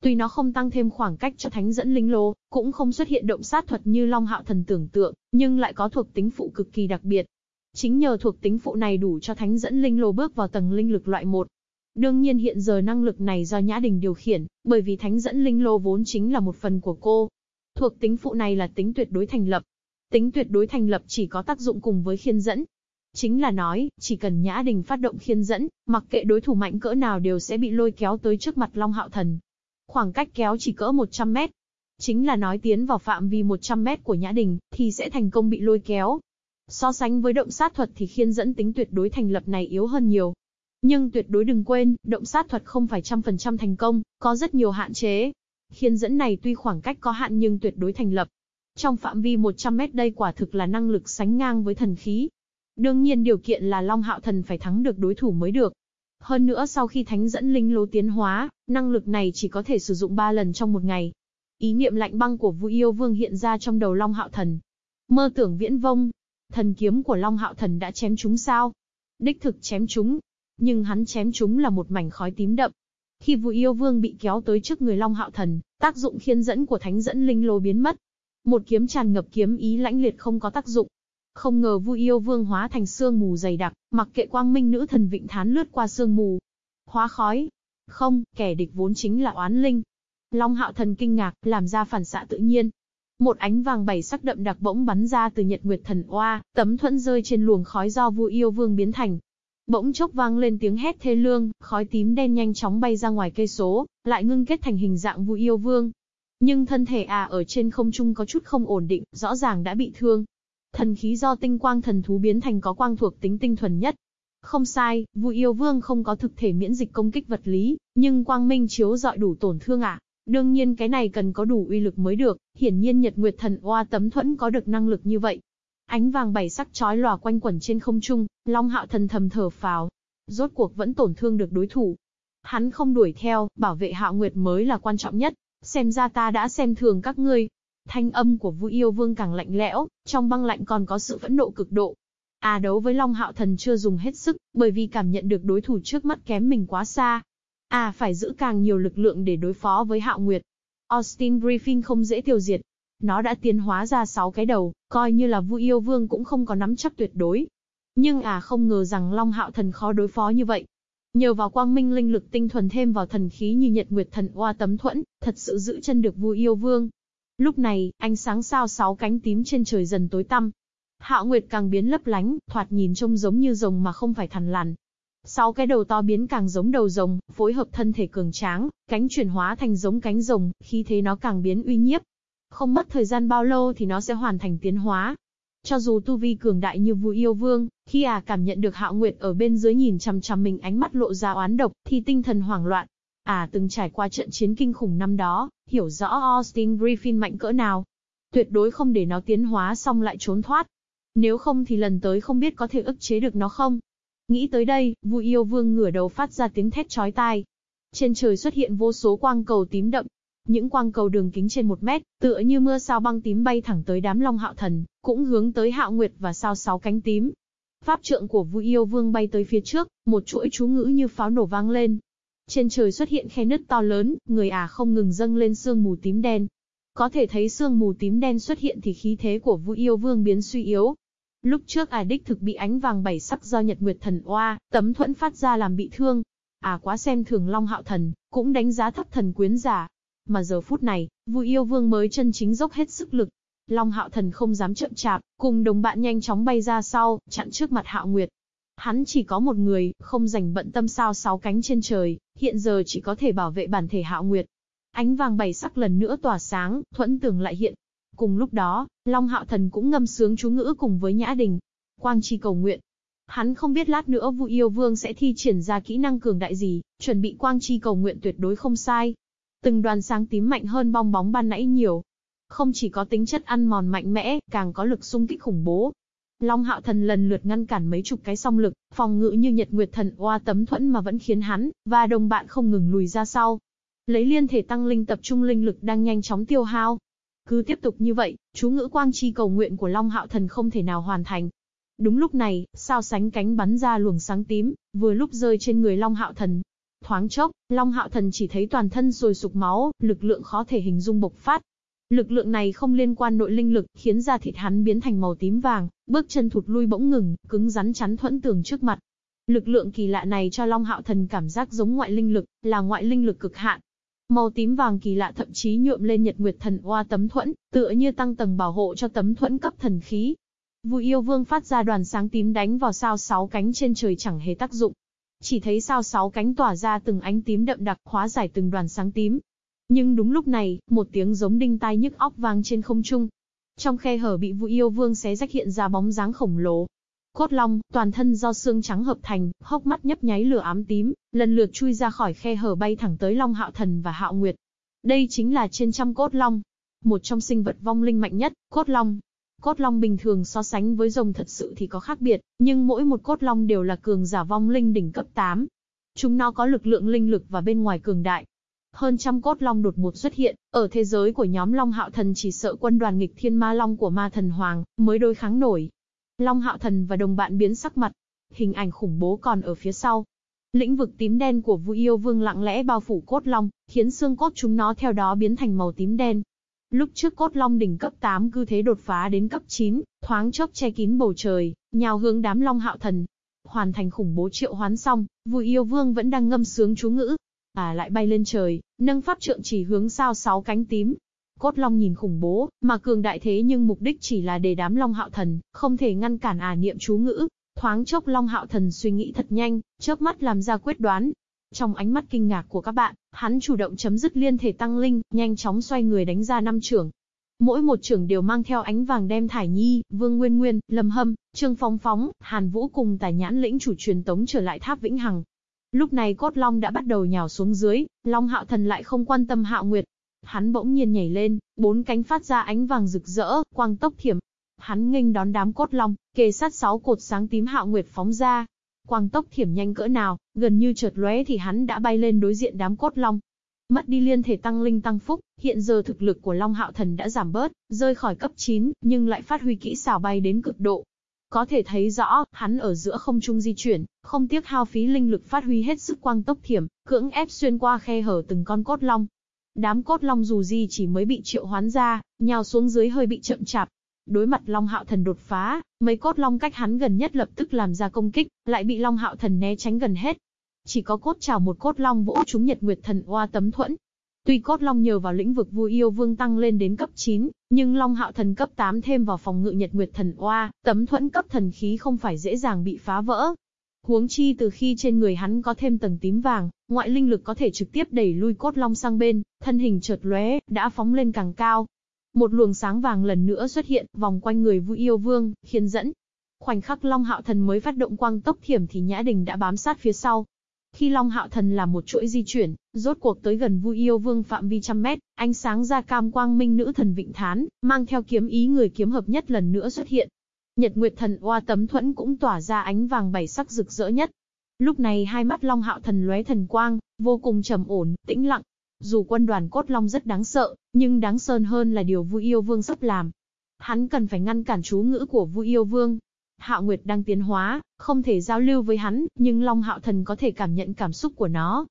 Tuy nó không tăng thêm khoảng cách cho thánh dẫn linh lô, cũng không xuất hiện động sát thuật như Long Hạo Thần tưởng tượng, nhưng lại có thuộc tính phụ cực kỳ đặc biệt. Chính nhờ thuộc tính phụ này đủ cho thánh dẫn linh lô bước vào tầng linh lực loại 1. Đương nhiên hiện giờ năng lực này do Nhã Đình điều khiển, bởi vì thánh dẫn linh lô vốn chính là một phần của cô. Thuộc tính phụ này là tính tuyệt đối thành lập. Tính tuyệt đối thành lập chỉ có tác dụng cùng với khiên dẫn. Chính là nói, chỉ cần Nhã Đình phát động khiên dẫn, mặc kệ đối thủ mạnh cỡ nào đều sẽ bị lôi kéo tới trước mặt Long Hạo Thần, Khoảng cách kéo chỉ cỡ 100 mét. Chính là nói tiến vào phạm vi 100 mét của Nhã Đình, thì sẽ thành công bị lôi kéo. So sánh với động sát thuật thì khiên dẫn tính tuyệt đối thành lập này yếu hơn nhiều. Nhưng tuyệt đối đừng quên, động sát thuật không phải trăm phần trăm thành công, có rất nhiều hạn chế. Khiên dẫn này tuy khoảng cách có hạn nhưng tuyệt đối thành lập. Trong phạm vi 100 mét đây quả thực là năng lực sánh ngang với thần khí. Đương nhiên điều kiện là Long Hạo Thần phải thắng được đối thủ mới được. Hơn nữa sau khi thánh dẫn linh lô tiến hóa, năng lực này chỉ có thể sử dụng 3 lần trong một ngày. Ý niệm lạnh băng của Vu Yêu Vương hiện ra trong đầu Long Hạo Thần. Mơ tưởng viễn vông. Thần kiếm của Long Hạo Thần đã chém chúng sao? Đích thực chém chúng. Nhưng hắn chém chúng là một mảnh khói tím đậm. Khi Vu Yêu Vương bị kéo tới trước người Long Hạo Thần, tác dụng khiên dẫn của thánh dẫn linh lô biến mất. Một kiếm tràn ngập kiếm ý lãnh liệt không có tác dụng, không ngờ Vu Yêu Vương hóa thành sương mù dày đặc, mặc kệ Quang Minh nữ thần Vịnh Thán lướt qua sương mù. Hóa khói. Không, kẻ địch vốn chính là oán linh. Long Hạo Thần kinh ngạc, làm ra phản xạ tự nhiên. Một ánh vàng bảy sắc đậm đặc bỗng bắn ra từ Nhật Nguyệt Thần Oa, tấm thuẫn rơi trên luồng khói do Vu Yêu Vương biến thành. Bỗng chốc vang lên tiếng hét thê lương, khói tím đen nhanh chóng bay ra ngoài cây số, lại ngưng kết thành hình dạng Vu Yêu Vương. Nhưng thân thể à ở trên không trung có chút không ổn định, rõ ràng đã bị thương, Thần khí do tinh quang thần thú biến thành có quang thuộc tính tinh thuần nhất. Không sai, Vu Yêu Vương không có thực thể miễn dịch công kích vật lý, nhưng quang minh chiếu dọi đủ tổn thương ạ. À? Đương nhiên cái này cần có đủ uy lực mới được, hiển nhiên Nhật Nguyệt Thần Oa tấm thuẫn có được năng lực như vậy. Ánh vàng bảy sắc chói lòa quanh quẩn trên không trung, Long Hạo Thần thầm thở phào. Rốt cuộc vẫn tổn thương được đối thủ. Hắn không đuổi theo, bảo vệ Hạo Nguyệt mới là quan trọng nhất. Xem ra ta đã xem thường các ngươi, Thanh âm của Vu Yêu Vương càng lạnh lẽo, trong băng lạnh còn có sự phẫn nộ cực độ. À đấu với Long Hạo Thần chưa dùng hết sức, bởi vì cảm nhận được đối thủ trước mắt kém mình quá xa. À phải giữ càng nhiều lực lượng để đối phó với Hạo Nguyệt. Austin Griffin không dễ tiêu diệt. Nó đã tiến hóa ra 6 cái đầu, coi như là Vu Yêu Vương cũng không có nắm chắc tuyệt đối. Nhưng à không ngờ rằng Long Hạo Thần khó đối phó như vậy. Nhờ vào quang minh linh lực tinh thuần thêm vào thần khí như Nhật Nguyệt Thần Oa tấm thuẫn, thật sự giữ chân được Vu Yêu Vương. Lúc này, ánh sáng sao sáu cánh tím trên trời dần tối tăm. Hạo Nguyệt càng biến lấp lánh, thoạt nhìn trông giống như rồng mà không phải thằn lằn. Sáu cái đầu to biến càng giống đầu rồng, phối hợp thân thể cường tráng, cánh chuyển hóa thành giống cánh rồng, khi thế nó càng biến uy nhiếp. Không mất thời gian bao lâu thì nó sẽ hoàn thành tiến hóa. Cho dù tu vi cường đại như Vu Yêu Vương, khi à cảm nhận được Hạo Nguyệt ở bên dưới nhìn chằm chằm mình ánh mắt lộ ra oán độc, thì tinh thần hoảng loạn, À từng trải qua trận chiến kinh khủng năm đó, hiểu rõ Austin Griffin mạnh cỡ nào. Tuyệt đối không để nó tiến hóa xong lại trốn thoát. Nếu không thì lần tới không biết có thể ức chế được nó không. Nghĩ tới đây, Vu Yêu Vương ngửa đầu phát ra tiếng thét chói tai. Trên trời xuất hiện vô số quang cầu tím đậm. Những quang cầu đường kính trên một mét, tựa như mưa sao băng tím bay thẳng tới đám Long Hạo Thần, cũng hướng tới Hạo Nguyệt và sao sáu cánh tím. Pháp trượng của Vu Yêu Vương bay tới phía trước, một chuỗi chú ngữ như pháo nổ vang lên, trên trời xuất hiện khe nứt to lớn, người ả à không ngừng dâng lên sương mù tím đen. Có thể thấy sương mù tím đen xuất hiện thì khí thế của Vu Yêu Vương biến suy yếu. Lúc trước ả à đích thực bị ánh vàng bảy sắc do Nhật Nguyệt Thần oa, tấm thuẫn phát ra làm bị thương. Ả à quá xem thường Long Hạo Thần, cũng đánh giá thấp thần quyến giả. Mà giờ phút này, Vu Yêu Vương mới chân chính dốc hết sức lực. Long Hạo Thần không dám chậm chạp, cùng đồng bạn nhanh chóng bay ra sau, chặn trước mặt Hạo Nguyệt. Hắn chỉ có một người, không dành bận tâm sao sáu cánh trên trời, hiện giờ chỉ có thể bảo vệ bản thể hạo nguyệt. Ánh vàng bảy sắc lần nữa tỏa sáng, thuẫn tường lại hiện. Cùng lúc đó, Long Hạo Thần cũng ngâm sướng chú ngữ cùng với Nhã Đình. Quang chi cầu nguyện. Hắn không biết lát nữa Vu Yêu Vương sẽ thi triển ra kỹ năng cường đại gì, chuẩn bị quang chi cầu nguyện tuyệt đối không sai. Từng đoàn sáng tím mạnh hơn bong bóng ban nãy nhiều. không chỉ có tính chất ăn mòn mạnh mẽ, càng có lực xung kích khủng bố. Long Hạo Thần lần lượt ngăn cản mấy chục cái song lực, phòng ngự như Nhật Nguyệt Thần oa tấm thuẫn mà vẫn khiến hắn và đồng bạn không ngừng lùi ra sau. Lấy liên thể tăng linh tập trung linh lực đang nhanh chóng tiêu hao. Cứ tiếp tục như vậy, chú ngữ quang chi cầu nguyện của Long Hạo Thần không thể nào hoàn thành. Đúng lúc này, sao sánh cánh bắn ra luồng sáng tím, vừa lúc rơi trên người Long Hạo Thần. Thoáng chốc, Long Hạo Thần chỉ thấy toàn thân sôi sục máu, lực lượng khó thể hình dung bộc phát, Lực lượng này không liên quan nội linh lực, khiến da thịt hắn biến thành màu tím vàng, bước chân thụt lui bỗng ngừng, cứng rắn chắn thuẫn tường trước mặt. Lực lượng kỳ lạ này cho Long Hạo Thần cảm giác giống ngoại linh lực, là ngoại linh lực cực hạn. Màu tím vàng kỳ lạ thậm chí nhuộm lên Nhật Nguyệt Thần Oa tấm thuẫn, tựa như tăng tầng bảo hộ cho tấm thuẫn cấp thần khí. Vui yêu vương phát ra đoàn sáng tím đánh vào sao sáu cánh trên trời chẳng hề tác dụng. Chỉ thấy sao sáu cánh tỏa ra từng ánh tím đậm đặc hóa giải từng đoàn sáng tím, nhưng đúng lúc này, một tiếng giống đinh tai nhức óc vang trên không trung. Trong khe hở bị Vũ Yêu Vương xé rách hiện ra bóng dáng khổng lồ. Cốt long, toàn thân do xương trắng hợp thành, hốc mắt nhấp nháy lửa ám tím, lần lượt chui ra khỏi khe hở bay thẳng tới Long Hạo Thần và Hạo Nguyệt. Đây chính là trên trăm cốt long, một trong sinh vật vong linh mạnh nhất, cốt long. Cốt long bình thường so sánh với rồng thật sự thì có khác biệt, nhưng mỗi một cốt long đều là cường giả vong linh đỉnh cấp 8. Chúng nó có lực lượng linh lực và bên ngoài cường đại, hơn trăm cốt long đột ngột xuất hiện, ở thế giới của nhóm Long Hạo Thần chỉ sợ quân đoàn nghịch thiên ma long của ma thần Hoàng, mới đối kháng nổi. Long Hạo Thần và đồng bạn biến sắc mặt, hình ảnh khủng bố còn ở phía sau. Lĩnh vực tím đen của Vu Yêu Vương lặng lẽ bao phủ cốt long, khiến xương cốt chúng nó theo đó biến thành màu tím đen. Lúc trước cốt long đỉnh cấp 8 cư thế đột phá đến cấp 9, thoáng chốc che kín bầu trời, nhào hướng đám Long Hạo Thần. Hoàn thành khủng bố triệu hoán xong, Vu Yêu Vương vẫn đang ngâm sướng chú ngữ, à lại bay lên trời, nâng pháp trượng chỉ hướng sao sáu cánh tím. Cốt long nhìn khủng bố, mà cường đại thế nhưng mục đích chỉ là để đám long hạo thần, không thể ngăn cản à niệm chú ngữ. Thoáng chốc long hạo thần suy nghĩ thật nhanh, chớp mắt làm ra quyết đoán. Trong ánh mắt kinh ngạc của các bạn, hắn chủ động chấm dứt liên thể tăng linh, nhanh chóng xoay người đánh ra năm trưởng, Mỗi một trưởng đều mang theo ánh vàng đem Thải Nhi, Vương Nguyên Nguyên, Lâm Hâm, Trương Phong Phóng, Hàn Vũ cùng tài nhãn lĩnh chủ truyền tống trở lại tháp Vĩnh Hằng. Lúc này cốt long đã bắt đầu nhào xuống dưới, long hạo thần lại không quan tâm hạo nguyệt. Hắn bỗng nhiên nhảy lên, bốn cánh phát ra ánh vàng rực rỡ, quang tốc thiểm. Hắn nghênh đón đám cốt long, kề sát sáu cột sáng tím hạo nguyệt phóng ra. Quang tốc thiểm nhanh cỡ nào, gần như chợt lóe thì hắn đã bay lên đối diện đám cốt long. Mất đi liên thể tăng linh tăng phúc, hiện giờ thực lực của Long Hạo Thần đã giảm bớt, rơi khỏi cấp 9, nhưng lại phát huy kỹ xảo bay đến cực độ, có thể thấy rõ, hắn ở giữa không trung di chuyển, không tiếc hao phí linh lực phát huy hết sức quang tốc thiểm, cưỡng ép xuyên qua khe hở từng con cốt long. Đám cốt long dù gì chỉ mới bị triệu hoán ra, nhào xuống dưới hơi bị chậm chạp. Đối mặt Long Hạo Thần đột phá, mấy cốt long cách hắn gần nhất lập tức làm ra công kích, lại bị Long Hạo Thần né tránh gần hết. Chỉ có cốt trào một cốt long vỗ chúng Nhật Nguyệt Thần oa tấm thuẫn, Tuy cốt long nhờ vào lĩnh vực vui yêu vương tăng lên đến cấp 9, nhưng long hạo thần cấp 8 thêm vào phòng ngự nhật nguyệt thần oa, tấm thuẫn cấp thần khí không phải dễ dàng bị phá vỡ. Huống chi từ khi trên người hắn có thêm tầng tím vàng, ngoại linh lực có thể trực tiếp đẩy lui cốt long sang bên, thân hình chợt lóe, đã phóng lên càng cao. Một luồng sáng vàng lần nữa xuất hiện, vòng quanh người vui yêu vương, khiến dẫn. Khoảnh khắc Long Hạo Thần mới phát động quang tốc thiểm thì Nhã Đình đã bám sát phía sau, khi Long Hạo Thần làm một chuỗi di chuyển, rốt cuộc tới gần Vu Yêu Vương phạm vi trăm mét, ánh sáng ra cam quang minh nữ thần vịnh thán, mang theo kiếm ý người kiếm hợp nhất lần nữa xuất hiện. Nhật Nguyệt Thần oa tấm thuẫn cũng tỏa ra ánh vàng bảy sắc rực rỡ nhất. Lúc này hai mắt Long Hạo Thần lóe thần quang, vô cùng trầm ổn, tĩnh lặng. Dù quân đoàn cốt long rất đáng sợ, nhưng đáng sơn hơn là điều Vu Yêu Vương sắp làm. Hắn cần phải ngăn cản chú ngữ của Vu Yêu Vương, Hạo Nguyệt đang tiến hóa, không thể giao lưu với hắn, nhưng Long Hạo Thần có thể cảm nhận cảm xúc của nó.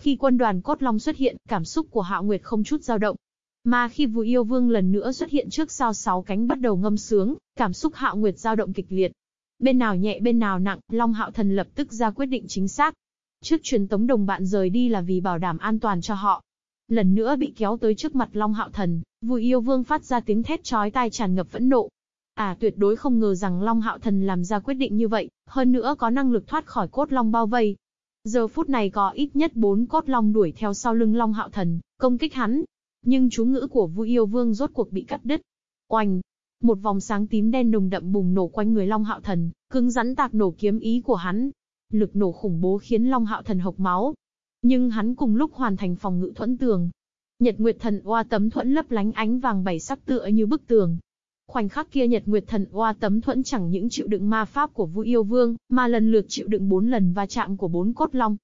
Khi quân đoàn cốt long xuất hiện, cảm xúc của Hạo Nguyệt không chút dao động. Mà khi Vũ Yêu Vương lần nữa xuất hiện trước sao sáu cánh bắt đầu ngâm sướng, cảm xúc Hạo Nguyệt dao động kịch liệt. Bên nào nhẹ bên nào nặng, Long Hạo Thần lập tức ra quyết định chính xác. Trước truyền tống đồng bạn rời đi là vì bảo đảm an toàn cho họ. Lần nữa bị kéo tới trước mặt Long Hạo Thần, Vũ Yêu Vương phát ra tiếng thét chói tai tràn ngập phẫn nộ, À tuyệt đối không ngờ rằng Long Hạo Thần làm ra quyết định như vậy, hơn nữa có năng lực thoát khỏi cốt long bao vây. Giờ phút này có ít nhất bốn cốt long đuổi theo sau lưng Long Hạo Thần, công kích hắn. Nhưng chú ngữ của Vu Yêu Vương rốt cuộc bị cắt đứt. Oanh! Một vòng sáng tím đen nồng đậm bùng nổ quanh người Long Hạo Thần, cứng rắn tạc nổ kiếm ý của hắn. Lực nổ khủng bố khiến Long Hạo Thần hộc máu. Nhưng hắn cùng lúc hoàn thành phòng ngự thuẫn tường. Nhật Nguyệt Thần Oa tấm thuẫn lấp lánh ánh vàng bảy sắc tựa như bức tường. Khoảnh khắc kia Nhật Nguyệt Thần Oa tấm thuẫn chẳng những chịu đựng ma pháp của Vu Yêu Vương, mà lần lượt chịu đựng bốn lần va chạm của bốn cốt long.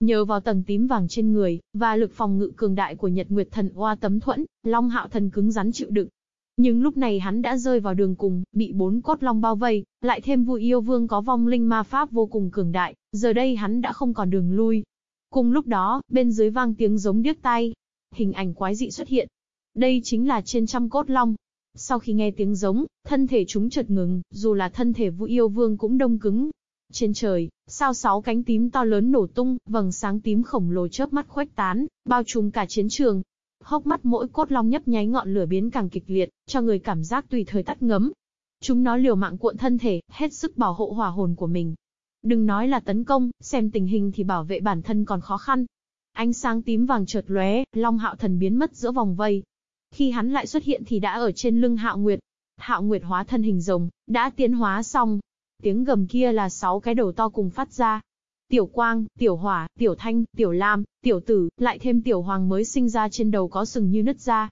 Nhờ vào tầng tím vàng trên người, và lực phòng ngự cường đại của Nhật Nguyệt Thần Oa tấm thuẫn, Long Hạo Thần cứng rắn chịu đựng. Nhưng lúc này hắn đã rơi vào đường cùng, bị bốn cốt long bao vây, lại thêm Vu Yêu Vương có vong linh ma pháp vô cùng cường đại, giờ đây hắn đã không còn đường lui. Cùng lúc đó, bên dưới vang tiếng giống điếc tai, hình ảnh quái dị xuất hiện. Đây chính là trên trăm cốt long. Sau khi nghe tiếng giống, thân thể chúng chợt ngừng, dù là thân thể Vu Yêu Vương cũng đông cứng. Trên trời, sao sáu cánh tím to lớn nổ tung, vầng sáng tím khổng lồ chớp mắt khuếch tán, bao trùm cả chiến trường. Hốc mắt mỗi cốt long nhấp nháy ngọn lửa biến càng kịch liệt, cho người cảm giác tùy thời tắt ngấm. Chúng nó liều mạng cuộn thân thể, hết sức bảo hộ hỏa hồn của mình. Đừng nói là tấn công, xem tình hình thì bảo vệ bản thân còn khó khăn. Ánh sáng tím vàng chợt lóe, Long Hạo Thần biến mất giữa vòng vây. Khi hắn lại xuất hiện thì đã ở trên lưng Hạo Nguyệt. Hạo Nguyệt hóa thân hình rồng, đã tiến hóa xong. Tiếng gầm kia là sáu cái đầu to cùng phát ra. Tiểu Quang, Tiểu Hỏa, Tiểu Thanh, Tiểu Lam, Tiểu Tử, lại thêm Tiểu Hoàng mới sinh ra trên đầu có sừng như nứt ra.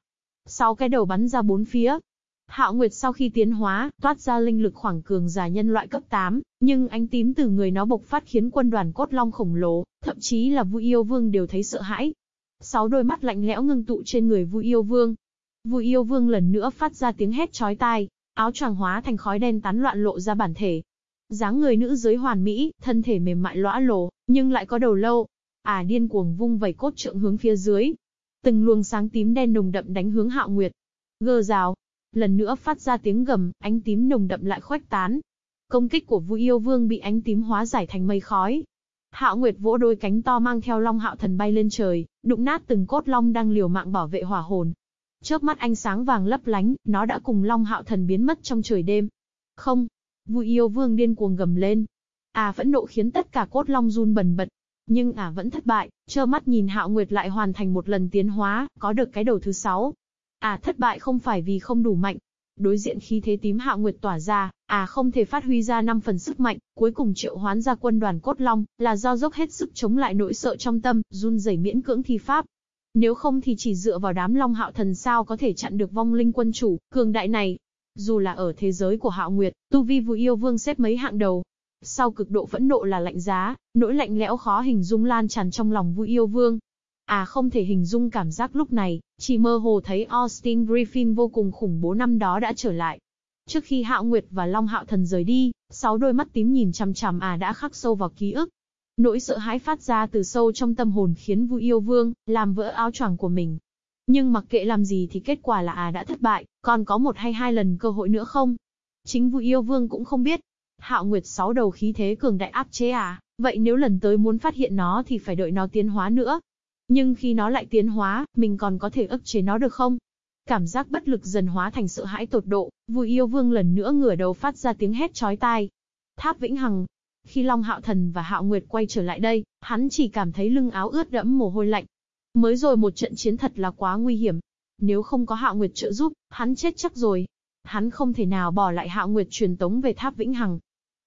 Sáu cái đầu bắn ra bốn phía, Hạo Nguyệt sau khi tiến hóa, toát ra linh lực khoảng cường giả nhân loại cấp 8, nhưng ánh tím từ người nó bộc phát khiến quân đoàn cốt long khổng lồ, thậm chí là Vu Yêu Vương đều thấy sợ hãi. Sáu đôi mắt lạnh lẽo ngưng tụ trên người Vu Yêu Vương. Vui Yêu Vương lần nữa phát ra tiếng hét chói tai, áo choàng hóa thành khói đen tán loạn lộ ra bản thể. dáng người nữ giới hoàn mỹ, thân thể mềm mại lõa lồ, nhưng lại có đầu lâu. À điên cuồng vung vẩy cốt trượng hướng phía dưới. Từng luồng sáng tím đen nồng đậm đánh hướng Hạo Nguyệt. Gơ rào, Lần nữa phát ra tiếng gầm, ánh tím nồng đậm lại khuếch tán. Công kích của vui Yêu Vương bị ánh tím hóa giải thành mây khói. Hạo Nguyệt vỗ đôi cánh to mang theo Long Hạo Thần bay lên trời, đụng nát từng cốt long đang liều mạng bảo vệ hỏa hồn. Chớp mắt ánh sáng vàng lấp lánh, nó đã cùng Long Hạo Thần biến mất trong trời đêm. Không, Vui Yêu Vương điên cuồng gầm lên. À phẫn nộ khiến tất cả cốt long run bần bật. Nhưng à vẫn thất bại, trơ mắt nhìn Hạo Nguyệt lại hoàn thành một lần tiến hóa, có được cái đầu thứ sáu. À thất bại không phải vì không đủ mạnh. Đối diện khi thế tím hạo nguyệt tỏa ra, à không thể phát huy ra 5 phần sức mạnh, cuối cùng triệu hoán ra quân đoàn cốt long, là do dốc hết sức chống lại nỗi sợ trong tâm, run rẩy miễn cưỡng thi pháp. Nếu không thì chỉ dựa vào đám long hạo thần sao có thể chặn được vong linh quân chủ, cường đại này. Dù là ở thế giới của hạo nguyệt, tu vi vui yêu vương xếp mấy hạng đầu, sau cực độ phẫn nộ là lạnh giá, nỗi lạnh lẽo khó hình dung lan tràn trong lòng vui yêu vương. À không thể hình dung cảm giác lúc này, chỉ mơ hồ thấy Austin Griffin vô cùng khủng bố năm đó đã trở lại. Trước khi Hạo Nguyệt và Long Hạo Thần rời đi, sáu đôi mắt tím nhìn chằm chằm à đã khắc sâu vào ký ức. Nỗi sợ hãi phát ra từ sâu trong tâm hồn khiến Vu Yêu Vương làm vỡ áo choàng của mình. Nhưng mặc kệ làm gì thì kết quả là à đã thất bại, còn có một hay hai lần cơ hội nữa không? Chính Vu Yêu Vương cũng không biết. Hạo Nguyệt sáu đầu khí thế cường đại áp chế à, vậy nếu lần tới muốn phát hiện nó thì phải đợi nó tiến hóa nữa, nhưng khi nó lại tiến hóa, mình còn có thể ức chế nó được không? Cảm giác bất lực dần hóa thành sợ hãi tột độ, Vu Yêu Vương lần nữa ngửa đầu phát ra tiếng hét chói tai. Tháp Vĩnh Hằng. Khi Long Hạo Thần và Hạo Nguyệt quay trở lại đây, hắn chỉ cảm thấy lưng áo ướt đẫm mồ hôi lạnh. Mới rồi một trận chiến thật là quá nguy hiểm. Nếu không có Hạo Nguyệt trợ giúp, hắn chết chắc rồi. Hắn không thể nào bỏ lại Hạo Nguyệt truyền tống về Tháp Vĩnh Hằng.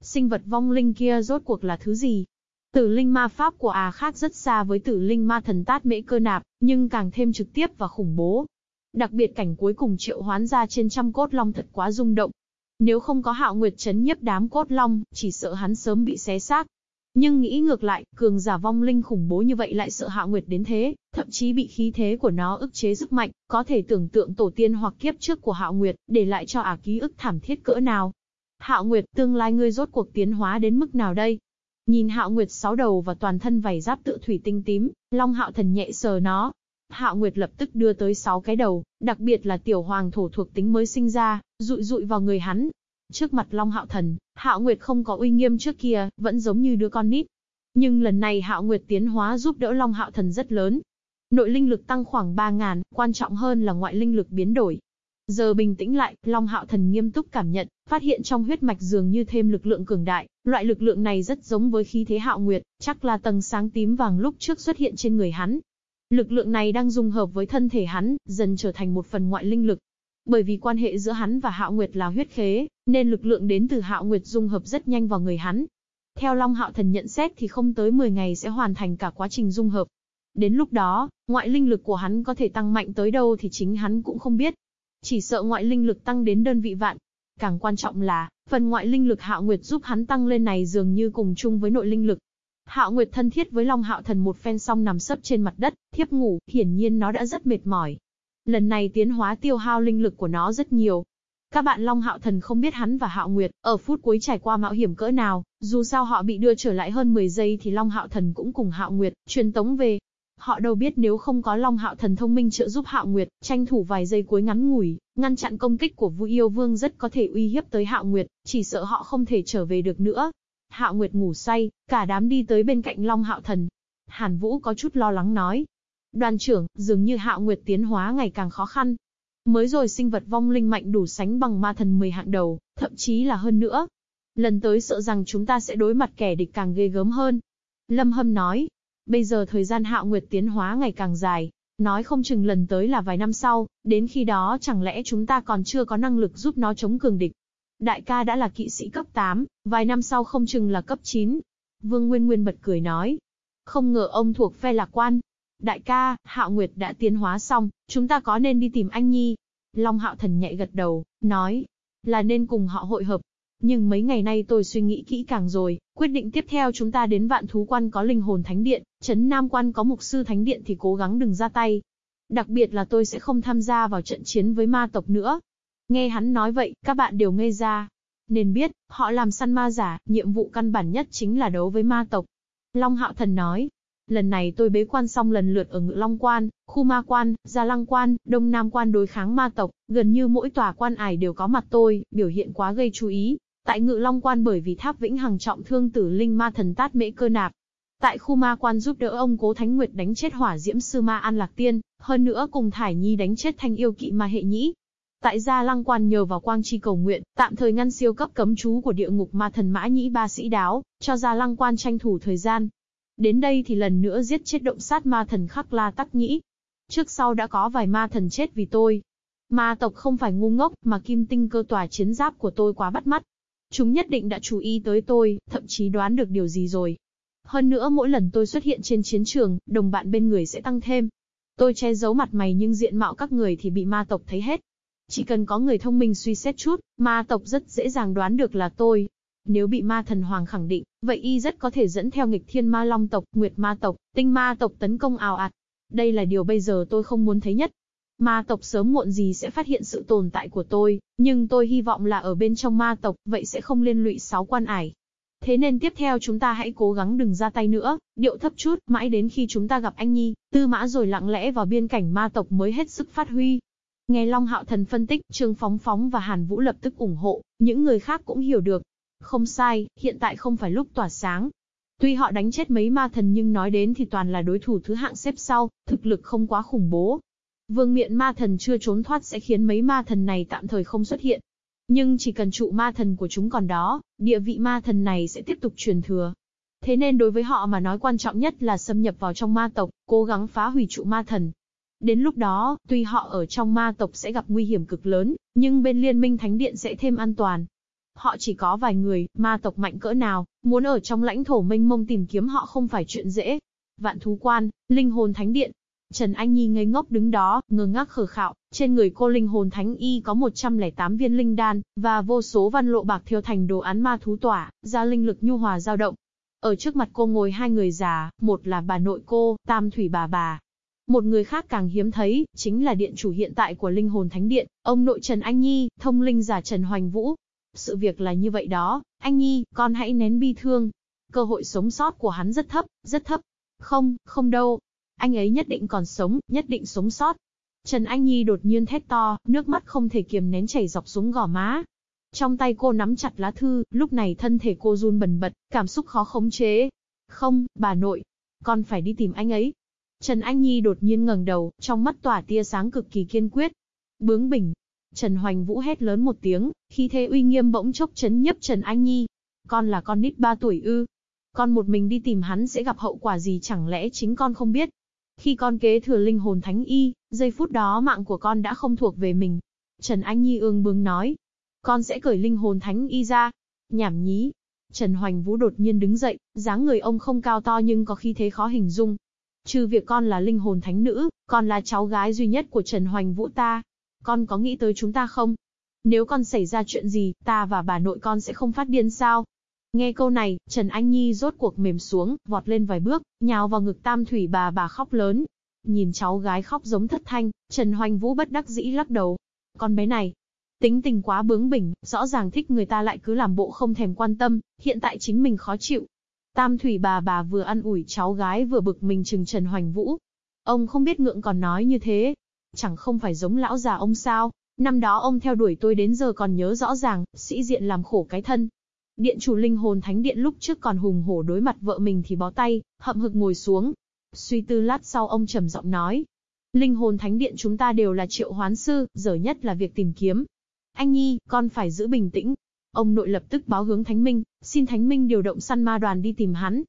Sinh vật vong linh kia rốt cuộc là thứ gì? Tử linh ma pháp của à khác rất xa với tử linh ma thần tát mễ cơ nạp, nhưng càng thêm trực tiếp và khủng bố. Đặc biệt cảnh cuối cùng triệu hoán ra trên trăm cốt long thật quá rung động. Nếu không có hạo nguyệt chấn nhấp đám cốt long, chỉ sợ hắn sớm bị xé xác. Nhưng nghĩ ngược lại, cường giả vong linh khủng bố như vậy lại sợ hạo nguyệt đến thế, thậm chí bị khí thế của nó ức chế sức mạnh, có thể tưởng tượng tổ tiên hoặc kiếp trước của hạo nguyệt, để lại cho ả ký ức thảm thiết cỡ nào. Hạo Nguyệt, tương lai ngươi rốt cuộc tiến hóa đến mức nào đây? Nhìn Hạo Nguyệt sáu đầu và toàn thân vảy giáp tự thủy tinh tím, Long Hạo Thần nhẹ sờ nó. Hạo Nguyệt lập tức đưa tới sáu cái đầu, đặc biệt là tiểu hoàng thổ thuộc tính mới sinh ra, rụi rụi vào người hắn. Trước mặt Long Hạo Thần, Hạo Nguyệt không có uy nghiêm trước kia, vẫn giống như đứa con nít. Nhưng lần này Hạo Nguyệt tiến hóa giúp đỡ Long Hạo Thần rất lớn. Nội linh lực tăng khoảng 3.000, quan trọng hơn là ngoại linh lực biến đổi. Giờ bình tĩnh lại, Long Hạo Thần nghiêm túc cảm nhận, phát hiện trong huyết mạch dường như thêm lực lượng cường đại, loại lực lượng này rất giống với khí thế Hạo Nguyệt, chắc là tầng sáng tím vàng lúc trước xuất hiện trên người hắn. Lực lượng này đang dung hợp với thân thể hắn, dần trở thành một phần ngoại linh lực. Bởi vì quan hệ giữa hắn và Hạo Nguyệt là huyết khế, nên lực lượng đến từ Hạo Nguyệt dung hợp rất nhanh vào người hắn. Theo Long Hạo Thần nhận xét thì không tới 10 ngày sẽ hoàn thành cả quá trình dung hợp. Đến lúc đó, ngoại linh lực của hắn có thể tăng mạnh tới đâu thì chính hắn cũng không biết. Chỉ sợ ngoại linh lực tăng đến đơn vị vạn. Càng quan trọng là, phần ngoại linh lực Hạo Nguyệt giúp hắn tăng lên này dường như cùng chung với nội linh lực. Hạo Nguyệt thân thiết với Long Hạo Thần một phen xong nằm sấp trên mặt đất, thiếp ngủ, hiển nhiên nó đã rất mệt mỏi. Lần này tiến hóa tiêu hao linh lực của nó rất nhiều, các bạn Long Hạo Thần không biết hắn và Hạo Nguyệt, ở phút cuối trải qua mạo hiểm cỡ nào, dù sao họ bị đưa trở lại hơn 10 giây thì Long Hạo Thần cũng cùng Hạo Nguyệt, truyền tống về. Họ đâu biết nếu không có Long Hạo Thần thông minh trợ giúp Hạo Nguyệt, tranh thủ vài giây cuối ngắn ngủi, ngăn chặn công kích của Vu Yêu Vương rất có thể uy hiếp tới Hạo Nguyệt, chỉ sợ họ không thể trở về được nữa. Hạo Nguyệt ngủ say, cả đám đi tới bên cạnh Long Hạo Thần. Hàn Vũ có chút lo lắng nói. Đoàn trưởng, dường như Hạo Nguyệt tiến hóa ngày càng khó khăn, Mới rồi sinh vật vong linh mạnh đủ sánh bằng ma thần 10 hạng đầu, thậm chí là hơn nữa. Lần tới sợ rằng chúng ta sẽ đối mặt kẻ địch càng ghê gớm hơn. Lâm Hâm nói, bây giờ thời gian hạo nguyệt tiến hóa ngày càng dài, nói không chừng lần tới là vài năm sau, đến khi đó chẳng lẽ chúng ta còn chưa có năng lực giúp nó chống cường địch. Đại ca đã là kỵ sĩ cấp 8, vài năm sau không chừng là cấp 9. Vương Nguyên Nguyên bật cười nói. Không ngờ ông thuộc phe lạc quan, Đại ca, Hạo Nguyệt đã tiến hóa xong, chúng ta có nên đi tìm anh Nhi? Long Hạo Thần nhạy gật đầu, nói, là nên cùng họ hội hợp. Nhưng mấy ngày nay tôi suy nghĩ kỹ càng rồi, quyết định tiếp theo chúng ta đến vạn thú quan có linh hồn thánh điện, chấn nam quan có mục sư thánh điện thì cố gắng đừng ra tay. Đặc biệt là tôi sẽ không tham gia vào trận chiến với ma tộc nữa. Nghe hắn nói vậy, các bạn đều ngây ra. Nên biết, họ làm săn ma giả, nhiệm vụ căn bản nhất chính là đấu với ma tộc. Long Hạo Thần nói, Lần này tôi bế quan xong lần lượt ở Ngự Long Quan, Khu Ma Quan, Gia Lăng Quan, Đông Nam Quan đối kháng ma tộc, gần như mỗi tòa quan ải đều có mặt tôi, biểu hiện quá gây chú ý. Tại Ngự Long Quan bởi vì Tháp Vĩnh Hằng trọng thương tử linh ma thần Tát Mễ Cơ Nạp. Tại Khu Ma Quan giúp đỡ ông Cố Thánh Nguyệt đánh chết hỏa diễm sư ma An Lạc Tiên, hơn nữa cùng Thải Nhi đánh chết thanh yêu kỵ ma hệ nhĩ, Tại gia lăng quan nhờ vào quang chi cầu nguyện, tạm thời ngăn siêu cấp cấm chú của địa ngục ma thần mã nhĩ ba sĩ đáo, cho gia lăng quan tranh thủ thời gian, Đến đây thì lần nữa giết chết động sát ma thần khắc la tắc nhĩ. Trước sau đã có vài ma thần chết vì tôi. Ma tộc không phải ngu ngốc mà kim tinh cơ tòa chiến giáp của tôi quá bắt mắt. Chúng nhất định đã chú ý tới tôi, thậm chí đoán được điều gì rồi. Hơn nữa mỗi lần tôi xuất hiện trên chiến trường, đồng bạn bên người sẽ tăng thêm. Tôi che giấu mặt mày nhưng diện mạo các người thì bị ma tộc thấy hết. Chỉ cần có người thông minh suy xét chút, ma tộc rất dễ dàng đoán được là tôi. Nếu bị ma thần hoàng khẳng định, vậy y rất có thể dẫn theo nghịch thiên ma long tộc, nguyệt ma tộc, tinh ma tộc tấn công ào ạt. Đây là điều bây giờ tôi không muốn thấy nhất. Ma tộc sớm muộn gì sẽ phát hiện sự tồn tại của tôi, nhưng tôi hy vọng là ở bên trong ma tộc, vậy sẽ không liên lụy sáu quan ải. Thế nên tiếp theo chúng ta hãy cố gắng đừng ra tay nữa, điệu thấp chút, mãi đến khi chúng ta gặp anh Nhi, tư mã rồi lặng lẽ vào biên cảnh ma tộc mới hết sức phát huy. Nghe Long Hạo Thần phân tích, Trương Phóng Phóng và Hàn Vũ lập tức ủng hộ, những người khác cũng hiểu được, không sai, hiện tại không phải lúc tỏa sáng. Tuy họ đánh chết mấy ma thần nhưng nói đến thì toàn là đối thủ thứ hạng xếp sau, thực lực không quá khủng bố. Vương miện ma thần chưa trốn thoát sẽ khiến mấy ma thần này tạm thời không xuất hiện. Nhưng chỉ cần trụ ma thần của chúng còn đó, địa vị ma thần này sẽ tiếp tục truyền thừa. Thế nên đối với họ mà nói quan trọng nhất là xâm nhập vào trong ma tộc, cố gắng phá hủy trụ ma thần. Đến lúc đó, tuy họ ở trong ma tộc sẽ gặp nguy hiểm cực lớn, nhưng bên liên minh thánh điện sẽ thêm an toàn, Họ chỉ có vài người, ma tộc mạnh cỡ nào, muốn ở trong lãnh thổ mênh mông tìm kiếm họ không phải chuyện dễ. Vạn thú quan, linh hồn thánh điện. Trần Anh Nhi ngây ngốc đứng đó, ngơ ngác khờ khạo, trên người cô linh hồn thánh y có 108 viên linh đan, và vô số văn lộ bạc thiêu thành đồ án ma thú tỏa, ra linh lực nhu hòa dao động. Ở trước mặt cô ngồi hai người già, một là bà nội cô, Tam Thủy bà bà, một người khác càng hiếm thấy, chính là điện chủ hiện tại của linh hồn thánh điện, ông nội Trần Anh Nhi, thông linh giả Trần Hoành Vũ, sự việc là như vậy đó, anh Nhi, con hãy nén bi thương. Cơ hội sống sót của hắn rất thấp, rất thấp. Không, không đâu. Anh ấy nhất định còn sống, nhất định sống sót. Trần Anh Nhi đột nhiên thét to, nước mắt không thể kiềm nén chảy dọc xuống gò má. Trong tay cô nắm chặt lá thư, lúc này thân thể cô run bần bật, cảm xúc khó khống chế. Không, bà nội, con phải đi tìm anh ấy. Trần Anh Nhi đột nhiên ngẩng đầu, trong mắt tỏa tia sáng cực kỳ kiên quyết. Bướng bỉnh, Trần Hoành Vũ hét lớn một tiếng, khi thế uy nghiêm bỗng chốc chấn nhấp Trần Anh Nhi. Con là con nít ba tuổi ư. Con một mình đi tìm hắn sẽ gặp hậu quả gì chẳng lẽ chính con không biết. Khi con kế thừa linh hồn thánh y, giây phút đó mạng của con đã không thuộc về mình. Trần Anh Nhi ương bướng nói. Con sẽ cởi linh hồn thánh y ra. Nhảm nhí. Trần Hoành Vũ đột nhiên đứng dậy, dáng người ông không cao to nhưng có khí thế khó hình dung. Trừ việc con là linh hồn thánh nữ, còn là cháu gái duy nhất của Trần Hoành Vũ ta. Con có nghĩ tới chúng ta không? Nếu con xảy ra chuyện gì, ta và bà nội con sẽ không phát điên sao? Nghe câu này, Trần Anh Nhi rốt cuộc mềm xuống, vọt lên vài bước, nhào vào ngực tam thủy bà bà khóc lớn. Nhìn cháu gái khóc giống thất thanh, Trần Hoành Vũ bất đắc dĩ lắc đầu. Con bé này, tính tình quá bướng bỉnh, rõ ràng thích người ta lại cứ làm bộ không thèm quan tâm, hiện tại chính mình khó chịu. Tam thủy bà bà vừa ăn ủi cháu gái vừa bực mình chừng Trần Hoành Vũ. Ông không biết ngượng còn nói như thế. Chẳng không phải giống lão già ông sao. Năm đó ông theo đuổi tôi đến giờ còn nhớ rõ ràng, sĩ diện làm khổ cái thân. Điện chủ linh hồn thánh điện lúc trước còn hùng hổ đối mặt vợ mình thì bó tay, hậm hực ngồi xuống. Suy tư lát sau ông trầm giọng nói. Linh hồn thánh điện chúng ta đều là triệu hoán sư, giờ nhất là việc tìm kiếm. Anh Nhi, con phải giữ bình tĩnh. Ông nội lập tức báo hướng Thánh Minh, xin Thánh Minh điều động săn ma đoàn đi tìm hắn.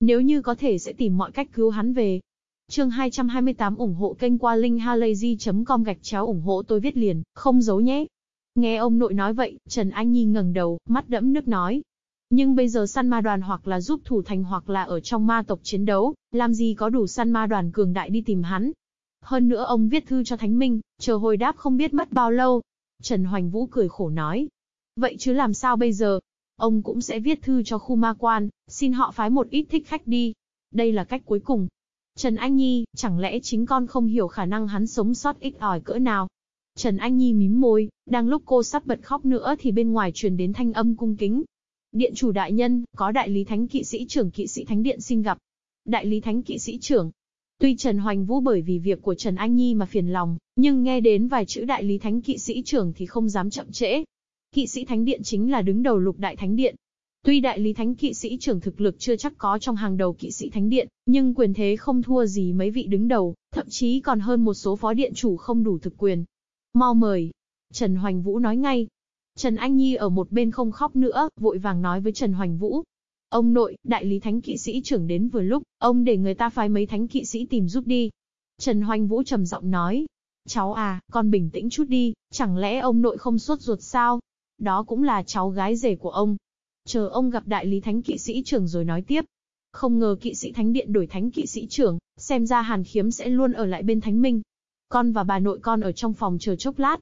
Nếu như có thể sẽ tìm mọi cách cứu hắn về. Chương 228 ủng hộ kênh qua linkhalazy.com gạch chéo ủng hộ tôi viết liền, không giấu nhé. Nghe ông nội nói vậy, Trần Anh Nhi ngẩng đầu, mắt đẫm nước nói. Nhưng bây giờ săn ma đoàn hoặc là giúp thủ thành hoặc là ở trong ma tộc chiến đấu, làm gì có đủ săn ma đoàn cường đại đi tìm hắn. Hơn nữa ông viết thư cho Thánh Minh, chờ hồi đáp không biết mất bao lâu. Trần Hoành Vũ cười khổ nói. Vậy chứ làm sao bây giờ? Ông cũng sẽ viết thư cho khu ma quan, xin họ phái một ít thích khách đi. Đây là cách cuối cùng. Trần Anh Nhi, chẳng lẽ chính con không hiểu khả năng hắn sống sót ít ỏi cỡ nào? Trần Anh Nhi mím môi, đang lúc cô sắp bật khóc nữa thì bên ngoài truyền đến thanh âm cung kính. Điện chủ đại nhân, có đại lý thánh kỵ sĩ trưởng kỵ sĩ thánh điện xin gặp. Đại lý thánh kỵ sĩ trưởng. Tuy Trần Hoành Vũ bởi vì việc của Trần Anh Nhi mà phiền lòng, nhưng nghe đến vài chữ đại lý thánh kỵ sĩ trưởng thì không dám chậm trễ. Kỵ sĩ thánh điện chính là đứng đầu lục đại thánh điện. Tuy đại lý thánh kỵ sĩ trưởng thực lực chưa chắc có trong hàng đầu kỵ sĩ thánh điện, nhưng quyền thế không thua gì mấy vị đứng đầu, thậm chí còn hơn một số phó điện chủ không đủ thực quyền. Mau mời. Trần Hoành Vũ nói ngay. Trần Anh Nhi ở một bên không khóc nữa, vội vàng nói với Trần Hoành Vũ. Ông nội, đại lý thánh kỵ sĩ trưởng đến vừa lúc, ông để người ta phái mấy thánh kỵ sĩ tìm giúp đi. Trần Hoành Vũ trầm giọng nói. Cháu à, con bình tĩnh chút đi, chẳng lẽ ông nội không suốt ruột sao? Đó cũng là cháu gái rể của ông. Chờ ông gặp đại lý thánh kỵ sĩ trưởng rồi nói tiếp. Không ngờ kỵ sĩ thánh điện đổi thánh kỵ sĩ trưởng, xem ra hàn khiếm sẽ luôn ở lại bên thánh minh, con và bà nội con ở trong phòng chờ chốc lát.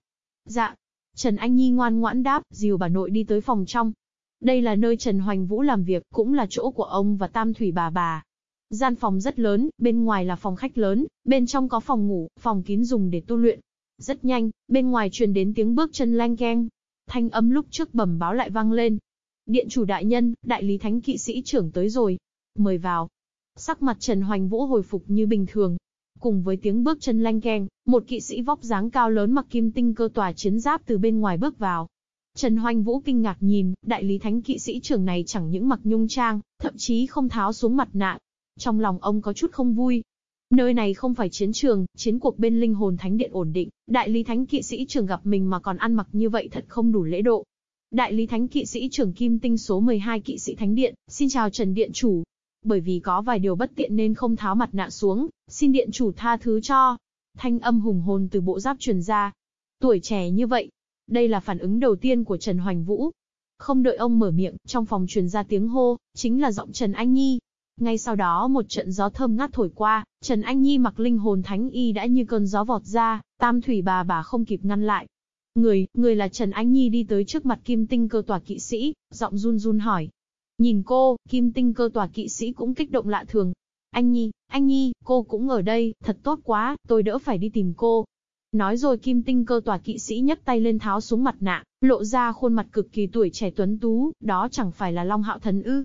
Dạ. Trần Anh Nhi ngoan ngoãn đáp, dìu bà nội đi tới phòng trong. Đây là nơi Trần Hoành Vũ làm việc, cũng là chỗ của ông và Tam Thủy bà bà. Gian phòng rất lớn, bên ngoài là phòng khách lớn, bên trong có phòng ngủ, phòng kín dùng để tu luyện. Rất nhanh, bên ngoài truyền đến tiếng bước chân lanh keng. Thanh âm lúc trước bẩm báo lại vang lên. Điện chủ đại nhân, đại lý thánh kỵ sĩ trưởng tới rồi. Mời vào. Sắc mặt Trần Hoành Vũ hồi phục như bình thường, Cùng với tiếng bước chân lanh keng, một kỵ sĩ vóc dáng cao lớn mặc kim tinh cơ tòa chiến giáp từ bên ngoài bước vào. Trần Hoành Vũ kinh ngạc nhìn, đại lý thánh kỵ sĩ trưởng này chẳng những mặc nhung trang, thậm chí không tháo xuống mặt nạ. Trong lòng ông có chút không vui. Nơi này không phải chiến trường, chiến cuộc bên linh hồn thánh điện ổn định, đại lý thánh kỵ sĩ trưởng gặp mình mà còn ăn mặc như vậy thật không đủ lễ độ. Đại lý thánh kỵ sĩ trưởng kim tinh số 12 kỵ sĩ thánh điện, xin chào Trần Điện Chủ, bởi vì có vài điều bất tiện nên không tháo mặt nạ xuống, xin điện chủ tha thứ cho. Thanh âm hùng hồn từ bộ giáp truyền ra. Tuổi trẻ như vậy, đây là phản ứng đầu tiên của Trần Hoành Vũ. Không đợi ông mở miệng, trong phòng truyền ra tiếng hô, chính là giọng Trần Anh Nhi. Ngay sau đó một trận gió thơm ngát thổi qua, Trần Anh Nhi mặc linh hồn thánh y đã như cơn gió vọt ra, tam thủy bà bà không kịp ngăn lại. Người, người là Trần Anh Nhi đi tới trước mặt kim tinh cơ tòa kỵ sĩ, giọng run run hỏi, Nhìn cô, kim tinh cơ tòa kỵ sĩ cũng kích động lạ thường. Anh Nhi, anh Nhi, cô cũng ở đây, thật tốt quá, tôi đỡ phải đi tìm cô. Nói rồi kim tinh cơ tòa kỵ sĩ nhấc tay lên tháo xuống mặt nạ, lộ ra khuôn mặt cực kỳ tuổi trẻ tuấn tú, đó chẳng phải là Long Hạo Thần ư.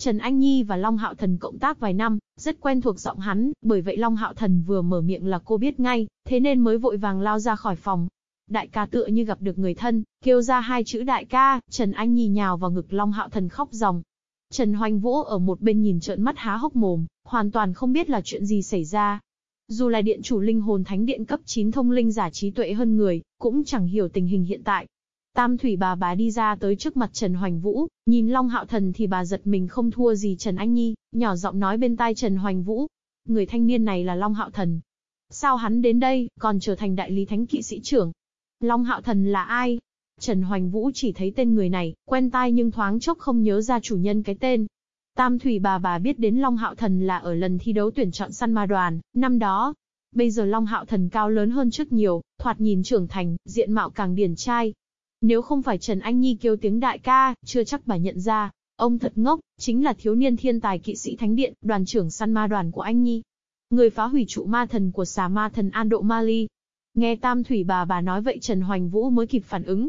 Trần Anh Nhi và Long Hạo Thần cộng tác vài năm, rất quen thuộc giọng hắn, bởi vậy Long Hạo Thần vừa mở miệng là cô biết ngay, thế nên mới vội vàng lao ra khỏi phòng. Đại ca tựa như gặp được người thân, kêu ra hai chữ đại ca, Trần Anh Nhi nhào vào ngực Long Hạo Thần khóc ròng, Trần Hoành Vũ ở một bên nhìn trợn mắt há hốc mồm, hoàn toàn không biết là chuyện gì xảy ra. Dù là điện chủ linh hồn thánh điện cấp 9 thông linh giả trí tuệ hơn người, cũng chẳng hiểu tình hình hiện tại. Tam thủy bà bà đi ra tới trước mặt Trần Hoành Vũ, nhìn Long Hạo Thần thì bà giật mình không thua gì Trần Anh Nhi, nhỏ giọng nói bên tai Trần Hoành Vũ. Người thanh niên này là Long Hạo Thần. Sao hắn đến đây, còn trở thành đại lý thánh kỵ sĩ trưởng? Long Hạo Thần là ai? Trần Hoành Vũ chỉ thấy tên người này, quen tai nhưng thoáng chốc không nhớ ra chủ nhân cái tên. Tam Thủy bà bà biết đến Long Hạo Thần là ở lần thi đấu tuyển chọn săn ma đoàn, năm đó. Bây giờ Long Hạo Thần cao lớn hơn trước nhiều, thoạt nhìn trưởng thành, diện mạo càng điển trai. Nếu không phải Trần Anh Nhi kêu tiếng đại ca, chưa chắc bà nhận ra, ông thật ngốc, chính là thiếu niên thiên tài kỵ sĩ thánh điện, đoàn trưởng săn ma đoàn của anh Nhi. Người phá hủy trụ ma thần của xà ma thần An Độ Mali. Nghe Tam Thủy bà bà nói vậy Trần Hoành Vũ mới kịp phản ứng,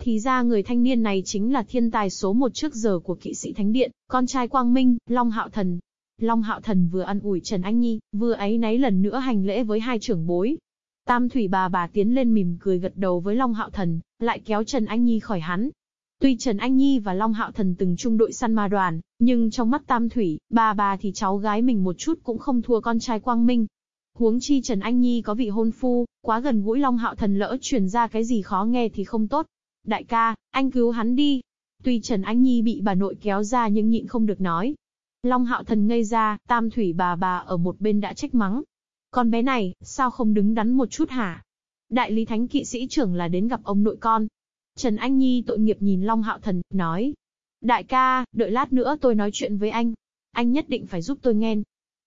thì ra người thanh niên này chính là thiên tài số một trước giờ của kỵ sĩ Thánh Điện, con trai Quang Minh, Long Hạo Thần. Long Hạo Thần vừa ăn ủi Trần Anh Nhi, vừa ấy nấy lần nữa hành lễ với hai trưởng bối. Tam Thủy bà bà tiến lên mỉm cười gật đầu với Long Hạo Thần, lại kéo Trần Anh Nhi khỏi hắn. Tuy Trần Anh Nhi và Long Hạo Thần từng chung đội săn ma đoàn, nhưng trong mắt Tam Thủy, bà bà thì cháu gái mình một chút cũng không thua con trai Quang Minh. Huống chi Trần Anh Nhi có vị hôn phu, quá gần gũi Long Hạo Thần lỡ truyền ra cái gì khó nghe thì không tốt, Đại ca, anh cứu hắn đi. Tuy Trần Anh Nhi bị bà nội kéo ra nhưng nhịn không được nói. Long hạo thần ngây ra, tam thủy bà bà ở một bên đã trách mắng. Con bé này, sao không đứng đắn một chút hả? Đại lý thánh kỵ sĩ trưởng là đến gặp ông nội con. Trần Anh Nhi tội nghiệp nhìn Long hạo thần, nói. Đại ca, đợi lát nữa tôi nói chuyện với anh. Anh nhất định phải giúp tôi nghe.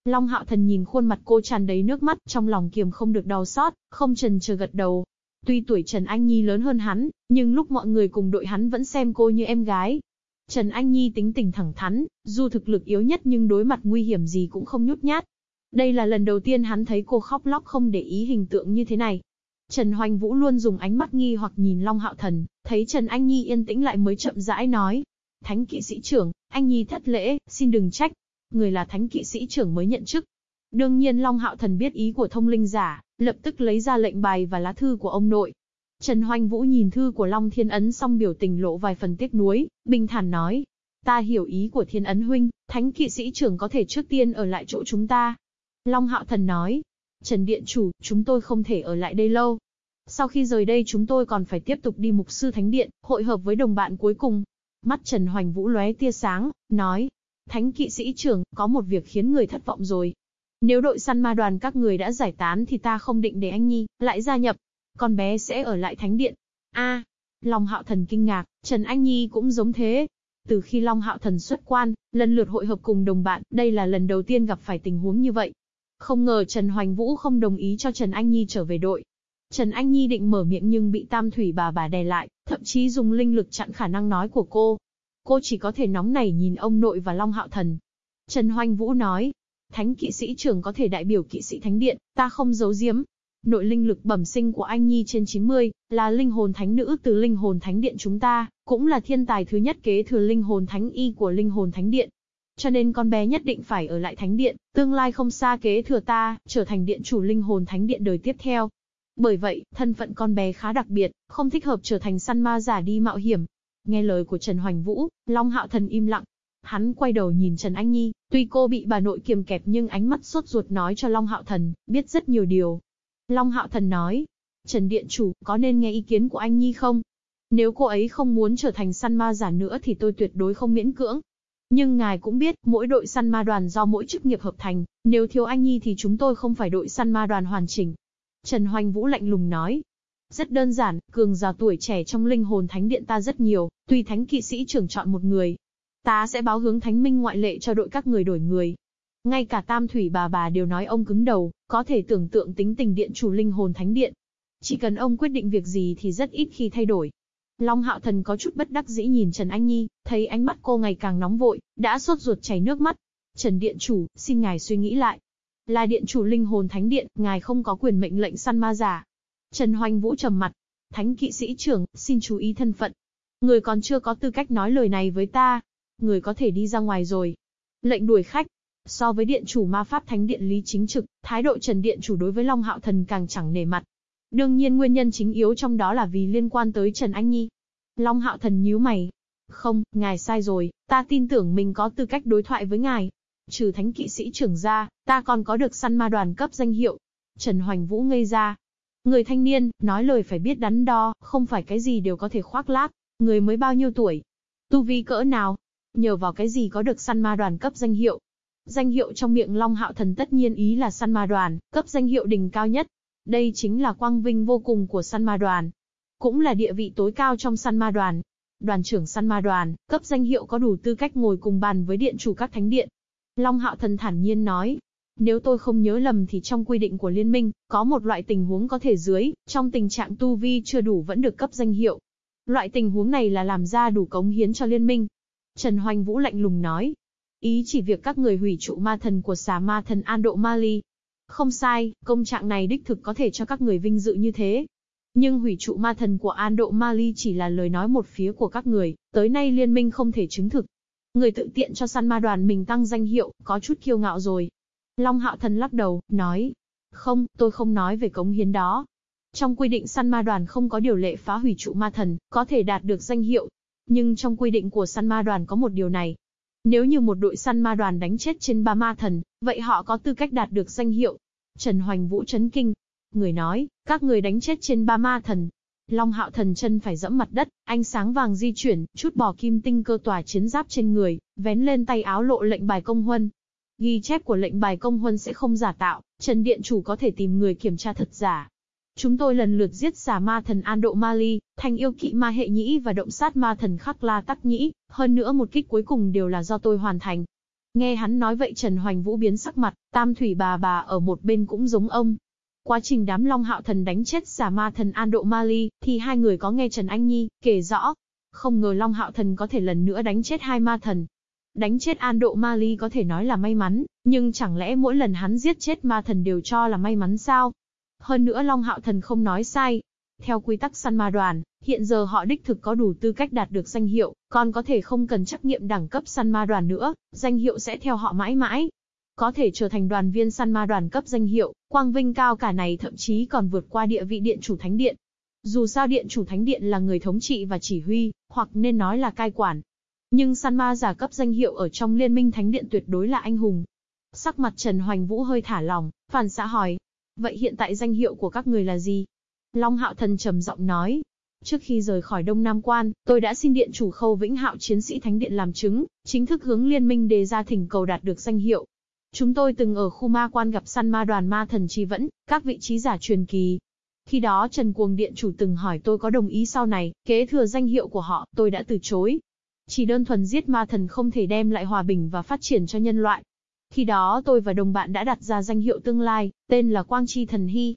Long hạo thần nhìn khuôn mặt cô tràn đầy nước mắt, trong lòng kiềm không được đau xót, không trần chờ gật đầu, Tuy tuổi Trần Anh Nhi lớn hơn hắn, nhưng lúc mọi người cùng đội hắn vẫn xem cô như em gái. Trần Anh Nhi tính tình thẳng thắn, dù thực lực yếu nhất nhưng đối mặt nguy hiểm gì cũng không nhút nhát. Đây là lần đầu tiên hắn thấy cô khóc lóc không để ý hình tượng như thế này. Trần Hoành Vũ luôn dùng ánh mắt nghi hoặc nhìn Long Hạo Thần, thấy Trần Anh Nhi yên tĩnh lại mới chậm rãi nói. Thánh kỵ sĩ trưởng, anh Nhi thất lễ, xin đừng trách. Người là thánh kỵ sĩ trưởng mới nhận chức, Đương nhiên Long Hạo Thần biết ý của thông linh giả, lập tức lấy ra lệnh bài và lá thư của ông nội. Trần Hoành Vũ nhìn thư của Long Thiên Ấn xong biểu tình lộ vài phần tiếc nuối, bình thản nói. Ta hiểu ý của Thiên Ấn huynh, thánh kỵ sĩ trưởng có thể trước tiên ở lại chỗ chúng ta. Long Hạo Thần nói. Trần Điện Chủ, chúng tôi không thể ở lại đây lâu. Sau khi rời đây chúng tôi còn phải tiếp tục đi mục sư thánh điện, hội hợp với đồng bạn cuối cùng. Mắt Trần Hoành Vũ lóe tia sáng, nói. Thánh kỵ sĩ trưởng, có một việc khiến người thất vọng rồi. Nếu đội săn ma đoàn các người đã giải tán thì ta không định để anh Nhi lại gia nhập. Con bé sẽ ở lại thánh điện. A, Long Hạo Thần kinh ngạc, Trần Anh Nhi cũng giống thế. Từ khi Long Hạo Thần xuất quan, lần lượt hội hợp cùng đồng bạn, đây là lần đầu tiên gặp phải tình huống như vậy. Không ngờ Trần Hoành Vũ không đồng ý cho Trần Anh Nhi trở về đội. Trần Anh Nhi định mở miệng nhưng bị Tam Thủy bà bà đè lại, thậm chí dùng linh lực chặn khả năng nói của cô. Cô chỉ có thể nóng nảy nhìn ông nội và Long Hạo Thần. Trần Hoành Vũ nói, Thánh kỵ sĩ trưởng có thể đại biểu kỵ sĩ thánh điện, ta không giấu giếm. Nội linh lực bẩm sinh của anh Nhi trên 90, là linh hồn thánh nữ từ linh hồn thánh điện chúng ta, cũng là thiên tài thứ nhất kế thừa linh hồn thánh y của linh hồn thánh điện. Cho nên con bé nhất định phải ở lại thánh điện, tương lai không xa kế thừa ta, trở thành điện chủ linh hồn thánh điện đời tiếp theo. Bởi vậy, thân phận con bé khá đặc biệt, không thích hợp trở thành săn ma giả đi mạo hiểm. Nghe lời của Trần Hoành Vũ, Long Hạo Thần im lặng, Hắn quay đầu nhìn Trần Anh Nhi, tuy cô bị bà nội kiềm kẹp nhưng ánh mắt sốt ruột nói cho Long Hạo Thần, biết rất nhiều điều. Long Hạo Thần nói, Trần Điện Chủ, có nên nghe ý kiến của anh Nhi không? Nếu cô ấy không muốn trở thành săn ma giả nữa thì tôi tuyệt đối không miễn cưỡng. Nhưng ngài cũng biết, mỗi đội săn ma đoàn do mỗi chức nghiệp hợp thành, nếu thiếu anh Nhi thì chúng tôi không phải đội săn ma đoàn hoàn chỉnh. Trần Hoành Vũ lạnh lùng nói. Rất đơn giản, cường già tuổi trẻ trong linh hồn thánh điện ta rất nhiều, tùy thánh kỵ sĩ trưởng chọn một người, Ta sẽ báo hướng thánh minh ngoại lệ cho đội các người đổi người. Ngay cả tam thủy bà bà đều nói ông cứng đầu, có thể tưởng tượng tính tình điện chủ linh hồn thánh điện. Chỉ cần ông quyết định việc gì thì rất ít khi thay đổi. Long hạo thần có chút bất đắc dĩ nhìn Trần Anh Nhi, thấy ánh mắt cô ngày càng nóng vội, đã sốt ruột chảy nước mắt. Trần Điện Chủ, xin ngài suy nghĩ lại. Là Điện Chủ linh hồn thánh điện, ngài không có quyền mệnh lệnh săn ma giả. Trần Hoành Vũ trầm mặt. Thánh kỵ sĩ trưởng, xin chú ý thân phận. Người còn chưa có tư cách nói lời này với ta, người có thể đi ra ngoài rồi. Lệnh đuổi khách. So với điện chủ ma pháp thánh điện lý chính trực, thái độ Trần Điện chủ đối với Long Hạo Thần càng chẳng nể mặt. Đương nhiên nguyên nhân chính yếu trong đó là vì liên quan tới Trần Anh Nhi. Long Hạo Thần nhíu mày. Không, ngài sai rồi, ta tin tưởng mình có tư cách đối thoại với ngài. Trừ thánh kỵ sĩ trưởng ra, ta còn có được săn ma đoàn cấp danh hiệu. Trần Hoành Vũ ngây ra. Người thanh niên, nói lời phải biết đắn đo, không phải cái gì đều có thể khoác lác. Người mới bao nhiêu tuổi? Tu vi cỡ nào? Nhờ vào cái gì có được săn ma đoàn cấp danh hiệu? Danh hiệu trong miệng Long Hạo Thần tất nhiên ý là săn ma đoàn, cấp danh hiệu đỉnh cao nhất. Đây chính là quang vinh vô cùng của săn ma đoàn. Cũng là địa vị tối cao trong săn ma đoàn. Đoàn trưởng săn ma đoàn, cấp danh hiệu có đủ tư cách ngồi cùng bàn với điện chủ các thánh điện. Long Hạo Thần thản nhiên nói, nếu tôi không nhớ lầm thì trong quy định của liên minh, có một loại tình huống có thể dưới, trong tình trạng tu vi chưa đủ vẫn được cấp danh hiệu. Loại tình huống này là làm ra đủ cống hiến cho liên minh. Trần Hoành Vũ lạnh lùng nói. Ý chỉ việc các người hủy trụ ma thần của xà ma thần An Độ Mali. Không sai, công trạng này đích thực có thể cho các người vinh dự như thế. Nhưng hủy trụ ma thần của An Độ Mali chỉ là lời nói một phía của các người, tới nay liên minh không thể chứng thực. Người tự tiện cho săn ma đoàn mình tăng danh hiệu, có chút kiêu ngạo rồi. Long Hạo Thần lắc đầu, nói. Không, tôi không nói về cống hiến đó. Trong quy định săn ma đoàn không có điều lệ phá hủy trụ ma thần, có thể đạt được danh hiệu. Nhưng trong quy định của săn ma đoàn có một điều này. Nếu như một đội săn ma đoàn đánh chết trên ba ma thần, vậy họ có tư cách đạt được danh hiệu. Trần Hoành Vũ chấn kinh. Người nói, các người đánh chết trên ba ma thần. Long hạo thần chân phải dẫm mặt đất, ánh sáng vàng di chuyển, chút bỏ kim tinh cơ tòa chiến giáp trên người, vén lên tay áo lộ lệnh bài công huân, Ghi chép của lệnh bài công huân sẽ không giả tạo, Trần Điện Chủ có thể tìm người kiểm tra thật giả. Chúng tôi lần lượt giết xà ma thần An Độ Mali, Thanh yêu kỵ ma hệ nhĩ và động sát ma thần Khắc La Tắc Nhĩ, hơn nữa một kích cuối cùng đều là do tôi hoàn thành. Nghe hắn nói vậy Trần Hoành Vũ biến sắc mặt, tam thủy bà bà ở một bên cũng giống ông. Quá trình đám Long Hạo Thần đánh chết xà ma thần An Độ Mali, thì hai người có nghe Trần Anh Nhi kể rõ. Không ngờ Long Hạo Thần có thể lần nữa đánh chết hai ma thần, Đánh chết An Độ Ma Ly có thể nói là may mắn, nhưng chẳng lẽ mỗi lần hắn giết chết ma thần đều cho là may mắn sao? Hơn nữa Long Hạo Thần không nói sai. Theo quy tắc săn ma đoàn, hiện giờ họ đích thực có đủ tư cách đạt được danh hiệu, còn có thể không cần trắc nghiệm đẳng cấp săn ma đoàn nữa, danh hiệu sẽ theo họ mãi mãi. Có thể trở thành đoàn viên săn ma đoàn cấp danh hiệu, quang vinh cao cả này thậm chí còn vượt qua địa vị điện chủ thánh điện. Dù sao điện chủ thánh điện là người thống trị và chỉ huy, hoặc nên nói là cai quản, nhưng săn ma giả cấp danh hiệu ở trong liên minh thánh điện tuyệt đối là anh hùng. Sắc mặt Trần Hoành Vũ hơi thả lòng, phản xã hỏi. Vậy hiện tại danh hiệu của các người là gì? Long Hạo Thần trầm giọng nói. Trước khi rời khỏi Đông Nam Quan, tôi đã xin điện chủ khâu Vĩnh Hạo chiến sĩ Thánh Điện làm chứng, chính thức hướng liên minh đề ra thỉnh cầu đạt được danh hiệu. Chúng tôi từng ở khu ma quan gặp săn ma đoàn ma thần chi vẫn, các vị trí giả truyền kỳ. Khi đó Trần Cuồng Điện chủ từng hỏi tôi có đồng ý sau này, kế thừa danh hiệu của họ, tôi đã từ chối, chỉ đơn thuần giết ma thần không thể đem lại hòa bình và phát triển cho nhân loại. Khi đó tôi và đồng bạn đã đặt ra danh hiệu tương lai, tên là Quang Chi Thần Hy.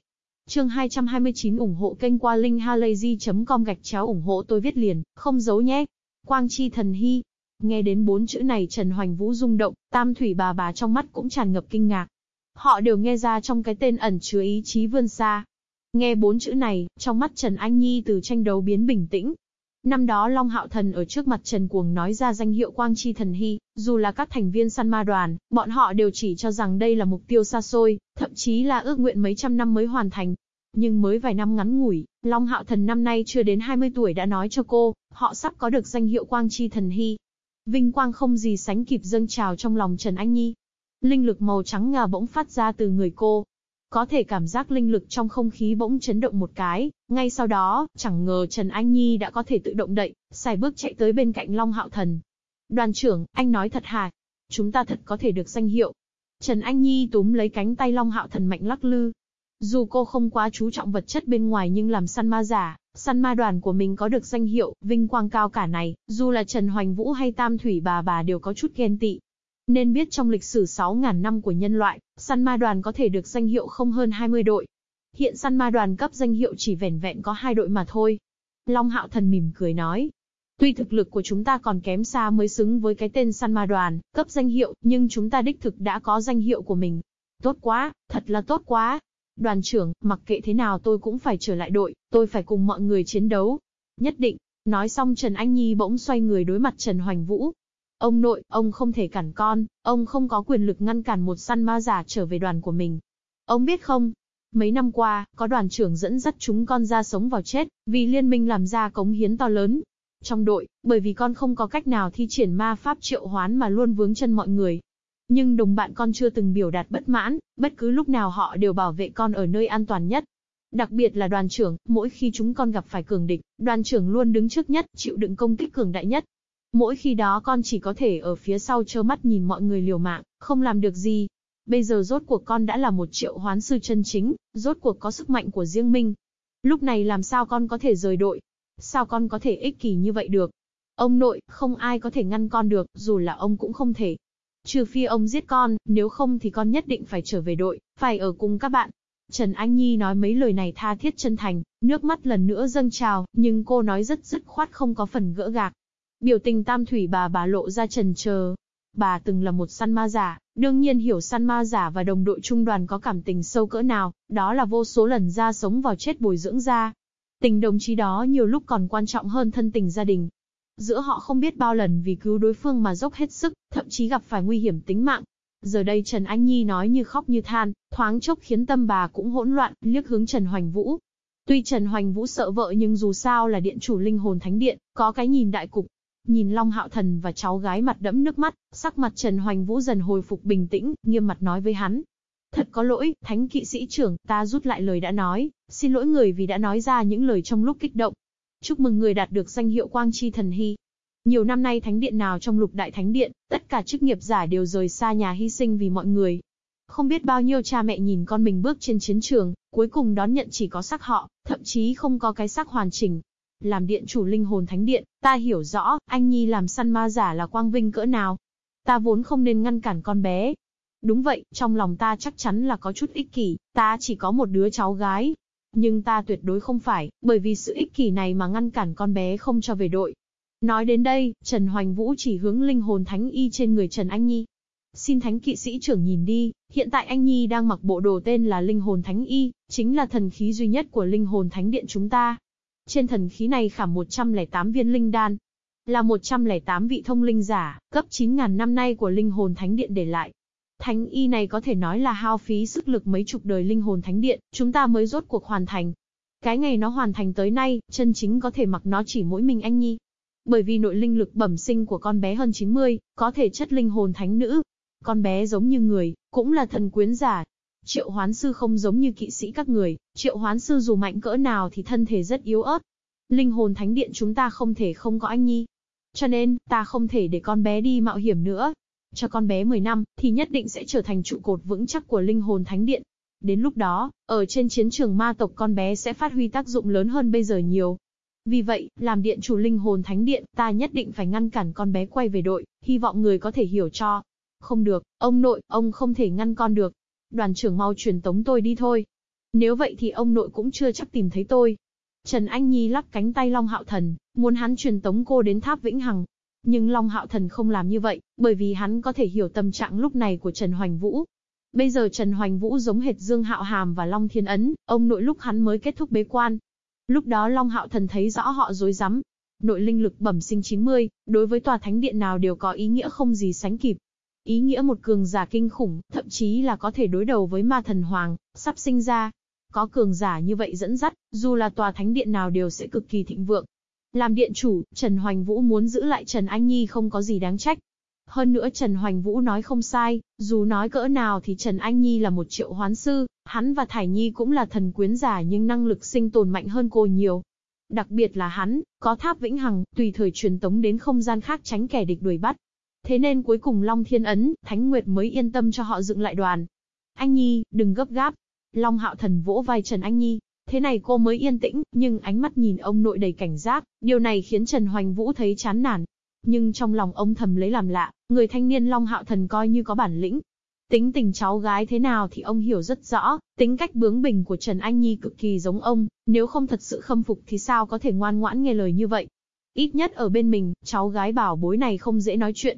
Chương 229 ủng hộ kênh qua linkhalazy.com gạch chéo ủng hộ tôi viết liền, không giấu nhé. Quang Chi Thần Hy. Nghe đến bốn chữ này Trần Hoành Vũ rung động, tam thủy bà bà trong mắt cũng tràn ngập kinh ngạc. Họ đều nghe ra trong cái tên ẩn chứa ý chí vươn xa. Nghe bốn chữ này, trong mắt Trần Anh Nhi từ tranh đấu biến bình tĩnh, Năm đó Long Hạo Thần ở trước mặt Trần Cuồng nói ra danh hiệu Quang Chi Thần Hy, dù là các thành viên săn ma đoàn, bọn họ đều chỉ cho rằng đây là mục tiêu xa xôi, thậm chí là ước nguyện mấy trăm năm mới hoàn thành. Nhưng mới vài năm ngắn ngủi, Long Hạo Thần năm nay chưa đến 20 tuổi đã nói cho cô, họ sắp có được danh hiệu Quang Chi Thần Hy. Vinh quang không gì sánh kịp dâng trào trong lòng Trần Anh Nhi. Linh lực màu trắng ngà bỗng phát ra từ người cô, có thể cảm giác linh lực trong không khí bỗng chấn động một cái, ngay sau đó, chẳng ngờ Trần Anh Nhi đã có thể tự động đậy, xài bước chạy tới bên cạnh Long Hạo Thần. Đoàn trưởng, anh nói thật hả? Chúng ta thật có thể được danh hiệu. Trần Anh Nhi túm lấy cánh tay Long Hạo Thần mạnh lắc lư. Dù cô không quá chú trọng vật chất bên ngoài nhưng làm săn ma giả, săn ma đoàn của mình có được danh hiệu, vinh quang cao cả này, dù là Trần Hoành Vũ hay Tam Thủy bà bà đều có chút ghen tị. Nên biết trong lịch sử 6.000 năm của nhân loại, săn ma đoàn có thể được danh hiệu không hơn 20 đội. Hiện săn ma đoàn cấp danh hiệu chỉ vẻn vẹn có hai đội mà thôi. Long Hạo Thần mỉm cười nói. Tuy thực lực của chúng ta còn kém xa mới xứng với cái tên săn ma đoàn, cấp danh hiệu, nhưng chúng ta đích thực đã có danh hiệu của mình. Tốt quá, thật là tốt quá. Đoàn trưởng, mặc kệ thế nào tôi cũng phải trở lại đội, tôi phải cùng mọi người chiến đấu. Nhất định. Nói xong Trần Anh Nhi bỗng xoay người đối mặt Trần Hoành Vũ, Ông nội, ông không thể cản con, ông không có quyền lực ngăn cản một săn ma giả trở về đoàn của mình. Ông biết không? Mấy năm qua, có đoàn trưởng dẫn dắt chúng con ra sống vào chết, vì liên minh làm ra cống hiến to lớn. Trong đội, bởi vì con không có cách nào thi triển ma pháp triệu hoán mà luôn vướng chân mọi người. Nhưng đồng bạn con chưa từng biểu đạt bất mãn, bất cứ lúc nào họ đều bảo vệ con ở nơi an toàn nhất. Đặc biệt là đoàn trưởng, mỗi khi chúng con gặp phải cường địch, đoàn trưởng luôn đứng trước nhất, chịu đựng công kích cường đại nhất. Mỗi khi đó con chỉ có thể ở phía sau trơ mắt nhìn mọi người liều mạng, không làm được gì. Bây giờ rốt cuộc con đã là một triệu hoán sư chân chính, rốt cuộc có sức mạnh của riêng mình. Lúc này làm sao con có thể rời đội? Sao con có thể ích kỷ như vậy được? Ông nội, không ai có thể ngăn con được, dù là ông cũng không thể. Trừ phi ông giết con, nếu không thì con nhất định phải trở về đội, phải ở cùng các bạn. Trần Anh Nhi nói mấy lời này tha thiết chân thành, nước mắt lần nữa dâng trào, nhưng cô nói rất dứt khoát không có phần gỡ gạc. Biểu tình tam thủy bà bà lộ ra trần chờ. Bà từng là một săn ma giả, đương nhiên hiểu săn ma giả và đồng đội trung đoàn có cảm tình sâu cỡ nào, đó là vô số lần ra sống vào chết bồi dưỡng ra. Tình đồng chí đó nhiều lúc còn quan trọng hơn thân tình gia đình. Giữa họ không biết bao lần vì cứu đối phương mà dốc hết sức, thậm chí gặp phải nguy hiểm tính mạng. Giờ đây Trần Anh Nhi nói như khóc như than, thoáng chốc khiến tâm bà cũng hỗn loạn, liếc hướng Trần Hoành Vũ. Tuy Trần Hoành Vũ sợ vợ nhưng dù sao là điện chủ linh hồn thánh điện, có cái nhìn đại cục. Nhìn Long Hạo Thần và cháu gái mặt đẫm nước mắt, sắc mặt Trần Hoành Vũ dần hồi phục bình tĩnh, nghiêm mặt nói với hắn. Thật có lỗi, thánh kỵ sĩ trưởng, ta rút lại lời đã nói, xin lỗi người vì đã nói ra những lời trong lúc kích động. Chúc mừng người đạt được danh hiệu Quang Chi Thần Hy. Nhiều năm nay thánh điện nào trong lục đại thánh điện, tất cả chức nghiệp giả đều rời xa nhà hy sinh vì mọi người. Không biết bao nhiêu cha mẹ nhìn con mình bước trên chiến trường, cuối cùng đón nhận chỉ có xác họ, thậm chí không có cái xác hoàn chỉnh. Làm điện chủ linh hồn thánh điện, ta hiểu rõ, anh Nhi làm săn ma giả là quang vinh cỡ nào. Ta vốn không nên ngăn cản con bé. Đúng vậy, trong lòng ta chắc chắn là có chút ích kỷ, ta chỉ có một đứa cháu gái. Nhưng ta tuyệt đối không phải, bởi vì sự ích kỷ này mà ngăn cản con bé không cho về đội. Nói đến đây, Trần Hoành Vũ chỉ hướng linh hồn thánh y trên người Trần Anh Nhi. Xin thánh kỵ sĩ trưởng nhìn đi, hiện tại anh Nhi đang mặc bộ đồ tên là linh hồn thánh y, chính là thần khí duy nhất của linh hồn thánh điện chúng ta. Trên thần khí này khảm 108 viên linh đan, là 108 vị thông linh giả, cấp 9.000 năm nay của linh hồn thánh điện để lại. Thánh y này có thể nói là hao phí sức lực mấy chục đời linh hồn thánh điện, chúng ta mới rốt cuộc hoàn thành. Cái ngày nó hoàn thành tới nay, chân chính có thể mặc nó chỉ mỗi mình anh Nhi. Bởi vì nội linh lực bẩm sinh của con bé hơn 90, có thể chất linh hồn thánh nữ. Con bé giống như người, cũng là thần quyến giả. Triệu hoán sư không giống như kỵ sĩ các người, triệu hoán sư dù mạnh cỡ nào thì thân thể rất yếu ớt. Linh hồn thánh điện chúng ta không thể không có anh Nhi. Cho nên, ta không thể để con bé đi mạo hiểm nữa. Cho con bé 10 năm, thì nhất định sẽ trở thành trụ cột vững chắc của linh hồn thánh điện. Đến lúc đó, ở trên chiến trường ma tộc con bé sẽ phát huy tác dụng lớn hơn bây giờ nhiều. Vì vậy, làm điện chủ linh hồn thánh điện, ta nhất định phải ngăn cản con bé quay về đội, hy vọng người có thể hiểu cho. Không được, ông nội, ông không thể ngăn con được. Đoàn trưởng mau truyền tống tôi đi thôi. Nếu vậy thì ông nội cũng chưa chắc tìm thấy tôi. Trần Anh Nhi lắc cánh tay Long Hạo Thần, muốn hắn truyền tống cô đến tháp Vĩnh Hằng. Nhưng Long Hạo Thần không làm như vậy, bởi vì hắn có thể hiểu tâm trạng lúc này của Trần Hoành Vũ. Bây giờ Trần Hoành Vũ giống hệt Dương Hạo Hàm và Long Thiên Ấn, ông nội lúc hắn mới kết thúc bế quan, Lúc đó Long Hạo Thần thấy rõ họ dối rắm. Nội linh lực bẩm sinh 90, đối với tòa thánh điện nào đều có ý nghĩa không gì sánh kịp. Ý nghĩa một cường giả kinh khủng, thậm chí là có thể đối đầu với ma thần hoàng, sắp sinh ra. Có cường giả như vậy dẫn dắt, dù là tòa thánh điện nào đều sẽ cực kỳ thịnh vượng. Làm điện chủ, Trần Hoành Vũ muốn giữ lại Trần Anh Nhi không có gì đáng trách. Hơn nữa Trần Hoành Vũ nói không sai, dù nói cỡ nào thì Trần Anh Nhi là một triệu hoán sư, hắn và Thải Nhi cũng là thần quyến giả nhưng năng lực sinh tồn mạnh hơn cô nhiều. Đặc biệt là hắn, có tháp vĩnh hằng, tùy thời truyền tống đến không gian khác tránh kẻ địch đuổi bắt. Thế nên cuối cùng Long Thiên Ấn, Thánh Nguyệt mới yên tâm cho họ dựng lại đoàn. Anh Nhi, đừng gấp gáp. Long Hạo Thần vỗ vai Trần Anh Nhi, Thế này cô mới yên tĩnh, nhưng ánh mắt nhìn ông nội đầy cảnh giác, điều này khiến Trần Hoành Vũ thấy chán nản. Nhưng trong lòng ông thầm lấy làm lạ, người thanh niên Long Hạo Thần coi như có bản lĩnh. Tính tình cháu gái thế nào thì ông hiểu rất rõ, tính cách bướng bỉnh của Trần Anh Nhi cực kỳ giống ông, nếu không thật sự khâm phục thì sao có thể ngoan ngoãn nghe lời như vậy. Ít nhất ở bên mình, cháu gái bảo bối này không dễ nói chuyện.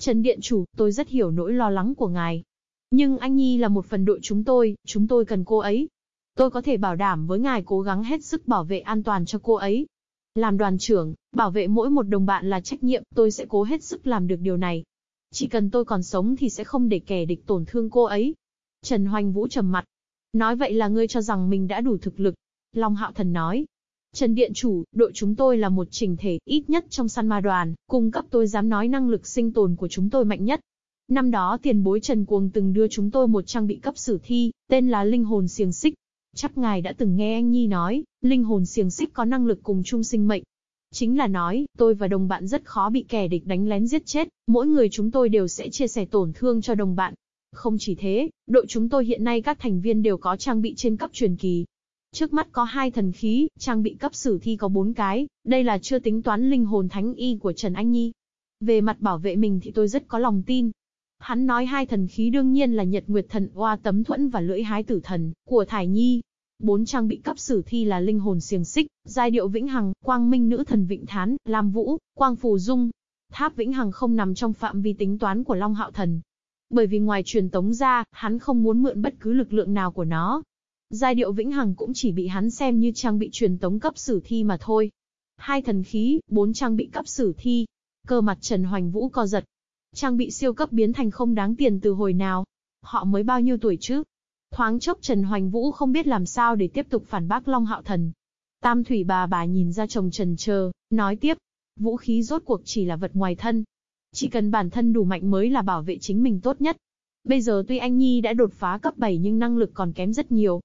Trần Điện Chủ, tôi rất hiểu nỗi lo lắng của ngài. Nhưng anh Nhi là một phần đội chúng tôi, chúng tôi cần cô ấy. Tôi có thể bảo đảm với ngài cố gắng hết sức bảo vệ an toàn cho cô ấy, làm đoàn trưởng, bảo vệ mỗi một đồng bạn là trách nhiệm, tôi sẽ cố hết sức làm được điều này. Chỉ cần tôi còn sống thì sẽ không để kẻ địch tổn thương cô ấy. Trần Hoành Vũ trầm mặt. Nói vậy là ngươi cho rằng mình đã đủ thực lực. Long Hạo Thần nói. Trần Điện Chủ, đội chúng tôi là một trình thể, ít nhất trong săn ma đoàn, cung cấp tôi dám nói năng lực sinh tồn của chúng tôi mạnh nhất. Năm đó tiền bối Trần Cuồng từng đưa chúng tôi một trang bị cấp sử thi, tên là Linh Hồn Xiềng Xích, Chắc ngài đã từng nghe anh Nhi nói, linh hồn xiềng xích có năng lực cùng chung sinh mệnh. Chính là nói, tôi và đồng bạn rất khó bị kẻ địch đánh lén giết chết, mỗi người chúng tôi đều sẽ chia sẻ tổn thương cho đồng bạn. Không chỉ thế, đội chúng tôi hiện nay các thành viên đều có trang bị trên cấp truyền kỳ. Trước mắt có hai thần khí, trang bị cấp sử thi có bốn cái, đây là chưa tính toán linh hồn thánh y của Trần Anh Nhi. Về mặt bảo vệ mình thì tôi rất có lòng tin. Hắn nói hai thần khí đương nhiên là Nhật Nguyệt Thần Oa Tấm Thuẫn và Lưỡi Hái Tử Thần, của Thải Nhi. Bốn trang bị cấp sử thi là Linh Hồn Xiềng Xích, Giai Điệu Vĩnh Hằng, Quang Minh Nữ Thần Vịnh Thán, Lam Vũ, Quang Phù Dung. Tháp Vĩnh Hằng không nằm trong phạm vi tính toán của Long Hạo Thần. Bởi vì ngoài truyền tống ra, hắn không muốn mượn bất cứ lực lượng nào của nó. Giai điệu Vĩnh Hằng cũng chỉ bị hắn xem như trang bị truyền tống cấp sử thi mà thôi. Hai thần khí, bốn trang bị cấp sử thi. Cơ mặt Trần Hoành Vũ co giật. Trang bị siêu cấp biến thành không đáng tiền từ hồi nào. Họ mới bao nhiêu tuổi chứ? Thoáng chốc Trần Hoành Vũ không biết làm sao để tiếp tục phản bác Long Hạo Thần. Tam thủy bà bà nhìn ra chồng trần chờ, nói tiếp. Vũ khí rốt cuộc chỉ là vật ngoài thân. Chỉ cần bản thân đủ mạnh mới là bảo vệ chính mình tốt nhất. Bây giờ tuy anh Nhi đã đột phá cấp 7 nhưng năng lực còn kém rất nhiều.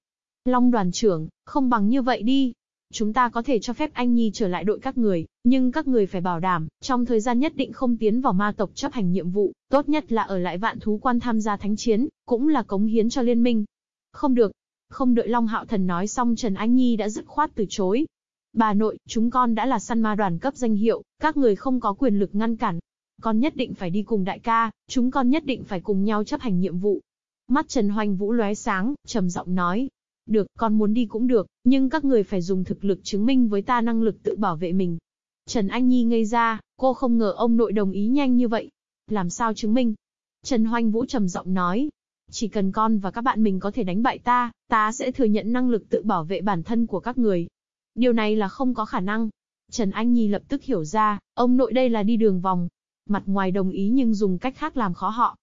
Long đoàn trưởng, không bằng như vậy đi. Chúng ta có thể cho phép anh Nhi trở lại đội các người, nhưng các người phải bảo đảm, trong thời gian nhất định không tiến vào ma tộc chấp hành nhiệm vụ, tốt nhất là ở lại vạn thú quan tham gia thánh chiến, cũng là cống hiến cho liên minh. Không được. Không đợi Long Hạo Thần nói xong Trần Anh Nhi đã dứt khoát từ chối. Bà nội, chúng con đã là săn ma đoàn cấp danh hiệu, các người không có quyền lực ngăn cản. Con nhất định phải đi cùng đại ca, chúng con nhất định phải cùng nhau chấp hành nhiệm vụ. Mắt Trần Hoành Vũ lóe sáng, trầm giọng nói, được, con muốn đi cũng được, nhưng các người phải dùng thực lực chứng minh với ta năng lực tự bảo vệ mình. Trần Anh Nhi ngây ra, cô không ngờ ông nội đồng ý nhanh như vậy. Làm sao chứng minh? Trần Hoành Vũ trầm giọng nói. Chỉ cần con và các bạn mình có thể đánh bại ta, ta sẽ thừa nhận năng lực tự bảo vệ bản thân của các người. Điều này là không có khả năng. Trần Anh Nhi lập tức hiểu ra, ông nội đây là đi đường vòng. Mặt ngoài đồng ý nhưng dùng cách khác làm khó họ.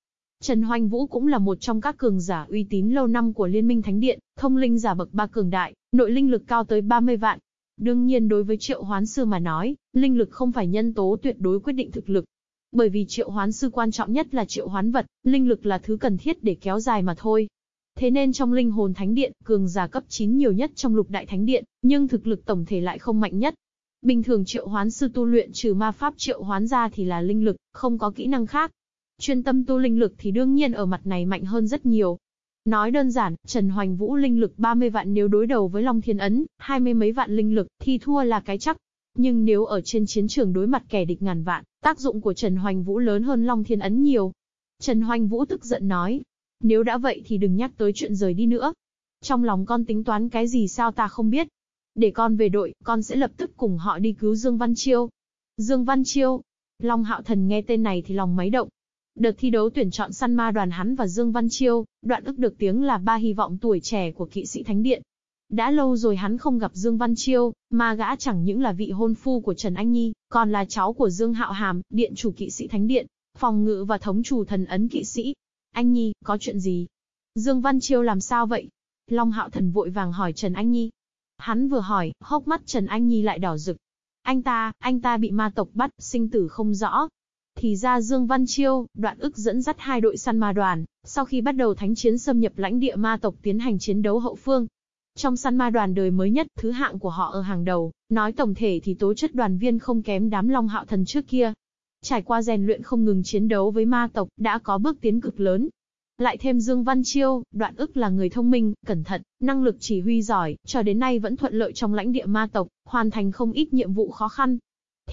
Trần Hoành Vũ cũng là một trong các cường giả uy tín lâu năm của Liên minh Thánh Điện, thông linh giả bậc ba cường đại, nội linh lực cao tới 30 vạn. Đương nhiên đối với triệu hoán sư mà nói, linh lực không phải nhân tố tuyệt đối quyết định thực lực. Bởi vì triệu hoán sư quan trọng nhất là triệu hoán vật, linh lực là thứ cần thiết để kéo dài mà thôi. Thế nên trong linh hồn thánh điện, cường giả cấp 9 nhiều nhất trong lục đại thánh điện, nhưng thực lực tổng thể lại không mạnh nhất. Bình thường triệu hoán sư tu luyện trừ ma pháp triệu hoán ra thì là linh lực, không có kỹ năng khác. Chuyên tâm tu linh lực thì đương nhiên ở mặt này mạnh hơn rất nhiều. Nói đơn giản, Trần Hoành Vũ linh lực 30 vạn nếu đối đầu với Long Thiên Ấn, hai mươi mấy vạn linh lực, thì thua là cái chắc. Nhưng nếu ở trên chiến trường đối mặt kẻ địch ngàn vạn, tác dụng của Trần Hoành Vũ lớn hơn Long Thiên Ấn nhiều. Trần Hoành Vũ tức giận nói, nếu đã vậy thì đừng nhắc tới chuyện rời đi nữa. Trong lòng con tính toán cái gì sao ta không biết. Để con về đội, con sẽ lập tức cùng họ đi cứu Dương Văn Chiêu. Dương Văn Chiêu. Long Hạo Thần nghe tên này thì lòng máy động, Đợt thi đấu tuyển chọn săn ma đoàn hắn và Dương Văn Chiêu, đoạn ức được tiếng là ba hy vọng tuổi trẻ của kỵ sĩ Thánh Điện. Đã lâu rồi hắn không gặp Dương Văn Chiêu, mà gã chẳng những là vị hôn phu của Trần Anh Nhi, còn là cháu của Dương Hạo Hàm, điện chủ kỵ sĩ Thánh Điện, phòng ngự và thống chủ thần ấn kỵ sĩ. Anh Nhi, có chuyện gì? Dương Văn Chiêu làm sao vậy? Long Hạo Thần vội vàng hỏi Trần Anh Nhi. Hắn vừa hỏi, hốc mắt Trần Anh Nhi lại đỏ rực. Anh ta, anh ta bị ma tộc bắt, sinh tử không rõ, thì ra Dương Văn Chiêu, đoạn ức dẫn dắt hai đội săn ma đoàn, sau khi bắt đầu thánh chiến xâm nhập lãnh địa ma tộc tiến hành chiến đấu hậu phương. Trong săn ma đoàn đời mới nhất, thứ hạng của họ ở hàng đầu, nói tổng thể thì tố chất đoàn viên không kém đám long hạo thần trước kia. Trải qua rèn luyện không ngừng chiến đấu với ma tộc, đã có bước tiến cực lớn. Lại thêm Dương Văn Chiêu, đoạn ức là người thông minh, cẩn thận, năng lực chỉ huy giỏi, cho đến nay vẫn thuận lợi trong lãnh địa ma tộc, hoàn thành không ít nhiệm vụ khó khăn,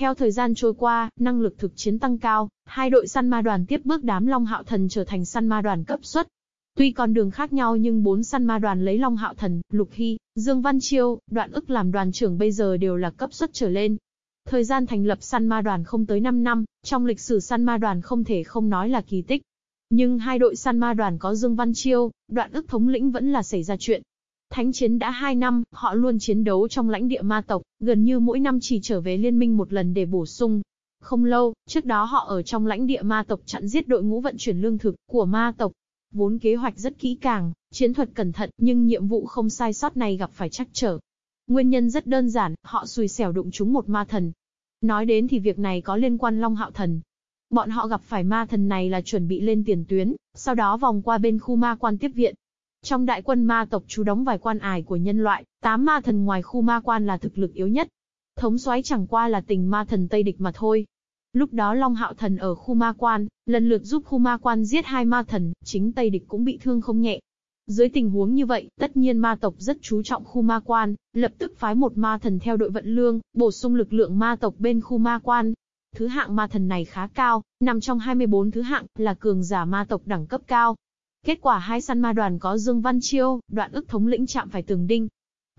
theo thời gian trôi qua, năng lực thực chiến tăng cao, hai đội săn ma đoàn tiếp bước đám Long Hạo Thần trở thành săn ma đoàn cấp suất. Tuy còn đường khác nhau nhưng bốn săn ma đoàn lấy Long Hạo Thần, Lục Hy, Dương Văn Chiêu, đoạn ức làm đoàn trưởng bây giờ đều là cấp suất trở lên. Thời gian thành lập săn ma đoàn không tới 5 năm, trong lịch sử săn ma đoàn không thể không nói là kỳ tích. Nhưng hai đội săn ma đoàn có Dương Văn Chiêu, đoạn ức thống lĩnh vẫn là xảy ra chuyện. Thánh chiến đã 2 năm, họ luôn chiến đấu trong lãnh địa ma tộc, gần như mỗi năm chỉ trở về liên minh một lần để bổ sung. Không lâu, trước đó họ ở trong lãnh địa ma tộc chặn giết đội ngũ vận chuyển lương thực của ma tộc. Vốn kế hoạch rất kỹ càng, chiến thuật cẩn thận, nhưng nhiệm vụ không sai sót này gặp phải trắc trở. Nguyên nhân rất đơn giản, họ xùi xẻo đụng trúng một ma thần. Nói đến thì việc này có liên quan Long Hạo Thần. Bọn họ gặp phải ma thần này là chuẩn bị lên tiền tuyến, sau đó vòng qua bên khu ma quan tiếp viện, trong đại quân ma tộc chú đóng vài quan ải của nhân loại, tám ma thần ngoài khu ma quan là thực lực yếu nhất. Thống soái chẳng qua là tình ma thần Tây Địch mà thôi. Lúc đó Long Hạo Thần ở khu ma quan, lần lượt giúp khu ma quan giết hai ma thần, chính Tây Địch cũng bị thương không nhẹ. Dưới tình huống như vậy, tất nhiên ma tộc rất chú trọng khu ma quan, lập tức phái một ma thần theo đội vận lương, bổ sung lực lượng ma tộc bên khu ma quan. Thứ hạng ma thần này khá cao, nằm trong 24 thứ hạng, là cường giả ma tộc đẳng cấp cao. Kết quả hai săn ma đoàn có Dương Văn Chiêu, đoạn ức thống lĩnh chạm phải tường đinh.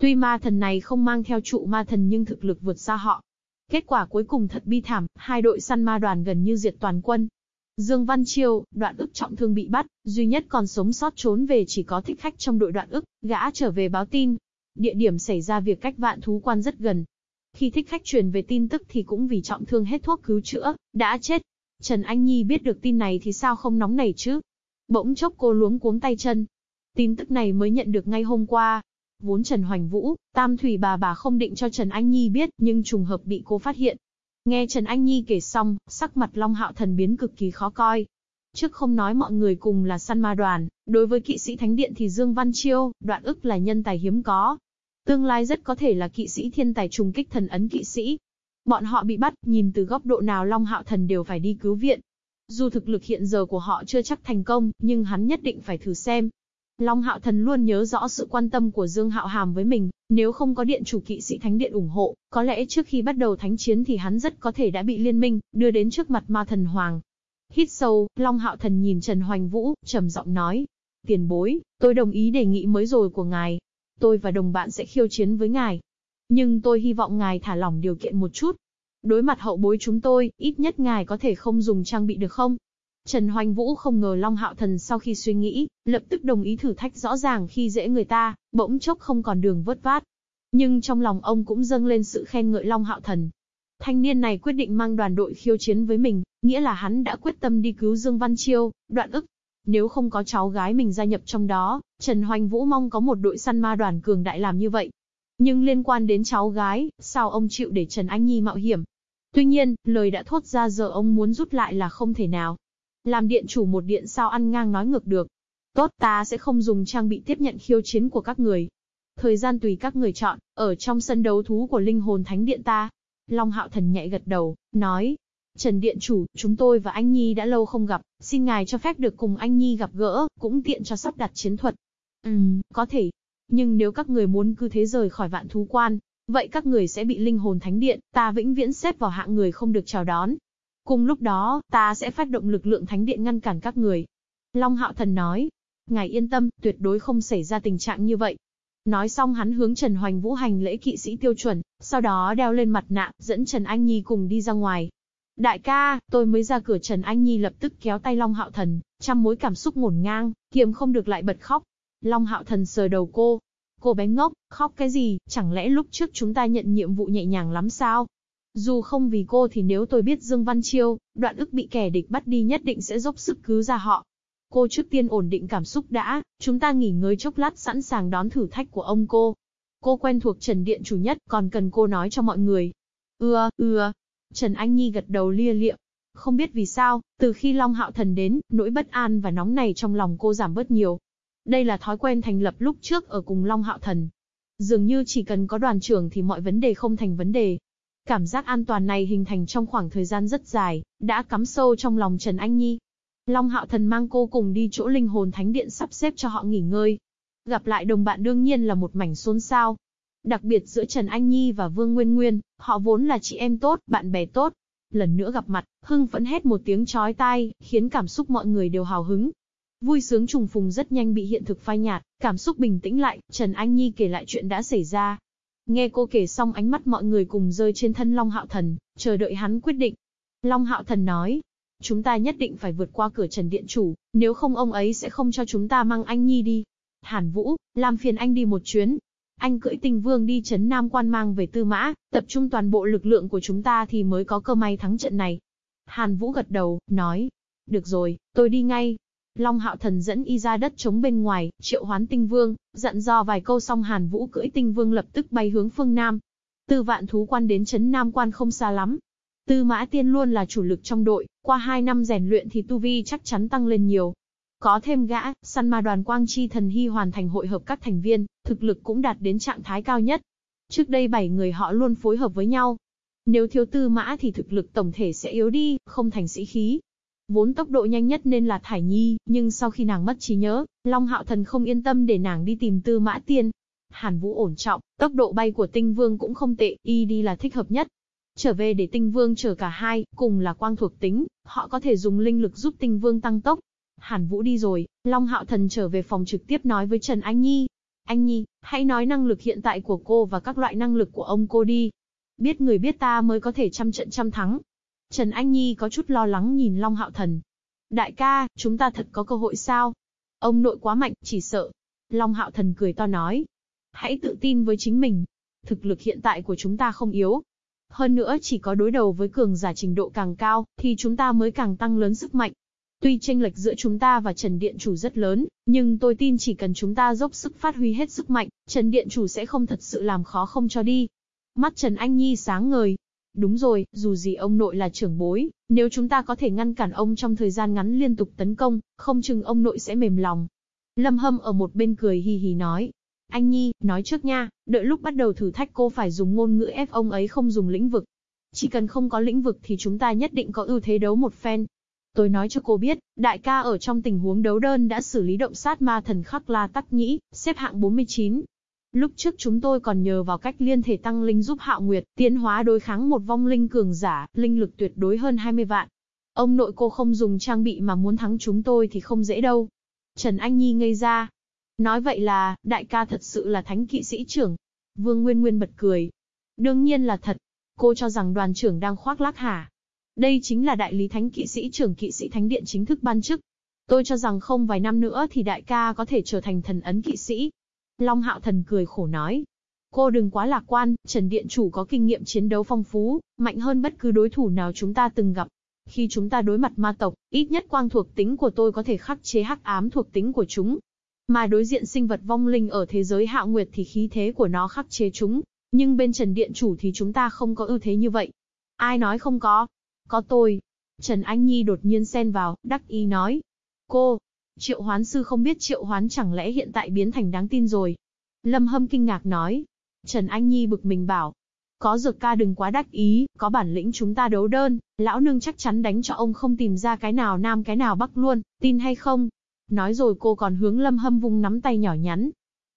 Tuy ma thần này không mang theo trụ ma thần nhưng thực lực vượt xa họ. Kết quả cuối cùng thật bi thảm, hai đội săn ma đoàn gần như diệt toàn quân, Dương Văn Chiêu, đoạn ức trọng thương bị bắt, duy nhất còn sống sót trốn về chỉ có thích khách trong đội đoạn ức, gã trở về báo tin. Địa điểm xảy ra việc cách vạn thú quan rất gần. Khi thích khách truyền về tin tức thì cũng vì trọng thương hết thuốc cứu chữa, đã chết. Trần Anh Nhi biết được tin này thì sao không nóng nảy chứ? Bỗng chốc cô luống cuống tay chân. Tin tức này mới nhận được ngay hôm qua. Vốn Trần Hoành Vũ, Tam Thủy bà bà không định cho Trần Anh Nhi biết nhưng trùng hợp bị cô phát hiện, Nghe Trần Anh Nhi kể xong, sắc mặt Long Hạo Thần biến cực kỳ khó coi. Trước không nói mọi người cùng là săn ma đoàn, đối với kỵ sĩ Thánh Điện thì Dương Văn Chiêu, đoạn ức là nhân tài hiếm có. Tương lai rất có thể là kỵ sĩ thiên tài trùng kích thần ấn kỵ sĩ. Bọn họ bị bắt, nhìn từ góc độ nào Long Hạo Thần đều phải đi cứu viện. Dù thực lực hiện giờ của họ chưa chắc thành công, nhưng hắn nhất định phải thử xem, Long Hạo Thần luôn nhớ rõ sự quan tâm của Dương Hạo Hàm với mình, nếu không có điện chủ kỵ sĩ thánh điện ủng hộ, có lẽ trước khi bắt đầu thánh chiến thì hắn rất có thể đã bị liên minh, đưa đến trước mặt ma thần hoàng. Hít sâu, Long Hạo Thần nhìn Trần Hoành Vũ, trầm giọng nói. Tiền bối, tôi đồng ý đề nghị mới rồi của ngài. Tôi và đồng bạn sẽ khiêu chiến với ngài. Nhưng tôi hy vọng ngài thả lỏng điều kiện một chút. Đối mặt hậu bối chúng tôi, ít nhất ngài có thể không dùng trang bị được không? Trần Hoành Vũ không ngờ Long Hạo Thần sau khi suy nghĩ, lập tức đồng ý thử thách rõ ràng khi dễ người ta, bỗng chốc không còn đường vớt vát. Nhưng trong lòng ông cũng dâng lên sự khen ngợi Long Hạo Thần. Thanh niên này quyết định mang đoàn đội khiêu chiến với mình, nghĩa là hắn đã quyết tâm đi cứu Dương Văn Chiêu, đoạn ức. Nếu không có cháu gái mình gia nhập trong đó, Trần Hoành Vũ mong có một đội săn ma đoàn cường đại làm như vậy. Nhưng liên quan đến cháu gái, sao ông chịu để Trần Anh Nhi mạo hiểm? Tuy nhiên, lời đã thốt ra giờ ông muốn rút lại là không thể nào. Làm điện chủ một điện sao ăn ngang nói ngược được. Tốt ta sẽ không dùng trang bị tiếp nhận khiêu chiến của các người. Thời gian tùy các người chọn, ở trong sân đấu thú của linh hồn thánh điện ta. Long hạo thần nhạy gật đầu, nói. Trần Điện Chủ, chúng tôi và anh Nhi đã lâu không gặp, xin ngài cho phép được cùng anh Nhi gặp gỡ, cũng tiện cho sắp đặt chiến thuật. Ừm, có thể. Nhưng nếu các người muốn cứ thế rời khỏi vạn thú quan, vậy các người sẽ bị linh hồn thánh điện, ta vĩnh viễn xếp vào hạng người không được chào đón. Cùng lúc đó, ta sẽ phát động lực lượng thánh điện ngăn cản các người. Long Hạo Thần nói. Ngài yên tâm, tuyệt đối không xảy ra tình trạng như vậy. Nói xong hắn hướng Trần Hoành Vũ hành lễ kỵ sĩ tiêu chuẩn, sau đó đeo lên mặt nạ, dẫn Trần Anh Nhi cùng đi ra ngoài. Đại ca, tôi mới ra cửa Trần Anh Nhi lập tức kéo tay Long Hạo Thần, trăm mối cảm xúc ngổn ngang, kiềm không được lại bật khóc. Long Hạo Thần sờ đầu cô. Cô bé ngốc, khóc cái gì, chẳng lẽ lúc trước chúng ta nhận nhiệm vụ nhẹ nhàng lắm sao? Dù không vì cô thì nếu tôi biết Dương Văn Chiêu, đoạn ức bị kẻ địch bắt đi nhất định sẽ dốc sức cứu ra họ. Cô trước tiên ổn định cảm xúc đã, chúng ta nghỉ ngơi chốc lát sẵn sàng đón thử thách của ông cô. Cô quen thuộc Trần Điện chủ nhất, còn cần cô nói cho mọi người. Ưa, ưa. Trần Anh Nhi gật đầu lia liệm. Không biết vì sao, từ khi Long Hạo Thần đến, nỗi bất an và nóng này trong lòng cô giảm bớt nhiều. Đây là thói quen thành lập lúc trước ở cùng Long Hạo Thần. Dường như chỉ cần có đoàn trưởng thì mọi vấn đề không thành vấn đề. Cảm giác an toàn này hình thành trong khoảng thời gian rất dài, đã cắm sâu trong lòng Trần Anh Nhi. Long Hạo Thần mang cô cùng đi chỗ linh hồn thánh điện sắp xếp cho họ nghỉ ngơi. Gặp lại đồng bạn đương nhiên là một mảnh xôn xao. Đặc biệt giữa Trần Anh Nhi và Vương Nguyên Nguyên, họ vốn là chị em tốt, bạn bè tốt. Lần nữa gặp mặt, hưng phấn hét một tiếng chói tai, khiến cảm xúc mọi người đều hào hứng. Vui sướng trùng phùng rất nhanh bị hiện thực phai nhạt, cảm xúc bình tĩnh lại, Trần Anh Nhi kể lại chuyện đã xảy ra, Nghe cô kể xong ánh mắt mọi người cùng rơi trên thân Long Hạo Thần, chờ đợi hắn quyết định. Long Hạo Thần nói, chúng ta nhất định phải vượt qua cửa Trần Điện Chủ, nếu không ông ấy sẽ không cho chúng ta mang anh Nhi đi. Hàn Vũ, làm phiền anh đi một chuyến. Anh cưỡi tình vương đi chấn Nam quan mang về tư mã, tập trung toàn bộ lực lượng của chúng ta thì mới có cơ may thắng trận này. Hàn Vũ gật đầu, nói, được rồi, tôi đi ngay. Long Hạo Thần dẫn y ra đất chống bên ngoài, triệu hoán tinh vương, dặn dò vài câu xong Hàn Vũ cưỡi tinh vương lập tức bay hướng phương Nam. Tư vạn thú quan đến chấn Nam quan không xa lắm. Tư mã tiên luôn là chủ lực trong đội, qua hai năm rèn luyện thì tu vi chắc chắn tăng lên nhiều. Có thêm gã, săn ma đoàn quang chi thần hy hoàn thành hội hợp các thành viên, thực lực cũng đạt đến trạng thái cao nhất. Trước đây bảy người họ luôn phối hợp với nhau. Nếu thiếu tư mã thì thực lực tổng thể sẽ yếu đi, không thành sĩ khí. Vốn tốc độ nhanh nhất nên là Thải Nhi, nhưng sau khi nàng mất trí nhớ, Long Hạo Thần không yên tâm để nàng đi tìm Tư Mã Tiên. Hàn Vũ ổn trọng, tốc độ bay của Tinh Vương cũng không tệ, y đi là thích hợp nhất. Trở về để Tinh Vương chờ cả hai, cùng là quang thuộc tính, họ có thể dùng linh lực giúp Tinh Vương tăng tốc. Hàn Vũ đi rồi, Long Hạo Thần trở về phòng trực tiếp nói với Trần Anh Nhi. Anh Nhi, hãy nói năng lực hiện tại của cô và các loại năng lực của ông cô đi. Biết người biết ta mới có thể trăm trận trăm thắng. Trần Anh Nhi có chút lo lắng nhìn Long Hạo Thần. Đại ca, chúng ta thật có cơ hội sao? Ông nội quá mạnh, chỉ sợ. Long Hạo Thần cười to nói. Hãy tự tin với chính mình. Thực lực hiện tại của chúng ta không yếu. Hơn nữa chỉ có đối đầu với cường giả trình độ càng cao, thì chúng ta mới càng tăng lớn sức mạnh. Tuy tranh lệch giữa chúng ta và Trần Điện Chủ rất lớn, nhưng tôi tin chỉ cần chúng ta dốc sức phát huy hết sức mạnh, Trần Điện Chủ sẽ không thật sự làm khó không cho đi. Mắt Trần Anh Nhi sáng ngời. Đúng rồi, dù gì ông nội là trưởng bối, nếu chúng ta có thể ngăn cản ông trong thời gian ngắn liên tục tấn công, không chừng ông nội sẽ mềm lòng. Lâm Hâm ở một bên cười hì hì nói. Anh Nhi, nói trước nha, đợi lúc bắt đầu thử thách cô phải dùng ngôn ngữ ép ông ấy không dùng lĩnh vực. Chỉ cần không có lĩnh vực thì chúng ta nhất định có ưu thế đấu một phen. Tôi nói cho cô biết, đại ca ở trong tình huống đấu đơn đã xử lý động sát ma thần khắc la tắc nhĩ, xếp hạng 49. Lúc trước chúng tôi còn nhờ vào cách liên thể tăng linh giúp Hạo Nguyệt tiến hóa đối kháng một vong linh cường giả, linh lực tuyệt đối hơn 20 vạn. Ông nội cô không dùng trang bị mà muốn thắng chúng tôi thì không dễ đâu. Trần Anh Nhi ngây ra. Nói vậy là, đại ca thật sự là thánh kỵ sĩ trưởng. Vương Nguyên Nguyên bật cười. Đương nhiên là thật. Cô cho rằng đoàn trưởng đang khoác lác hả? Đây chính là đại lý thánh kỵ sĩ trưởng kỵ sĩ thánh điện chính thức ban chức. Tôi cho rằng không vài năm nữa thì đại ca có thể trở thành thần ấn kỵ sĩ. Long hạo thần cười khổ nói. Cô đừng quá lạc quan, Trần Điện Chủ có kinh nghiệm chiến đấu phong phú, mạnh hơn bất cứ đối thủ nào chúng ta từng gặp. Khi chúng ta đối mặt ma tộc, ít nhất quang thuộc tính của tôi có thể khắc chế hắc ám thuộc tính của chúng. Mà đối diện sinh vật vong linh ở thế giới hạo nguyệt thì khí thế của nó khắc chế chúng. Nhưng bên Trần Điện Chủ thì chúng ta không có ưu thế như vậy. Ai nói không có? Có tôi. Trần Anh Nhi đột nhiên xen vào, đắc ý nói. Cô, triệu hoán sư không biết triệu hoán chẳng lẽ hiện tại biến thành đáng tin rồi. Lâm Hâm kinh ngạc nói. Trần Anh Nhi bực mình bảo. Có dược ca đừng quá đắc ý, có bản lĩnh chúng ta đấu đơn, lão nương chắc chắn đánh cho ông không tìm ra cái nào nam cái nào bắc luôn, tin hay không? Nói rồi cô còn hướng Lâm Hâm vung nắm tay nhỏ nhắn.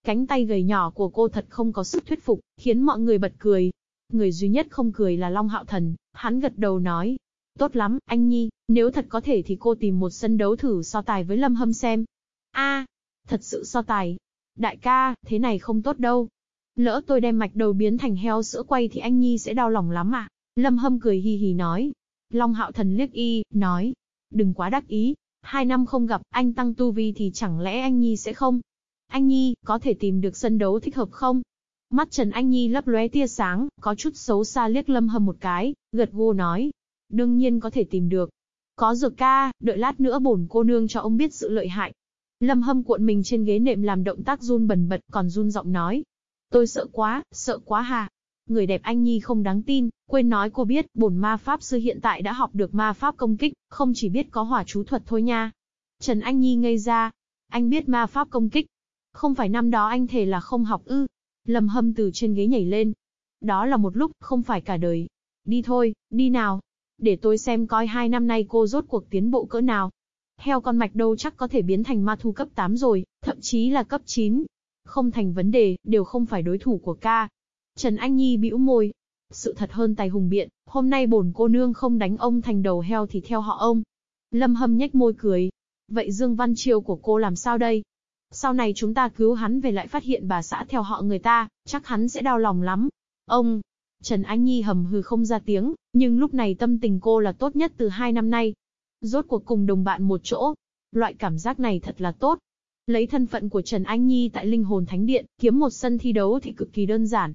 Cánh tay gầy nhỏ của cô thật không có sức thuyết phục, khiến mọi người bật cười. Người duy nhất không cười là Long Hạo Thần, hắn gật đầu nói, Tốt lắm, anh Nhi, nếu thật có thể thì cô tìm một sân đấu thử so tài với Lâm Hâm xem. a thật sự so tài. Đại ca, thế này không tốt đâu. Lỡ tôi đem mạch đầu biến thành heo sữa quay thì anh Nhi sẽ đau lòng lắm à. Lâm Hâm cười hì hì nói. Long Hạo Thần liếc y, nói. Đừng quá đắc ý. Hai năm không gặp, anh tăng tu vi thì chẳng lẽ anh Nhi sẽ không? Anh Nhi, có thể tìm được sân đấu thích hợp không? Mắt Trần Anh Nhi lấp lóe tia sáng, có chút xấu xa liếc Lâm Hâm một cái, gật gù nói, đương nhiên có thể tìm được. Có dược ca, đợi lát nữa bổn cô nương cho ông biết sự lợi hại. Lâm hâm cuộn mình trên ghế nệm làm động tác run bần bật còn run giọng nói. Tôi sợ quá, sợ quá hà. Người đẹp anh Nhi không đáng tin, quên nói cô biết, bổn ma pháp sư hiện tại đã học được ma pháp công kích, không chỉ biết có hỏa chú thuật thôi nha. Trần Anh Nhi ngây ra. Anh biết ma pháp công kích. Không phải năm đó anh thề là không học ư. Lâm hâm từ trên ghế nhảy lên. Đó là một lúc, không phải cả đời. Đi thôi, đi nào. Để tôi xem coi hai năm nay cô rốt cuộc tiến bộ cỡ nào. Heo con mạch đâu chắc có thể biến thành ma thu cấp 8 rồi, thậm chí là cấp 9. Không thành vấn đề, đều không phải đối thủ của ca. Trần Anh Nhi bĩu môi. Sự thật hơn tài hùng biện, hôm nay bổn cô nương không đánh ông thành đầu heo thì theo họ ông. Lâm Hâm nhếch môi cười. Vậy Dương Văn Triều của cô làm sao đây? Sau này chúng ta cứu hắn về lại phát hiện bà xã theo họ người ta, chắc hắn sẽ đau lòng lắm. Ông, Trần Anh Nhi hầm hừ không ra tiếng, nhưng lúc này tâm tình cô là tốt nhất từ hai năm nay. Rốt cuộc cùng đồng bạn một chỗ. Loại cảm giác này thật là tốt. Lấy thân phận của Trần Anh Nhi tại Linh Hồn Thánh Điện, kiếm một sân thi đấu thì cực kỳ đơn giản.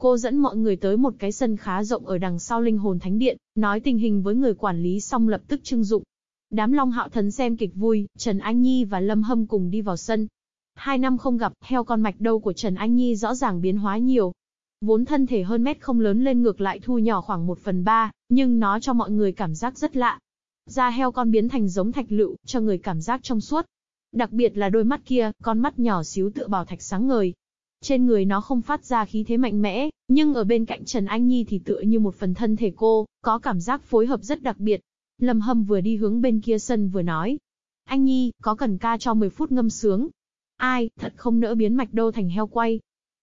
Cô dẫn mọi người tới một cái sân khá rộng ở đằng sau Linh Hồn Thánh Điện, nói tình hình với người quản lý xong lập tức trưng dụng. Đám Long Hạo Thần xem kịch vui, Trần Anh Nhi và Lâm Hâm cùng đi vào sân. Hai năm không gặp, heo con mạch đâu của Trần Anh Nhi rõ ràng biến hóa nhiều, Vốn thân thể hơn mét không lớn lên ngược lại thu nhỏ khoảng một phần ba, nhưng nó cho mọi người cảm giác rất lạ. Da heo con biến thành giống thạch lựu, cho người cảm giác trong suốt. Đặc biệt là đôi mắt kia, con mắt nhỏ xíu tựa bảo thạch sáng ngời. Trên người nó không phát ra khí thế mạnh mẽ, nhưng ở bên cạnh Trần Anh Nhi thì tựa như một phần thân thể cô, có cảm giác phối hợp rất đặc biệt. Lâm Hâm vừa đi hướng bên kia sân vừa nói. Anh Nhi, có cần ca cho 10 phút ngâm sướng? Ai, thật không nỡ biến mạch đâu thành heo quay.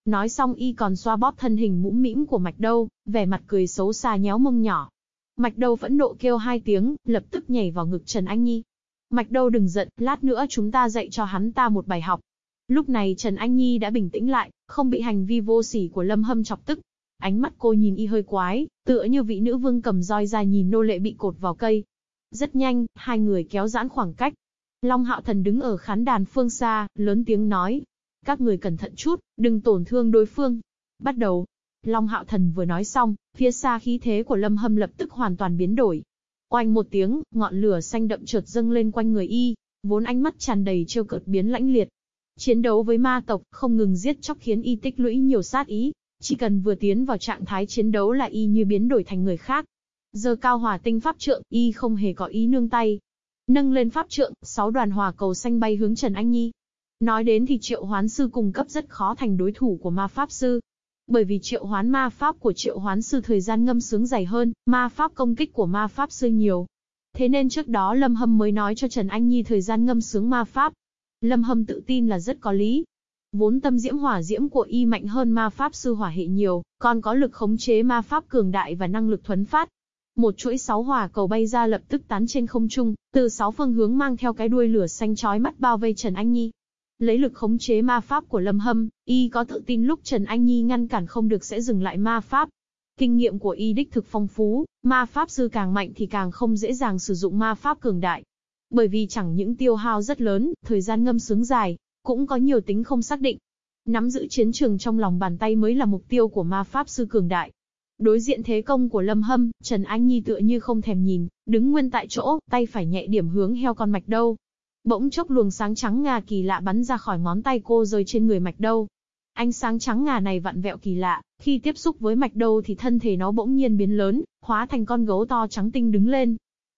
Nói xong y còn xoa bóp thân hình mũm mĩm của mạch đâu, vẻ mặt cười xấu xa nhéo mông nhỏ. Mạch đâu vẫn nộ kêu hai tiếng, lập tức nhảy vào ngực Trần Anh Nhi. Mạch đâu đừng giận, lát nữa chúng ta dạy cho hắn ta một bài học. Lúc này Trần Anh Nhi đã bình tĩnh lại, không bị hành vi vô sỉ của Lâm Hâm chọc tức. Ánh mắt cô nhìn y hơi quái, tựa như vị nữ vương cầm roi ra nhìn nô lệ bị cột vào cây. Rất nhanh, hai người kéo giãn khoảng cách. Long Hạo Thần đứng ở khán đàn phương xa, lớn tiếng nói. Các người cẩn thận chút, đừng tổn thương đối phương. Bắt đầu. Long Hạo Thần vừa nói xong, phía xa khí thế của Lâm Hâm lập tức hoàn toàn biến đổi. Oanh một tiếng, ngọn lửa xanh đậm chợt dâng lên quanh người y, vốn ánh mắt tràn đầy trêu cợt biến lãnh liệt. Chiến đấu với ma tộc, không ngừng giết chóc khiến y tích lũy nhiều sát ý, chỉ cần vừa tiến vào trạng thái chiến đấu là y như biến đổi thành người khác. Giờ cao hỏa tinh pháp trượng, y không hề có ý nương tay. Nâng lên pháp trượng, sáu đoàn hỏa cầu xanh bay hướng Trần Anh Nhi. Nói đến thì triệu hoán sư cung cấp rất khó thành đối thủ của ma pháp sư. Bởi vì triệu hoán ma pháp của triệu hoán sư thời gian ngâm sướng dày hơn, ma pháp công kích của ma pháp sư nhiều. Thế nên trước đó Lâm Hâm mới nói cho Trần Anh Nhi thời gian ngâm sướng ma pháp. Lâm Hâm tự tin là rất có lý, Vốn tâm diễm hỏa diễm của y mạnh hơn ma pháp sư hỏa hệ nhiều, còn có lực khống chế ma pháp cường đại và năng lực thuấn phát. Một chuỗi sáu hỏa cầu bay ra lập tức tán trên không trung, từ sáu phương hướng mang theo cái đuôi lửa xanh chói mắt bao vây Trần Anh Nhi. Lấy lực khống chế ma pháp của Lâm Hâm, y có tự tin lúc Trần Anh Nhi ngăn cản không được sẽ dừng lại ma pháp. Kinh nghiệm của y đích thực phong phú, ma pháp sư càng mạnh thì càng không dễ dàng sử dụng ma pháp cường đại. Bởi vì chẳng những tiêu hao rất lớn, thời gian ngâm sướng dài, cũng có nhiều tính không xác định. Nắm giữ chiến trường trong lòng bàn tay mới là mục tiêu của ma pháp sư cường đại. Đối diện thế công của Lâm Hâm, Trần Anh Nhi tựa như không thèm nhìn, đứng nguyên tại chỗ, tay phải nhẹ điểm hướng heo con mạch đâu. Bỗng chốc luồng sáng trắng ngà kỳ lạ bắn ra khỏi ngón tay cô rơi trên người mạch đâu. Ánh sáng trắng ngà này vặn vẹo kỳ lạ, khi tiếp xúc với mạch đâu thì thân thể nó bỗng nhiên biến lớn, hóa thành con gấu to trắng tinh đứng lên.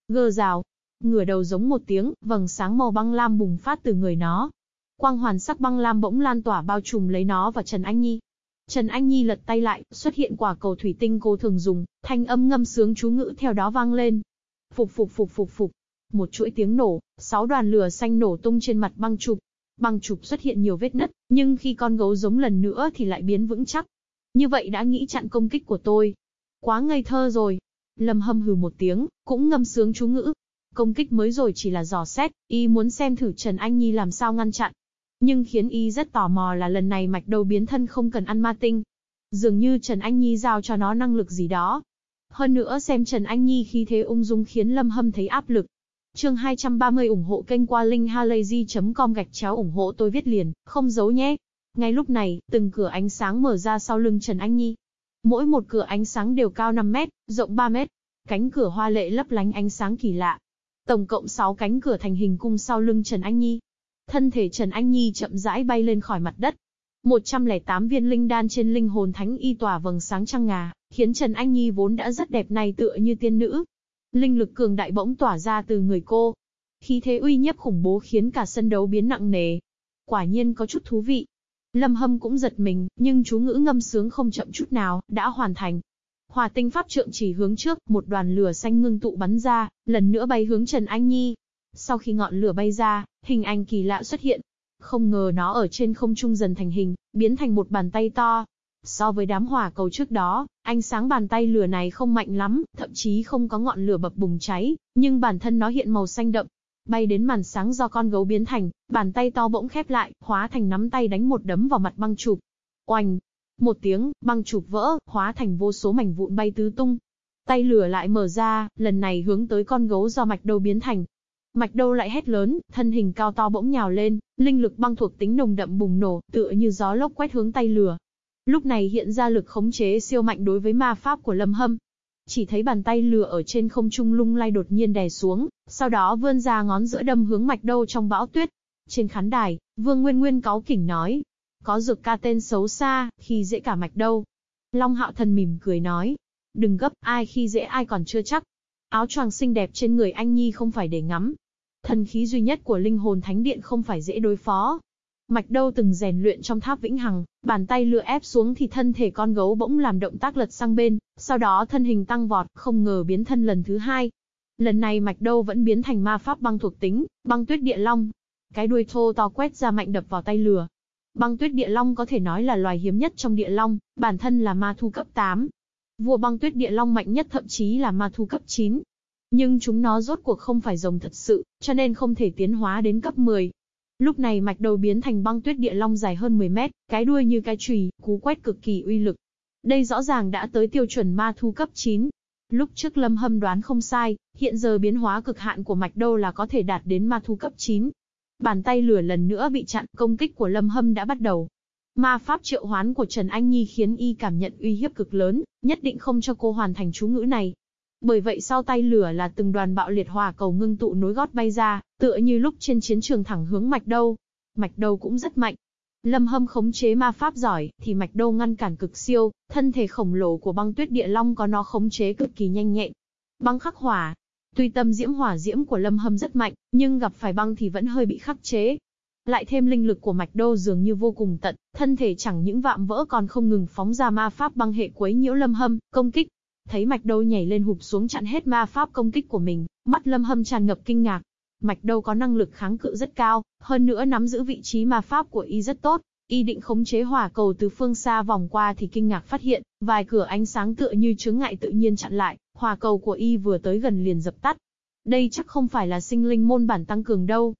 Gơ rào, ngửa đầu giống một tiếng, vầng sáng màu băng lam bùng phát từ người nó, Quang hoàn sắc băng lam bỗng lan tỏa bao trùm lấy nó và Trần Anh Nhi. Trần Anh Nhi lật tay lại, xuất hiện quả cầu thủy tinh cô thường dùng, thanh âm ngâm sướng chú ngữ theo đó vang lên. Phục phục phục phục phục. Một chuỗi tiếng nổ, sáu đoàn lửa xanh nổ tung trên mặt băng trục. Băng trục xuất hiện nhiều vết nứt, nhưng khi con gấu giống lần nữa thì lại biến vững chắc. Như vậy đã nghĩ chặn công kích của tôi. Quá ngây thơ rồi. Lâm hâm hừ một tiếng, cũng ngâm sướng chú ngữ. Công kích mới rồi chỉ là dò xét, y muốn xem thử Trần Anh Nhi làm sao ngăn chặn. Nhưng khiến y rất tò mò là lần này mạch đầu biến thân không cần ăn ma tinh. Dường như Trần Anh Nhi giao cho nó năng lực gì đó. Hơn nữa xem Trần Anh Nhi khi thế ung dung khiến Lâm Hâm thấy áp lực. Chương 230 ủng hộ kênh qua linkhalazy.com gạch chéo ủng hộ tôi viết liền, không giấu nhé. Ngay lúc này, từng cửa ánh sáng mở ra sau lưng Trần Anh Nhi. Mỗi một cửa ánh sáng đều cao 5 mét, rộng 3 mét. Cánh cửa hoa lệ lấp lánh ánh sáng kỳ lạ. Tổng cộng 6 cánh cửa thành hình cung sau lưng Trần Anh Nhi. Thân thể Trần Anh Nhi chậm rãi bay lên khỏi mặt đất. 108 viên linh đan trên linh hồn thánh y tỏa vầng sáng trăng ngà, khiến Trần Anh Nhi vốn đã rất đẹp này tựa như tiên nữ. Linh lực cường đại bỗng tỏa ra từ người cô. Khí thế uy nhiếp khủng bố khiến cả sân đấu biến nặng nề. Quả nhiên có chút thú vị. Lâm Hâm cũng giật mình, nhưng chú ngữ ngâm sướng không chậm chút nào, đã hoàn thành. Hòa tinh pháp trượng chỉ hướng trước, một đoàn lửa xanh ngưng tụ bắn ra, lần nữa bay hướng Trần Anh Nhi. Sau khi ngọn lửa bay ra, hình ảnh kỳ lạ xuất hiện. Không ngờ nó ở trên không trung dần thành hình, biến thành một bàn tay to. So với đám hỏa cầu trước đó, ánh sáng bàn tay lửa này không mạnh lắm, thậm chí không có ngọn lửa bập bùng cháy, nhưng bản thân nó hiện màu xanh đậm. Bay đến màn sáng do con gấu biến thành, bàn tay to bỗng khép lại, hóa thành nắm tay đánh một đấm vào mặt băng chụp. Oanh! Một tiếng, băng chụp vỡ, hóa thành vô số mảnh vụn bay tứ tung. Tay lửa lại mở ra, lần này hướng tới con gấu do mạch đầu biến thành, Mạch đâu lại hét lớn, thân hình cao to bỗng nhào lên, linh lực băng thuộc tính nồng đậm bùng nổ, tựa như gió lốc quét hướng tay lửa. Lúc này hiện ra lực khống chế siêu mạnh đối với ma pháp của Lâm Hâm. Chỉ thấy bàn tay lửa ở trên không trung lung lay đột nhiên đè xuống, sau đó vươn ra ngón giữa đâm hướng mạch đâu trong bão tuyết. Trên khán đài, Vương Nguyên Nguyên cáu kỉnh nói, có dược ca tên xấu xa, khi dễ cả mạch đâu. Long Hạo Thần mỉm cười nói, đừng gấp, ai khi dễ ai còn chưa chắc. Áo choàng xinh đẹp trên người anh Nhi không phải để ngắm, Thần khí duy nhất của linh hồn thánh điện không phải dễ đối phó. Mạch đâu từng rèn luyện trong tháp vĩnh hằng, bàn tay lừa ép xuống thì thân thể con gấu bỗng làm động tác lật sang bên, sau đó thân hình tăng vọt, không ngờ biến thân lần thứ hai. Lần này mạch đâu vẫn biến thành ma pháp băng thuộc tính, băng tuyết địa long. Cái đuôi thô to quét ra mạnh đập vào tay lừa. Băng tuyết địa long có thể nói là loài hiếm nhất trong địa long, bản thân là ma thu cấp 8. Vua băng tuyết địa long mạnh nhất thậm chí là ma thu cấp 9. Nhưng chúng nó rốt cuộc không phải rồng thật sự, cho nên không thể tiến hóa đến cấp 10. Lúc này mạch đầu biến thành băng tuyết địa long dài hơn 10 mét, cái đuôi như cái chùy, cú quét cực kỳ uy lực. Đây rõ ràng đã tới tiêu chuẩn ma thu cấp 9. Lúc trước Lâm Hâm đoán không sai, hiện giờ biến hóa cực hạn của mạch đâu là có thể đạt đến ma thu cấp 9. Bàn tay lửa lần nữa bị chặn, công kích của Lâm Hâm đã bắt đầu. Ma pháp triệu hoán của Trần Anh Nhi khiến y cảm nhận uy hiếp cực lớn, nhất định không cho cô hoàn thành chú ngữ này. Bởi vậy sau tay lửa là từng đoàn bạo liệt hỏa cầu ngưng tụ nối gót bay ra, tựa như lúc trên chiến trường thẳng hướng mạch đâu. Mạch đâu cũng rất mạnh. Lâm Hâm khống chế ma pháp giỏi, thì mạch đâu ngăn cản cực siêu, thân thể khổng lồ của băng tuyết địa long có nó khống chế cực kỳ nhanh nhẹn. Băng khắc hỏa. Tuy tâm diễm hỏa diễm của Lâm Hâm rất mạnh, nhưng gặp phải băng thì vẫn hơi bị khắc chế. Lại thêm linh lực của mạch đô dường như vô cùng tận, thân thể chẳng những vạm vỡ còn không ngừng phóng ra ma pháp băng hệ quấy nhiễu Lâm Hâm, công kích, Thấy mạch đô nhảy lên hụp xuống chặn hết ma pháp công kích của mình, mắt lâm hâm tràn ngập kinh ngạc. Mạch đâu có năng lực kháng cự rất cao, hơn nữa nắm giữ vị trí ma pháp của y rất tốt. Y định khống chế hỏa cầu từ phương xa vòng qua thì kinh ngạc phát hiện, vài cửa ánh sáng tựa như chướng ngại tự nhiên chặn lại, hỏa cầu của y vừa tới gần liền dập tắt. Đây chắc không phải là sinh linh môn bản tăng cường đâu.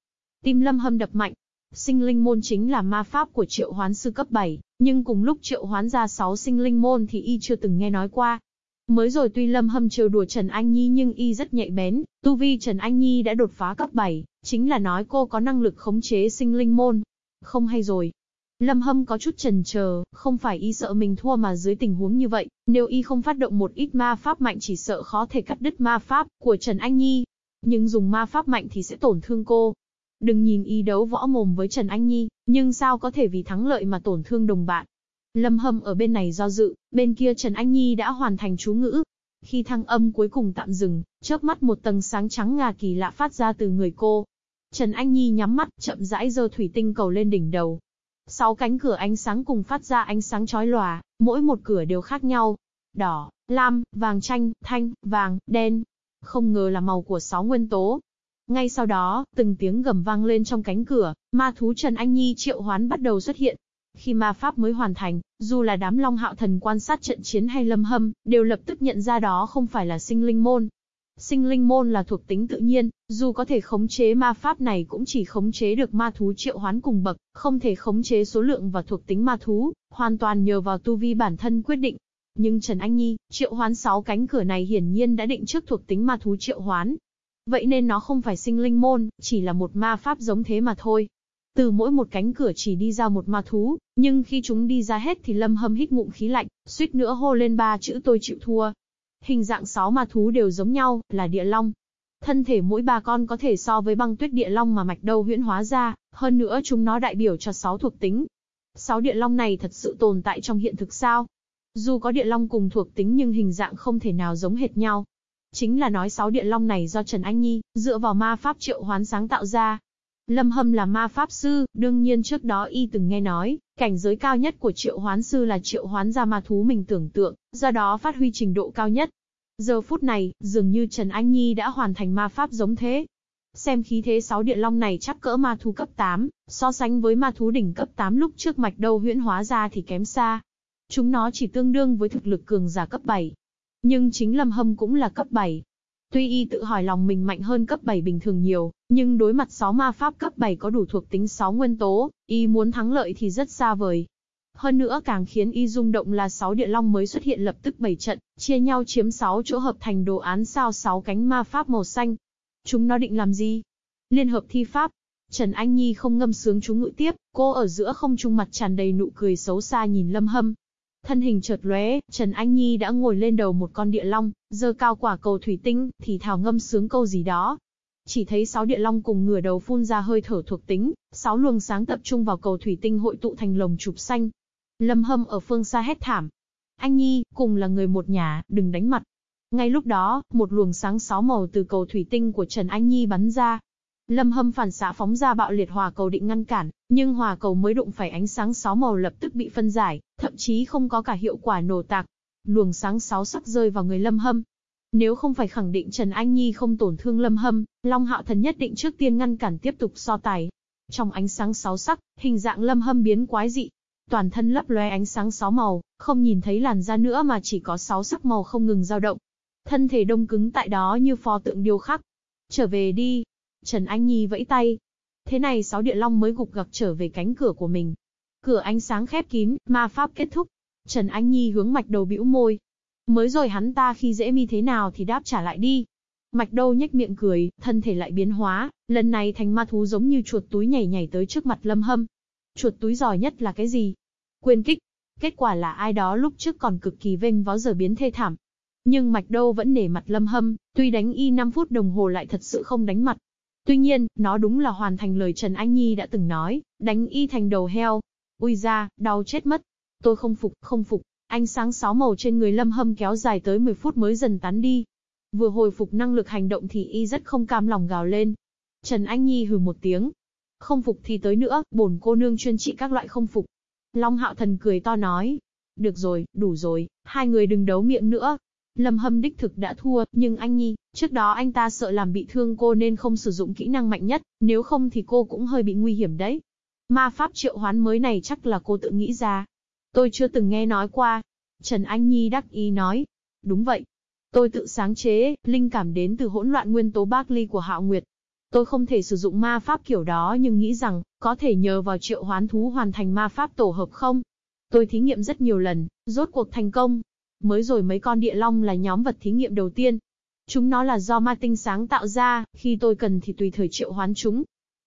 Tim lâm hâm đập mạnh, Sinh linh môn chính là ma pháp của triệu hoán sư cấp 7, nhưng cùng lúc triệu hoán ra 6 sinh linh môn thì y chưa từng nghe nói qua. Mới rồi tuy Lâm Hâm trêu đùa Trần Anh Nhi nhưng y rất nhạy bén, tu vi Trần Anh Nhi đã đột phá cấp 7, chính là nói cô có năng lực khống chế sinh linh môn. Không hay rồi. Lâm Hâm có chút chần chờ, không phải y sợ mình thua mà dưới tình huống như vậy, nếu y không phát động một ít ma pháp mạnh chỉ sợ khó thể cắt đứt ma pháp của Trần Anh Nhi. Nhưng dùng ma pháp mạnh thì sẽ tổn thương cô. Đừng nhìn y đấu võ mồm với Trần Anh Nhi, nhưng sao có thể vì thắng lợi mà tổn thương đồng bạn. Lâm Hâm ở bên này do dự, bên kia Trần Anh Nhi đã hoàn thành chú ngữ. Khi thăng âm cuối cùng tạm dừng, chớp mắt một tầng sáng trắng ngà kỳ lạ phát ra từ người cô. Trần Anh Nhi nhắm mắt, chậm rãi giơ thủy tinh cầu lên đỉnh đầu. Sáu cánh cửa ánh sáng cùng phát ra ánh sáng chói lòa, mỗi một cửa đều khác nhau. Đỏ, lam, vàng chanh, thanh, vàng, đen. Không ngờ là màu của sáu nguyên tố. Ngay sau đó, từng tiếng gầm vang lên trong cánh cửa, ma thú Trần Anh Nhi triệu hoán bắt đầu xuất hiện, khi ma pháp mới hoàn thành, dù là đám Long Hạo Thần quan sát trận chiến hay lâm hâm, đều lập tức nhận ra đó không phải là sinh linh môn. Sinh linh môn là thuộc tính tự nhiên, dù có thể khống chế ma pháp này cũng chỉ khống chế được ma thú triệu hoán cùng bậc, không thể khống chế số lượng và thuộc tính ma thú, hoàn toàn nhờ vào tu vi bản thân quyết định. Nhưng Trần Anh Nhi, triệu hoán 6 cánh cửa này hiển nhiên đã định trước thuộc tính ma thú triệu hoán. Vậy nên nó không phải sinh linh môn, chỉ là một ma pháp giống thế mà thôi. Từ mỗi một cánh cửa chỉ đi ra một ma thú, nhưng khi chúng đi ra hết thì Lâm Hâm hít ngụm khí lạnh, suýt nữa hô lên ba chữ tôi chịu thua. Hình dạng sáu ma thú đều giống nhau, là địa long. Thân thể mỗi ba con có thể so với băng tuyết địa long mà mạch đâu huyễn hóa ra, hơn nữa chúng nó đại biểu cho sáu thuộc tính. Sáu địa long này thật sự tồn tại trong hiện thực sao? Dù có địa long cùng thuộc tính nhưng hình dạng không thể nào giống hệt nhau. Chính là nói sáu địa long này do Trần Anh Nhi, dựa vào ma pháp triệu hoán sáng tạo ra, Lâm Hâm là ma pháp sư, đương nhiên trước đó y từng nghe nói, cảnh giới cao nhất của triệu hoán sư là triệu hoán ra ma thú mình tưởng tượng, do đó phát huy trình độ cao nhất. Giờ phút này, dường như Trần Anh Nhi đã hoàn thành ma pháp giống thế. Xem khí thế sáu địa long này chắc cỡ ma thú cấp 8, so sánh với ma thú đỉnh cấp 8 lúc trước mạch đâu huyễn hóa ra thì kém xa. Chúng nó chỉ tương đương với thực lực cường giả cấp 7. Nhưng chính Lâm Hâm cũng là cấp 7, Tuy y tự hỏi lòng mình mạnh hơn cấp 7 bình thường nhiều, nhưng đối mặt 6 ma pháp cấp 7 có đủ thuộc tính 6 nguyên tố, y muốn thắng lợi thì rất xa vời. Hơn nữa càng khiến y rung động là 6 địa long mới xuất hiện lập tức 7 trận, chia nhau chiếm 6 chỗ hợp thành đồ án sao 6 cánh ma pháp màu xanh. Chúng nó định làm gì? Liên hợp thi pháp. Trần Anh Nhi không ngâm sướng chú ngữ tiếp, cô ở giữa không trung mặt tràn đầy nụ cười xấu xa nhìn Lâm Hâm, Thân hình chợt lóe, Trần Anh Nhi đã ngồi lên đầu một con địa long, giơ cao quả cầu thủy tinh, thì thào ngâm sướng câu gì đó. Chỉ thấy sáu địa long cùng ngửa đầu phun ra hơi thở thuộc tính, sáu luồng sáng tập trung vào cầu thủy tinh hội tụ thành lồng chụp xanh. Lâm Hâm ở phương xa hét thảm. Anh Nhi, cùng là người một nhà, đừng đánh mặt. Ngay lúc đó, một luồng sáng sáu màu từ cầu thủy tinh của Trần Anh Nhi bắn ra, Lâm Hâm phản xạ phóng ra bạo liệt hòa cầu định ngăn cản, nhưng hòa cầu mới đụng phải ánh sáng sáu màu lập tức bị phân giải, thậm chí không có cả hiệu quả nổ tạc. Luồng sáng sáu sắc rơi vào người Lâm Hâm. Nếu không phải khẳng định Trần Anh Nhi không tổn thương Lâm Hâm, Long Hạo Thần nhất định trước tiên ngăn cản tiếp tục so tài. Trong ánh sáng sáu sắc, hình dạng Lâm Hâm biến quái dị. Toàn thân lấp lóe ánh sáng sáu màu, không nhìn thấy làn da nữa mà chỉ có sáu sắc màu không ngừng dao động. Thân thể đông cứng tại đó như pho tượng điêu khắc. Trở về đi. Trần Anh Nhi vẫy tay. Thế này sáu địa long mới gục gặc trở về cánh cửa của mình. Cửa ánh sáng khép kín, ma pháp kết thúc. Trần Anh Nhi hướng mạch đầu bĩu môi. Mới rồi hắn ta khi dễ mi thế nào thì đáp trả lại đi. Mạch đâu nhếch miệng cười, thân thể lại biến hóa, lần này thành ma thú giống như chuột túi nhảy nhảy tới trước mặt lâm hâm. Chuột túi giỏi nhất là cái gì? Quyền kích. Kết quả là ai đó lúc trước còn cực kỳ vênh vó giờ biến thê thảm. Nhưng mạch đâu vẫn nể mặt lâm hâm, tuy đánh y 5 phút đồng hồ lại thật sự không đánh mặt. Tuy nhiên, nó đúng là hoàn thành lời Trần Anh Nhi đã từng nói, đánh y thành đầu heo. Ui ra, đau chết mất. Tôi không phục, không phục. Ánh sáng sáu màu trên người lâm hâm kéo dài tới 10 phút mới dần tán đi. Vừa hồi phục năng lực hành động thì y rất không cam lòng gào lên. Trần Anh Nhi hừ một tiếng. Không phục thì tới nữa, bổn cô nương chuyên trị các loại không phục. Long Hạo Thần cười to nói. Được rồi, đủ rồi, hai người đừng đấu miệng nữa. Lâm Hâm đích thực đã thua, nhưng anh Nhi, trước đó anh ta sợ làm bị thương cô nên không sử dụng kỹ năng mạnh nhất, nếu không thì cô cũng hơi bị nguy hiểm đấy. Ma pháp triệu hoán mới này chắc là cô tự nghĩ ra. Tôi chưa từng nghe nói qua. Trần Anh Nhi đắc ý nói. Đúng vậy. Tôi tự sáng chế, linh cảm đến từ hỗn loạn nguyên tố Barclay của Hạo Nguyệt. Tôi không thể sử dụng ma pháp kiểu đó nhưng nghĩ rằng, có thể nhờ vào triệu hoán thú hoàn thành ma pháp tổ hợp không? Tôi thí nghiệm rất nhiều lần, rốt cuộc thành công. Mới rồi mấy con địa long là nhóm vật thí nghiệm đầu tiên. Chúng nó là do ma tinh sáng tạo ra, khi tôi cần thì tùy thời triệu hoán chúng.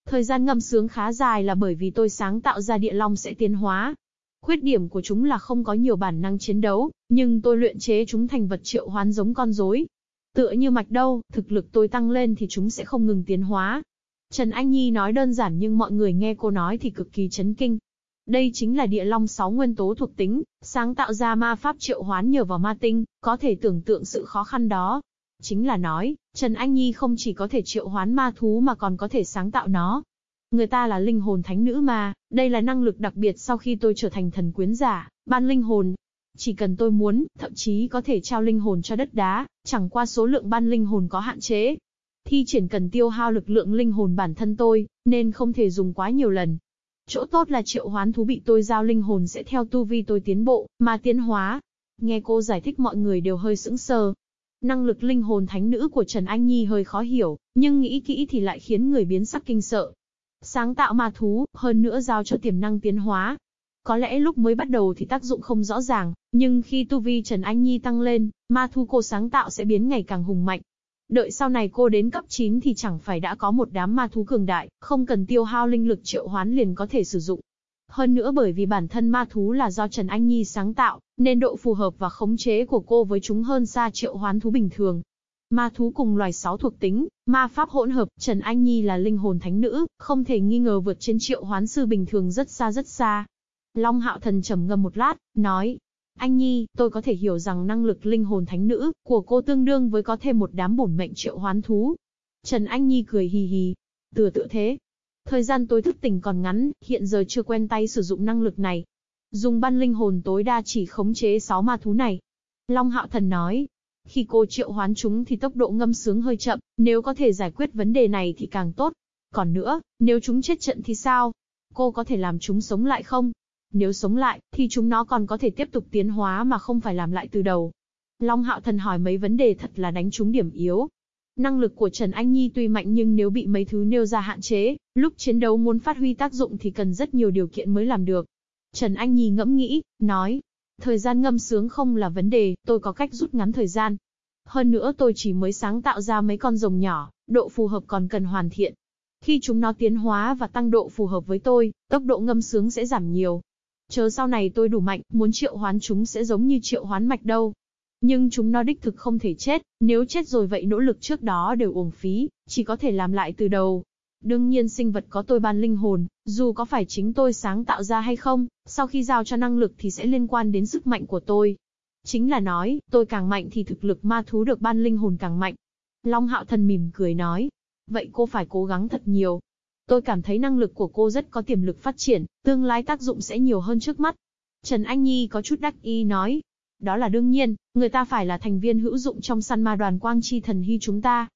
Thời gian ngâm sướng khá dài là bởi vì tôi sáng tạo ra địa long sẽ tiến hóa. Khuyết điểm của chúng là không có nhiều bản năng chiến đấu, nhưng tôi luyện chế chúng thành vật triệu hoán giống con rối. Tựa như mạch đâu, thực lực tôi tăng lên thì chúng sẽ không ngừng tiến hóa. Trần Anh Nhi nói đơn giản nhưng mọi người nghe cô nói thì cực kỳ chấn kinh. Đây chính là địa long sáu nguyên tố thuộc tính, sáng tạo ra ma pháp triệu hoán nhờ vào ma tinh, có thể tưởng tượng sự khó khăn đó. Chính là nói, Trần Anh Nhi không chỉ có thể triệu hoán ma thú mà còn có thể sáng tạo nó. Người ta là linh hồn thánh nữ mà, đây là năng lực đặc biệt sau khi tôi trở thành thần quyến giả, ban linh hồn. Chỉ cần tôi muốn, thậm chí có thể trao linh hồn cho đất đá, chẳng qua số lượng ban linh hồn có hạn chế. Thi triển cần tiêu hao lực lượng linh hồn bản thân tôi, nên không thể dùng quá nhiều lần. Chỗ tốt là triệu hoán thú bị tôi giao linh hồn sẽ theo tu vi tôi tiến bộ, mà tiến hóa. Nghe cô giải thích mọi người đều hơi sững sờ. Năng lực linh hồn thánh nữ của Trần Anh Nhi hơi khó hiểu, nhưng nghĩ kỹ thì lại khiến người biến sắc kinh sợ. Sáng tạo ma thú, hơn nữa giao cho tiềm năng tiến hóa. Có lẽ lúc mới bắt đầu thì tác dụng không rõ ràng, nhưng khi tu vi Trần Anh Nhi tăng lên, ma thú cô sáng tạo sẽ biến ngày càng hùng mạnh. Đợi sau này cô đến cấp 9 thì chẳng phải đã có một đám ma thú cường đại, không cần tiêu hao linh lực triệu hoán liền có thể sử dụng. Hơn nữa bởi vì bản thân ma thú là do Trần Anh Nhi sáng tạo, nên độ phù hợp và khống chế của cô với chúng hơn xa triệu hoán thú bình thường. Ma thú cùng loài sáu thuộc tính, ma pháp hỗn hợp, Trần Anh Nhi là linh hồn thánh nữ, không thể nghi ngờ vượt trên triệu hoán sư bình thường rất xa rất xa. Long hạo thần trầm ngâm một lát, nói, anh Nhi, tôi có thể hiểu rằng năng lực linh hồn thánh nữ của cô tương đương với có thêm một đám bổn mệnh triệu hoán thú. Trần Anh Nhi cười hì hì. Tựa tự thế. Thời gian tôi thức tỉnh còn ngắn, hiện giờ chưa quen tay sử dụng năng lực này. Dùng ban linh hồn tối đa chỉ khống chế 6 ma thú này. Long Hạo Thần nói. Khi cô triệu hoán chúng thì tốc độ ngâm sướng hơi chậm, nếu có thể giải quyết vấn đề này thì càng tốt. Còn nữa, nếu chúng chết trận thì sao? Cô có thể làm chúng sống lại không? Nếu sống lại, thì chúng nó còn có thể tiếp tục tiến hóa mà không phải làm lại từ đầu. Long Hạo Thần hỏi mấy vấn đề thật là đánh trúng điểm yếu. Năng lực của Trần Anh Nhi tuy mạnh nhưng nếu bị mấy thứ nêu ra hạn chế, lúc chiến đấu muốn phát huy tác dụng thì cần rất nhiều điều kiện mới làm được. Trần Anh Nhi ngẫm nghĩ, nói, thời gian ngâm sướng không là vấn đề, tôi có cách rút ngắn thời gian. Hơn nữa tôi chỉ mới sáng tạo ra mấy con rồng nhỏ, độ phù hợp còn cần hoàn thiện. Khi chúng nó tiến hóa và tăng độ phù hợp với tôi, tốc độ ngâm sướng sẽ giảm nhiều, Chờ sau này tôi đủ mạnh, muốn triệu hoán chúng sẽ giống như triệu hoán mạch đâu. Nhưng chúng nó đích thực không thể chết, nếu chết rồi vậy nỗ lực trước đó đều uổng phí, chỉ có thể làm lại từ đầu. Đương nhiên sinh vật có tôi ban linh hồn, dù có phải chính tôi sáng tạo ra hay không, sau khi giao cho năng lực thì sẽ liên quan đến sức mạnh của tôi. Chính là nói, tôi càng mạnh thì thực lực ma thú được ban linh hồn càng mạnh. Long hạo thần mỉm cười nói. Vậy cô phải cố gắng thật nhiều, Tôi cảm thấy năng lực của cô rất có tiềm lực phát triển, tương lai tác dụng sẽ nhiều hơn trước mắt. Trần Anh Nhi có chút đắc ý nói. Đó là đương nhiên, người ta phải là thành viên hữu dụng trong săn ma đoàn quang chi thần hy chúng ta.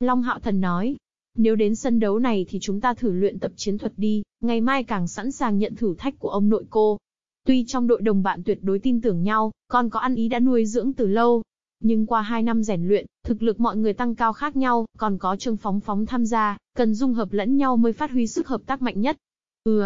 Long Hạo Thần nói, nếu đến sân đấu này thì chúng ta thử luyện tập chiến thuật đi, ngày mai càng sẵn sàng nhận thử thách của ông nội cô. Tuy trong đội đồng bạn tuyệt đối tin tưởng nhau, còn có ăn ý đã nuôi dưỡng từ lâu. Nhưng qua 2 năm rèn luyện, thực lực mọi người tăng cao khác nhau, còn có Trương Phóng Phóng tham gia, cần dung hợp lẫn nhau mới phát huy sức hợp tác mạnh nhất. Ừ.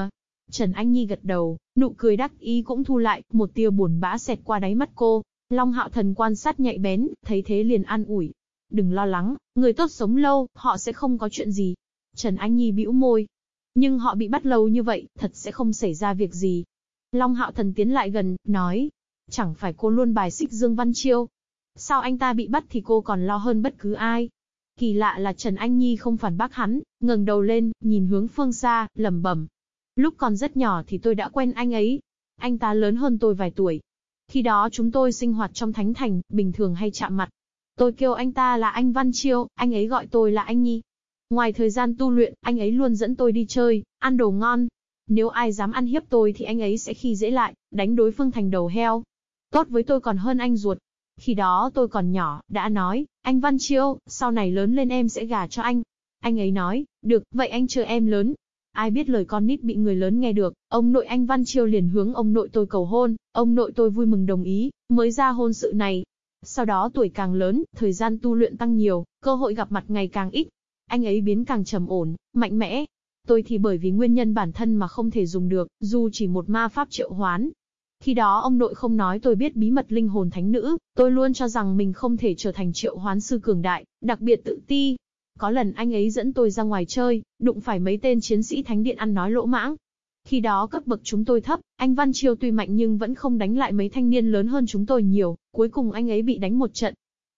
Trần Anh Nhi gật đầu, nụ cười đắc ý cũng thu lại, một tia buồn bã xẹt qua đáy mắt cô. Long Hạo Thần quan sát nhạy bén, thấy thế liền an ủi. Đừng lo lắng, người tốt sống lâu, họ sẽ không có chuyện gì. Trần Anh Nhi bĩu môi. Nhưng họ bị bắt lâu như vậy, thật sẽ không xảy ra việc gì. Long Hạo Thần tiến lại gần, nói. Chẳng phải cô luôn bài xích Dương Văn Chiêu. Sao anh ta bị bắt thì cô còn lo hơn bất cứ ai. Kỳ lạ là Trần Anh Nhi không phản bác hắn, ngẩng đầu lên, nhìn hướng phương xa, lẩm bẩm. Lúc còn rất nhỏ thì tôi đã quen anh ấy. Anh ta lớn hơn tôi vài tuổi. Khi đó chúng tôi sinh hoạt trong thánh thành, bình thường hay chạm mặt. Tôi kêu anh ta là anh Văn Chiêu, anh ấy gọi tôi là anh Nhi. Ngoài thời gian tu luyện, anh ấy luôn dẫn tôi đi chơi, ăn đồ ngon. Nếu ai dám ăn hiếp tôi thì anh ấy sẽ khi dễ lại, đánh đối phương thành đầu heo. Tốt với tôi còn hơn anh ruột. Khi đó tôi còn nhỏ, đã nói, anh Văn Chiêu, sau này lớn lên em sẽ gả cho anh. Anh ấy nói, được, vậy anh chờ em lớn. Ai biết lời con nít bị người lớn nghe được, ông nội anh Văn Chiêu liền hướng ông nội tôi cầu hôn, ông nội tôi vui mừng đồng ý, mới ra hôn sự này. Sau đó tuổi càng lớn, thời gian tu luyện tăng nhiều, cơ hội gặp mặt ngày càng ít. Anh ấy biến càng trầm ổn, mạnh mẽ. Tôi thì bởi vì nguyên nhân bản thân mà không thể dùng được, dù chỉ một ma pháp triệu hoán. Khi đó ông nội không nói tôi biết bí mật linh hồn thánh nữ, tôi luôn cho rằng mình không thể trở thành triệu hoán sư cường đại, đặc biệt tự ti. Có lần anh ấy dẫn tôi ra ngoài chơi, đụng phải mấy tên chiến sĩ thánh điện ăn nói lỗ mãng, khi đó cấp bậc chúng tôi thấp, anh Văn Chiêu tuy mạnh nhưng vẫn không đánh lại mấy thanh niên lớn hơn chúng tôi nhiều, cuối cùng anh ấy bị đánh một trận.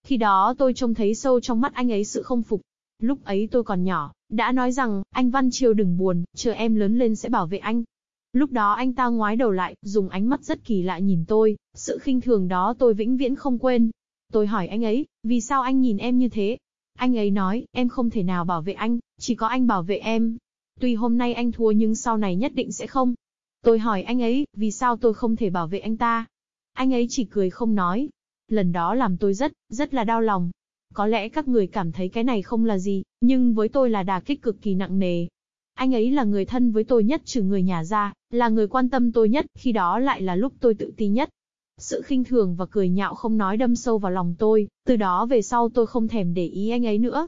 Khi đó tôi trông thấy sâu trong mắt anh ấy sự không phục. Lúc ấy tôi còn nhỏ, đã nói rằng, anh Văn Chiêu đừng buồn, chờ em lớn lên sẽ bảo vệ anh. Lúc đó anh ta ngoái đầu lại, dùng ánh mắt rất kỳ lạ nhìn tôi, sự khinh thường đó tôi vĩnh viễn không quên. Tôi hỏi anh ấy, vì sao anh nhìn em như thế? Anh ấy nói, em không thể nào bảo vệ anh, chỉ có anh bảo vệ em. Tuy hôm nay anh thua nhưng sau này nhất định sẽ không. Tôi hỏi anh ấy, vì sao tôi không thể bảo vệ anh ta? Anh ấy chỉ cười không nói. Lần đó làm tôi rất, rất là đau lòng. Có lẽ các người cảm thấy cái này không là gì, nhưng với tôi là đà kích cực kỳ nặng nề. Anh ấy là người thân với tôi nhất trừ người nhà ra, là người quan tâm tôi nhất, khi đó lại là lúc tôi tự ti nhất. Sự khinh thường và cười nhạo không nói đâm sâu vào lòng tôi, từ đó về sau tôi không thèm để ý anh ấy nữa.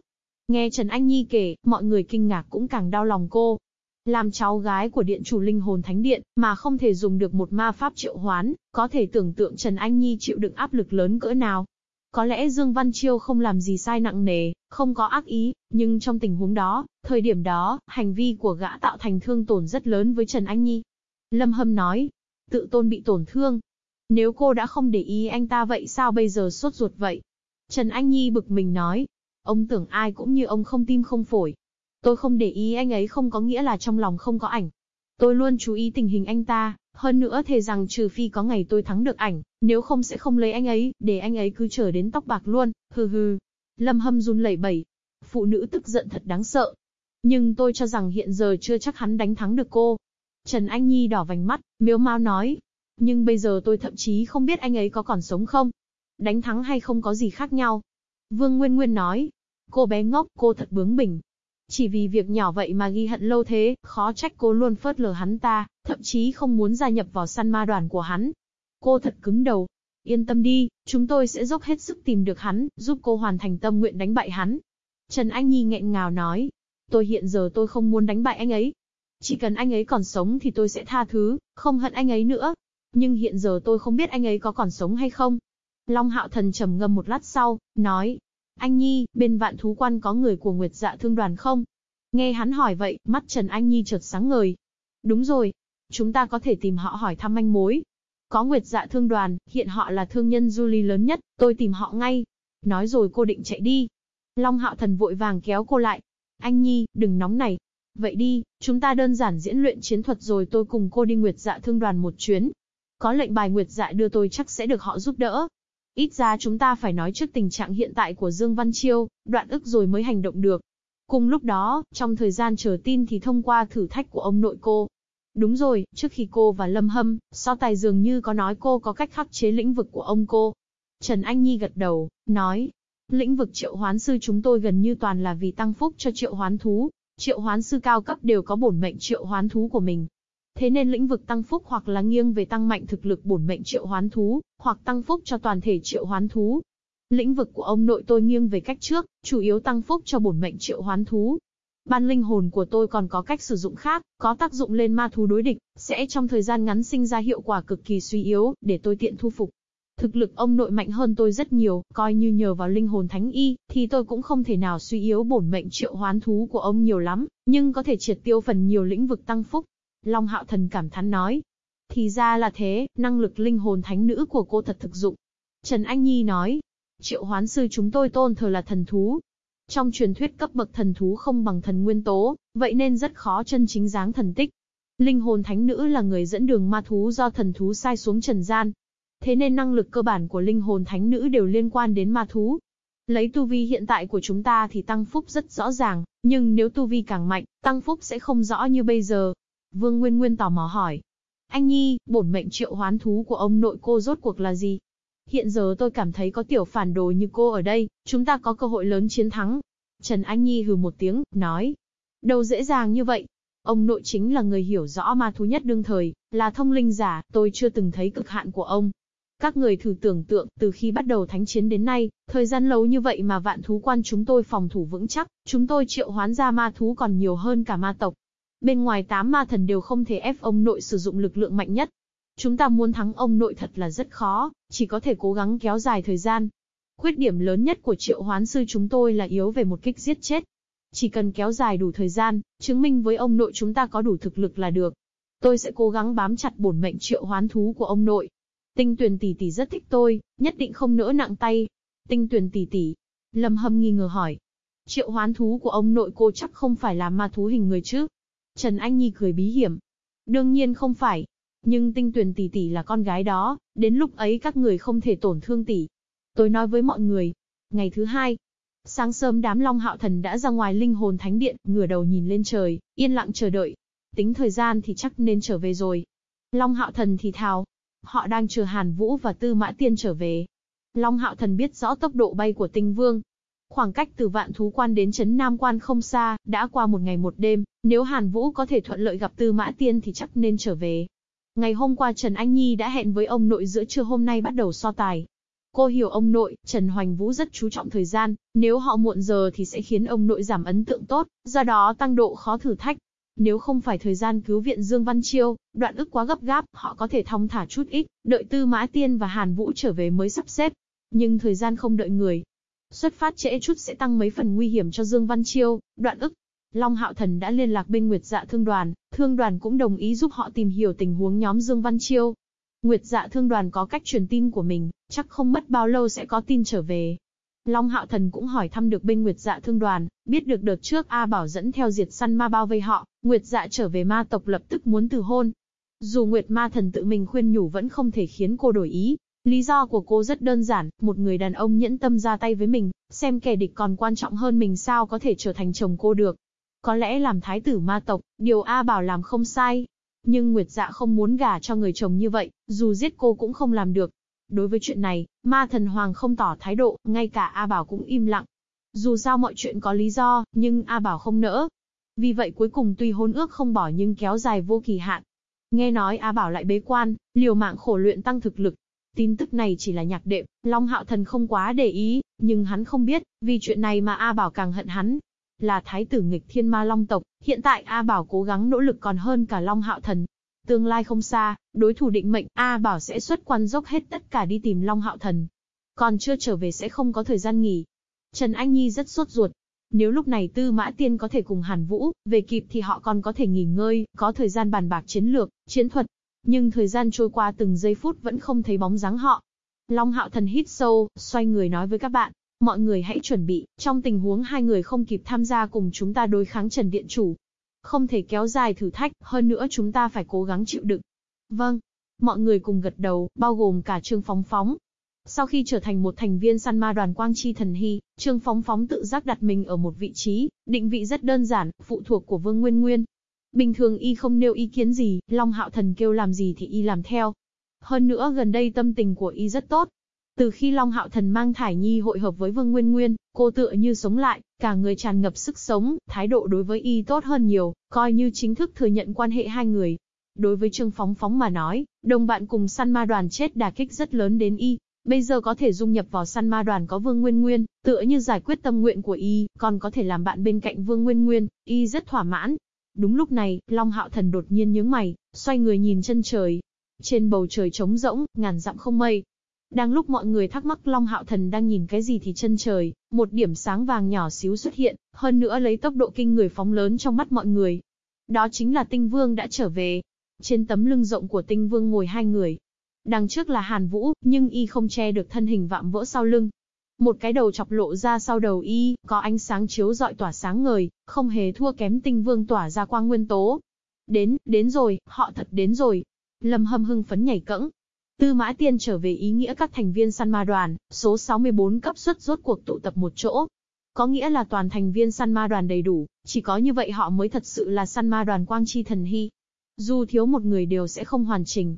Nghe Trần Anh Nhi kể, mọi người kinh ngạc cũng càng đau lòng cô. Làm cháu gái của điện chủ linh hồn thánh điện, mà không thể dùng được một ma pháp triệu hoán, có thể tưởng tượng Trần Anh Nhi chịu đựng áp lực lớn cỡ nào. Có lẽ Dương Văn Chiêu không làm gì sai nặng nề, không có ác ý, nhưng trong tình huống đó, thời điểm đó, hành vi của gã tạo thành thương tổn rất lớn với Trần Anh Nhi. Lâm Hâm nói, tự tôn bị tổn thương. Nếu cô đã không để ý anh ta vậy sao bây giờ sốt ruột vậy? Trần Anh Nhi bực mình nói, Ông tưởng ai cũng như ông không tim không phổi. Tôi không để ý anh ấy không có nghĩa là trong lòng không có ảnh. Tôi luôn chú ý tình hình anh ta, hơn nữa thề rằng trừ phi có ngày tôi thắng được ảnh, nếu không sẽ không lấy anh ấy, để anh ấy cứ chờ đến tóc bạc luôn, hừ hừ. Lâm hâm run lẩy bẩy. Phụ nữ tức giận thật đáng sợ. Nhưng tôi cho rằng hiện giờ chưa chắc hắn đánh thắng được cô. Trần Anh Nhi đỏ vành mắt, miếu mau nói. Nhưng bây giờ tôi thậm chí không biết anh ấy có còn sống không. Đánh thắng hay không có gì khác nhau. Vương Nguyên Nguyên nói, Cô bé ngốc, cô thật bướng bỉnh. Chỉ vì việc nhỏ vậy mà ghi hận lâu thế, khó trách cô luôn phớt lờ hắn ta, thậm chí không muốn gia nhập vào săn ma đoàn của hắn. Cô thật cứng đầu. Yên tâm đi, chúng tôi sẽ dốc hết sức tìm được hắn, giúp cô hoàn thành tâm nguyện đánh bại hắn. Trần Anh Nhi nghẹn ngào nói. Tôi hiện giờ tôi không muốn đánh bại anh ấy. Chỉ cần anh ấy còn sống thì tôi sẽ tha thứ, không hận anh ấy nữa. Nhưng hiện giờ tôi không biết anh ấy có còn sống hay không. Long Hạo Thần trầm ngâm một lát sau, nói, anh Nhi, bên vạn thú quan có người của Nguyệt Dạ Thương Đoàn không? Nghe hắn hỏi vậy, mắt Trần Anh Nhi chợt sáng ngời. Đúng rồi, chúng ta có thể tìm họ hỏi thăm manh mối. Có Nguyệt Dạ Thương Đoàn, hiện họ là thương nhân du ly lớn nhất, tôi tìm họ ngay. Nói rồi cô định chạy đi. Long Hạo Thần vội vàng kéo cô lại. Anh Nhi, đừng nóng này. Vậy đi, chúng ta đơn giản diễn luyện chiến thuật rồi tôi cùng cô đi Nguyệt Dạ Thương Đoàn một chuyến. Có lệnh bài Nguyệt Dạ đưa tôi chắc sẽ được họ giúp đỡ. Ít ra chúng ta phải nói trước tình trạng hiện tại của Dương Văn Chiêu, đoạn ức rồi mới hành động được. Cùng lúc đó, trong thời gian chờ tin thì thông qua thử thách của ông nội cô. Đúng rồi, trước khi cô và Lâm Hâm, so tài dường như có nói cô có cách khắc chế lĩnh vực của ông cô. Trần Anh Nhi gật đầu, nói, lĩnh vực triệu hoán sư chúng tôi gần như toàn là vì tăng phúc cho triệu hoán thú. Triệu hoán sư cao cấp đều có bổn mệnh triệu hoán thú của mình. Thế nên lĩnh vực tăng phúc hoặc là nghiêng về tăng mạnh thực lực bổn mệnh triệu hoán thú, hoặc tăng phúc cho toàn thể triệu hoán thú. Lĩnh vực của ông nội tôi nghiêng về cách trước, chủ yếu tăng phúc cho bổn mệnh triệu hoán thú. Ban linh hồn của tôi còn có cách sử dụng khác, có tác dụng lên ma thú đối địch, sẽ trong thời gian ngắn sinh ra hiệu quả cực kỳ suy yếu, để tôi tiện thu phục. Thực lực ông nội mạnh hơn tôi rất nhiều, coi như nhờ vào linh hồn thánh y, thì tôi cũng không thể nào suy yếu bổn mệnh triệu hoán thú của ông nhiều lắm, nhưng có thể triệt tiêu phần nhiều lĩnh vực tăng phúc. Long Hạo Thần cảm thán nói. Thì ra là thế, năng lực linh hồn thánh nữ của cô thật thực dụng. Trần Anh Nhi nói. Triệu hoán sư chúng tôi tôn thờ là thần thú. Trong truyền thuyết cấp bậc thần thú không bằng thần nguyên tố, vậy nên rất khó chân chính dáng thần tích. Linh hồn thánh nữ là người dẫn đường ma thú do thần thú sai xuống trần gian. Thế nên năng lực cơ bản của linh hồn thánh nữ đều liên quan đến ma thú. Lấy tu vi hiện tại của chúng ta thì tăng phúc rất rõ ràng, nhưng nếu tu vi càng mạnh, tăng phúc sẽ không rõ như bây giờ. Vương Nguyên Nguyên tò mò hỏi. Anh Nhi, bổn mệnh triệu hoán thú của ông nội cô rốt cuộc là gì? Hiện giờ tôi cảm thấy có tiểu phản đồ như cô ở đây, chúng ta có cơ hội lớn chiến thắng. Trần Anh Nhi hừ một tiếng, nói. Đâu dễ dàng như vậy. Ông nội chính là người hiểu rõ ma thú nhất đương thời, là thông linh giả, tôi chưa từng thấy cực hạn của ông. Các người thử tưởng tượng, từ khi bắt đầu thánh chiến đến nay, thời gian lâu như vậy mà vạn thú quan chúng tôi phòng thủ vững chắc, chúng tôi triệu hoán ra ma thú còn nhiều hơn cả ma tộc. Bên ngoài tám ma thần đều không thể ép ông nội sử dụng lực lượng mạnh nhất. Chúng ta muốn thắng ông nội thật là rất khó, chỉ có thể cố gắng kéo dài thời gian. Khuyết điểm lớn nhất của triệu hoán sư chúng tôi là yếu về một kích giết chết. Chỉ cần kéo dài đủ thời gian, chứng minh với ông nội chúng ta có đủ thực lực là được. Tôi sẽ cố gắng bám chặt bổn mệnh triệu hoán thú của ông nội. Tinh tuyển tỷ tỷ rất thích tôi, nhất định không nỡ nặng tay. Tinh tuyển tỷ tỷ. Lâm Hâm nghi ngờ hỏi. Triệu hoán thú của ông nội cô chắc không phải là ma thú hình người chứ? Trần Anh Nhi cười bí hiểm. Đương nhiên không phải. Nhưng tinh tuyển tỷ tỷ là con gái đó, đến lúc ấy các người không thể tổn thương tỷ. Tôi nói với mọi người. Ngày thứ hai, sáng sớm đám Long Hạo Thần đã ra ngoài linh hồn thánh điện, ngửa đầu nhìn lên trời, yên lặng chờ đợi. Tính thời gian thì chắc nên trở về rồi. Long Hạo Thần thì thào. Họ đang chờ Hàn Vũ và Tư Mã Tiên trở về. Long Hạo Thần biết rõ tốc độ bay của tinh vương, Khoảng cách từ vạn thú quan đến chấn Nam quan không xa, đã qua một ngày một đêm, nếu Hàn Vũ có thể thuận lợi gặp Tư Mã Tiên thì chắc nên trở về. Ngày hôm qua Trần Anh Nhi đã hẹn với ông nội giữa trưa hôm nay bắt đầu so tài. Cô hiểu ông nội, Trần Hoành Vũ rất chú trọng thời gian, nếu họ muộn giờ thì sẽ khiến ông nội giảm ấn tượng tốt, do đó tăng độ khó thử thách. Nếu không phải thời gian cứu viện Dương Văn Chiêu, đoạn ức quá gấp gáp, họ có thể thong thả chút ít, đợi Tư Mã Tiên và Hàn Vũ trở về mới sắp xếp. Nhưng thời gian không đợi người, Xuất phát trễ chút sẽ tăng mấy phần nguy hiểm cho Dương Văn Chiêu, đoạn ức. Long Hạo Thần đã liên lạc bên Nguyệt Dạ Thương Đoàn, Thương Đoàn cũng đồng ý giúp họ tìm hiểu tình huống nhóm Dương Văn Chiêu. Nguyệt Dạ Thương Đoàn có cách truyền tin của mình, chắc không mất bao lâu sẽ có tin trở về. Long Hạo Thần cũng hỏi thăm được bên Nguyệt Dạ Thương Đoàn, biết được đợt trước A Bảo dẫn theo diệt săn ma bao vây họ, Nguyệt Dạ trở về ma tộc lập tức muốn từ hôn. Dù Nguyệt Ma Thần tự mình khuyên nhủ vẫn không thể khiến cô đổi ý, Lý do của cô rất đơn giản, một người đàn ông nhẫn tâm ra tay với mình, xem kẻ địch còn quan trọng hơn mình sao có thể trở thành chồng cô được. Có lẽ làm thái tử ma tộc, điều A Bảo làm không sai. Nhưng Nguyệt Dạ không muốn gả cho người chồng như vậy, dù giết cô cũng không làm được. Đối với chuyện này, ma thần hoàng không tỏ thái độ, ngay cả A Bảo cũng im lặng. Dù sao mọi chuyện có lý do, nhưng A Bảo không nỡ. Vì vậy cuối cùng tuy hôn ước không bỏ nhưng kéo dài vô kỳ hạn. Nghe nói A Bảo lại bế quan, liều mạng khổ luyện tăng thực lực, Tin tức này chỉ là nhạc đệm, Long Hạo Thần không quá để ý, nhưng hắn không biết, vì chuyện này mà A Bảo càng hận hắn. Là thái tử nghịch thiên ma Long tộc, hiện tại A Bảo cố gắng nỗ lực còn hơn cả Long Hạo Thần. Tương lai không xa, đối thủ định mệnh A Bảo sẽ xuất quan dốc hết tất cả đi tìm Long Hạo Thần. Còn chưa trở về sẽ không có thời gian nghỉ. Trần Anh Nhi rất sốt ruột. Nếu lúc này Tư Mã Tiên có thể cùng Hàn Vũ, về kịp thì họ còn có thể nghỉ ngơi, có thời gian bàn bạc chiến lược, chiến thuật, nhưng thời gian trôi qua từng giây phút vẫn không thấy bóng dáng họ. Long hạo thần hít sâu, xoay người nói với các bạn, mọi người hãy chuẩn bị, trong tình huống hai người không kịp tham gia cùng chúng ta đối kháng Trần Điện Chủ. Không thể kéo dài thử thách, hơn nữa chúng ta phải cố gắng chịu đựng. Vâng. Mọi người cùng gật đầu, bao gồm cả Trương Phóng Phóng. Sau khi trở thành một thành viên săn ma đoàn Quang Chi Thần Hy, Trương Phóng Phóng tự giác đặt mình ở một vị trí, định vị rất đơn giản, phụ thuộc của Vương Nguyên Nguyên. Bình thường y không nêu ý kiến gì, Long Hạo Thần kêu làm gì thì y làm theo. Hơn nữa gần đây tâm tình của y rất tốt. Từ khi Long Hạo Thần mang Thải Nhi hội hợp với Vương Nguyên Nguyên, cô tựa như sống lại, cả người tràn ngập sức sống, thái độ đối với y tốt hơn nhiều, coi như chính thức thừa nhận quan hệ hai người. Đối với Trương Phóng Phóng mà nói, đồng bạn cùng săn ma đoàn chết đả kích rất lớn đến y, bây giờ có thể dung nhập vào săn ma đoàn có Vương Nguyên Nguyên, tựa như giải quyết tâm nguyện của y, còn có thể làm bạn bên cạnh Vương Nguyên Nguyên, y rất thỏa mãn. Đúng lúc này, Long Hạo Thần đột nhiên nhướng mày, xoay người nhìn chân trời. Trên bầu trời trống rỗng, ngàn dặm không mây. Đang lúc mọi người thắc mắc Long Hạo Thần đang nhìn cái gì thì chân trời, một điểm sáng vàng nhỏ xíu xuất hiện, hơn nữa lấy tốc độ kinh người phóng lớn trong mắt mọi người. Đó chính là Tinh Vương đã trở về. Trên tấm lưng rộng của Tinh Vương ngồi hai người, Đằng trước là Hàn Vũ, nhưng y không che được thân hình vạm vỡ sau lưng. Một cái đầu chọc lộ ra sau đầu y, có ánh sáng chiếu rọi tỏa sáng ngời, không hề thua kém tinh vương tỏa ra quang nguyên tố. Đến, đến rồi, họ thật đến rồi. Lâm hâm hưng phấn nhảy cẫng. Tư mã tiên trở về ý nghĩa các thành viên săn ma đoàn, số 64 cấp suất rốt cuộc tụ tập một chỗ. Có nghĩa là toàn thành viên săn ma đoàn đầy đủ, chỉ có như vậy họ mới thật sự là săn ma đoàn quang chi thần hy. Dù thiếu một người đều sẽ không hoàn chỉnh,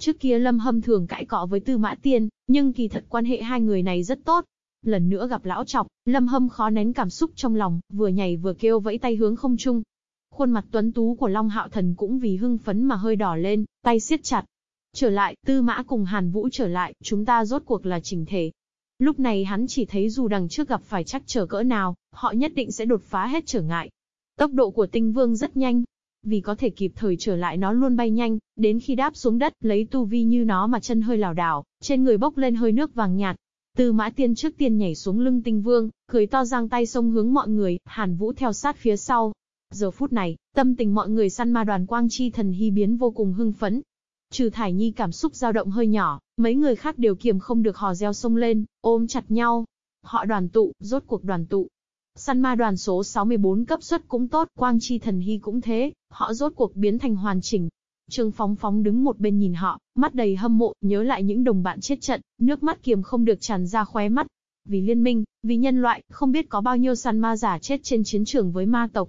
Trước kia Lâm Hâm thường cãi cọ với Tư Mã Tiên, nhưng kỳ thật quan hệ hai người này rất tốt. Lần nữa gặp lão chọc, Lâm Hâm khó nén cảm xúc trong lòng, vừa nhảy vừa kêu vẫy tay hướng không trung. Khuôn mặt tuấn tú của Long Hạo Thần cũng vì hưng phấn mà hơi đỏ lên, tay siết chặt. Trở lại, Tư Mã cùng Hàn Vũ trở lại, chúng ta rốt cuộc là chỉnh thể. Lúc này hắn chỉ thấy dù đằng trước gặp phải chắc trở cỡ nào, họ nhất định sẽ đột phá hết trở ngại. Tốc độ của tinh vương rất nhanh, vì có thể kịp thời trở lại nó luôn bay nhanh, đến khi đáp xuống đất, lấy tu vi như nó mà chân hơi lảo đảo, trên người bốc lên hơi nước vàng nhạt. Tư mã tiên trước tiên nhảy xuống lưng tinh vương, cười to giang tay xông hướng mọi người, hàn vũ theo sát phía sau. Giờ phút này, tâm tình mọi người săn ma đoàn quang chi thần hy biến vô cùng hưng phấn. Trừ thải nhi cảm xúc dao động hơi nhỏ, mấy người khác đều kiềm không được hò reo sông lên, ôm chặt nhau. Họ đoàn tụ, rốt cuộc đoàn tụ, Săn ma đoàn số 64 cấp suất cũng tốt, quang chi thần hy cũng thế, họ rốt cuộc biến thành hoàn chỉnh. Trương Phóng Phóng đứng một bên nhìn họ, mắt đầy hâm mộ, nhớ lại những đồng bạn chết trận, nước mắt kiềm không được tràn ra khóe mắt. Vì liên minh, vì nhân loại, không biết có bao nhiêu săn ma giả chết trên chiến trường với ma tộc.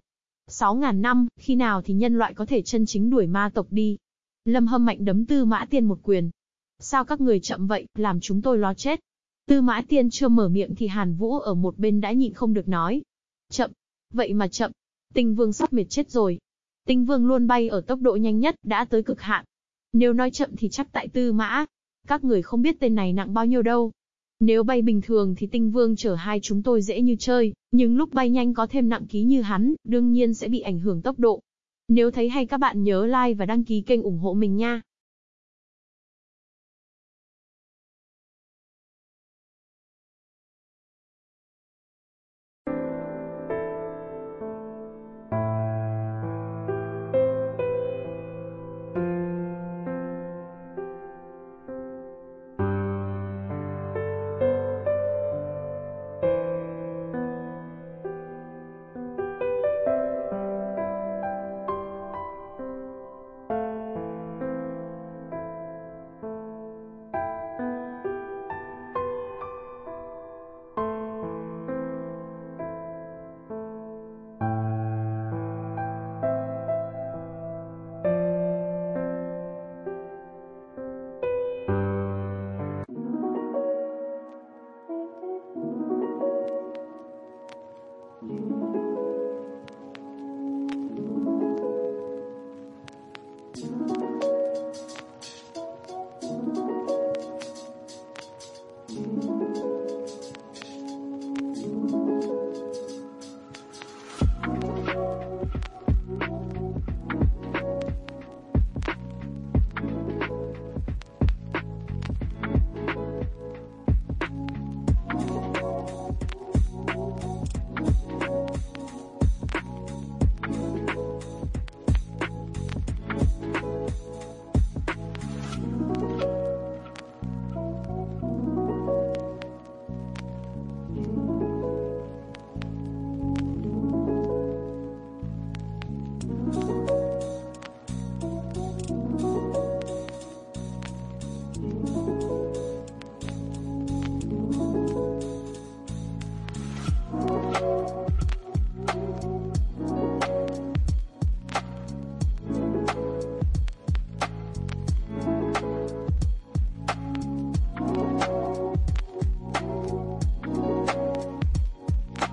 6.000 năm, khi nào thì nhân loại có thể chân chính đuổi ma tộc đi? Lâm hâm mạnh đấm tư mã tiên một quyền. Sao các người chậm vậy, làm chúng tôi lo chết. Tư mã tiên chưa mở miệng thì Hàn Vũ ở một bên đã nhịn không được nói. Chậm. Vậy mà chậm. Tinh vương sắp mệt chết rồi. Tinh vương luôn bay ở tốc độ nhanh nhất, đã tới cực hạn. Nếu nói chậm thì chắc tại tư mã. Các người không biết tên này nặng bao nhiêu đâu. Nếu bay bình thường thì tinh vương chở hai chúng tôi dễ như chơi, nhưng lúc bay nhanh có thêm nặng ký như hắn, đương nhiên sẽ bị ảnh hưởng tốc độ. Nếu thấy hay các bạn nhớ like và đăng ký kênh ủng hộ mình nha.